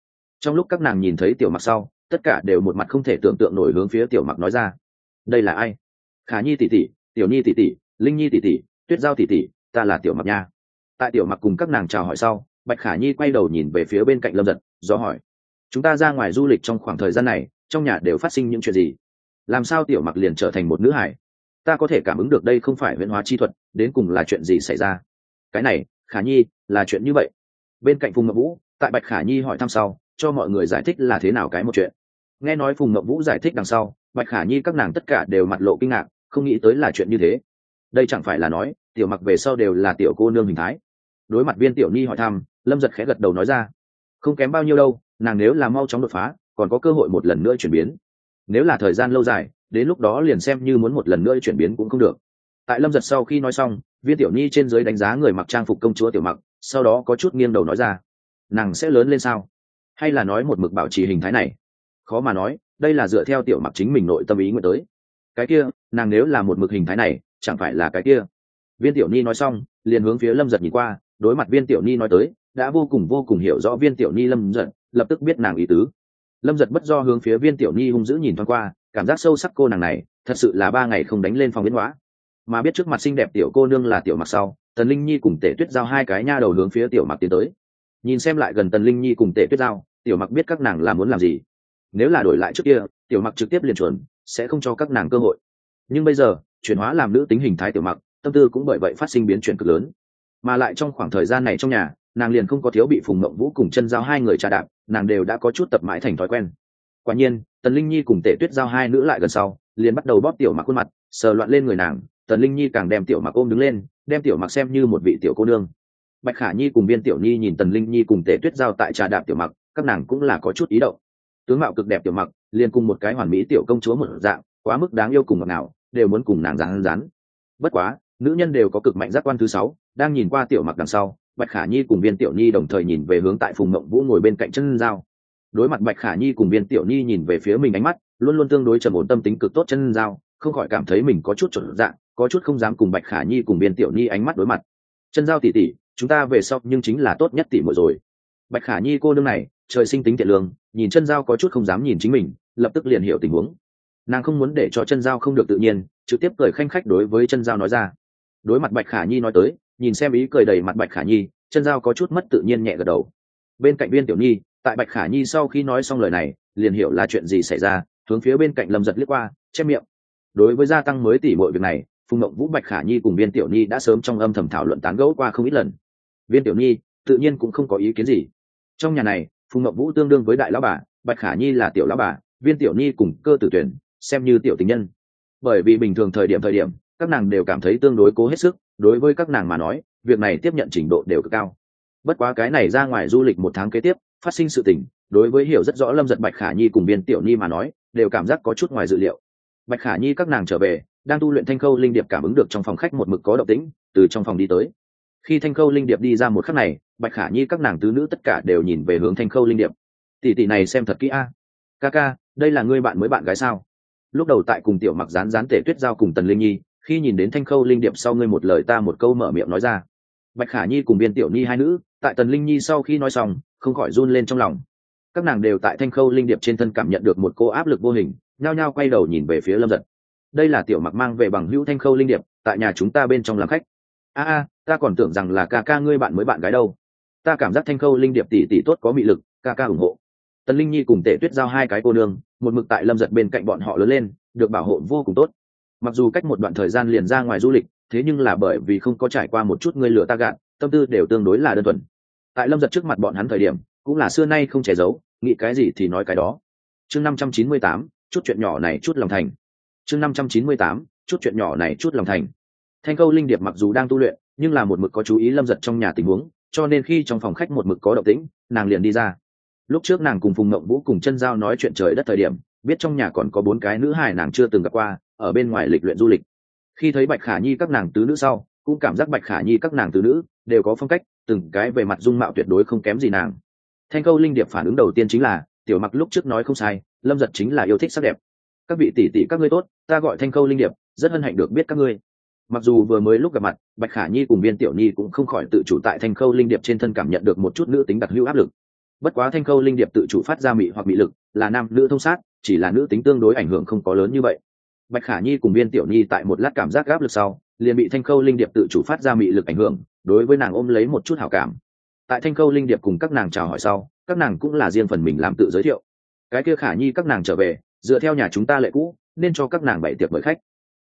Trong lúc các nàng nhìn thấy tiểu mặc sau, tất cả đều một mặt không thể tưởng tượng nổi hướng phía tiểu mặc nói ra. Đây là ai? Khả nhi tỷ tỷ, tiểu nhi tỷ tỷ, linh nhi tỷ tỷ, tuyết giao tỷ tỷ, ta là tiểu mặc nha. Tại tiểu mặc cùng các nàng chào hỏi sau, bạch khả nhi quay đầu nhìn về phía bên cạnh lâm giật, do hỏi, chúng ta ra ngoài du lịch trong khoảng thời gian này, trong nhà đều phát sinh những chuyện gì? Làm sao tiểu mặc liền trở thành một nữ hải? Ta có thể cảm ứng được đây không phải huyễn hóa chi thuật, đến cùng là chuyện gì xảy ra? Cái này, khả nhi, là chuyện như vậy. Bên cạnh phùng ngậm vũ, tại bạch khả nhi hỏi thăm sau, cho mọi người giải thích là thế nào cái một chuyện. Nghe nói phùng ngậm vũ giải thích đằng sau, bạch khả nhi các nàng tất cả đều mặt lộ kinh ngạc, không nghĩ tới là chuyện như thế. Đây chẳng phải là nói, tiểu mặc về sau đều là tiểu cô nương hình thái. Đối mặt viên tiểu ni hỏi thăm, lâm giật khẽ gật đầu nói ra, không kém bao nhiêu đâu, nàng nếu là mau chóng đột phá, còn có cơ hội một lần nữa chuyển biến. Nếu là thời gian lâu dài đến lúc đó liền xem như muốn một lần nữa chuyển biến cũng không được. Tại lâm giật sau khi nói xong, viên tiểu nhi trên giới đánh giá người mặc trang phục công chúa tiểu mặc, sau đó có chút nghiêng đầu nói ra, nàng sẽ lớn lên sao? Hay là nói một mực bảo trì hình thái này? Khó mà nói, đây là dựa theo tiểu mặc chính mình nội tâm ý nguyện tới. Cái kia, nàng nếu là một mực hình thái này, chẳng phải là cái kia? Viên tiểu ni nói xong, liền hướng phía lâm giật nhìn qua, đối mặt viên tiểu ni nói tới, đã vô cùng vô cùng hiểu rõ viên tiểu ni lâm giật, lập tức biết nàng ý tứ. Lâm giật bất do hướng phía viên tiểu ni hung dữ nhìn thoáng qua cảm giác sâu sắc cô nàng này thật sự là ba ngày không đánh lên phòng biến hóa. Mà biết trước mặt xinh đẹp tiểu cô nương là tiểu mặc sau, tần linh nhi cùng tể tuyết giao hai cái nha đầu hướng phía tiểu mặc tiến tới. Nhìn xem lại gần tần linh nhi cùng tể tuyết giao, tiểu mặc biết các nàng là muốn làm gì. Nếu là đổi lại trước kia, tiểu mặc trực tiếp liền chuẩn, sẽ không cho các nàng cơ hội. Nhưng bây giờ, chuyển hóa làm nữ tính hình thái tiểu mặc, tâm tư cũng bởi vậy phát sinh biến chuyển cực lớn. Mà lại trong khoảng thời gian này trong nhà, nàng liền không có thiếu bị phùng mộng vũ cùng chân giao hai người trà đạp, nàng đều đã có chút tập mãi thành thói quen quả nhiên tần linh nhi cùng tể tuyết giao hai nữ lại gần sau liền bắt đầu bóp tiểu mặc khuôn mặt sờ loạn lên người nàng tần linh nhi càng đem tiểu mặc ôm đứng lên đem tiểu mặc xem như một vị tiểu cô nương. Bạch khả nhi cùng viên tiểu nhi nhìn tần linh nhi cùng tể tuyết giao tại trà đạp tiểu mặc các nàng cũng là có chút ý động. Tướng mạo cực đẹp tiểu mặc liền cùng một cái hoàn mỹ tiểu công chúa một dạng quá mức đáng yêu cùng ngọt ngào, đều muốn cùng nàng rán rán. Bất quá nữ nhân đều có cực mạnh giác quan thứ sáu đang nhìn qua tiểu mặc đằng sau bạch khả nhi cùng viên tiểu nhi đồng thời nhìn về hướng tại phùng mộng vũ ngồi bên cạnh chân dao đối mặt bạch khả nhi cùng viên tiểu nhi nhìn về phía mình ánh mắt, luôn luôn tương đối trầm ổn tâm tính cực tốt chân dao không khỏi cảm thấy mình có chút chuẩn dạng, có chút không dám cùng bạch khả nhi cùng viên tiểu nhi ánh mắt đối mặt. Chân dao tỉ tỉ chúng ta về sau nhưng chính là tốt nhất tỉ muội rồi. Bạch khả nhi cô nương này, trời sinh tính thiện lương, nhìn chân dao có chút không dám nhìn chính mình, lập tức liền hiểu tình huống. Nàng không muốn để cho chân dao không được tự nhiên, trực tiếp cười khanh khách đối với chân dao nói ra. Đối mặt bạch khả nhi nói tới, nhìn xem ý cười đầy mặt bạch khả nhi, chân dao có chút mất tự nhiên nhẹ gật đầu. Bên cạnh viên tiểu nhi tại bạch khả nhi sau khi nói xong lời này, liền hiểu là chuyện gì xảy ra, hướng phía bên cạnh lâm giật liếc qua, chép miệng. Đối với gia tăng mới tỉ mọi việc này, phùng mộng vũ, bạch khả nhi cùng viên tiểu nhi đã sớm trong âm thầm thảo luận tán gẫu qua không ít lần. Viên tiểu nhi, tự nhiên cũng không có ý kiến gì. Trong nhà này, phùng mộng vũ tương đương với đại lão bà, bạch khả nhi là tiểu lão bà, viên tiểu nhi cùng cơ tử tuyển, xem như tiểu tình nhân. Bởi vì bình thường thời điểm thời điểm, các nàng đều cảm thấy tương đối cố hết sức, đối với các nàng mà nói, việc này tiếp nhận trình độ đều cực cao. Bất quá cái này ra ngoài du lịch một tháng kế tiếp phát sinh sự tình, đối với hiểu rất rõ lâm giật bạch khả nhi cùng biên tiểu nhi mà nói, đều cảm giác có chút ngoài dự liệu. Bạch khả nhi các nàng trở về, đang tu luyện thanh khâu linh điệp cảm ứng được trong phòng khách một mực có động tĩnh, từ trong phòng đi tới. Khi thanh khâu linh điệp đi ra một khắc này, bạch khả nhi các nàng tứ nữ tất cả đều nhìn về hướng thanh khâu linh điệp. Tỷ tỷ này xem thật kỹ a. Ca ca, đây là người bạn mới bạn gái sao? Lúc đầu tại cùng tiểu mặc rán rán tể tuyết giao cùng tần linh nhi, khi nhìn đến thanh khâu linh điệp sau ngươi một lời ta một câu mở miệng nói ra. Bạch khả nhi cùng biên tiểu nhi hai nữ, tại tần linh nhi sau khi nói xong không khỏi run lên trong lòng. Các nàng đều tại thanh khâu linh điệp trên thân cảm nhận được một cô áp lực vô hình, nhao nhao quay đầu nhìn về phía lâm giật. Đây là tiểu mặc mang về bằng hữu thanh khâu linh điệp, tại nhà chúng ta bên trong làm khách. A a, ta còn tưởng rằng là ca ca ngươi bạn mới bạn gái đâu. Ta cảm giác thanh khâu linh điệp tỷ tỷ tốt có mị lực, ca ca ủng hộ. Tần linh nhi cùng tể tuyết giao hai cái cô nương, một mực tại lâm giật bên cạnh bọn họ lớn lên, được bảo hộ vô cùng tốt. Mặc dù cách một đoạn thời gian liền ra ngoài du lịch, thế nhưng là bởi vì không có trải qua một chút ngươi lửa ta gạn tâm tư đều tương đối là đơn thuần tại lâm giật trước mặt bọn hắn thời điểm, cũng là xưa nay không che giấu, nghĩ cái gì thì nói cái đó. Chương năm trăm chín mươi tám, chút chuyện nhỏ này chút lòng thành. Chương năm trăm chín mươi tám, chút chuyện nhỏ này chút lòng thành. Thanh câu linh điệp mặc dù đang tu luyện, nhưng là một mực có chú ý lâm giật trong nhà tình huống, cho nên khi trong phòng khách một mực có động tĩnh, nàng liền đi ra. Lúc trước nàng cùng phùng mộng vũ cùng chân giao nói chuyện trời đất thời điểm, biết trong nhà còn có bốn cái nữ hài nàng chưa từng gặp qua, ở bên ngoài lịch luyện du lịch. Khi thấy bạch khả nhi các nàng tứ nữ sau, cũng cảm giác bạch khả nhi các nàng tứ nữ đều có phong cách từng cái về mặt dung mạo tuyệt đối không kém gì nàng. Thanh câu linh điệp phản ứng đầu tiên chính là, tiểu mặc lúc trước nói không sai, lâm giật chính là yêu thích sắc đẹp. Các vị tỷ tỷ các ngươi tốt, ta gọi thanh câu linh điệp, rất hân hạnh được biết các ngươi. Mặc dù vừa mới lúc gặp mặt, bạch khả nhi cùng viên tiểu nhi cũng không khỏi tự chủ tại thanh khâu linh điệp trên thân cảm nhận được một chút nữ tính đặc hữu áp lực. Bất quá thanh khâu linh điệp tự chủ phát ra mị hoặc mị lực, là nam nữ thông sát, chỉ là nữ tính tương đối ảnh hưởng không có lớn như vậy. Bạch khả nhi cùng viên tiểu nhi tại một lát cảm giác gáp lực sau, liền bị thanh khâu linh điệp tự chủ phát ra mị lực ảnh hưởng đối với nàng ôm lấy một chút hảo cảm. Tại thanh khâu linh điệp cùng các nàng chào hỏi sau, các nàng cũng là riêng phần mình làm tự giới thiệu. Cái kia khả nhi các nàng trở về, dựa theo nhà chúng ta lệ cũ, nên cho các nàng bảy tiệc mời khách.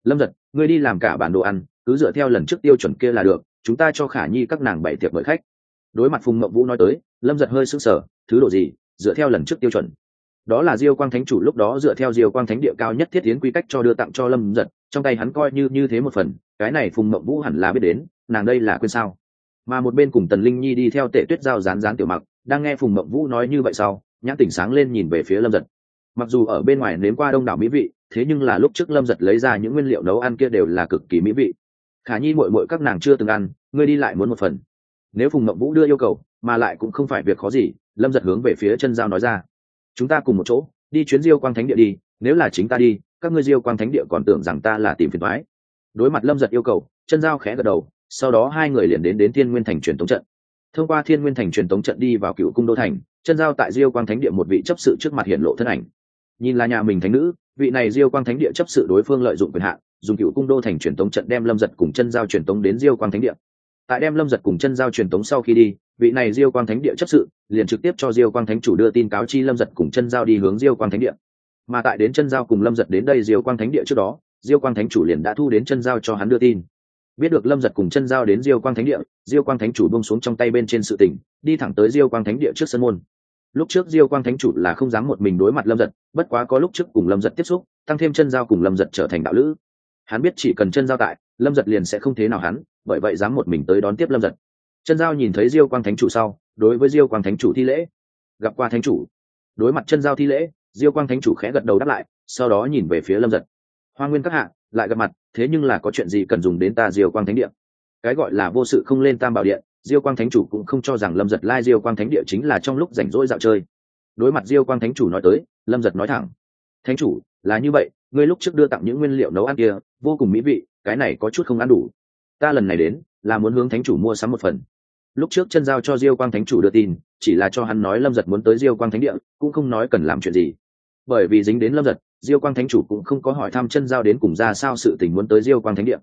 Lâm giật ngươi đi làm cả bản đồ ăn, cứ dựa theo lần trước tiêu chuẩn kia là được, chúng ta cho khả nhi các nàng bảy tiệc mời khách. Đối mặt phùng mậu vũ nói tới, lâm giật hơi sững sờ, thứ độ gì? Dựa theo lần trước tiêu chuẩn. Đó là diêu quang thánh chủ lúc đó dựa theo diêu quang thánh địa cao nhất thiết tiến quy cách cho đưa tặng cho lâm giật trong tay hắn coi như như thế một phần, cái này phùng mộng vũ hẳn là biết đến nàng đây là quên sao? Mà một bên cùng tần linh nhi đi theo tể tuyết giao rán rán tiểu mặc, đang nghe phùng mộng vũ nói như vậy sau, nhãn tỉnh sáng lên nhìn về phía lâm giật. Mặc dù ở bên ngoài nếm qua đông đảo mỹ vị, thế nhưng là lúc trước lâm giật lấy ra những nguyên liệu nấu ăn kia đều là cực kỳ mỹ vị. Khả nhi mội mội các nàng chưa từng ăn, ngươi đi lại muốn một phần. Nếu phùng mộng vũ đưa yêu cầu, mà lại cũng không phải việc khó gì, lâm giật hướng về phía chân giao nói ra. Chúng ta cùng một chỗ, đi chuyến diêu quang thánh địa đi, nếu là chính ta đi, các ngươi diêu quang thánh địa còn tưởng rằng ta là tìm phiền thoái đối mặt lâm giật yêu cầu, chân giao khẽ gật đầu sau đó hai người liền đến đến thiên nguyên thành truyền tống trận. Thông qua thiên nguyên thành truyền tống trận đi vào cựu cung đô thành, chân giao tại diêu quang thánh địa một vị chấp sự trước mặt hiện lộ thân ảnh. Nhìn là nhà mình thánh nữ, vị này diêu quang thánh địa chấp sự đối phương lợi dụng quyền hạn, dùng cựu cung đô thành truyền tống trận đem lâm giật cùng chân giao truyền tống đến diêu quang thánh địa. Tại đem lâm giật cùng chân giao truyền tống sau khi đi, vị này diêu quang thánh địa chấp sự liền trực tiếp cho diêu quang thánh chủ đưa tin cáo chi lâm giật cùng chân giao đi hướng diêu quang thánh địa. Mà tại đến chân giao cùng lâm giật đến đây diêu quang thánh địa trước đó, diêu quang thánh chủ liền đã thu đến chân giao cho hắn đưa tin biết được lâm giật cùng chân giao đến diêu quang thánh địa, diêu quang thánh chủ bông xuống trong tay bên trên sự tỉnh, đi thẳng tới diêu quang thánh địa trước sân môn. Lúc trước diêu quang thánh chủ là không dám một mình đối mặt lâm giật, bất quá có lúc trước cùng lâm giật tiếp xúc, tăng thêm chân giao cùng lâm giật trở thành đạo lữ. Hắn biết chỉ cần chân giao tại, lâm giật liền sẽ không thế nào hắn, bởi vậy dám một mình tới đón tiếp lâm giật. Chân giao nhìn thấy diêu quang thánh chủ sau, đối với diêu quang thánh chủ thi lễ. Gặp qua thánh chủ. Đối mặt chân giao thi lễ, diêu quang thánh chủ khẽ gật đầu đáp lại, sau đó nhìn về phía lâm giật. Hoa nguyên các hạ, lại gặp mặt thế nhưng là có chuyện gì cần dùng đến ta diêu quang thánh điện cái gọi là vô sự không lên tam bảo điện, diêu quang thánh chủ cũng không cho rằng lâm giật lai diêu quang thánh địa chính là trong lúc rảnh rỗi dạo chơi. Đối mặt diêu quang thánh chủ nói tới, lâm giật nói thẳng, thánh chủ, là như vậy, ngươi lúc trước đưa tặng những nguyên liệu nấu ăn kia, vô cùng mỹ vị, cái này có chút không ăn đủ. Ta lần này đến, là muốn hướng thánh chủ mua sắm một phần. Lúc trước chân giao cho diêu quang thánh chủ đưa tin, chỉ là cho hắn nói lâm giật muốn tới diêu quang thánh địa, cũng không nói cần làm chuyện gì. Bởi vì dính đến lâm giật diêu quang thánh chủ cũng không có hỏi thăm chân giao đến cùng ra sao sự tình muốn tới diêu quang thánh địa.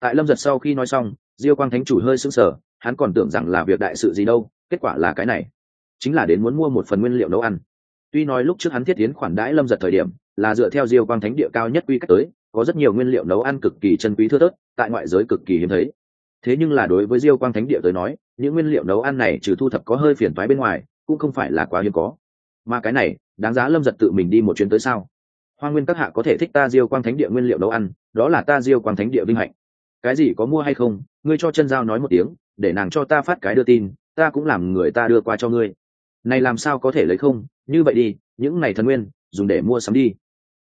Tại lâm giật sau khi nói xong, diêu quang thánh chủ hơi sững sờ, hắn còn tưởng rằng là việc đại sự gì đâu, kết quả là cái này. Chính là đến muốn mua một phần nguyên liệu nấu ăn. Tuy nói lúc trước hắn thiết tiến khoản đãi lâm giật thời điểm, là dựa theo diêu quang thánh địa cao nhất quy cách tới, có rất nhiều nguyên liệu nấu ăn cực kỳ chân quý thưa thớt, tại ngoại giới cực kỳ hiếm thấy. Thế nhưng là đối với diêu quang thánh địa tới nói, những nguyên liệu nấu ăn này trừ thu thập có hơi phiền toái bên ngoài, cũng không phải là quá hiếm có. Mà cái này, đáng giá lâm giật tự mình đi một chuyến tới sao? Hoa nguyên các hạ có thể thích ta diêu quang thánh địa nguyên liệu nấu ăn, đó là ta diêu quang thánh địa vinh hạnh. Cái gì có mua hay không, ngươi cho chân giao nói một tiếng, để nàng cho ta phát cái đưa tin, ta cũng làm người ta đưa qua cho ngươi. Này làm sao có thể lấy không, như vậy đi, những này thần nguyên, dùng để mua sắm đi.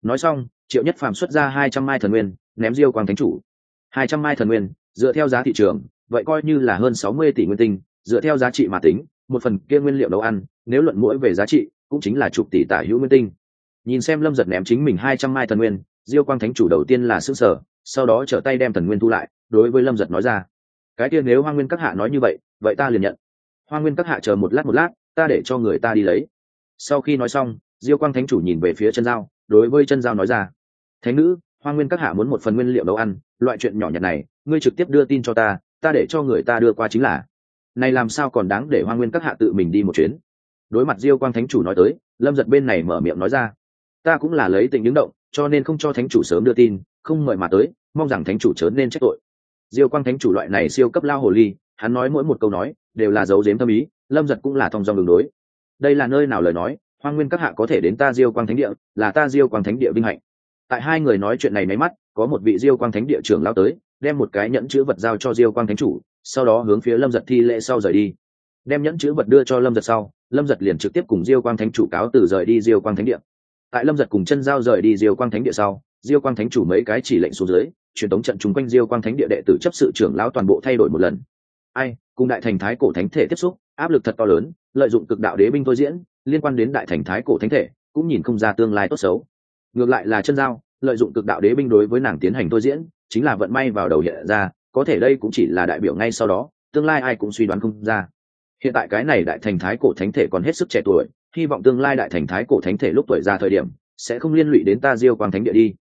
Nói xong, triệu nhất phàm xuất ra hai trăm mai thần nguyên, ném diêu quang thánh chủ. Hai trăm mai thần nguyên, dựa theo giá thị trường, vậy coi như là hơn sáu mươi tỷ nguyên tinh, dựa theo giá trị mà tính, một phần kia nguyên liệu nấu ăn, nếu luận mỗi về giá trị, cũng chính là chục tỷ tả hữu nguyên tinh nhìn xem lâm giật ném chính mình hai trăm mai thần nguyên, diêu quang thánh chủ đầu tiên là xương sở sau đó trở tay đem thần nguyên thu lại, đối với lâm giật nói ra, cái kia nếu hoa nguyên các hạ nói như vậy vậy ta liền nhận. Hoa nguyên các hạ chờ một lát một lát, ta để cho người ta đi lấy. Sau khi nói xong, diêu quang thánh chủ nhìn về phía chân dao, đối với chân dao nói ra, thánh nữ hoa nguyên các hạ muốn một phần nguyên liệu nấu ăn, loại chuyện nhỏ nhặt này, ngươi trực tiếp đưa tin cho ta ta để cho người ta đưa qua chính là. Này làm sao còn đáng để hoa nguyên các hạ tự mình đi một chuyến? Đối mặt diêu quang thánh chủ nói tới, lâm giật bên này mở miệng nói ra ta cũng là lấy tình những động, cho nên không cho thánh chủ sớm đưa tin, không mời mà tới, mong rằng thánh chủ chớ nên trách tội. Diêu quang thánh chủ loại này siêu cấp lao hồ ly, hắn nói mỗi một câu nói, đều là dấu dếm tâm ý, lâm giật cũng là thong dong đường đối. Đây là nơi nào lời nói, hoang nguyên các hạ có thể đến ta diêu quang thánh địa, là ta diêu quang thánh địa vinh hạnh. Tại hai người nói chuyện này máy mắt, có một vị diêu quang thánh địa trưởng lao tới, đem một cái nhẫn chữ vật giao cho diêu quang thánh chủ, sau đó hướng phía lâm giật thi lễ sau rời đi. Đem nhẫn chữ vật đưa cho lâm giật sau, lâm giật liền trực tiếp cùng diêu quang thánh chủ cáo từ rời đi diêu quang thánh địa tại lâm giật cùng chân giao rời đi diêu quang thánh địa sau, diêu quang thánh chủ mấy cái chỉ lệnh xuống dưới, truyền tống trận chung quanh diêu quang thánh địa đệ tử chấp sự trưởng lão toàn bộ thay đổi một lần. Ai, cùng đại thành thái cổ thánh thể tiếp xúc, áp lực thật to lớn, lợi dụng cực đạo đế binh thôi diễn, liên quan đến đại thành thái cổ thánh thể, cũng nhìn không ra tương lai tốt xấu. Ngược lại là chân giao, lợi dụng cực đạo đế binh đối với nàng tiến hành thôi diễn, chính là vận may vào đầu hiện ra, có thể đây cũng chỉ là đại biểu ngay sau đó, tương lai ai cũng suy đoán không ra. Hiện tại cái này đại thành thái cổ thánh thể còn hết sức trẻ tuổi hy vọng tương lai đại thành thái cổ thánh thể lúc tuổi ra thời điểm, sẽ không liên lụy đến ta diêu quang thánh địa đi.